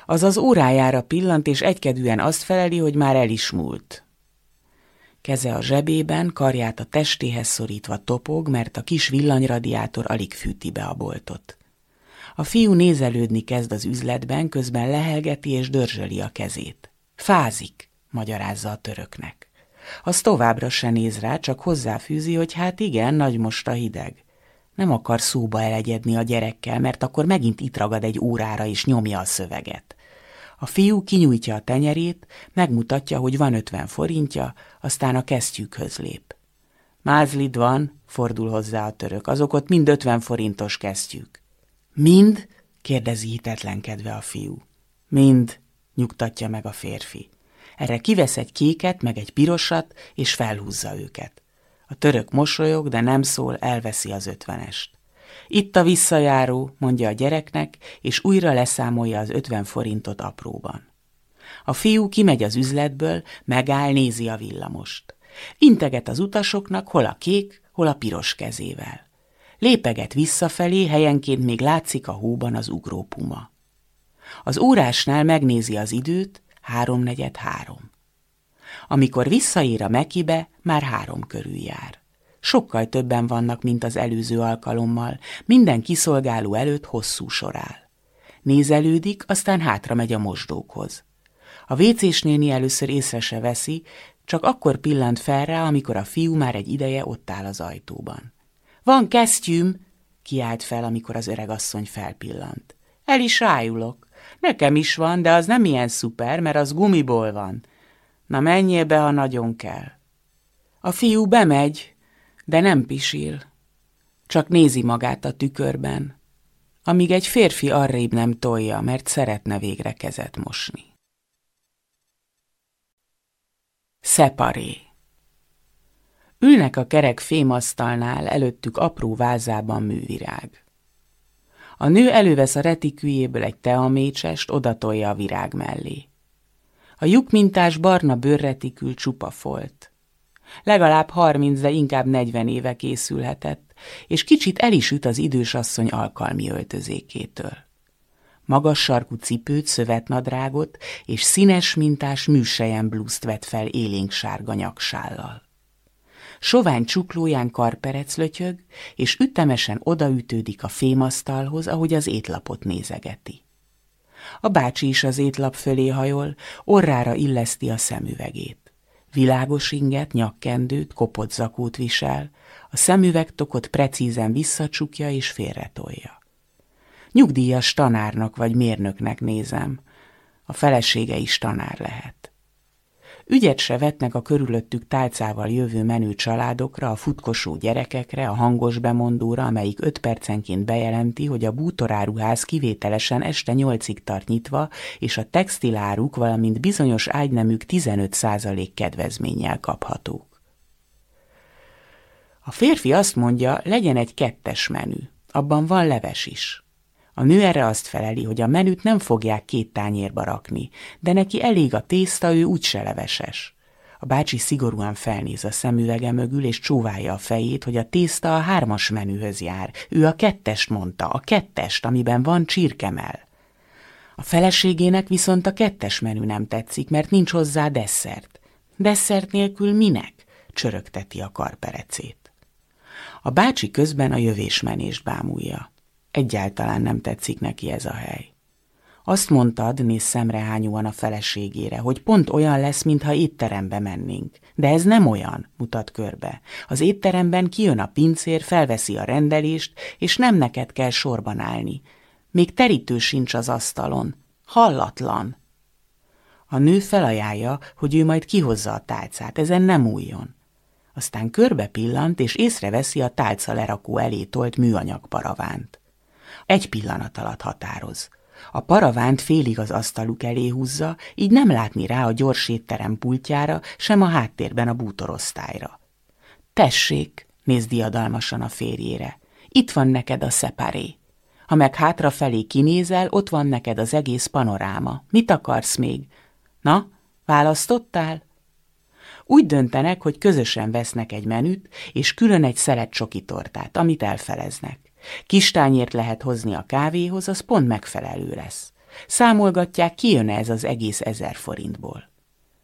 Az az órájára pillant, és egykedűen azt feleli, hogy már el is múlt. Keze a zsebében, karját a testéhez szorítva topog, mert a kis villanyradiátor alig fűti be a boltot. A fiú nézelődni kezd az üzletben, közben lehelgeti és dörzsöli a kezét. Fázik, magyarázza a töröknek. Az továbbra se néz rá, csak hozzáfűzi, hogy hát igen, nagy most a hideg. Nem akar szóba elegyedni a gyerekkel, mert akkor megint itt ragad egy órára és nyomja a szöveget. A fiú kinyújtja a tenyerét, megmutatja, hogy van ötven forintja, aztán a kesztyűkhöz lép. Mázlid van, fordul hozzá a török, azok ott mind ötven forintos kesztyűk. Mind? kérdezi hitetlenkedve a fiú. Mind, nyugtatja meg a férfi. Erre kivesz egy kéket, meg egy pirosat, és felhúzza őket. A török mosolyog, de nem szól, elveszi az ötvenest. Itt a visszajáró, mondja a gyereknek, és újra leszámolja az ötven forintot apróban. A fiú kimegy az üzletből, megáll, nézi a villamost. Integet az utasoknak, hol a kék, hol a piros kezével. Lépeget visszafelé, helyenként még látszik a hóban az ugrópuma. Az órásnál megnézi az időt, háromnegyed három. Amikor visszaér a Mekibe, már három körül jár. Sokkal többen vannak, mint az előző alkalommal, minden kiszolgáló előtt hosszú sor áll. Nézelődik, aztán hátra megy a mosdókhoz. A vécés néni először észre se veszi, csak akkor pillant fel rá, amikor a fiú már egy ideje ott áll az ajtóban. Van kesztyűm, kiált fel, amikor az öregasszony felpillant. El is rájulok. Nekem is van, de az nem ilyen szuper, mert az gumiból van. Na menjél be, ha nagyon kell. A fiú bemegy, de nem pisil. Csak nézi magát a tükörben, amíg egy férfi arrébb nem tolja, mert szeretne végre kezet mosni. Szeparé Ülnek a kerek fémasztalnál, előttük apró vázában művirág. A nő elővesz a retikűjéből egy teamécsest, odatolja a virág mellé. A lyukmintás barna bőrretikül csupa folt. Legalább harminc, de inkább negyven éve készülhetett, és kicsit el is üt az idősasszony alkalmi öltözékétől. Magas sarkú cipőt, szövetnadrágot és színes mintás műsejen blúzt vett fel élénk sárga nyaksállal. Sovány csuklóján karperec lötyög, és ütemesen odaütődik a fémasztalhoz, ahogy az étlapot nézegeti. A bácsi is az étlap fölé hajol, orrára illeszti a szemüvegét. Világos inget, nyakkendőt, kopott zakót visel, a szemüveg tokot precízen visszacsukja és félretolja. Nyugdíjas tanárnak vagy mérnöknek nézem. A felesége is tanár lehet. Ügyet se vetnek a körülöttük tálcával jövő menő családokra, a futkosó gyerekekre, a hangos bemondóra, amelyik öt percenként bejelenti, hogy a bútoráruház kivételesen este nyolcig tart nyitva, és a textiláruk, valamint bizonyos ágynemük 15% kedvezménnyel kaphatók. A férfi azt mondja, legyen egy kettes menü, abban van leves is. A nő erre azt feleli, hogy a menüt nem fogják két tányérba rakni, de neki elég a tészta, ő úgyse leveses. A bácsi szigorúan felnéz a szemüvege mögül, és csóválja a fejét, hogy a tészta a hármas menühöz jár. Ő a kettest mondta, a kettest, amiben van csirkemel. A feleségének viszont a kettes menü nem tetszik, mert nincs hozzá desszert. Desszert nélkül minek? csörögteti a karperecét. A bácsi közben a jövésmenést bámulja. Egyáltalán nem tetszik neki ez a hely. Azt mondtad, néz szemrehányúan a feleségére, hogy pont olyan lesz, mintha étterembe mennénk. De ez nem olyan, mutat körbe. Az étteremben kijön a pincér, felveszi a rendelést, és nem neked kell sorban állni. Még terítő sincs az asztalon. Hallatlan. A nő felajánlja, hogy ő majd kihozza a tálcát, ezen nem újjon. Aztán körbe pillant, és észreveszi a tálca lerakó elé tolt műanyag paravánt. Egy pillanat alatt határoz. A paravánt félig az asztaluk elé húzza, így nem látni rá a gyors étterem pultjára, sem a háttérben a bútorosztályra. Tessék, néz diadalmasan a férjére. Itt van neked a szeparé. Ha meg hátrafelé kinézel, ott van neked az egész panoráma. Mit akarsz még? Na, választottál? Úgy döntenek, hogy közösen vesznek egy menüt, és külön egy szelet csoki tortát, amit elfeleznek. Kis tányért lehet hozni a kávéhoz, az pont megfelelő lesz. Számolgatják, ki jön ez az egész ezer forintból.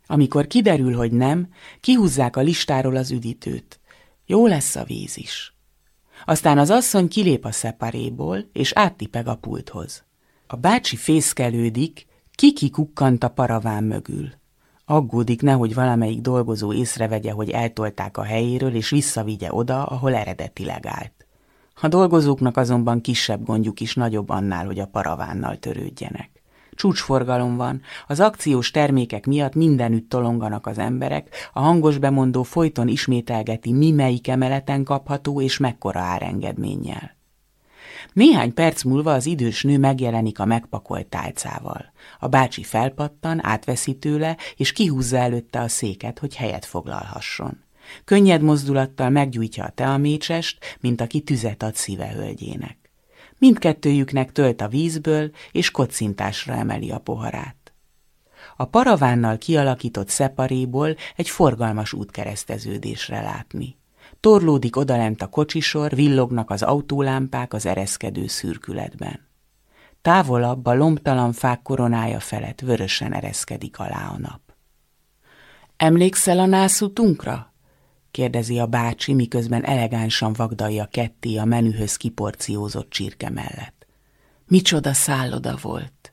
Amikor kiderül, hogy nem, kihúzzák a listáról az üdítőt. Jó lesz a víz is. Aztán az asszony kilép a szeparéból, és áttipeg a pulthoz. A bácsi fészkelődik, kiki kukkant a paraván mögül. Aggódik, nehogy valamelyik dolgozó észrevegye, hogy eltolták a helyéről, és visszavigye oda, ahol eredetileg állt. A dolgozóknak azonban kisebb gondjuk is nagyobb annál, hogy a paravánnal törődjenek. Csúcsforgalom van, az akciós termékek miatt mindenütt tolonganak az emberek, a hangos bemondó folyton ismételgeti, mi melyik emeleten kapható és mekkora árengedménnyel. Néhány perc múlva az idős nő megjelenik a megpakolt tálcával. A bácsi felpattan, átveszi tőle, és kihúzza előtte a széket, hogy helyet foglalhasson. Könnyed mozdulattal meggyújtja a teamécsest, mint aki tüzet ad szíve hölgyének. Mindkettőjüknek tölt a vízből, és kocintásra emeli a poharát. A paravánnal kialakított szeparéból egy forgalmas útkereszteződésre látni. Torlódik odalent a kocsisor, villognak az autólámpák az ereszkedő szürkületben. Távolabb a lombtalan fák koronája felett vörösen ereszkedik alá a nap. Emlékszel a nászutunkra? Kérdezi a bácsi, miközben elegánsan vagdalja ketté a menühöz kiporciózott csirke mellett. Micsoda szálloda volt.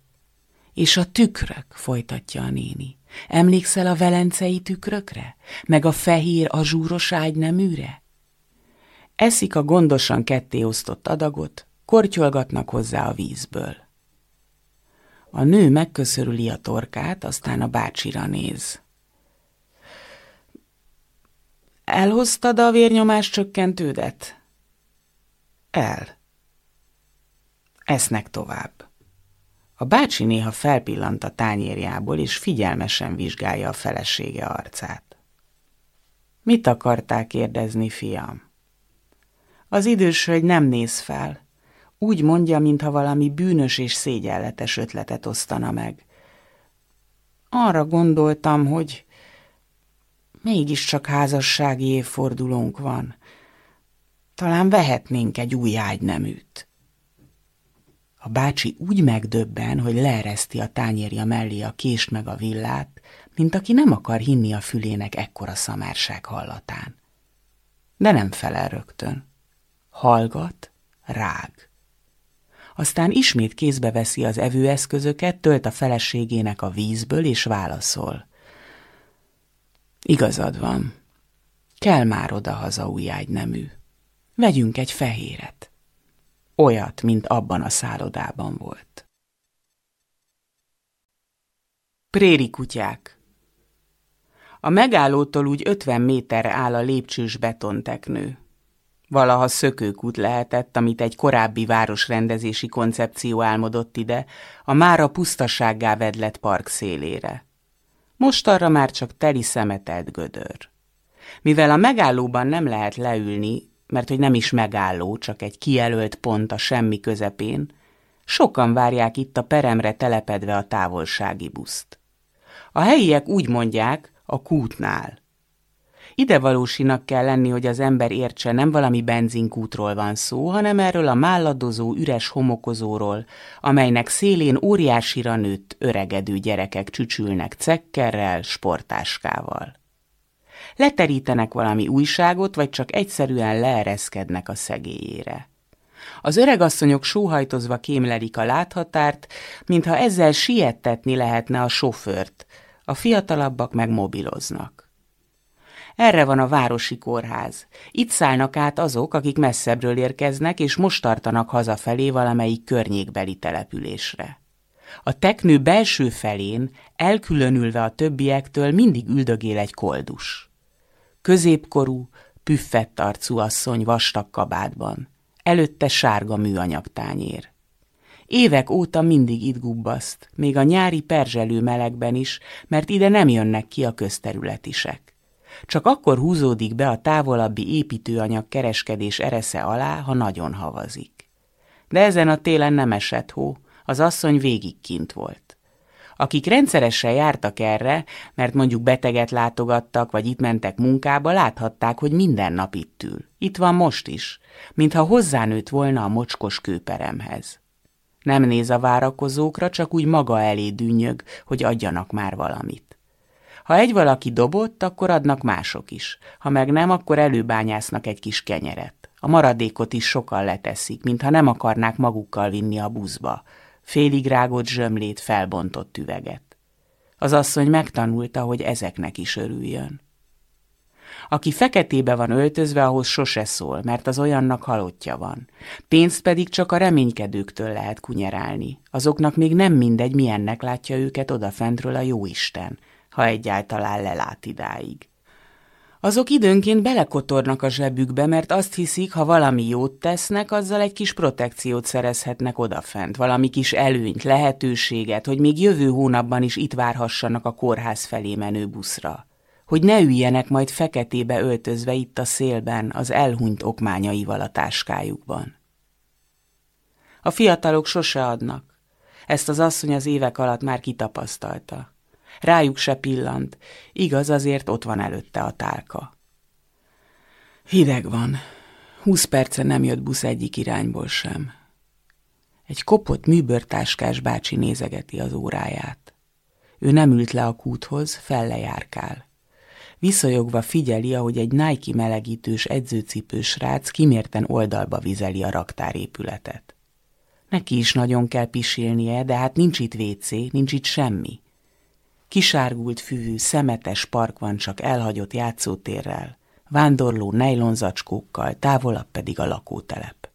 És a tükrök, folytatja a néni. Emlékszel a velencei tükrökre? Meg a fehér azsúros ágyneműre? Eszik a gondosan kettéosztott adagot, kortyolgatnak hozzá a vízből. A nő megköszörüli a torkát, aztán a bácsira néz. Elhoztad a vérnyomás csökkentődet? El. Esznek tovább. A bácsi néha felpillant a tányérjából, és figyelmesen vizsgálja a felesége arcát. Mit akarták kérdezni, fiam? Az idős hölgy nem néz fel. Úgy mondja, mintha valami bűnös és szégyenletes ötletet osztana meg. Arra gondoltam, hogy mégiscsak házassági évfordulónk van. Talán vehetnénk egy új ágyneműt. A bácsi úgy megdöbben, hogy leereszti a tányérja mellé a kést meg a villát, mint aki nem akar hinni a fülének ekkora szamárság hallatán. De nem felel rögtön. Hallgat, rág. Aztán ismét kézbe veszi az evőeszközöket, tölt a feleségének a vízből, és válaszol. Igazad van. Kell már oda-haza ágynemű. Vegyünk egy fehéret olyat, mint abban a szállodában volt. Préri kutyák A megállótól úgy ötven méterre áll a lépcsős betonteknő. Valaha szökőkút lehetett, amit egy korábbi városrendezési koncepció álmodott ide, a mára pusztasággá vedlett park szélére. Most arra már csak teli szemetelt gödör. Mivel a megállóban nem lehet leülni, mert hogy nem is megálló, csak egy kijelölt pont a semmi közepén, sokan várják itt a peremre telepedve a távolsági buszt. A helyiek úgy mondják, a kútnál. Ide valósinak kell lenni, hogy az ember értse, nem valami benzinkútról van szó, hanem erről a málladozó, üres homokozóról, amelynek szélén óriásira nőtt, öregedő gyerekek csücsülnek cekkerrel, sportáskával leterítenek valami újságot, vagy csak egyszerűen leereszkednek a szegélyére. Az öregasszonyok sóhajtozva kémlelik a láthatárt, mintha ezzel siettetni lehetne a sofőrt, a fiatalabbak meg mobiloznak. Erre van a városi kórház. Itt szállnak át azok, akik messzebbről érkeznek, és most tartanak hazafelé valamelyik környékbeli településre. A teknő belső felén, elkülönülve a többiektől mindig üldögél egy koldus középkorú, püffett arcú asszony vastag kabátban, előtte sárga műanyag tányér. Évek óta mindig itt gubbaszt, még a nyári perzselő melegben is, mert ide nem jönnek ki a közterületisek. Csak akkor húzódik be a távolabbi építőanyag kereskedés eresze alá, ha nagyon havazik. De ezen a télen nem esett hó, az asszony végig kint volt. Akik rendszeresen jártak erre, mert mondjuk beteget látogattak, vagy itt mentek munkába, láthatták, hogy minden nap itt ül. Itt van most is, mintha hozzánőtt volna a mocskos kőperemhez. Nem néz a várakozókra, csak úgy maga elé dűnyög, hogy adjanak már valamit. Ha egy valaki dobott, akkor adnak mások is. Ha meg nem, akkor előbányásznak egy kis kenyeret. A maradékot is sokan leteszik, mintha nem akarnák magukkal vinni a buszba, félig rágott zsömlét felbontott üveget. Az asszony megtanulta, hogy ezeknek is örüljön. Aki feketébe van öltözve, ahhoz sose szól, mert az olyannak halottja van. Pénzt pedig csak a reménykedőktől lehet kunyerálni. Azoknak még nem mindegy, milyennek látja őket odafentről a jóisten, ha egyáltalán lelát idáig. Azok időnként belekotornak a zsebükbe, mert azt hiszik, ha valami jót tesznek, azzal egy kis protekciót szerezhetnek odafent, valami kis előnyt, lehetőséget, hogy még jövő hónapban is itt várhassanak a kórház felé menő buszra. Hogy ne üljenek majd feketébe öltözve itt a szélben, az elhunyt okmányaival a táskájukban. A fiatalok sose adnak. Ezt az asszony az évek alatt már kitapasztalta rájuk se pillant, igaz azért ott van előtte a tálka. Hideg van, húsz perce nem jött busz egyik irányból sem. Egy kopott műbörtáskás bácsi nézegeti az óráját. Ő nem ült le a kúthoz, fellejárkál. Viszonyogva figyeli, ahogy egy Nike melegítős edzőcipős rác kimérten oldalba vizeli a raktárépületet. Neki is nagyon kell pisilnie, de hát nincs itt vécé, nincs itt semmi. Kisárgult füvű, szemetes park van csak elhagyott játszótérrel, vándorló nejlonzacskókkal, távolabb pedig a lakótelep.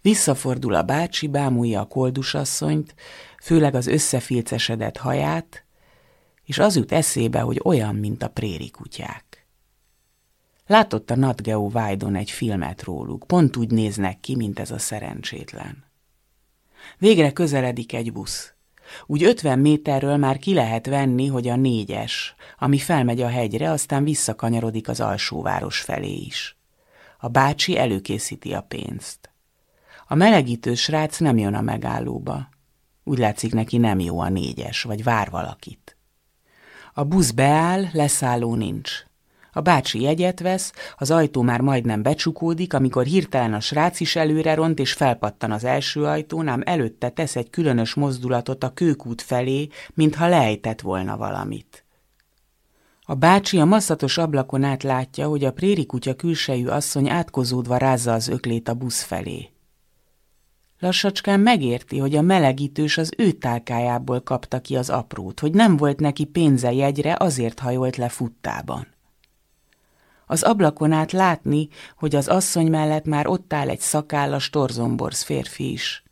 Visszafordul a bácsi, bámulja a koldusasszonyt, főleg az összefilcesedett haját, és az jut eszébe, hogy olyan, mint a préri kutyák. Látott a Nat Geo Vájdon egy filmet róluk, pont úgy néznek ki, mint ez a szerencsétlen. Végre közeledik egy busz. Úgy ötven méterről már ki lehet venni, hogy a négyes, ami felmegy a hegyre, aztán visszakanyarodik az alsóváros felé is. A bácsi előkészíti a pénzt. A melegítő srác nem jön a megállóba. Úgy látszik neki nem jó a négyes, vagy vár valakit. A busz beáll, leszálló nincs. A bácsi jegyet vesz, az ajtó már majdnem becsukódik, amikor hirtelen a srác is előre ront és felpattan az első ajtón, ám előtte tesz egy különös mozdulatot a kőkút felé, mintha lejtett volna valamit. A bácsi a masszatos ablakon át látja, hogy a préri kutya külsejű asszony átkozódva rázza az öklét a busz felé. Lassacskán megérti, hogy a melegítős az ő tálkájából kapta ki az aprót, hogy nem volt neki pénze jegyre, azért hajolt le futtában. Az ablakon át látni, hogy az asszony mellett már ott áll egy szakállas torzomborz férfi is.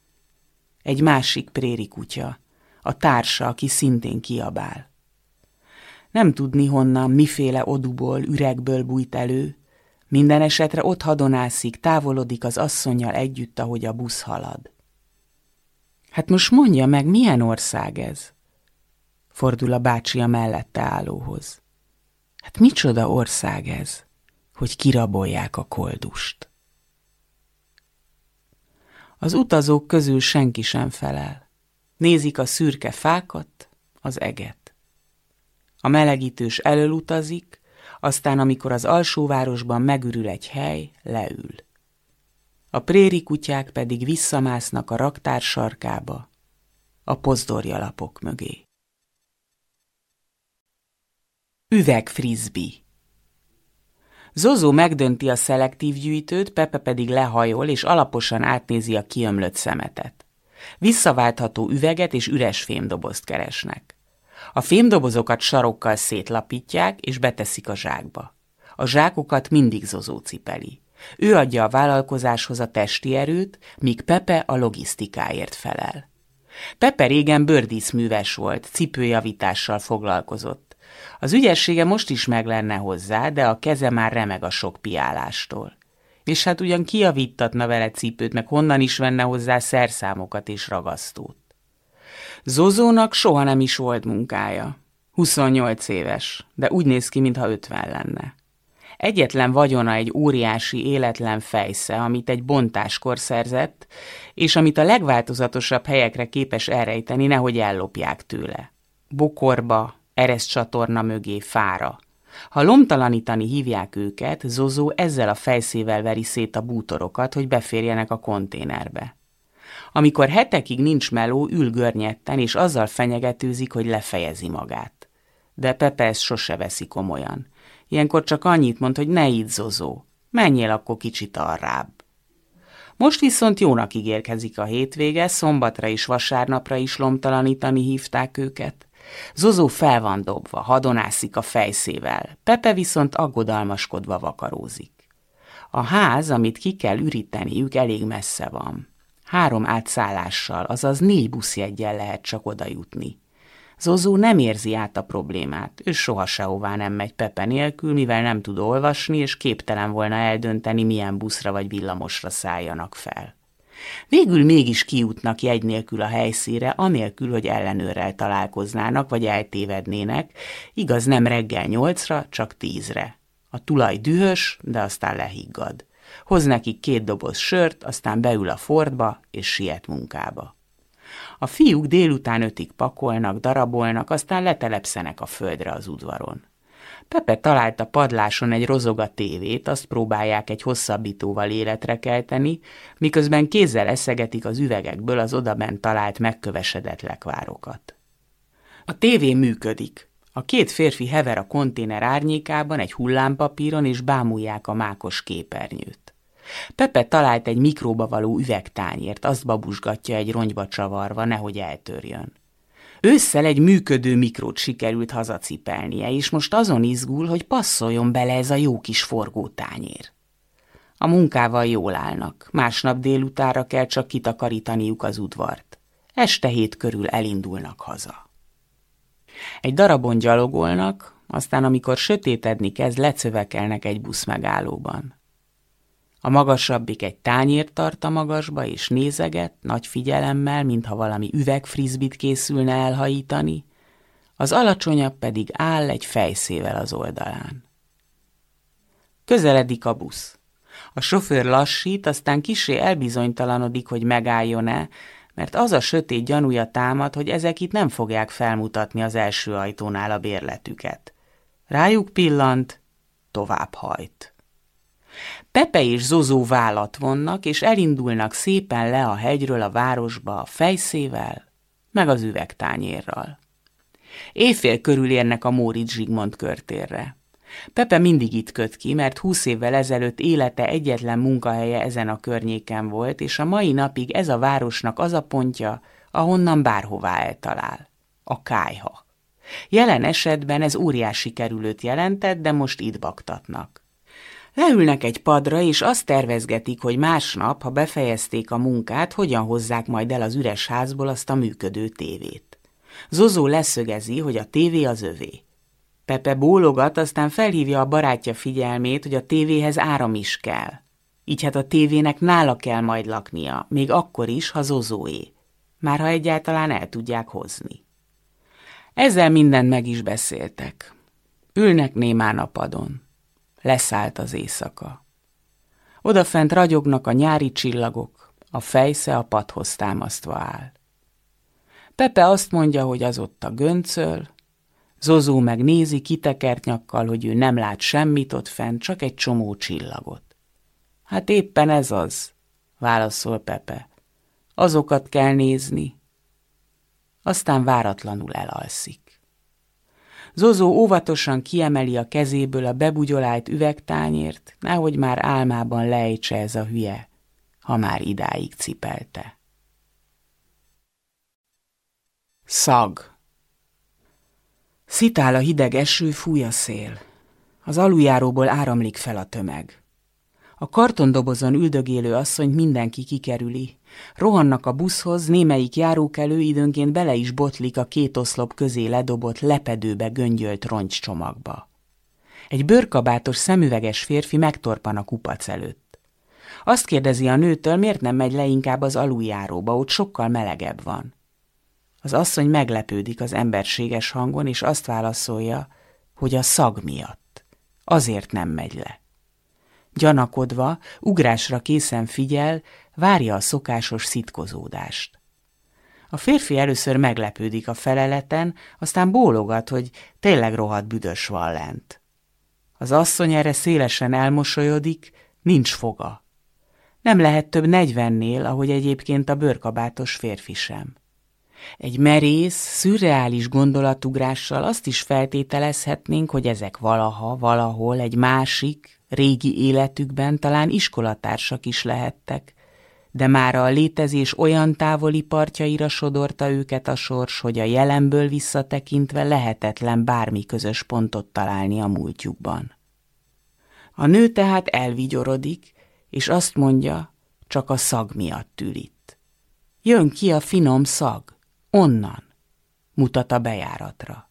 Egy másik préri kutya, a társa, aki szintén kiabál. Nem tudni honnan, miféle oduból, üregből bújt elő, minden esetre ott hadonászik, távolodik az asszonyjal együtt, ahogy a busz halad. Hát most mondja meg, milyen ország ez? Fordul a bácsi a mellette állóhoz. Hát micsoda ország ez, hogy kirabolják a koldust? Az utazók közül senki sem felel. Nézik a szürke fákat, az eget. A melegítős elölutazik, aztán amikor az alsóvárosban megürül egy hely, leül. A préri kutyák pedig visszamásznak a raktár sarkába, a pozdorjalapok mögé. Üveg frisbee Zozó megdönti a szelektív gyűjtőt, Pepe pedig lehajol és alaposan átnézi a kiömlött szemetet. Visszaváltható üveget és üres fémdobozt keresnek. A fémdobozokat sarokkal szétlapítják, és beteszik a zsákba. A zsákokat mindig Zozó cipeli. Ő adja a vállalkozáshoz a testi erőt, míg Pepe a logisztikáért felel. Pepe régen bőrdíszműves volt, cipőjavítással foglalkozott. Az ügyessége most is meg lenne hozzá, de a keze már remeg a sok piálástól. És hát ugyan kiavítatna vele cipőt, meg honnan is venne hozzá szerszámokat és ragasztót. Zozónak soha nem is volt munkája. 28 éves, de úgy néz ki, mintha 50 lenne. Egyetlen vagyona egy óriási életlen fejsze, amit egy bontáskor szerzett, és amit a legváltozatosabb helyekre képes elrejteni, nehogy ellopják tőle. Bokorba, csatorna mögé, fára. Ha lomtalanítani hívják őket, Zozó ezzel a fejszével veri szét a bútorokat, hogy beférjenek a konténerbe. Amikor hetekig nincs meló, ül görnyetten, és azzal fenyegetőzik, hogy lefejezi magát. De Pepe ezt sose veszi komolyan. Ilyenkor csak annyit mond, hogy ne így zozó. Menjél akkor kicsit arrább. Most viszont jónak ígérkezik a hétvége, szombatra és vasárnapra is lomtalanítani hívták őket. Zozó fel van dobva, hadonászik a fejszével, Pepe viszont aggodalmaskodva vakarózik. A ház, amit ki kell üríteniük, elég messze van. Három átszállással, azaz négy buszjeggyel lehet csak oda jutni. Zozó nem érzi át a problémát, ő soha sehová nem megy Pepe nélkül, mivel nem tud olvasni, és képtelen volna eldönteni, milyen buszra vagy villamosra szálljanak fel. Végül mégis kijutnak jegy nélkül a helyszíre, anélkül, hogy ellenőrrel találkoznának, vagy eltévednének, igaz nem reggel nyolcra, csak tízre. A tulaj dühös, de aztán lehiggad hoz nekik két doboz sört, aztán beül a fordba, és siet munkába. A fiúk délután ötig pakolnak, darabolnak, aztán letelepszenek a földre az udvaron. Pepe talált a padláson egy rozoga tévét, azt próbálják egy hosszabbítóval életre kelteni, miközben kézzel eszegetik az üvegekből az odabent talált megkövesedett lekvárokat. A tévé működik. A két férfi hever a konténer árnyékában egy hullámpapíron, és bámulják a mákos képernyőt. Pepe talált egy mikróba való üvegtányért, azt babusgatja egy rongyba csavarva, nehogy eltörjön. Ősszel egy működő mikrót sikerült hazacipelnie, és most azon izgul, hogy passzoljon bele ez a jó kis forgótányér. A munkával jól állnak, másnap délutára kell csak kitakarítaniuk az udvart. Este hét körül elindulnak haza. Egy darabon gyalogolnak, aztán amikor sötétedni kezd, lecövekelnek egy busz megállóban. A magasabbik egy tányért tart a magasba, és nézeget, nagy figyelemmel, mintha valami üvegfrizbit készülne elhajítani, az alacsonyabb pedig áll egy fejszével az oldalán. Közeledik a busz. A sofőr lassít, aztán kisé elbizonytalanodik, hogy megálljon-e, mert az a sötét gyanúja támad, hogy ezek itt nem fogják felmutatni az első ajtónál a bérletüket. Rájuk pillant, tovább hajt. Pepe és Zozó vállat vonnak, és elindulnak szépen le a hegyről a városba a fejszével, meg az üvegtányérral. Éjfél körül érnek a Móricz Zsigmond körtérre. Pepe mindig itt köt ki, mert húsz évvel ezelőtt élete egyetlen munkahelye ezen a környéken volt, és a mai napig ez a városnak az a pontja, ahonnan bárhová eltalál. A kájha. Jelen esetben ez óriási kerülőt jelentett, de most itt baktatnak. Leülnek egy padra, és azt tervezgetik, hogy másnap, ha befejezték a munkát, hogyan hozzák majd el az üres házból azt a működő tévét. Zozó leszögezi, hogy a tévé az övé. Pepe bólogat, aztán felhívja a barátja figyelmét, hogy a tévéhez áram is kell. Így hát a tévének nála kell majd laknia, még akkor is, ha Zozóé. Már ha egyáltalán el tudják hozni. Ezzel mindent meg is beszéltek. Ülnek némán a padon. Leszállt az éjszaka. Odafent ragyognak a nyári csillagok, a fejsze a padhoz támasztva áll. Pepe azt mondja, hogy az ott a göncöl, Zozó meg nézi kitekert nyakkal, hogy ő nem lát semmit ott fent, csak egy csomó csillagot. Hát éppen ez az, válaszol Pepe. Azokat kell nézni. Aztán váratlanul elalszik. Zozó óvatosan kiemeli a kezéből a bebugyolált üvegtányért, nehogy már álmában lejtse ez a hülye, ha már idáig cipelte. Szag Szitál a hideg eső, fúj a szél. Az aluljáróból áramlik fel a tömeg. A kartondobozon üldögélő asszonyt mindenki kikerüli. Rohannak a buszhoz, némelyik járókelő időnként bele is botlik a két oszlop közé ledobott, lepedőbe göngyölt roncscsomagba. Egy bőrkabátos, szemüveges férfi megtorpan a kupac előtt. Azt kérdezi a nőtől, miért nem megy le inkább az aluljáróba, ott sokkal melegebb van. Az asszony meglepődik az emberséges hangon, és azt válaszolja, hogy a szag miatt. Azért nem megy le. Gyanakodva, ugrásra készen figyel, várja a szokásos szitkozódást. A férfi először meglepődik a feleleten, aztán bólogat, hogy tényleg rohadt büdös van lent. Az asszony erre szélesen elmosolyodik, nincs foga. Nem lehet több negyvennél, ahogy egyébként a bőrkabátos férfi sem. Egy merész, szürreális gondolatugrással azt is feltételezhetnénk, hogy ezek valaha, valahol egy másik, régi életükben talán iskolatársak is lehettek, de már a létezés olyan távoli partjaira sodorta őket a sors, hogy a jelenből visszatekintve lehetetlen bármi közös pontot találni a múltjukban. A nő tehát elvigyorodik, és azt mondja, csak a szag miatt ül itt. Jön ki a finom szag. Onnan, mutat a bejáratra.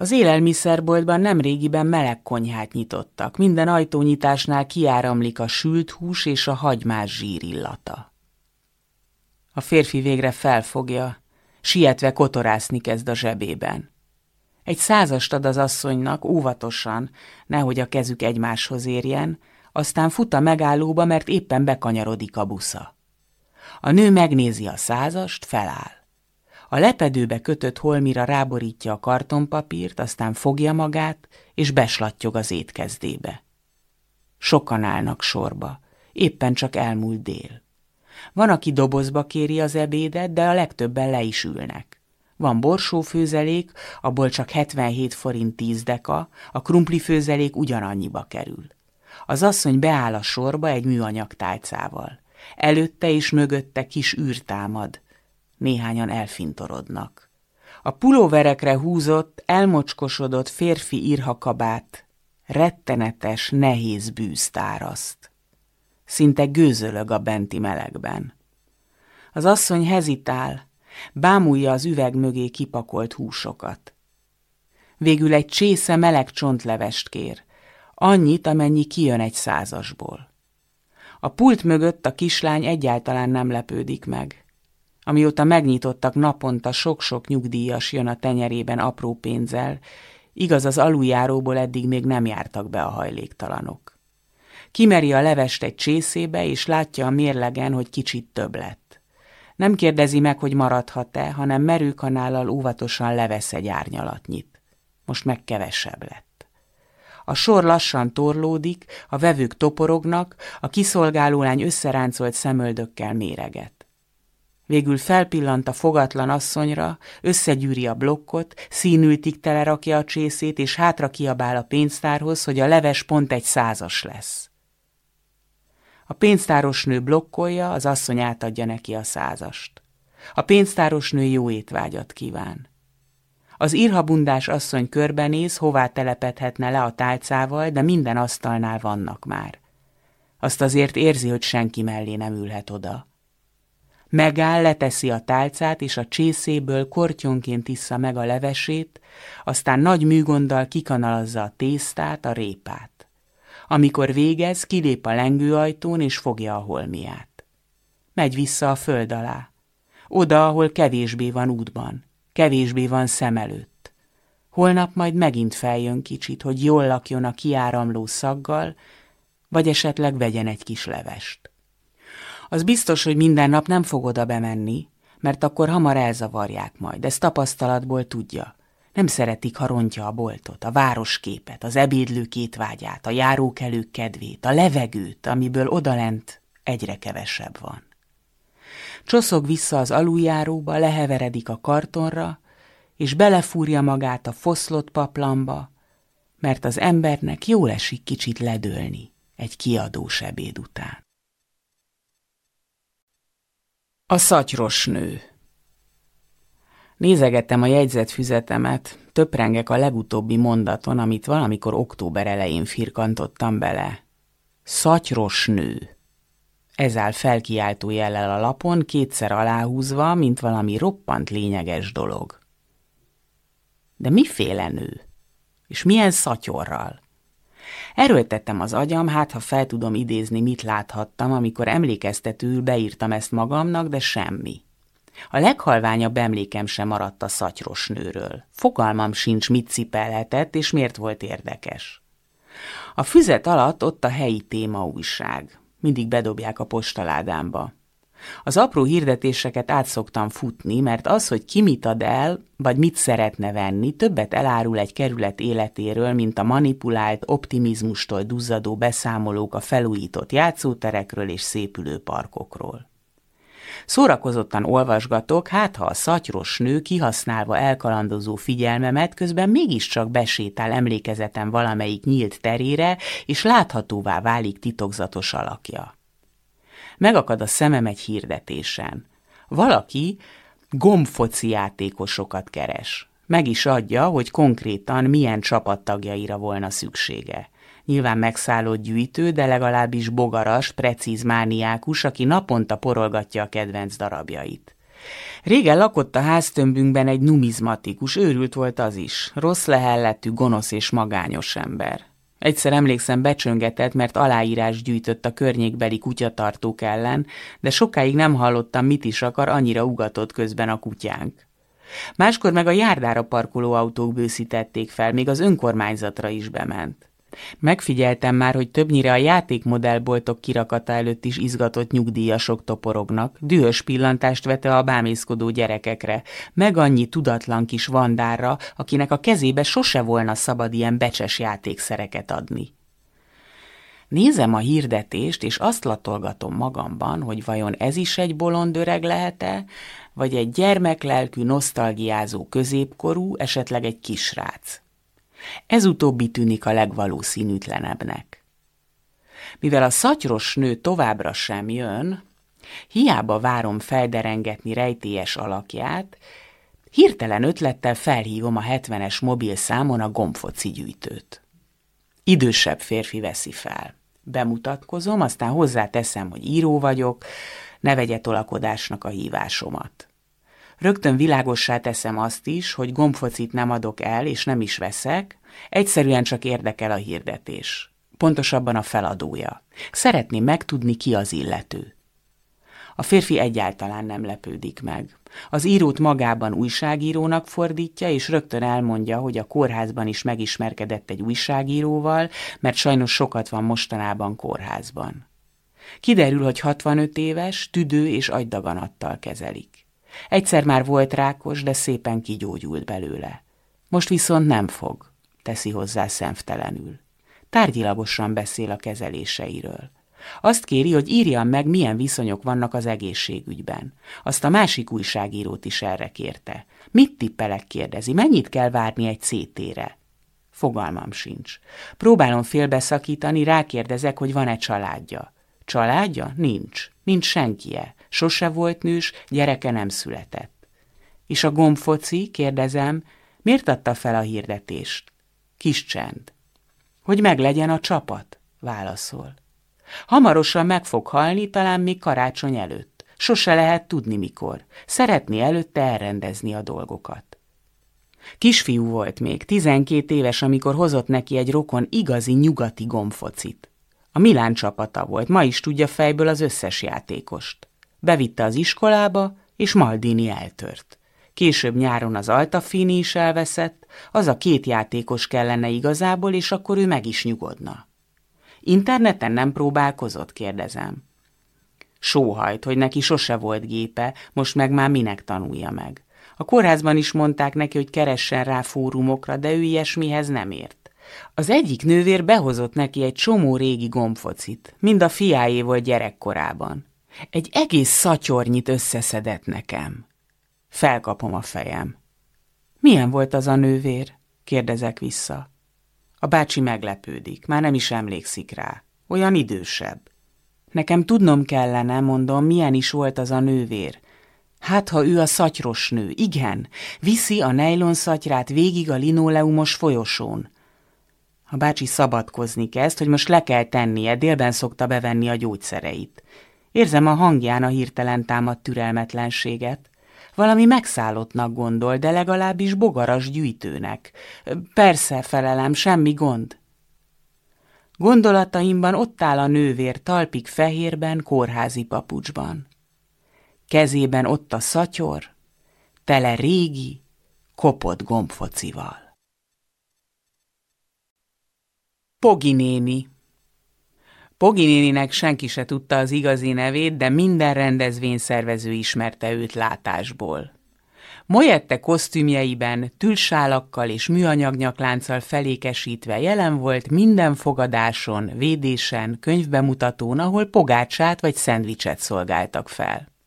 Az élelmiszerboltban nem régiben meleg konyhát nyitottak, minden ajtónyitásnál kiáramlik a sült hús és a hagymás zsír illata. A férfi végre felfogja, sietve kotorászni kezd a zsebében. Egy százast ad az asszonynak, óvatosan, nehogy a kezük egymáshoz érjen, aztán fut a megállóba, mert éppen bekanyarodik a busza. A nő megnézi a százast, feláll. A lepedőbe kötött holmira ráborítja a kartonpapírt, aztán fogja magát, és beslattyog az étkezdébe. Sokan állnak sorba, éppen csak elmúlt dél. Van, aki dobozba kéri az ebédet, de a legtöbben le is ülnek. Van borsófőzelék, abból csak 77 forint 10 deka, a krumplifőzelék ugyanannyiba kerül. Az asszony beáll a sorba egy műanyag tálcával. Előtte és mögötte kis űr támad. Néhányan elfintorodnak. A pulóverekre húzott, elmocskosodott férfi irhakabát rettenetes, nehéz bűztáraszt. Szinte gőzölög a benti melegben. Az asszony hezitál, bámulja az üveg mögé kipakolt húsokat. Végül egy csésze meleg csontlevest kér, annyit, amennyi kijön egy százasból. A pult mögött a kislány egyáltalán nem lepődik meg. Amióta megnyitottak naponta sok-sok nyugdíjas jön a tenyerében apró pénzzel, igaz az aluljáróból eddig még nem jártak be a hajléktalanok. Kimeri a levest egy csészébe, és látja a mérlegen, hogy kicsit több lett. Nem kérdezi meg, hogy maradhat-e, hanem merőkanállal óvatosan levesz egy árnyalatnyit. Most meg kevesebb lett. A sor lassan torlódik, a vevők toporognak, a kiszolgáló lány összeráncolt szemöldökkel méreget. Végül felpillant a fogatlan asszonyra, összegyűri a blokkot, színültig telerakja a csészét, és hátra kiabál a pénztárhoz, hogy a leves pont egy százas lesz. A pénztáros nő blokkolja, az asszony átadja neki a százast. A pénztáros nő jó étvágyat kíván. Az irhabundás asszony körbenéz, hová telepedhetne le a tálcával, de minden asztalnál vannak már. Azt azért érzi, hogy senki mellé nem ülhet oda. Megáll, leteszi a tálcát, és a csészéből kortyonként issza meg a levesét, aztán nagy műgonddal kikanalazza a tésztát, a répát. Amikor végez, kilép a lengőajtón, és fogja a holmiát. Megy vissza a föld alá. Oda, ahol kevésbé van útban, kevésbé van szem előtt. Holnap majd megint feljön kicsit, hogy jól lakjon a kiáramló szaggal, vagy esetleg vegyen egy kis levest. Az biztos, hogy minden nap nem fog oda bemenni, mert akkor hamar elzavarják majd, ezt tapasztalatból tudja. Nem szeretik, ha rontja a boltot, a városképet, az ebédlők étvágyát, a járókelők kedvét, a levegőt, amiből odalent egyre kevesebb van. Csoszog vissza az aluljáróba, leheveredik a kartonra, és belefúrja magát a foszlott paplamba, mert az embernek jól esik kicsit ledőlni egy kiadós ebéd után. A szatyros nő Nézegettem a jegyzetfüzetemet, töprengek a legutóbbi mondaton, amit valamikor október elején firkantottam bele. Szatyros nő. Ez áll felkiáltó jellel a lapon, kétszer aláhúzva, mint valami roppant lényeges dolog. De miféle nő? És milyen szatyorral? Erőltettem az agyam, hát ha fel tudom idézni, mit láthattam, amikor emlékeztetőül beírtam ezt magamnak, de semmi. A leghalványabb emlékem sem maradt a szatyros nőről. Fogalmam sincs, mit cipelhetett, és miért volt érdekes. A füzet alatt ott a helyi témaújság. Mindig bedobják a postaládámba. Az apró hirdetéseket át futni, mert az, hogy ki mit ad el, vagy mit szeretne venni, többet elárul egy kerület életéről, mint a manipulált, optimizmustól duzzadó beszámolók a felújított játszóterekről és szépülő parkokról. Szórakozottan olvasgatok, hát ha a szatyros nő kihasználva elkalandozó figyelmemet, közben mégiscsak besétál emlékezetem valamelyik nyílt terére, és láthatóvá válik titokzatos alakja megakad a szemem egy hirdetésen. Valaki gombfoci játékosokat keres. Meg is adja, hogy konkrétan milyen csapattagjaira volna szüksége. Nyilván megszállott gyűjtő, de legalábbis bogaras, precíz mániákus, aki naponta porolgatja a kedvenc darabjait. Régen lakott a háztömbünkben egy numizmatikus, őrült volt az is, rossz lehelletű, gonosz és magányos ember. Egyszer emlékszem becsöngetett, mert aláírás gyűjtött a környékbeli kutyatartók ellen, de sokáig nem hallottam, mit is akar, annyira ugatott közben a kutyánk. Máskor meg a járdára parkoló autók bőszítették fel, még az önkormányzatra is bement. Megfigyeltem már, hogy többnyire a játékmodellboltok kirakata előtt is izgatott nyugdíjasok toporognak, dühös pillantást vete a bámészkodó gyerekekre, meg annyi tudatlan kis vandárra, akinek a kezébe sose volna szabad ilyen becses játékszereket adni. Nézem a hirdetést, és azt latolgatom magamban, hogy vajon ez is egy bolond öreg lehet-e, vagy egy gyermeklelkű, nosztalgiázó középkorú, esetleg egy kisrác. Ez utóbbi tűnik a legvalószínűtlenebbnek. Mivel a szatyros nő továbbra sem jön, hiába várom felderengetni rejtélyes alakját, hirtelen ötlettel felhívom a 70-es mobil számon a gombfoci gyűjtőt. Idősebb férfi veszi fel. Bemutatkozom, aztán hozzáteszem, hogy író vagyok, ne vegye tolakodásnak a hívásomat. Rögtön világossá teszem azt is, hogy gombfocit nem adok el, és nem is veszek, egyszerűen csak érdekel a hirdetés. Pontosabban a feladója. Szeretném megtudni, ki az illető. A férfi egyáltalán nem lepődik meg. Az írót magában újságírónak fordítja, és rögtön elmondja, hogy a kórházban is megismerkedett egy újságíróval, mert sajnos sokat van mostanában kórházban. Kiderül, hogy 65 éves, tüdő és agydaganattal kezelik. Egyszer már volt rákos, de szépen kigyógyult belőle. Most viszont nem fog, teszi hozzá szemtelenül. Tárgyilagosan beszél a kezeléseiről. Azt kéri, hogy írjam meg, milyen viszonyok vannak az egészségügyben. Azt a másik újságírót is erre kérte. Mit tippelek, kérdezi, mennyit kell várni egy CT-re? Fogalmam sincs. Próbálom félbeszakítani, rákérdezek, hogy van-e családja. Családja? Nincs. Nincs senkie. Sose volt nős, gyereke nem született. És a gombfoci, kérdezem, miért adta fel a hirdetést? Kis csend. Hogy meglegyen a csapat, válaszol. Hamarosan meg fog halni, talán még karácsony előtt. Sose lehet tudni mikor. Szeretné előtte elrendezni a dolgokat. Kisfiú volt még, tizenkét éves, amikor hozott neki egy rokon igazi nyugati gombfocit. A Milán csapata volt, ma is tudja fejből az összes játékost. Bevitte az iskolába, és Maldini eltört. Később nyáron az Altafini is elveszett, az a két játékos kellene igazából, és akkor ő meg is nyugodna. Interneten nem próbálkozott, kérdezem. Sóhajt, hogy neki sose volt gépe, most meg már minek tanulja meg. A kórházban is mondták neki, hogy keressen rá fórumokra, de ő ilyesmihez nem ért. Az egyik nővér behozott neki egy csomó régi gombfocit, mind a fiáé volt gyerekkorában. Egy egész szatyornyit összeszedett nekem. Felkapom a fejem. Milyen volt az a nővér? kérdezek vissza. A bácsi meglepődik, már nem is emlékszik rá. Olyan idősebb. Nekem tudnom kellene, mondom, milyen is volt az a nővér. Hát, ha ő a szatyros nő, igen, viszi a nejlon szatyrát végig a linoleumos folyosón. A bácsi szabadkozni kezd, hogy most le kell tennie, délben szokta bevenni a gyógyszereit. Érzem a hangján a hirtelen támadt türelmetlenséget. Valami megszállottnak gondol, de legalábbis bogaras gyűjtőnek. Persze, felelem, semmi gond. Gondolataimban ott áll a nővér talpig fehérben, kórházi papucsban. Kezében ott a szatyor, tele régi, kopott gombfocival. Pogi néni Pogi néninek senki se tudta az igazi nevét, de minden rendezvényszervező ismerte őt látásból. Moyette kosztümjeiben, tülsálakkal és műanyag felékesítve jelen volt minden fogadáson, védésen, könyvbemutatón, ahol pogácsát vagy szendvicset szolgáltak fel.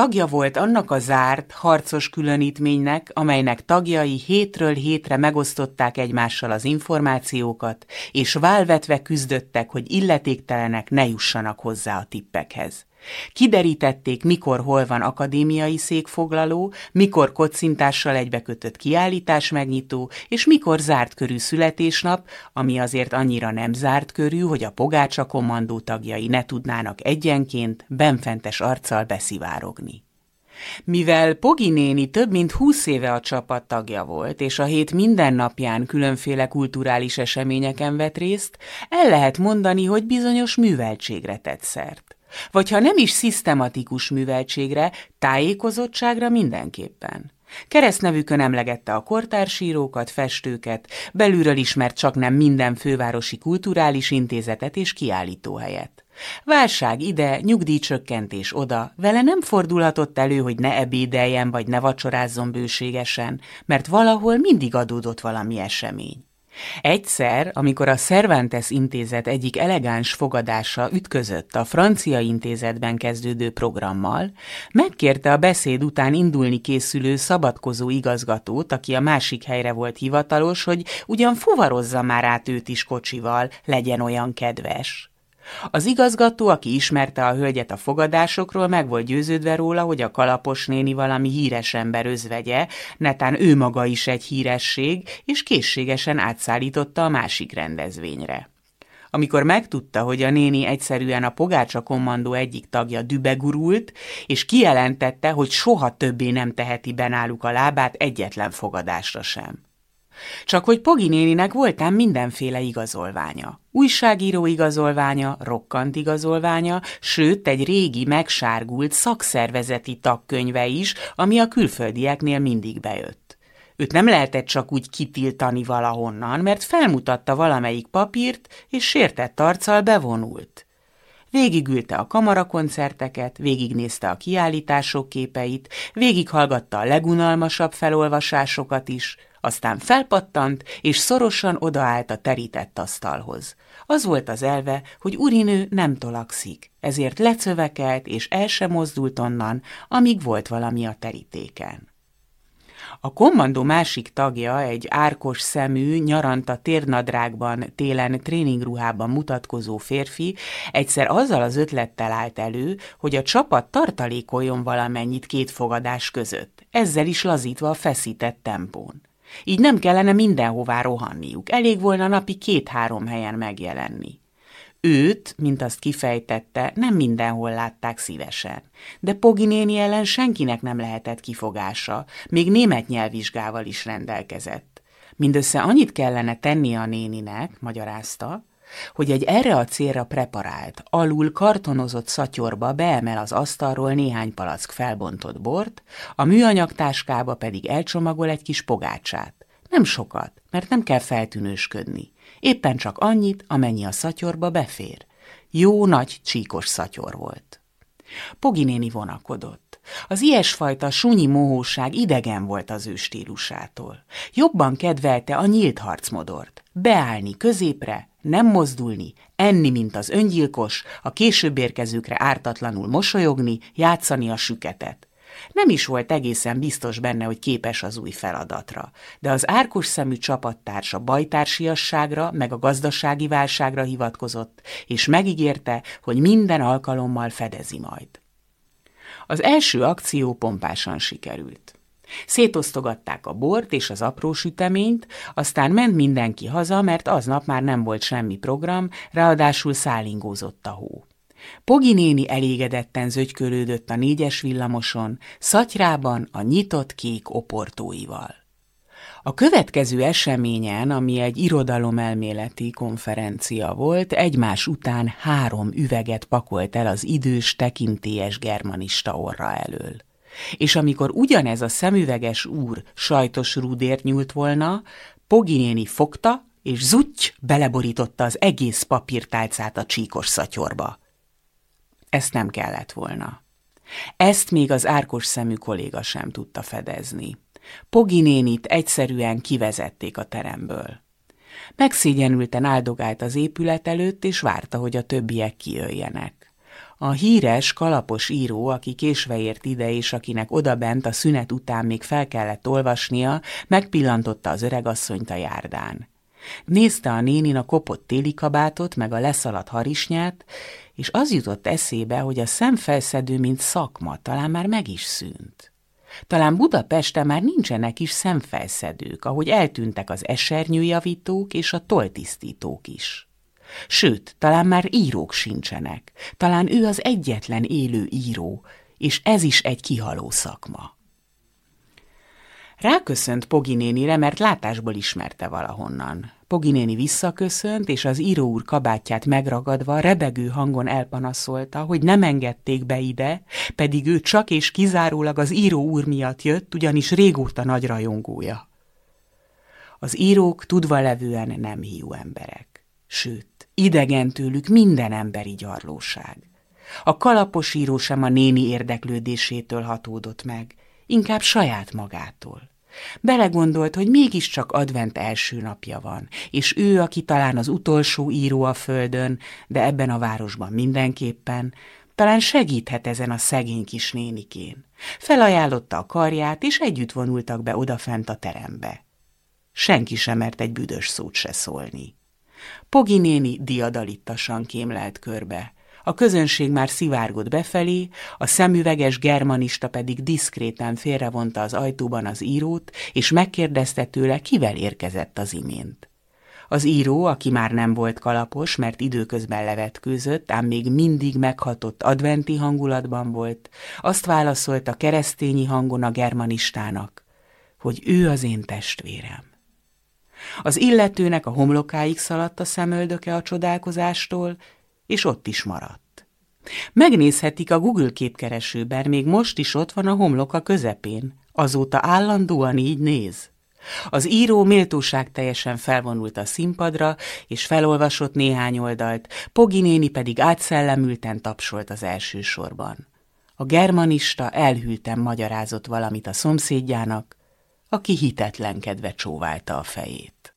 Tagja volt annak a zárt, harcos különítménynek, amelynek tagjai hétről hétre megosztották egymással az információkat, és válvetve küzdöttek, hogy illetéktelenek ne jussanak hozzá a tippekhez. Kiderítették, mikor hol van akadémiai székfoglaló, mikor kocintással egybekötött kiállítás megnyitó, és mikor zárt körű születésnap, ami azért annyira nem zárt körű, hogy a pogácsa kommandó tagjai ne tudnának egyenként benfentes arccal beszivárogni. Mivel Pogi néni több mint húsz éve a csapat tagja volt, és a hét minden napján különféle kulturális eseményeken vett részt, el lehet mondani, hogy bizonyos műveltségre tett szert. Vagy ha nem is szisztematikus műveltségre, tájékozottságra mindenképpen. Keresztnevükön emlegette a kortársírókat, festőket, belülről ismert csak nem minden fővárosi kulturális intézetet és kiállítóhelyet. Válság ide, nyugdíjcsökkentés oda, vele nem fordulhatott elő, hogy ne ebédeljen vagy ne vacsorázzon bőségesen, mert valahol mindig adódott valami esemény. Egyszer, amikor a Cervantes intézet egyik elegáns fogadása ütközött a francia intézetben kezdődő programmal, megkérte a beszéd után indulni készülő szabadkozó igazgatót, aki a másik helyre volt hivatalos, hogy ugyan fuvarozza már át őt is kocsival, legyen olyan kedves. Az igazgató, aki ismerte a hölgyet a fogadásokról, meg volt győződve róla, hogy a kalapos néni valami híres ember özvegye, netán ő maga is egy híresség, és készségesen átszállította a másik rendezvényre. Amikor megtudta, hogy a néni egyszerűen a Pogácsa kommandó egyik tagja dübegurult, és kijelentette, hogy soha többé nem teheti be náluk a lábát egyetlen fogadásra sem. Csak hogy Pogi néninek voltán mindenféle igazolványa. Újságíró igazolványa, rokkant igazolványa, sőt egy régi, megsárgult szakszervezeti tagkönyve is, ami a külföldieknél mindig bejött. Őt nem lehetett csak úgy kitiltani valahonnan, mert felmutatta valamelyik papírt, és sértett arccal bevonult. Végigülte a kamarakoncerteket, végignézte a kiállítások képeit, végighallgatta a legunalmasabb felolvasásokat is, aztán felpattant, és szorosan odaállt a terített asztalhoz. Az volt az elve, hogy urinő nem tolakszik, ezért lecövekelt, és el sem mozdult onnan, amíg volt valami a terítéken. A kommandó másik tagja, egy árkos szemű, nyaranta térnadrágban, télen tréningruhában mutatkozó férfi egyszer azzal az ötlettel állt elő, hogy a csapat tartalékoljon valamennyit két fogadás között, ezzel is lazítva a feszített tempón. Így nem kellene mindenhová rohanniuk, elég volna napi két-három helyen megjelenni. Őt, mint azt kifejtette, nem mindenhol látták szívesen. De Pogi néni ellen senkinek nem lehetett kifogása, még német nyelvvizsgával is rendelkezett. Mindössze annyit kellene tennie a néninek, magyarázta, hogy egy erre a célra preparált, alul kartonozott szatyorba beemel az asztalról néhány palack felbontott bort, a műanyag táskába pedig elcsomagol egy kis pogácsát. Nem sokat, mert nem kell feltűnősködni. Éppen csak annyit, amennyi a szatyorba befér. Jó nagy csíkos szatyor volt. Pogi néni vonakodott. Az ilyesfajta sunyi mohóság idegen volt az ő stílusától. Jobban kedvelte a nyílt harcmodort. Beállni középre, nem mozdulni, enni, mint az öngyilkos, a később érkezőkre ártatlanul mosolyogni, játszani a süketet. Nem is volt egészen biztos benne, hogy képes az új feladatra, de az árkus szemű csapattársa bajtársiasságra meg a gazdasági válságra hivatkozott, és megígérte, hogy minden alkalommal fedezi majd. Az első akció pompásan sikerült. Szétosztogatták a bort és az apró süteményt, aztán ment mindenki haza, mert aznap már nem volt semmi program, ráadásul szállingózott a hó. Pogi néni elégedetten zögykölődött a négyes villamoson, szatyrában a nyitott kék oportóival. A következő eseményen, ami egy irodalomelméleti konferencia volt, egymás után három üveget pakolt el az idős, tekintélyes germanista orra elől. És amikor ugyanez a szemüveges úr sajtos rúdért nyúlt volna, Pogi néni fogta, és zutty beleborította az egész papírtálcát a csíkos szatyorba. Ezt nem kellett volna. Ezt még az árkos szemű kolléga sem tudta fedezni. Pogi nénit egyszerűen kivezették a teremből. Megszégyenülten áldogált az épület előtt, és várta, hogy a többiek kijöjjenek. A híres, kalapos író, aki késve ért ide, és akinek odabent a szünet után még fel kellett olvasnia, megpillantotta az öregasszonyt a járdán. Nézte a nénin a kopott téli kabátot, meg a leszaladt harisnyát, és az jutott eszébe, hogy a szemfelszedő, mint szakma, talán már meg is szűnt. Talán Budapesten már nincsenek is szemfelszedők, ahogy eltűntek az esernyőjavítók és a toltisztítók is. Sőt, talán már írók sincsenek, talán ő az egyetlen élő író, és ez is egy kihaló szakma. Ráköszönt Pogi nénire, mert látásból ismerte valahonnan. Pogi néni visszaköszönt, és az író úr kabátját megragadva rebegő hangon elpanaszolta, hogy nem engedték be ide, pedig ő csak és kizárólag az író úr miatt jött, ugyanis régóta nagy rajongója. Az írók tudva levően nem hiú emberek. Sőt, idegen tőlük minden emberi gyarlóság. A kalapos író sem a néni érdeklődésétől hatódott meg, inkább saját magától. Belegondolt, hogy mégiscsak advent első napja van, és ő, aki talán az utolsó író a földön, de ebben a városban mindenképpen, talán segíthet ezen a szegény kis nénikén. Felajánlotta a karját, és együtt vonultak be odafent a terembe. Senki sem mert egy büdös szót se szólni. Pogi néni diadalittasan kémlelt körbe. A közönség már szivárgott befelé, a szemüveges germanista pedig diszkréten félrevonta az ajtóban az írót, és megkérdezte tőle, kivel érkezett az imént. Az író, aki már nem volt kalapos, mert időközben levetkőzött, ám még mindig meghatott adventi hangulatban volt, azt válaszolta keresztényi hangon a germanistának, hogy ő az én testvérem. Az illetőnek a homlokáig szaladt a szemöldöke a csodálkozástól, és ott is maradt. Megnézhetik a Google képkeresőben, még most is ott van a homloka közepén, azóta állandóan így néz. Az író méltóság teljesen felvonult a színpadra, és felolvasott néhány oldalt, Pogi néni pedig átszellemülten tapsolt az első sorban. A germanista elhűlten magyarázott valamit a szomszédjának, aki hitetlenkedve csóválta a fejét.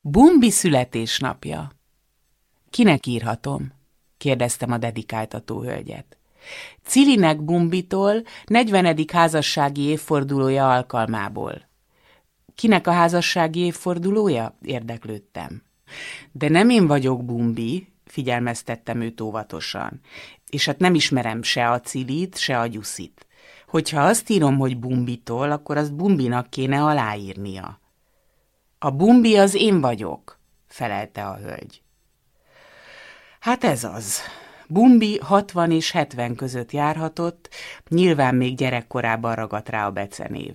Bumbi születésnapja. Kinek írhatom? kérdeztem a dedikáltató hölgyet. Cilinek Bumbitól 40. házassági évfordulója alkalmából. Kinek a házassági évfordulója? érdeklődtem. De nem én vagyok Bumbi, figyelmeztettem őt óvatosan. És hát nem ismerem se a Cilit, se a Gyuszit. Hogyha azt írom, hogy Bumbitól, akkor azt Bumbinak kéne aláírnia. A Bumbi az én vagyok, felelte a hölgy. Hát ez az. Bumbi 60 és 70 között járhatott, nyilván még gyerekkorában ragadt rá a becenév.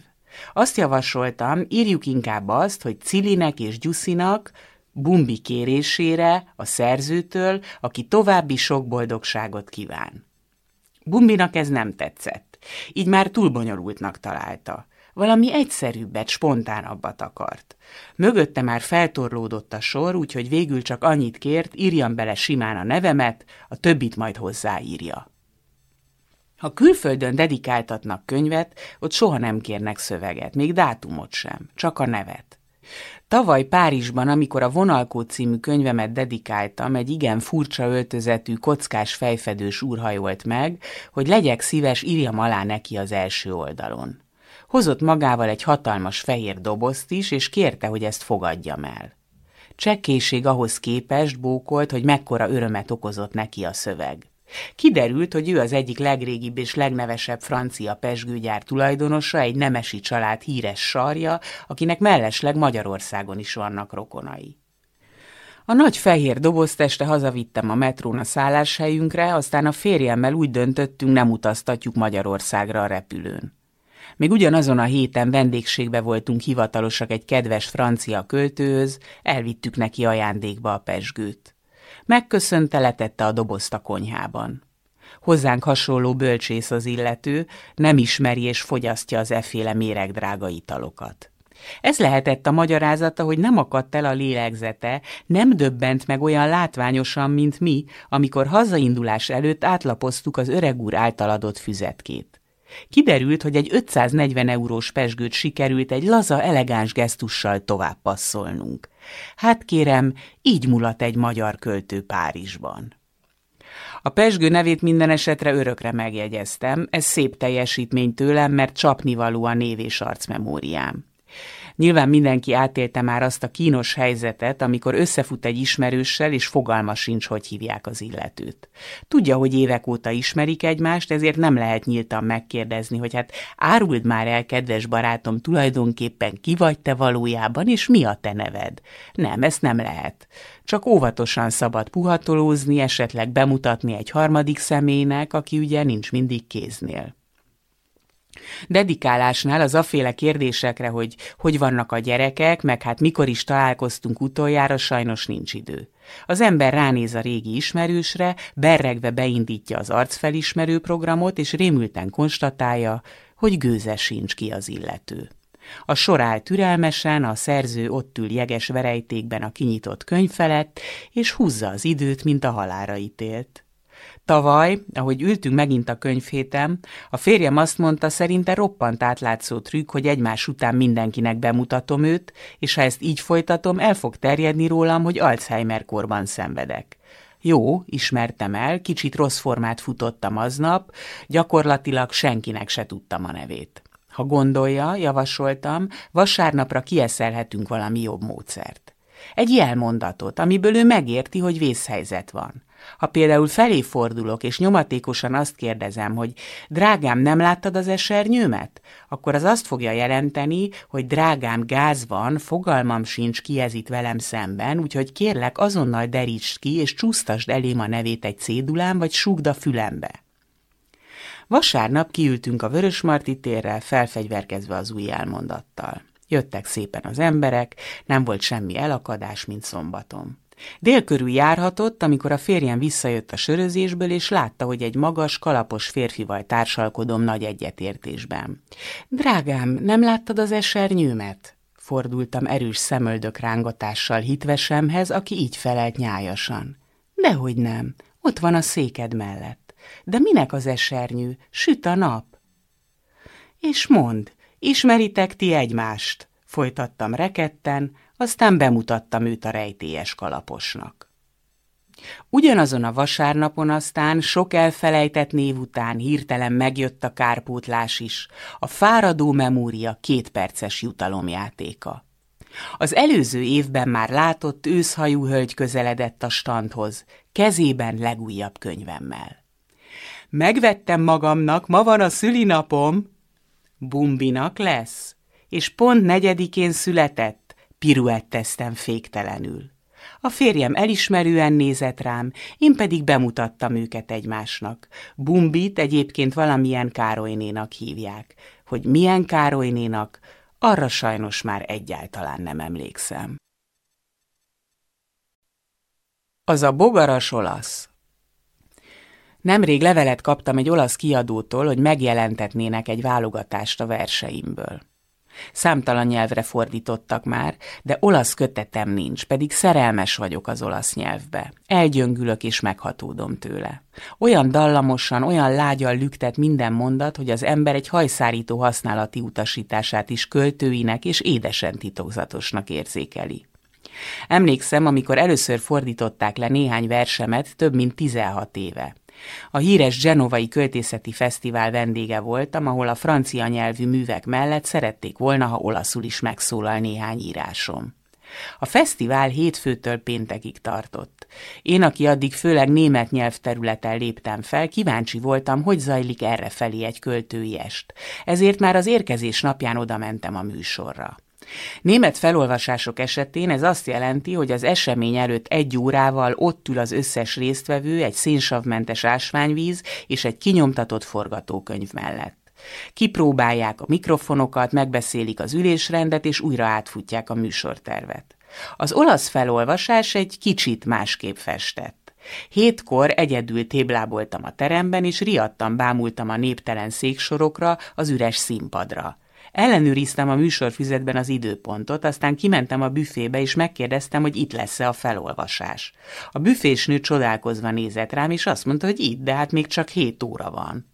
Azt javasoltam, írjuk inkább azt, hogy Cilinek és Gyuszinak, Bumbi kérésére, a szerzőtől, aki további sok boldogságot kíván. Bumbinak ez nem tetszett, így már túl bonyolultnak találta. Valami egyszerűbbet, spontánabbat akart. Mögötte már feltorlódott a sor, úgyhogy végül csak annyit kért, írjam bele simán a nevemet, a többit majd hozzáírja. Ha külföldön dedikáltatnak könyvet, ott soha nem kérnek szöveget, még dátumot sem, csak a nevet. Tavaly Párizsban, amikor a Vonalkó című könyvemet dedikáltam, egy igen furcsa öltözetű, kockás fejfedős úr hajolt meg, hogy legyek szíves, írjam alá neki az első oldalon. Hozott magával egy hatalmas fehér dobozt is, és kérte, hogy ezt fogadjam el. Csekkéség ahhoz képest bókolt, hogy mekkora örömet okozott neki a szöveg. Kiderült, hogy ő az egyik legrégibb és legnevesebb francia pesgőgyár tulajdonosa, egy nemesi család híres sarja, akinek mellesleg Magyarországon is vannak rokonai. A nagy fehér dobozt este hazavittem a metrón a szálláshelyünkre, aztán a férjemmel úgy döntöttünk, nem utaztatjuk Magyarországra a repülőn. Még ugyanazon a héten vendégségbe voltunk hivatalosak egy kedves francia költőhöz, elvittük neki ajándékba a pesgőt. Megköszönte, letette a dobozt a konyhában. Hozzánk hasonló bölcsész az illető, nem ismeri és fogyasztja az efféle méregdrága italokat. Ez lehetett a magyarázata, hogy nem akadt el a lélegzete, nem döbbent meg olyan látványosan, mint mi, amikor hazaindulás előtt átlapoztuk az öreg úr által adott füzetkét. Kiderült, hogy egy 540 eurós pesgőt sikerült egy laza, elegáns gesztussal tovább passzolnunk. Hát kérem, így mulat egy magyar költő Párizsban. A pesgő nevét minden esetre örökre megjegyeztem, ez szép teljesítmény tőlem, mert csapnivaló a név és arcmemóriám. Nyilván mindenki átélte már azt a kínos helyzetet, amikor összefut egy ismerőssel, és fogalma sincs, hogy hívják az illetőt. Tudja, hogy évek óta ismerik egymást, ezért nem lehet nyíltan megkérdezni, hogy hát áruld már el, kedves barátom, tulajdonképpen ki vagy te valójában, és mi a te neved? Nem, ezt nem lehet. Csak óvatosan szabad puhatolózni, esetleg bemutatni egy harmadik személynek, aki ugye nincs mindig kéznél. Dedikálásnál az aféle kérdésekre, hogy hogy vannak a gyerekek, meg hát mikor is találkoztunk utoljára, sajnos nincs idő. Az ember ránéz a régi ismerősre, berregve beindítja az arcfelismerő programot, és rémülten konstatálja, hogy gőze sincs ki az illető. A sor áll türelmesen, a szerző ott ül jeges verejtékben a kinyitott könyv felett, és húzza az időt, mint a halára ítélt. Tavaly, ahogy ültünk megint a könyvhétem, a férjem azt mondta, szerinte roppant átlátszó trükk, hogy egymás után mindenkinek bemutatom őt, és ha ezt így folytatom, el fog terjedni rólam, hogy Alzheimer korban szenvedek. Jó, ismertem el, kicsit rossz formát futottam aznap, gyakorlatilag senkinek se tudtam a nevét. Ha gondolja, javasoltam, vasárnapra kieszelhetünk valami jobb módszert. Egy jelmondatot, amiből ő megérti, hogy vészhelyzet van. Ha például felé fordulok, és nyomatékosan azt kérdezem, hogy drágám, nem láttad az esernyőmet? Akkor az azt fogja jelenteni, hogy drágám, gáz van, fogalmam sincs ki ez itt velem szemben, úgyhogy kérlek azonnal derítsd ki, és csúsztasd elém a nevét egy cédulán, vagy súgd a fülembe. Vasárnap kiültünk a Vörösmarty térrel, felfegyverkezve az új elmondattal. Jöttek szépen az emberek, nem volt semmi elakadás, mint szombaton. Dél körül járhatott, amikor a férjem visszajött a sörözésből, és látta, hogy egy magas, kalapos férfival társalkodom nagy egyetértésben. Drágám, nem láttad az esernyőmet? Fordultam erős szemöldök rángatással hitvesemhez, aki így felelt nyájasan. Dehogy nem, ott van a széked mellett. De minek az esernyő? Süt a nap. És mond, ismeritek ti egymást? Folytattam reketten, aztán bemutattam őt a rejtélyes kalaposnak. Ugyanazon a vasárnapon aztán sok elfelejtett név után hirtelen megjött a kárpótlás is, a fáradó memória kétperces jutalomjátéka. Az előző évben már látott őszhajú hölgy közeledett a standhoz, kezében legújabb könyvemmel. Megvettem magamnak, ma van a szülinapom. Bumbinak lesz, és pont negyedikén született, piruetteztem féktelenül. A férjem elismerően nézett rám, én pedig bemutattam őket egymásnak. Bumbit egyébként valamilyen Károlynénak hívják. Hogy milyen Károlynénak, arra sajnos már egyáltalán nem emlékszem. Az a bogaras olasz. Nemrég levelet kaptam egy olasz kiadótól, hogy megjelentetnének egy válogatást a verseimből. Számtalan nyelvre fordítottak már, de olasz kötetem nincs, pedig szerelmes vagyok az olasz nyelvbe. Elgyöngülök és meghatódom tőle. Olyan dallamosan, olyan lágyan lüktet minden mondat, hogy az ember egy hajszárító használati utasítását is költőinek és édesen titokzatosnak érzékeli. Emlékszem, amikor először fordították le néhány versemet, több mint 16 éve. A híres Genovai Költészeti Fesztivál vendége voltam, ahol a francia nyelvű művek mellett szerették volna, ha olaszul is megszólal néhány írásom. A fesztivál hétfőtől péntekig tartott. Én, aki addig főleg német nyelvterületen léptem fel, kíváncsi voltam, hogy zajlik errefelé egy költői est. Ezért már az érkezés napján oda mentem a műsorra. Német felolvasások esetén ez azt jelenti, hogy az esemény előtt egy órával ott ül az összes résztvevő egy szénsavmentes ásványvíz és egy kinyomtatott forgatókönyv mellett. Kipróbálják a mikrofonokat, megbeszélik az ülésrendet, és újra átfutják a műsortervet. Az olasz felolvasás egy kicsit másképp festett. Hétkor egyedül tébláboltam a teremben, és riadtan bámultam a néptelen széksorokra, az üres színpadra. Ellenőriztem a műsorfüzetben az időpontot, aztán kimentem a büfébe, és megkérdeztem, hogy itt lesz-e a felolvasás. A büfésnő csodálkozva nézett rám, és azt mondta, hogy itt, de hát még csak hét óra van.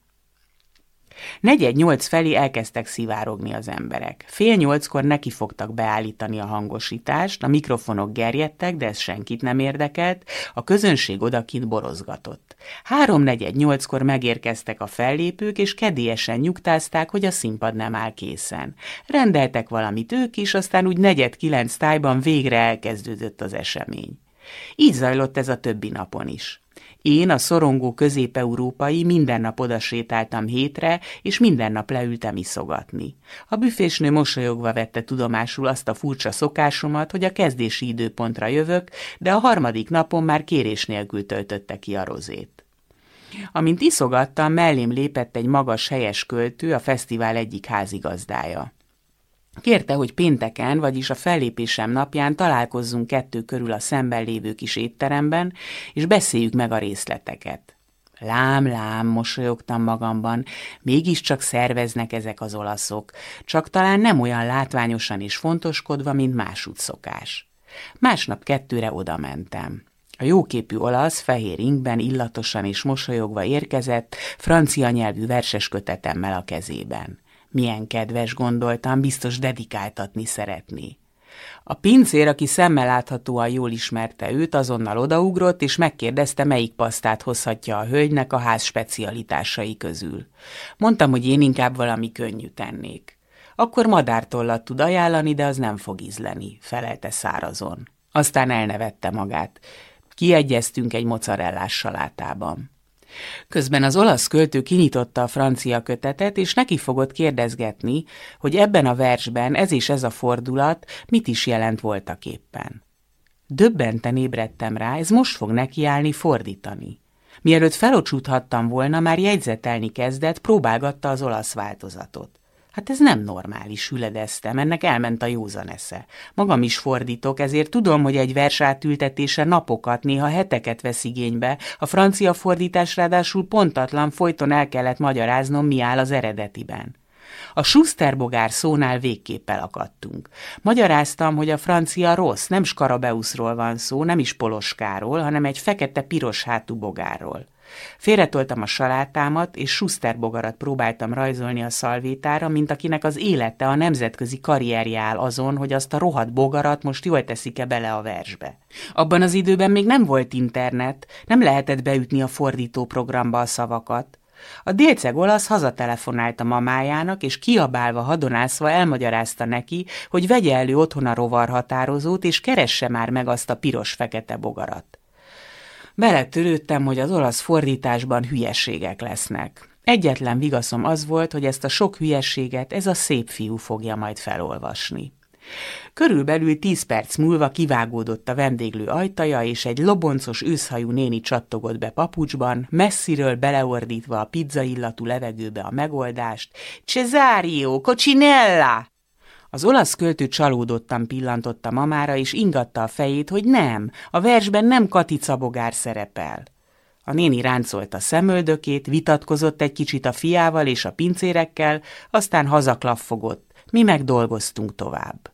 Negyed nyolc felé elkezdtek szivárogni az emberek. Fél nyolckor neki fogtak beállítani a hangosítást, a mikrofonok gerjedtek, de ez senkit nem érdekelt, a közönség odakint borozgatott. Háromnegyed nyolckor megérkeztek a fellépők, és kedélyesen nyugtázták, hogy a színpad nem áll készen. Rendeltek valamit ők is, aztán úgy negyed kilenc tájban végre elkezdődött az esemény. Így zajlott ez a többi napon is. Én, a szorongó közép-európai minden nap odasétáltam hétre, és minden nap leültem iszogatni. A büfésnő mosolyogva vette tudomásul azt a furcsa szokásomat, hogy a kezdési időpontra jövök, de a harmadik napon már kérés nélkül töltötte ki a rozét. Amint iszogattam, mellém lépett egy magas helyes költő, a fesztivál egyik házigazdája. Kérte, hogy pénteken, vagyis a fellépésem napján találkozzunk kettő körül a szemben lévő kis étteremben, és beszéljük meg a részleteket. Lám, lám, mosolyogtam magamban, mégiscsak szerveznek ezek az olaszok, csak talán nem olyan látványosan és fontoskodva, mint másút szokás. Másnap kettőre oda mentem. A jóképű olasz fehér ingben illatosan és mosolyogva érkezett, francia nyelvű verses kötetemmel a kezében. Milyen kedves, gondoltam, biztos dedikáltatni szeretné. A pincér, aki szemmel láthatóan jól ismerte őt, azonnal odaugrott, és megkérdezte, melyik pasztát hozhatja a hölgynek a ház specialitásai közül. Mondtam, hogy én inkább valami könnyű tennék. Akkor madártollat tud ajánlani, de az nem fog ízleni, felelte szárazon. Aztán elnevette magát. Kiegyeztünk egy mozzarellás salátában. Közben az olasz költő kinyitotta a francia kötetet, és neki fogott kérdezgetni, hogy ebben a versben ez és ez a fordulat mit is jelent voltak éppen. Döbbenten ébredtem rá, ez most fog nekiállni fordítani. Mielőtt felocsúthattam volna, már jegyzetelni kezdett, próbálgatta az olasz változatot. Hát ez nem normális, hüledeztem, ennek elment a józan esze. Magam is fordítok, ezért tudom, hogy egy vers átültetése napokat, néha heteket vesz igénybe. A francia fordítás ráadásul pontatlan, folyton el kellett magyaráznom, mi áll az eredetiben. A Schusterbogár szónál végképp elakadtunk. Magyaráztam, hogy a francia rossz, nem Skarabeuszról van szó, nem is Poloskáról, hanem egy fekete-piros hátú bogárról. Félretoltam a salátámat, és Schuster bogarat próbáltam rajzolni a szalvétára, mint akinek az élete, a nemzetközi karrierje áll azon, hogy azt a rohadt bogarat most jól teszik-e bele a versbe. Abban az időben még nem volt internet, nem lehetett beütni a fordító programba a szavakat. A délceg olasz hazatelefonált a mamájának, és kiabálva, hadonászva elmagyarázta neki, hogy vegye elő otthon a rovarhatározót, és keresse már meg azt a piros-fekete bogarat. Beletörődtem, hogy az olasz fordításban hülyeségek lesznek. Egyetlen vigaszom az volt, hogy ezt a sok hülyeséget ez a szép fiú fogja majd felolvasni. Körülbelül tíz perc múlva kivágódott a vendéglő ajtaja, és egy loboncos őszhajú néni csattogott be papucsban, messziről beleordítva a pizza illatú levegőbe a megoldást. Cesario, cocinella! Az olasz költő csalódottan pillantotta mamára, és ingatta a fejét, hogy nem, a versben nem Katica bogár szerepel. A néni ráncolta szemöldökét, vitatkozott egy kicsit a fiával és a pincérekkel, aztán hazaklaffogott. Mi megdolgoztunk tovább.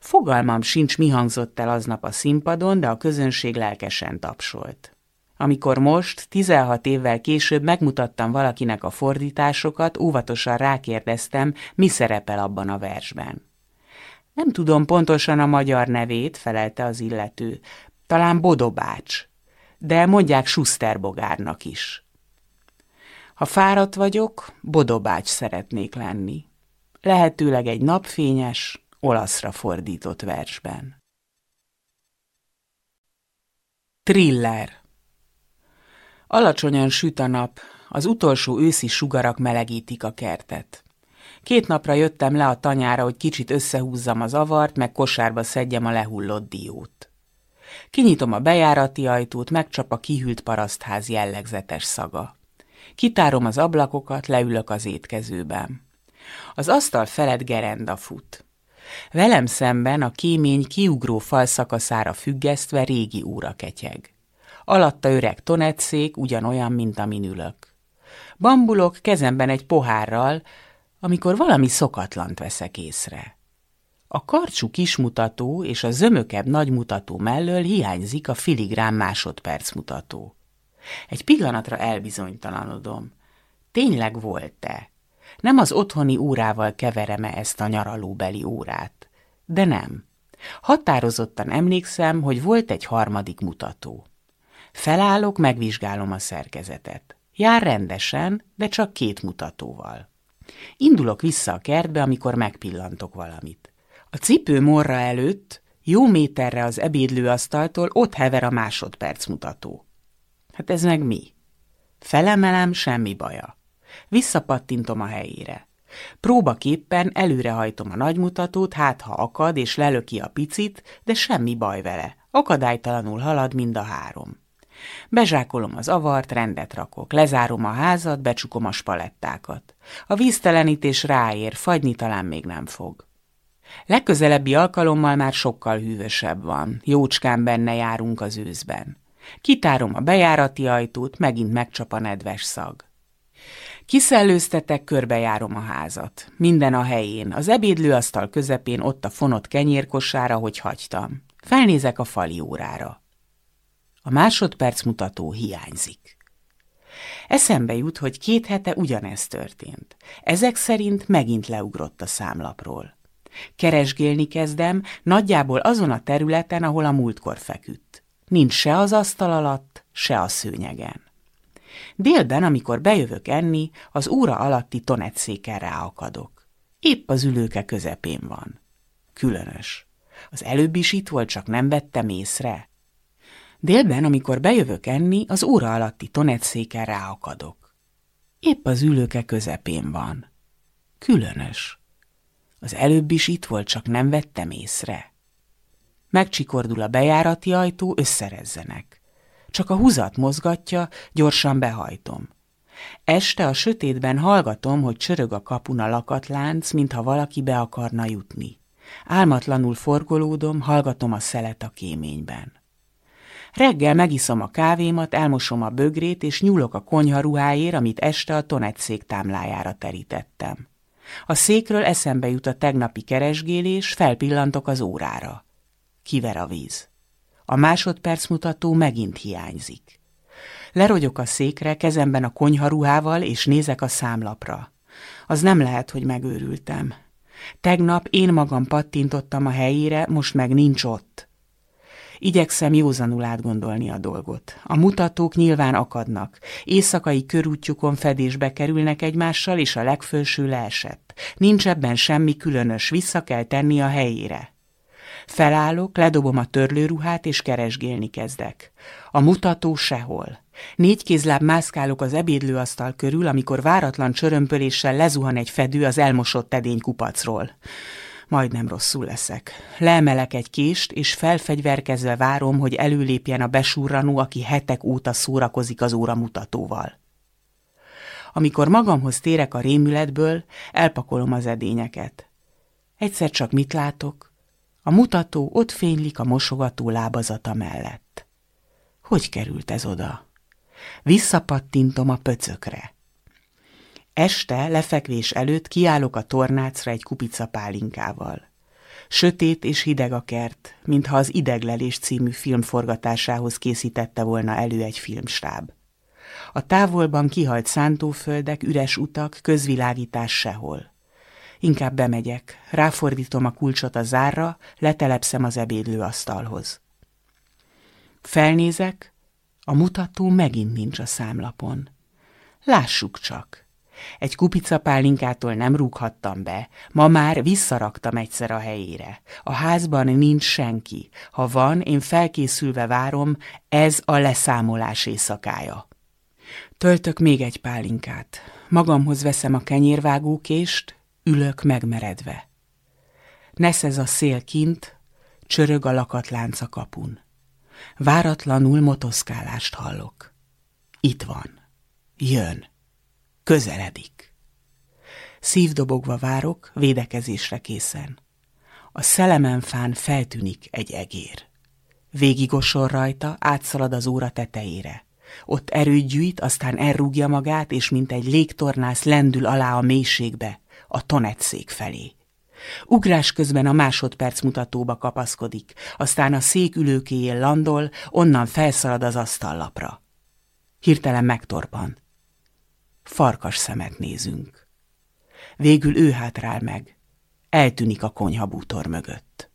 Fogalmam sincs, mi hangzott el aznap a színpadon, de a közönség lelkesen tapsolt. Amikor most, 16 évvel később megmutattam valakinek a fordításokat, óvatosan rákérdeztem, mi szerepel abban a versben. Nem tudom pontosan a magyar nevét, felelte az illető. Talán Bodobács, de mondják Suszterbogárnak is. Ha fáradt vagyok, Bodobács szeretnék lenni. Lehetőleg egy napfényes, olaszra fordított versben. Triller Alacsonyan süt a nap, az utolsó őszi sugarak melegítik a kertet. Két napra jöttem le a tanyára, hogy kicsit összehúzzam az avart, meg kosárba szedjem a lehullott diót. Kinyitom a bejárati ajtót, megcsap a kihűlt parasztház jellegzetes szaga. Kitárom az ablakokat, leülök az étkezőben. Az asztal felett gerenda fut. Velem szemben a kémény kiugró falszakaszára függesztve régi óra ketyeg alatta öreg tonetszék, ugyanolyan, mint amin ülök. Bambulok kezemben egy pohárral, amikor valami szokatlant veszek észre. A karcsú kismutató és a zömökebb nagymutató mellől hiányzik a filigrán másodpercmutató. Egy pillanatra elbizonytalanodom. Tényleg volt-e? Nem az otthoni órával keverem-e ezt a nyaralóbeli órát? De nem. Határozottan emlékszem, hogy volt egy harmadik mutató. Felállok, megvizsgálom a szerkezetet. Jár rendesen, de csak két mutatóval. Indulok vissza a kertbe, amikor megpillantok valamit. A cipő morra előtt, jó méterre az ebédlőasztaltól ott hever a másodperc mutató. Hát ez meg mi? Felemelem, semmi baja. Visszapattintom a helyére. Próbaképpen előrehajtom a nagymutatót, hát ha akad és lelöki a picit, de semmi baj vele. Akadálytalanul halad mind a három. Bezsákolom az avart, rendet rakok, lezárom a házat, becsukom a spalettákat. A víztelenítés ráér, fagyni talán még nem fog. Legközelebbi alkalommal már sokkal hűvösebb van, jócskán benne járunk az őszben. Kitárom a bejárati ajtót, megint megcsap a nedves szag. Kiszellőztetek, körbejárom a házat. Minden a helyén, az ebédlőasztal közepén ott a fonott kenyérkosára, hogy hagytam. Felnézek a fali órára. A másodperc mutató hiányzik. Eszembe jut, hogy két hete ugyanezt történt. Ezek szerint megint leugrott a számlapról. Keresgélni kezdem, nagyjából azon a területen, ahol a múltkor feküdt. Nincs se az asztal alatt, se a szőnyegen. Délben, amikor bejövök enni, az óra alatti tonetszéken ráakadok. Épp az ülőke közepén van. Különös. Az előbb is itt volt, csak nem vettem észre. Délben, amikor bejövök enni, az óra alatti tonetszéken ráakadok. Épp az ülőke közepén van. Különös. Az előbb is itt volt, csak nem vettem észre. Megcsikordul a bejárati ajtó, összerezzenek. Csak a húzat mozgatja, gyorsan behajtom. Este a sötétben hallgatom, hogy csörög a kapun lakatlánc, mintha valaki be akarna jutni. Álmatlanul forgolódom, hallgatom a szelet a kéményben. Reggel megiszom a kávémat, elmosom a bögrét, és nyúlok a konyharuháért, amit este a tonetszék támlájára terítettem. A székről eszembe jut a tegnapi keresgélés, felpillantok az órára. Kiver a víz. A másodperc mutató megint hiányzik. Lerogyok a székre, kezemben a konyharuhával, és nézek a számlapra. Az nem lehet, hogy megőrültem. Tegnap én magam pattintottam a helyére, most meg nincs ott. Igyekszem józanul átgondolni a dolgot. A mutatók nyilván akadnak. Éjszakai körútjukon fedésbe kerülnek egymással, és a legfőső leesett. Nincs ebben semmi különös, vissza kell tenni a helyére. Felállok, ledobom a törlőruhát, és keresgélni kezdek. A mutató sehol. Négy kézláb mászkálok az ebédlőasztal körül, amikor váratlan csörömpöléssel lezuhan egy fedő az elmosott edény kupacról. Majdnem rosszul leszek. Leemelek egy kést, és felfegyverkezve várom, hogy előlépjen a besurranó, aki hetek óta szórakozik az óramutatóval. Amikor magamhoz térek a rémületből, elpakolom az edényeket. Egyszer csak mit látok? A mutató ott fénylik a mosogató lábazata mellett. Hogy került ez oda? Visszapattintom a pöcökre. Este, lefekvés előtt kiállok a tornácra egy kupica pálinkával. Sötét és hideg a kert, mintha az Ideglelés című film forgatásához készítette volna elő egy filmstáb. A távolban kihalt szántóföldek, üres utak, közvilágítás sehol. Inkább bemegyek, ráfordítom a kulcsot a zárra, letelepszem az ebédlőasztalhoz. Felnézek, a mutató megint nincs a számlapon. Lássuk csak! Egy kupica pálinkától nem rúghattam be, ma már visszaraktam egyszer a helyére. A házban nincs senki. Ha van, én felkészülve várom, ez a leszámolás éjszakája. Töltök még egy pálinkát. Magamhoz veszem a kenyérvágókést, ülök megmeredve. Nesz ez a szél kint, csörög a lakatlánc a kapun. Váratlanul motoszkálást hallok. Itt van. Jön. Közeledik. Szívdobogva várok, védekezésre készen. A szelemenfán feltűnik egy egér. Végigosol rajta, átszalad az óra tetejére. Ott erőt gyűjt, aztán elrúgja magát, és mint egy légtornász lendül alá a mélységbe, a tonetszék felé. Ugrás közben a másodperc mutatóba kapaszkodik, aztán a szék ülőkéjén landol, onnan felszalad az asztallapra. Hirtelen megtorpan. Farkas szemet nézünk. Végül ő hátrál meg. Eltűnik a konyhabútor mögött.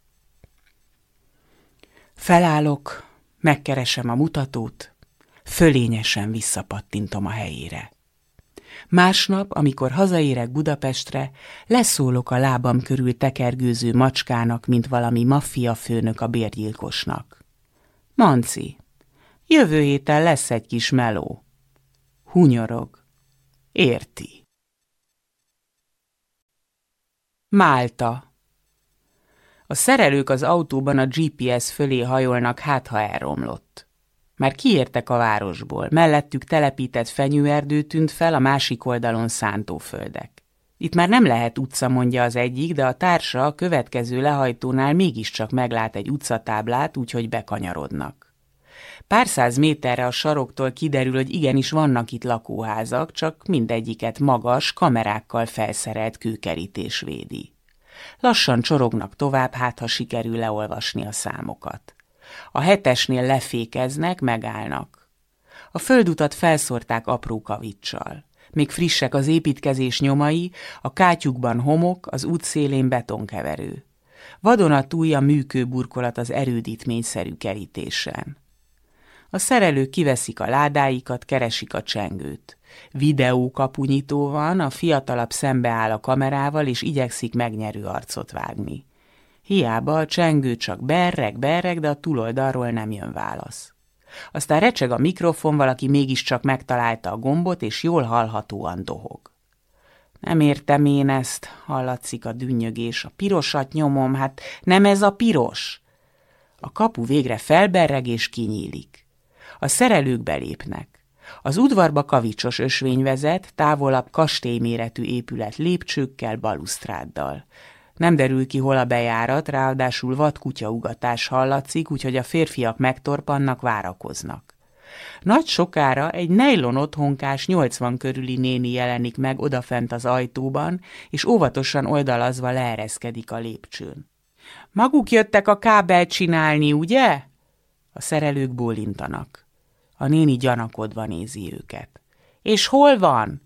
Felállok, megkeresem a mutatót, fölényesen visszapattintom a helyére. Másnap, amikor hazaérek Budapestre, leszólok a lábam körül tekergőző macskának, mint valami maffia főnök a bérgyilkosnak. Manci, jövő héten lesz egy kis meló. Hunyorog. Érti. Málta A szerelők az autóban a GPS fölé hajolnak, hát ha elromlott. Már kiértek a városból, mellettük telepített fenyőerdő tűnt fel, a másik oldalon szántóföldek. Itt már nem lehet utca, mondja az egyik, de a társa a következő lehajtónál mégiscsak meglát egy utcatáblát, úgyhogy bekanyarodnak. Pár száz méterre a saroktól kiderül, hogy igenis vannak itt lakóházak, csak mindegyiket magas, kamerákkal felszerelt kőkerítés védi. Lassan csorognak tovább, hát ha sikerül leolvasni a számokat. A hetesnél lefékeznek, megállnak. A földutat felszórták apró kavicsal. még frissek az építkezés nyomai, a kátyukban homok, az útszélén betonkeverő. Vadonatúj a műkő burkolat az erődítményszerű kerítésen. A szerelők kiveszik a ládáikat, keresik a csengőt. Videókapunyító van, a fiatalabb szembeáll a kamerával, és igyekszik megnyerő arcot vágni. Hiába a csengő csak berreg, berreg, de a túloldalról nem jön válasz. Aztán recseg a mikrofon, valaki mégiscsak megtalálta a gombot, és jól hallhatóan dohog. Nem értem én ezt, hallatszik a dünnyögés. A pirosat nyomom, hát nem ez a piros. A kapu végre felberreg és kinyílik. A szerelők belépnek. Az udvarba kavicsos ösvény vezet, távolabb kastélyméretű épület lépcsőkkel, balusztráddal. Nem derül ki, hol a bejárat, ráadásul vad kutyaugatás hallatszik, úgyhogy a férfiak megtorpannak, várakoznak. Nagy sokára egy nejlon otthonkás 80 körüli néni jelenik meg odafent az ajtóban, és óvatosan oldalazva leereszkedik a lépcsőn. Maguk jöttek a kábelt csinálni, ugye? A szerelők bólintanak. A néni gyanakodva nézi őket. És hol van?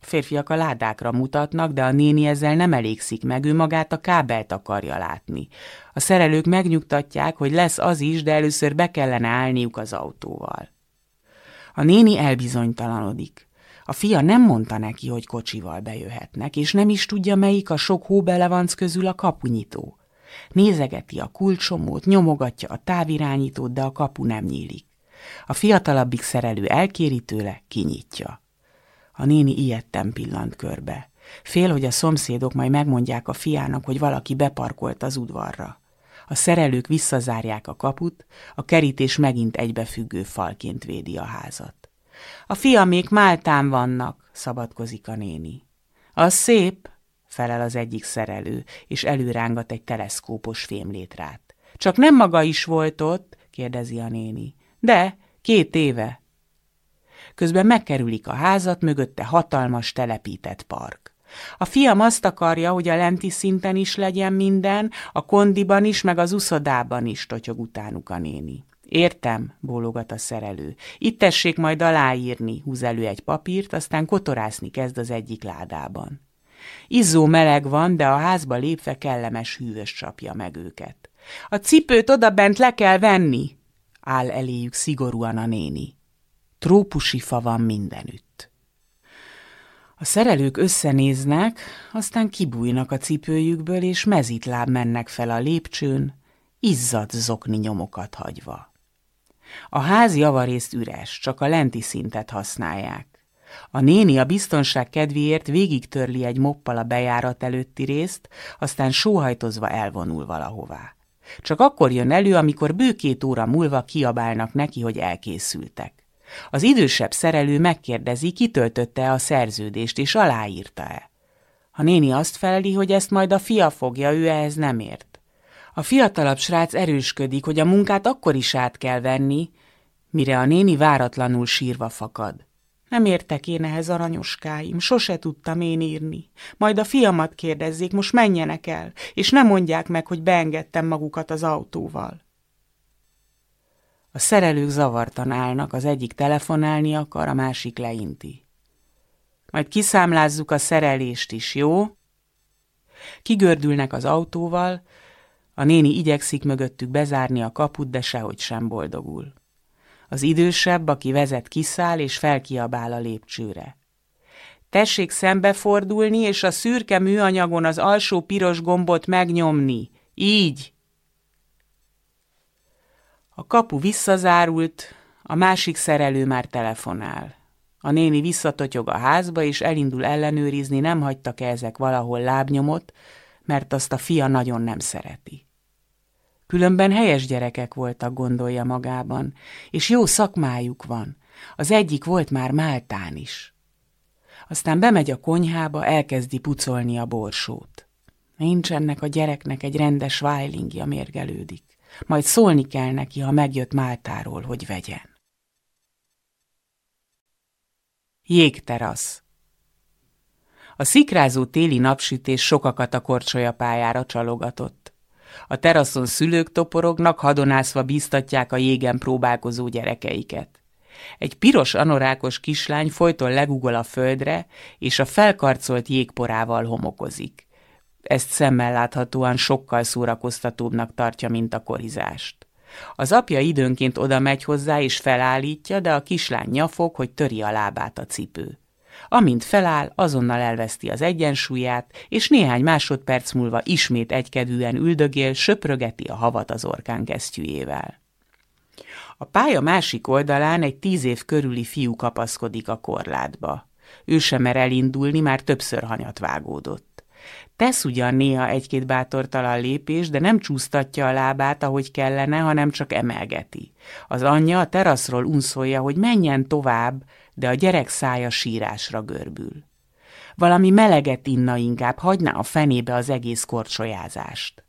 A férfiak a ládákra mutatnak, de a néni ezzel nem elégszik meg, ő magát a kábelt akarja látni. A szerelők megnyugtatják, hogy lesz az is, de először be kellene állniuk az autóval. A néni elbizonytalanodik. A fia nem mondta neki, hogy kocsival bejöhetnek, és nem is tudja, melyik a sok hóbelevanc közül a kapunyitó. Nézegeti a kulcsomót, nyomogatja a távirányítót, de a kapu nem nyílik. A fiatalabbik szerelő elkéri tőle, kinyitja. A néni ilyetten pillant körbe. Fél, hogy a szomszédok majd megmondják a fiának, hogy valaki beparkolt az udvarra. A szerelők visszazárják a kaput, a kerítés megint egybefüggő falként védi a házat. A fiamék Máltán vannak, szabadkozik a néni. Az szép, felel az egyik szerelő, és előrángat egy teleszkópos fémlétrát. Csak nem maga is volt ott, kérdezi a néni. De, két éve. Közben megkerülik a házat, mögötte hatalmas telepített park. A fiam azt akarja, hogy a lenti szinten is legyen minden, a kondiban is, meg az uszodában is, totyog utánuk a néni. Értem, bólogat a szerelő. Itt tessék majd aláírni, húz elő egy papírt, aztán kotorászni kezd az egyik ládában. Izzó meleg van, de a házba lépve kellemes hűvös csapja meg őket. A cipőt odabent le kell venni, áll eléjük szigorúan a néni. Trópusi fa van mindenütt. A szerelők összenéznek, aztán kibújnak a cipőjükből, és mezitláb mennek fel a lépcsőn, izzadt zokni nyomokat hagyva. A ház javarészt üres, csak a lenti szintet használják. A néni a biztonság kedvéért végigtörli egy moppal a bejárat előtti részt, aztán sóhajtozva elvonul valahová. Csak akkor jön elő, amikor bő két óra múlva kiabálnak neki, hogy elkészültek. Az idősebb szerelő megkérdezi, kitöltötte a szerződést, és aláírta-e. A néni azt feleli, hogy ezt majd a fia fogja, ő ehhez nem ért. A fiatalabb srác erősködik, hogy a munkát akkor is át kell venni, mire a néni váratlanul sírva fakad. Nem értek én ehhez aranyoskáim, sose tudtam én írni. Majd a fiamat kérdezzék, most menjenek el, és ne mondják meg, hogy beengedtem magukat az autóval. A szerelők zavartan állnak, az egyik telefonálni akar, a másik leinti. Majd kiszámlázzuk a szerelést is, jó? Kigördülnek az autóval, a néni igyekszik mögöttük bezárni a kaput, de sehogy sem boldogul. Az idősebb, aki vezet, kiszáll és felkiabál a lépcsőre. Tessék szembefordulni, és a szürke műanyagon az alsó piros gombot megnyomni. Így! A kapu visszazárult, a másik szerelő már telefonál. A néni visszatotyog a házba, és elindul ellenőrizni, nem hagytak-e ezek valahol lábnyomot, mert azt a fia nagyon nem szereti. Különben helyes gyerekek voltak, gondolja magában, és jó szakmájuk van. Az egyik volt már Máltán is. Aztán bemegy a konyhába, elkezdi pucolni a borsót. Nincs ennek a gyereknek egy rendes vájlingja, mérgelődik. Majd szólni kell neki, ha megjött Máltáról, hogy vegyen. Jégterasz A szikrázó téli napsütés sokakat a korcsolyapályára csalogatott. A teraszon szülők toporognak, hadonászva bíztatják a jégen próbálkozó gyerekeiket. Egy piros anorákos kislány folyton legugol a földre, és a felkarcolt jégporával homokozik. Ezt szemmel láthatóan sokkal szórakoztatóbbnak tartja, mint a korizást. Az apja időnként oda megy hozzá és felállítja, de a kislány nyafog, hogy töri a lábát a cipő. Amint feláll, azonnal elveszti az egyensúlyát, és néhány másodperc múlva ismét egykedűen üldögél, söprögeti a havat az orkán kesztyűjével. A pálya másik oldalán egy tíz év körüli fiú kapaszkodik a korlátba. Ő sem mer elindulni, már többször hanyat vágódott. Tesz ugyan néha egy-két bátortalan lépés, de nem csúsztatja a lábát, ahogy kellene, hanem csak emelgeti. Az anyja a teraszról unszolja, hogy menjen tovább, de a gyerek szája sírásra görbül. Valami meleget inna inkább, hagyná a fenébe az egész korcsolyázást.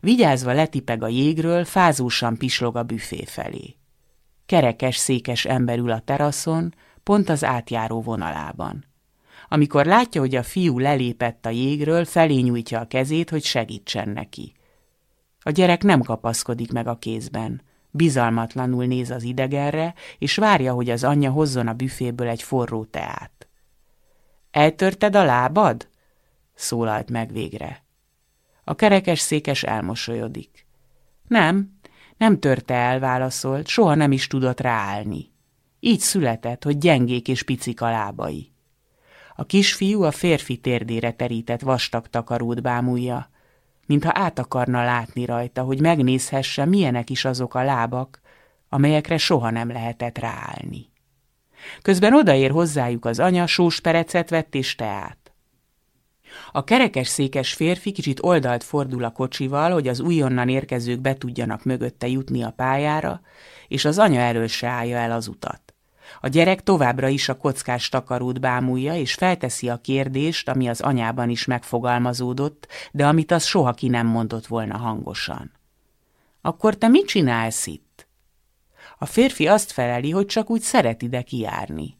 Vigyázva letipeg a jégről, fázósan pislog a büfé felé. Kerekes székes ember ül a teraszon, pont az átjáró vonalában. Amikor látja, hogy a fiú lelépett a jégről, felé nyújtja a kezét, hogy segítsen neki. A gyerek nem kapaszkodik meg a kézben. Bizalmatlanul néz az idegenre, és várja, hogy az anyja hozzon a büféből egy forró teát. Eltörted a lábad? szólalt meg végre. A kerekes székes elmosolyodik. Nem, nem törte el, válaszolt, soha nem is tudott ráállni. Így született, hogy gyengék és picik a lábai. A kisfiú a férfi térdére terített vastag takarót bámulja, mintha át akarna látni rajta, hogy megnézhesse, milyenek is azok a lábak, amelyekre soha nem lehetett ráállni. Közben odaér hozzájuk az anya, sósperecet vett és teát. A kerekes székes férfi kicsit oldalt fordul a kocsival, hogy az újonnan érkezők be tudjanak mögötte jutni a pályára, és az anya elől se állja el az utat. A gyerek továbbra is a kockás takarót bámulja, és felteszi a kérdést, ami az anyában is megfogalmazódott, de amit az soha ki nem mondott volna hangosan. Akkor te mit csinálsz itt? A férfi azt feleli, hogy csak úgy szeret ide kijárni.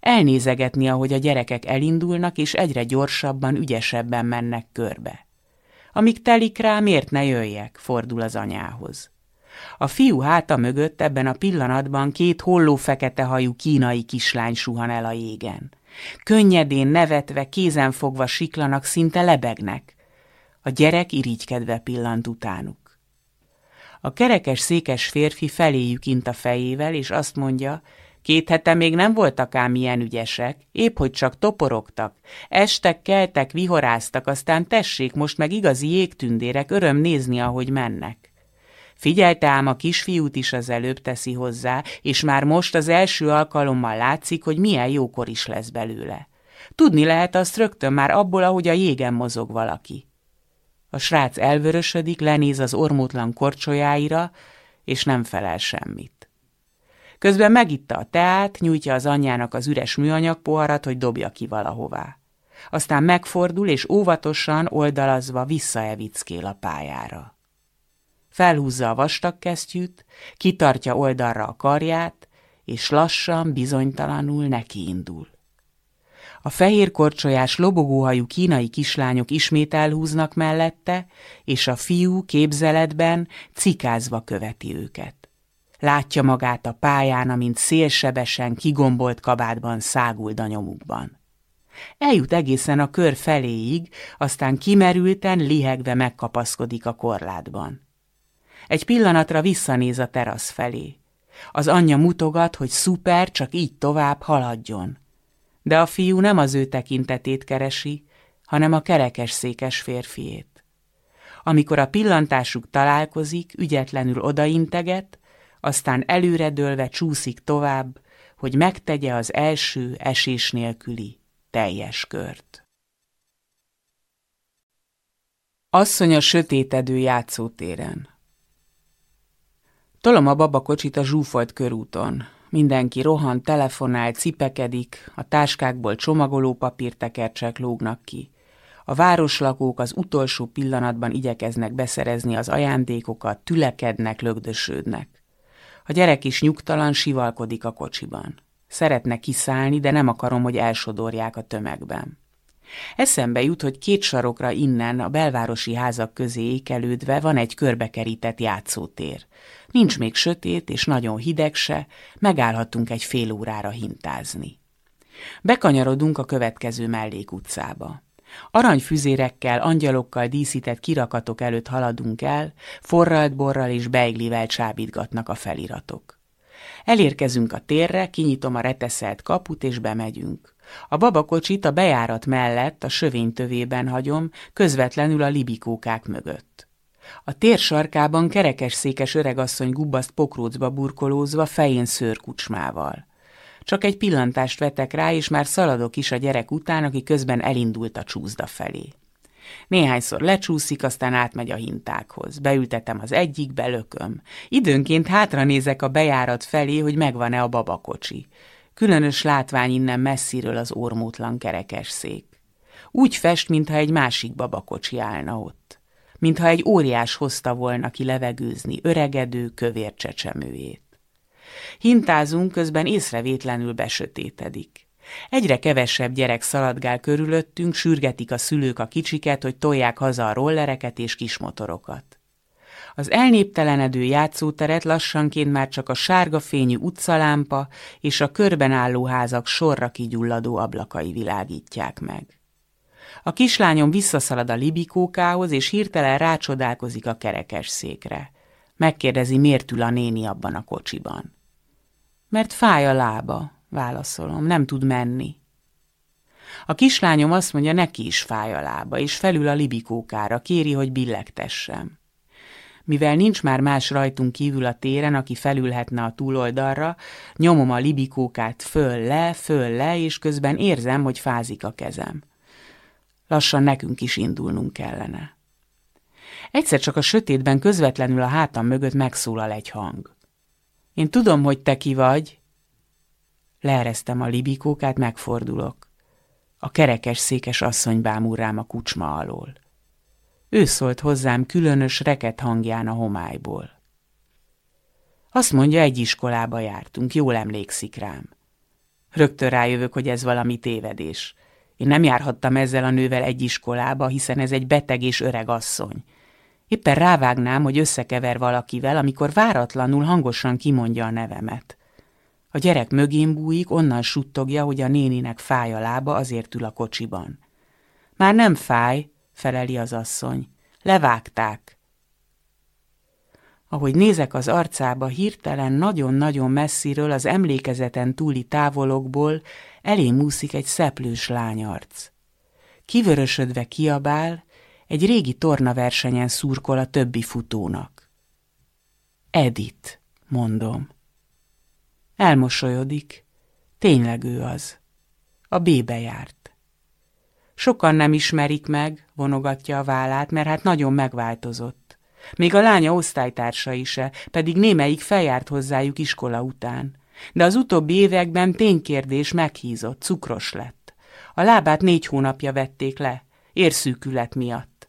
Elnézegetni, ahogy a gyerekek elindulnak, és egyre gyorsabban, ügyesebben mennek körbe. Amíg telik rá, miért ne jöjjek, fordul az anyához. A fiú háta mögött ebben a pillanatban két holló fekete hajú kínai kislány suhan el a jégen. Könnyedén nevetve, kézen fogva siklanak, szinte lebegnek. A gyerek irigykedve pillant utánuk. A kerekes székes férfi feléjük int a fejével, és azt mondja, Két hete még nem voltak ám ilyen ügyesek, épp hogy csak toporogtak. Estek, keltek, vihoráztak, aztán tessék, most meg igazi jégtündérek, öröm nézni, ahogy mennek. Figyelte ám a kisfiút is az előbb teszi hozzá, és már most az első alkalommal látszik, hogy milyen jókor is lesz belőle. Tudni lehet azt rögtön már abból, ahogy a jégen mozog valaki. A srác elvörösödik, lenéz az ormótlan korcsolyáira, és nem felel semmit. Közben megitta a teát, nyújtja az anyjának az üres műanyag poharat, hogy dobja ki valahová. Aztán megfordul, és óvatosan, oldalazva visszaevickél a pályára. Felhúzza a vastag kesztyűt, kitartja oldalra a karját, és lassan, bizonytalanul nekiindul. A fehér korcsolyás lobogóhajú kínai kislányok ismét elhúznak mellette, és a fiú képzeletben cikázva követi őket. Látja magát a pályán, amint szélsebesen, kigombolt kabátban száguld a nyomukban. Eljut egészen a kör feléig, aztán kimerülten, lihegve megkapaszkodik a korlátban. Egy pillanatra visszanéz a terasz felé. Az anyja mutogat, hogy szuper, csak így tovább haladjon. De a fiú nem az ő tekintetét keresi, hanem a kerekes székes férfiét. Amikor a pillantásuk találkozik, ügyetlenül odainteget, aztán előredőlve csúszik tovább, hogy megtegye az első esés nélküli teljes kört. Asszony a sötétedő játszótéren. Tolom a babakocsit a zsúfolt körúton. Mindenki rohan, telefonál, cipekedik, a táskákból csomagoló papírtekercsek lógnak ki. A városlakók az utolsó pillanatban igyekeznek beszerezni az ajándékokat, tülekednek, lögdösödnek. A gyerek is nyugtalan sivalkodik a kocsiban. Szeretne kiszállni, de nem akarom, hogy elsodorják a tömegben. Eszembe jut, hogy két sarokra innen, a belvárosi házak közé ékelődve van egy körbekerített játszótér. Nincs még sötét és nagyon hideg se, megállhatunk egy fél órára hintázni. Bekanyarodunk a következő mellékutcába. Aranyfüzérekkel, angyalokkal díszített kirakatok előtt haladunk el, forralt borral és beiglivel csábítgatnak a feliratok. Elérkezünk a térre, kinyitom a reteszelt kaput és bemegyünk. A babakocsit a bejárat mellett a sövénytövében hagyom, közvetlenül a libikókák mögött. A tér sarkában kerekes székes öregasszony gubbaszt pokrócba burkolózva fején szőrkucsmával. Csak egy pillantást vetek rá, és már szaladok is a gyerek után, aki közben elindult a csúszda felé. Néhányszor lecsúszik, aztán átmegy a hintákhoz. Beültetem az egyik, belököm. Időnként hátra nézek a bejárat felé, hogy megvan-e a babakocsi. Különös látvány innen messziről az ormótlan kerekes szék. Úgy fest, mintha egy másik babakocsi állna ott. Mintha egy óriás hozta volna ki levegőzni öregedő, kövér csecsemőjét. Hintázunk, közben észrevétlenül besötétedik. Egyre kevesebb gyerek szaladgál körülöttünk, sürgetik a szülők a kicsiket, hogy tolják haza a rollereket és kismotorokat. Az elnéptelenedő játszóteret lassanként már csak a sárga fényű utcalámpa és a körben álló házak sorra kigyulladó ablakai világítják meg. A kislányom visszaszalad a libikókához, és hirtelen rácsodálkozik a kerekes székre. Megkérdezi, miért ül a néni abban a kocsiban. Mert fáj a lába, válaszolom, nem tud menni. A kislányom azt mondja, neki is fáj a lába, és felül a libikókára, kéri, hogy billegtessem. Mivel nincs már más rajtunk kívül a téren, aki felülhetne a túloldalra, nyomom a libikókát föl-le, föl-le, és közben érzem, hogy fázik a kezem. Lassan nekünk is indulnunk kellene. Egyszer csak a sötétben közvetlenül a hátam mögött megszólal egy hang. Én tudom, hogy te ki vagy. Leeresztem a libikókát, megfordulok. A kerekes székes asszony bámul rám a kucsma alól. Ő szólt hozzám különös reket hangján a homályból. Azt mondja, egy iskolába jártunk, jól emlékszik rám. Rögtön rájövök, hogy ez valami tévedés. Én nem járhattam ezzel a nővel egy iskolába, hiszen ez egy beteg és öreg asszony. Éppen rávágnám, hogy összekever valakivel, amikor váratlanul hangosan kimondja a nevemet. A gyerek mögén bújik, onnan suttogja, hogy a néninek fáj a lába, azért ül a kocsiban. Már nem fáj, feleli az asszony. Levágták. Ahogy nézek az arcába, hirtelen nagyon-nagyon messziről az emlékezeten túli távolokból elé múszik egy szeplős lányarc. Kivörösödve kiabál, egy régi tornaversenyen szurkol a többi futónak. Edit, mondom. Elmosolyodik. Tényleg ő az. A B-be járt. Sokan nem ismerik meg, vonogatja a vállát, mert hát nagyon megváltozott. Még a lánya osztálytársai se, pedig némelyik feljárt hozzájuk iskola után. De az utóbbi években ténykérdés meghízott, cukros lett. A lábát négy hónapja vették le, érszűkület miatt.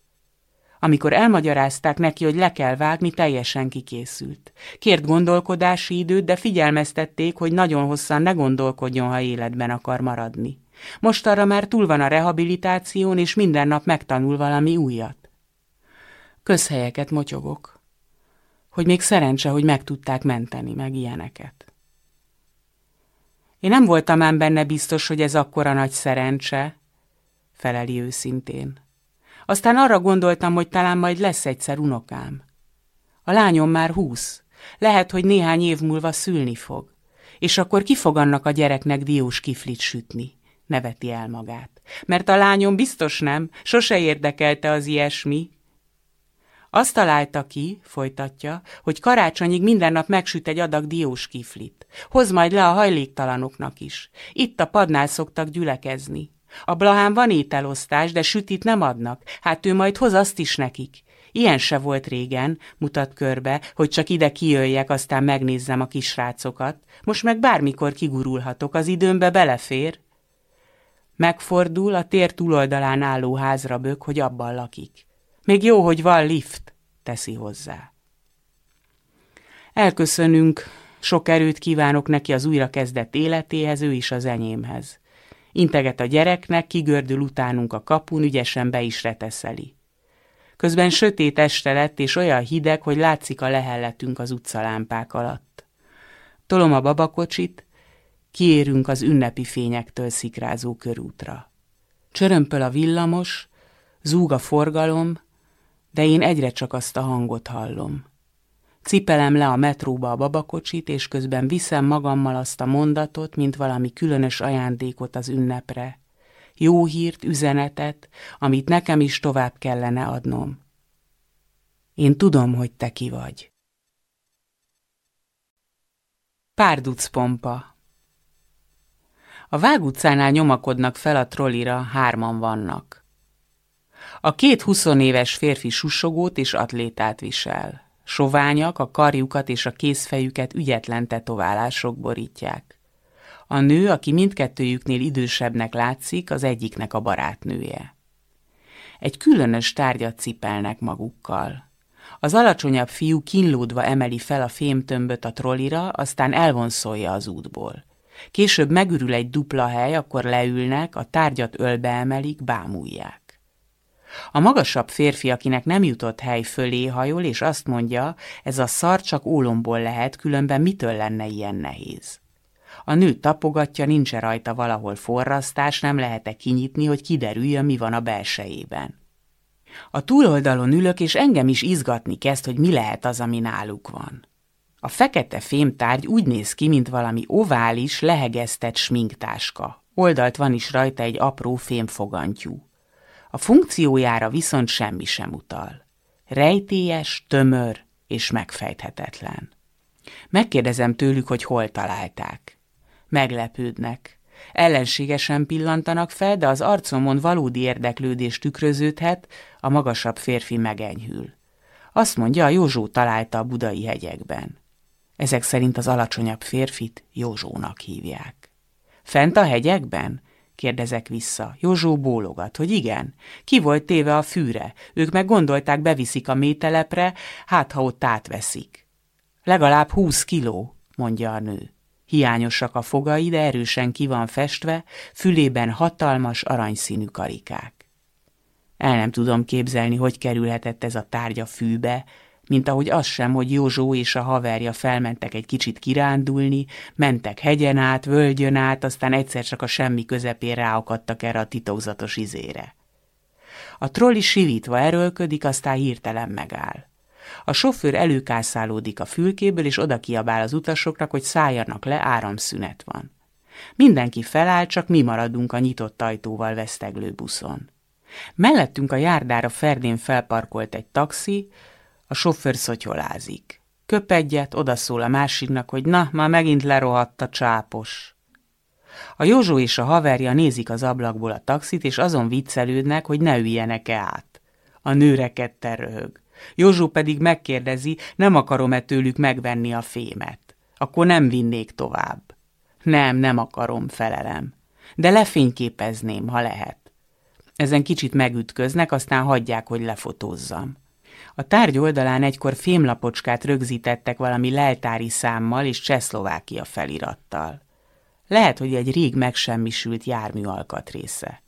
Amikor elmagyarázták neki, hogy le kell vágni, teljesen kikészült. Kért gondolkodási időt, de figyelmeztették, hogy nagyon hosszan ne gondolkodjon, ha életben akar maradni. Most arra már túl van a rehabilitáción, és minden nap megtanul valami újat. Közhelyeket motyogok. Hogy még szerencse, hogy meg tudták menteni, meg ilyeneket. Én nem voltam ám benne biztos, hogy ez akkora nagy szerencse, feleli őszintén. Aztán arra gondoltam, hogy talán majd lesz egyszer unokám. A lányom már húsz. Lehet, hogy néhány év múlva szülni fog. És akkor ki fog annak a gyereknek diós kiflit sütni? Neveti el magát. Mert a lányom biztos nem, sose érdekelte az ilyesmi. Azt találta ki, folytatja, hogy karácsonyig minden nap megsüt egy adag diós kiflit. Hoz majd le a hajléktalanoknak is. Itt a padnál szoktak gyülekezni. A Blahán van ételosztás, de sütit nem adnak, hát ő majd hoz azt is nekik. Ilyen se volt régen, mutat körbe, hogy csak ide kijöjjek, aztán megnézzem a kisrácokat. Most meg bármikor kigurulhatok, az időmbe belefér. Megfordul, a tér túloldalán álló házra bök, hogy abban lakik. Még jó, hogy van lift, teszi hozzá. Elköszönünk, sok erőt kívánok neki az újra kezdett életéhez, ő is az enyémhez Integet a gyereknek, kigördül utánunk a kapun, ügyesen be is reteszeli. Közben sötét este lett, és olyan hideg, hogy látszik a lehelletünk az utcalámpák alatt. Tolom a babakocsit, kiérünk az ünnepi fényektől szikrázó körútra. Csörömpöl a villamos, zúg a forgalom, de én egyre csak azt a hangot hallom. Cipelem le a metróba a babakocsit, és közben viszem magammal azt a mondatot, mint valami különös ajándékot az ünnepre. Jó hírt, üzenetet, amit nekem is tovább kellene adnom. Én tudom, hogy te ki vagy. Párduc pompa A Vág utcánál nyomakodnak fel a trollira, hárman vannak. A két huszonéves férfi susogót és atlétát visel. Soványak a karjukat és a kézfejüket ügyetlen tetoválások borítják. A nő, aki mindkettőjüknél idősebbnek látszik, az egyiknek a barátnője. Egy különös tárgyat cipelnek magukkal. Az alacsonyabb fiú kínlódva emeli fel a fémtömböt a trollira, aztán elvonszolja az útból. Később megürül egy dupla hely, akkor leülnek, a tárgyat ölbe emelik, bámulják. A magasabb férfi, akinek nem jutott hely fölé hajol, és azt mondja, ez a szar csak ólomból lehet, különben mitől lenne ilyen nehéz. A nő tapogatja, nincs rajta valahol forrasztás, nem lehet-e kinyitni, hogy kiderüljön, mi van a belsejében. A túloldalon ülök, és engem is izgatni kezd, hogy mi lehet az, ami náluk van. A fekete fémtárgy úgy néz ki, mint valami ovális, lehegeztett sminktáska. Oldalt van is rajta egy apró fémfogantyú. A funkciójára viszont semmi sem utal. Rejtélyes, tömör és megfejthetetlen. Megkérdezem tőlük, hogy hol találták. Meglepődnek. Ellenségesen pillantanak fel, de az arcomon valódi érdeklődés tükröződhet, a magasabb férfi megenyhül. Azt mondja, a Józsó találta a budai hegyekben. Ezek szerint az alacsonyabb férfit Józsónak hívják. Fent a hegyekben? Kérdezek vissza. Józsó bólogat, hogy igen. Ki volt téve a fűre? Ők meg gondolták, beviszik a mételepre, hát ha ott átveszik. Legalább húsz kiló, mondja a nő. Hiányosak a fogai, de erősen ki van festve, fülében hatalmas aranyszínű karikák. El nem tudom képzelni, hogy kerülhetett ez a tárgy a fűbe, mint ahogy az sem, hogy Józsó és a haverja felmentek egy kicsit kirándulni, mentek hegyen át, völgyön át, aztán egyszer csak a semmi közepén ráakadtak erre a titokzatos izére. A trolli sivítva erőlködik, aztán hirtelen megáll. A sofőr előkászálódik a fülkéből, és oda kiabál az utasoknak, hogy szálljanak le, áramszünet van. Mindenki feláll, csak mi maradunk a nyitott ajtóval veszteglő buszon. Mellettünk a járdára ferdén felparkolt egy taxi, a sofőr szotyolázik. Köp egyet, odaszól a másiknak, hogy na, már megint lerohadt a csápos. A Józsó és a haverja nézik az ablakból a taxit, és azon viccelődnek, hogy ne üljenek-e át. A nő rekedten röhög. Józsó pedig megkérdezi, nem akarom-e tőlük megvenni a fémet. Akkor nem vinnék tovább. Nem, nem akarom, felelem. De lefényképezném, ha lehet. Ezen kicsit megütköznek, aztán hagyják, hogy lefotózzam. A tárgy oldalán egykor fémlapocskát rögzítettek valami leltári számmal és Csehszlovákia felirattal. Lehet, hogy egy rég megsemmisült jármű alkatrésze.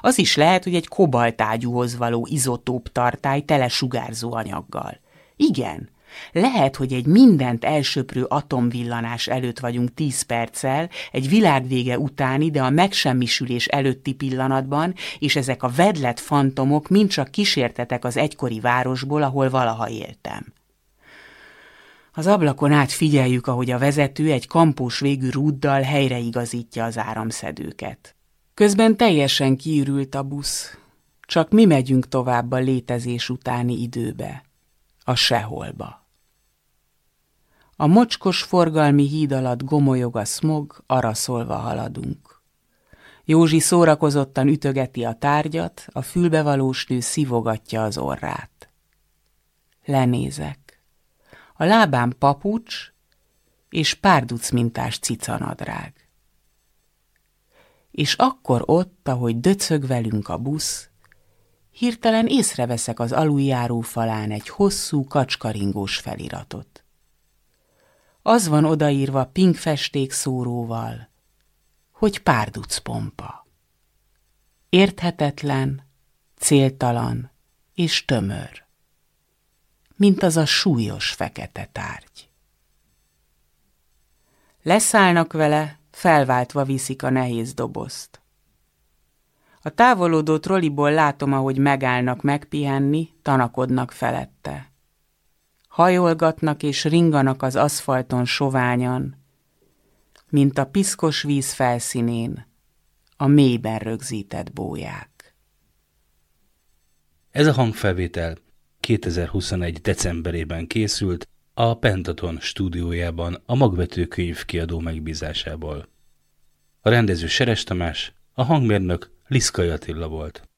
Az is lehet, hogy egy kobaltágyúhoz való izotóp tartály tele sugárzó anyaggal. Igen, lehet, hogy egy mindent elsöprő atomvillanás előtt vagyunk tíz perccel, egy világvége utáni, de a megsemmisülés előtti pillanatban, és ezek a vedlet fantomok mind csak kísértetek az egykori városból, ahol valaha éltem. Az ablakon át figyeljük, ahogy a vezető egy kampós végű rúddal helyreigazítja az áramszedőket. Közben teljesen kiürült a busz. Csak mi megyünk tovább a létezés utáni időbe, a seholba. A mocskos forgalmi híd alatt gomolyog a smog, araszolva haladunk. Józsi szórakozottan ütögeti a tárgyat, a fülbevalós nő szivogatja az orrát. Lenézek. A lábám papucs és párduc mintás cicanadrág. És akkor ott, ahogy döcög velünk a busz, hirtelen észreveszek az aluljáró falán egy hosszú kacskaringós feliratot. Az van odaírva pink festék szóróval, hogy párduc pompa. Érthetetlen, céltalan és tömör, mint az a súlyos fekete tárgy. Leszállnak vele, felváltva viszik a nehéz dobozt. A távolodó trolliból látom, ahogy megállnak megpihenni, tanakodnak felette. Hajolgatnak és ringanak az aszfalton soványan, mint a piszkos víz felszínén, a mélyben rögzített bóják. Ez a hangfelvétel 2021. decemberében készült a Pentaton stúdiójában a Magvető könyv kiadó megbízásából. A rendező Seres Tamás, a hangmérnök Liszkai Attila volt.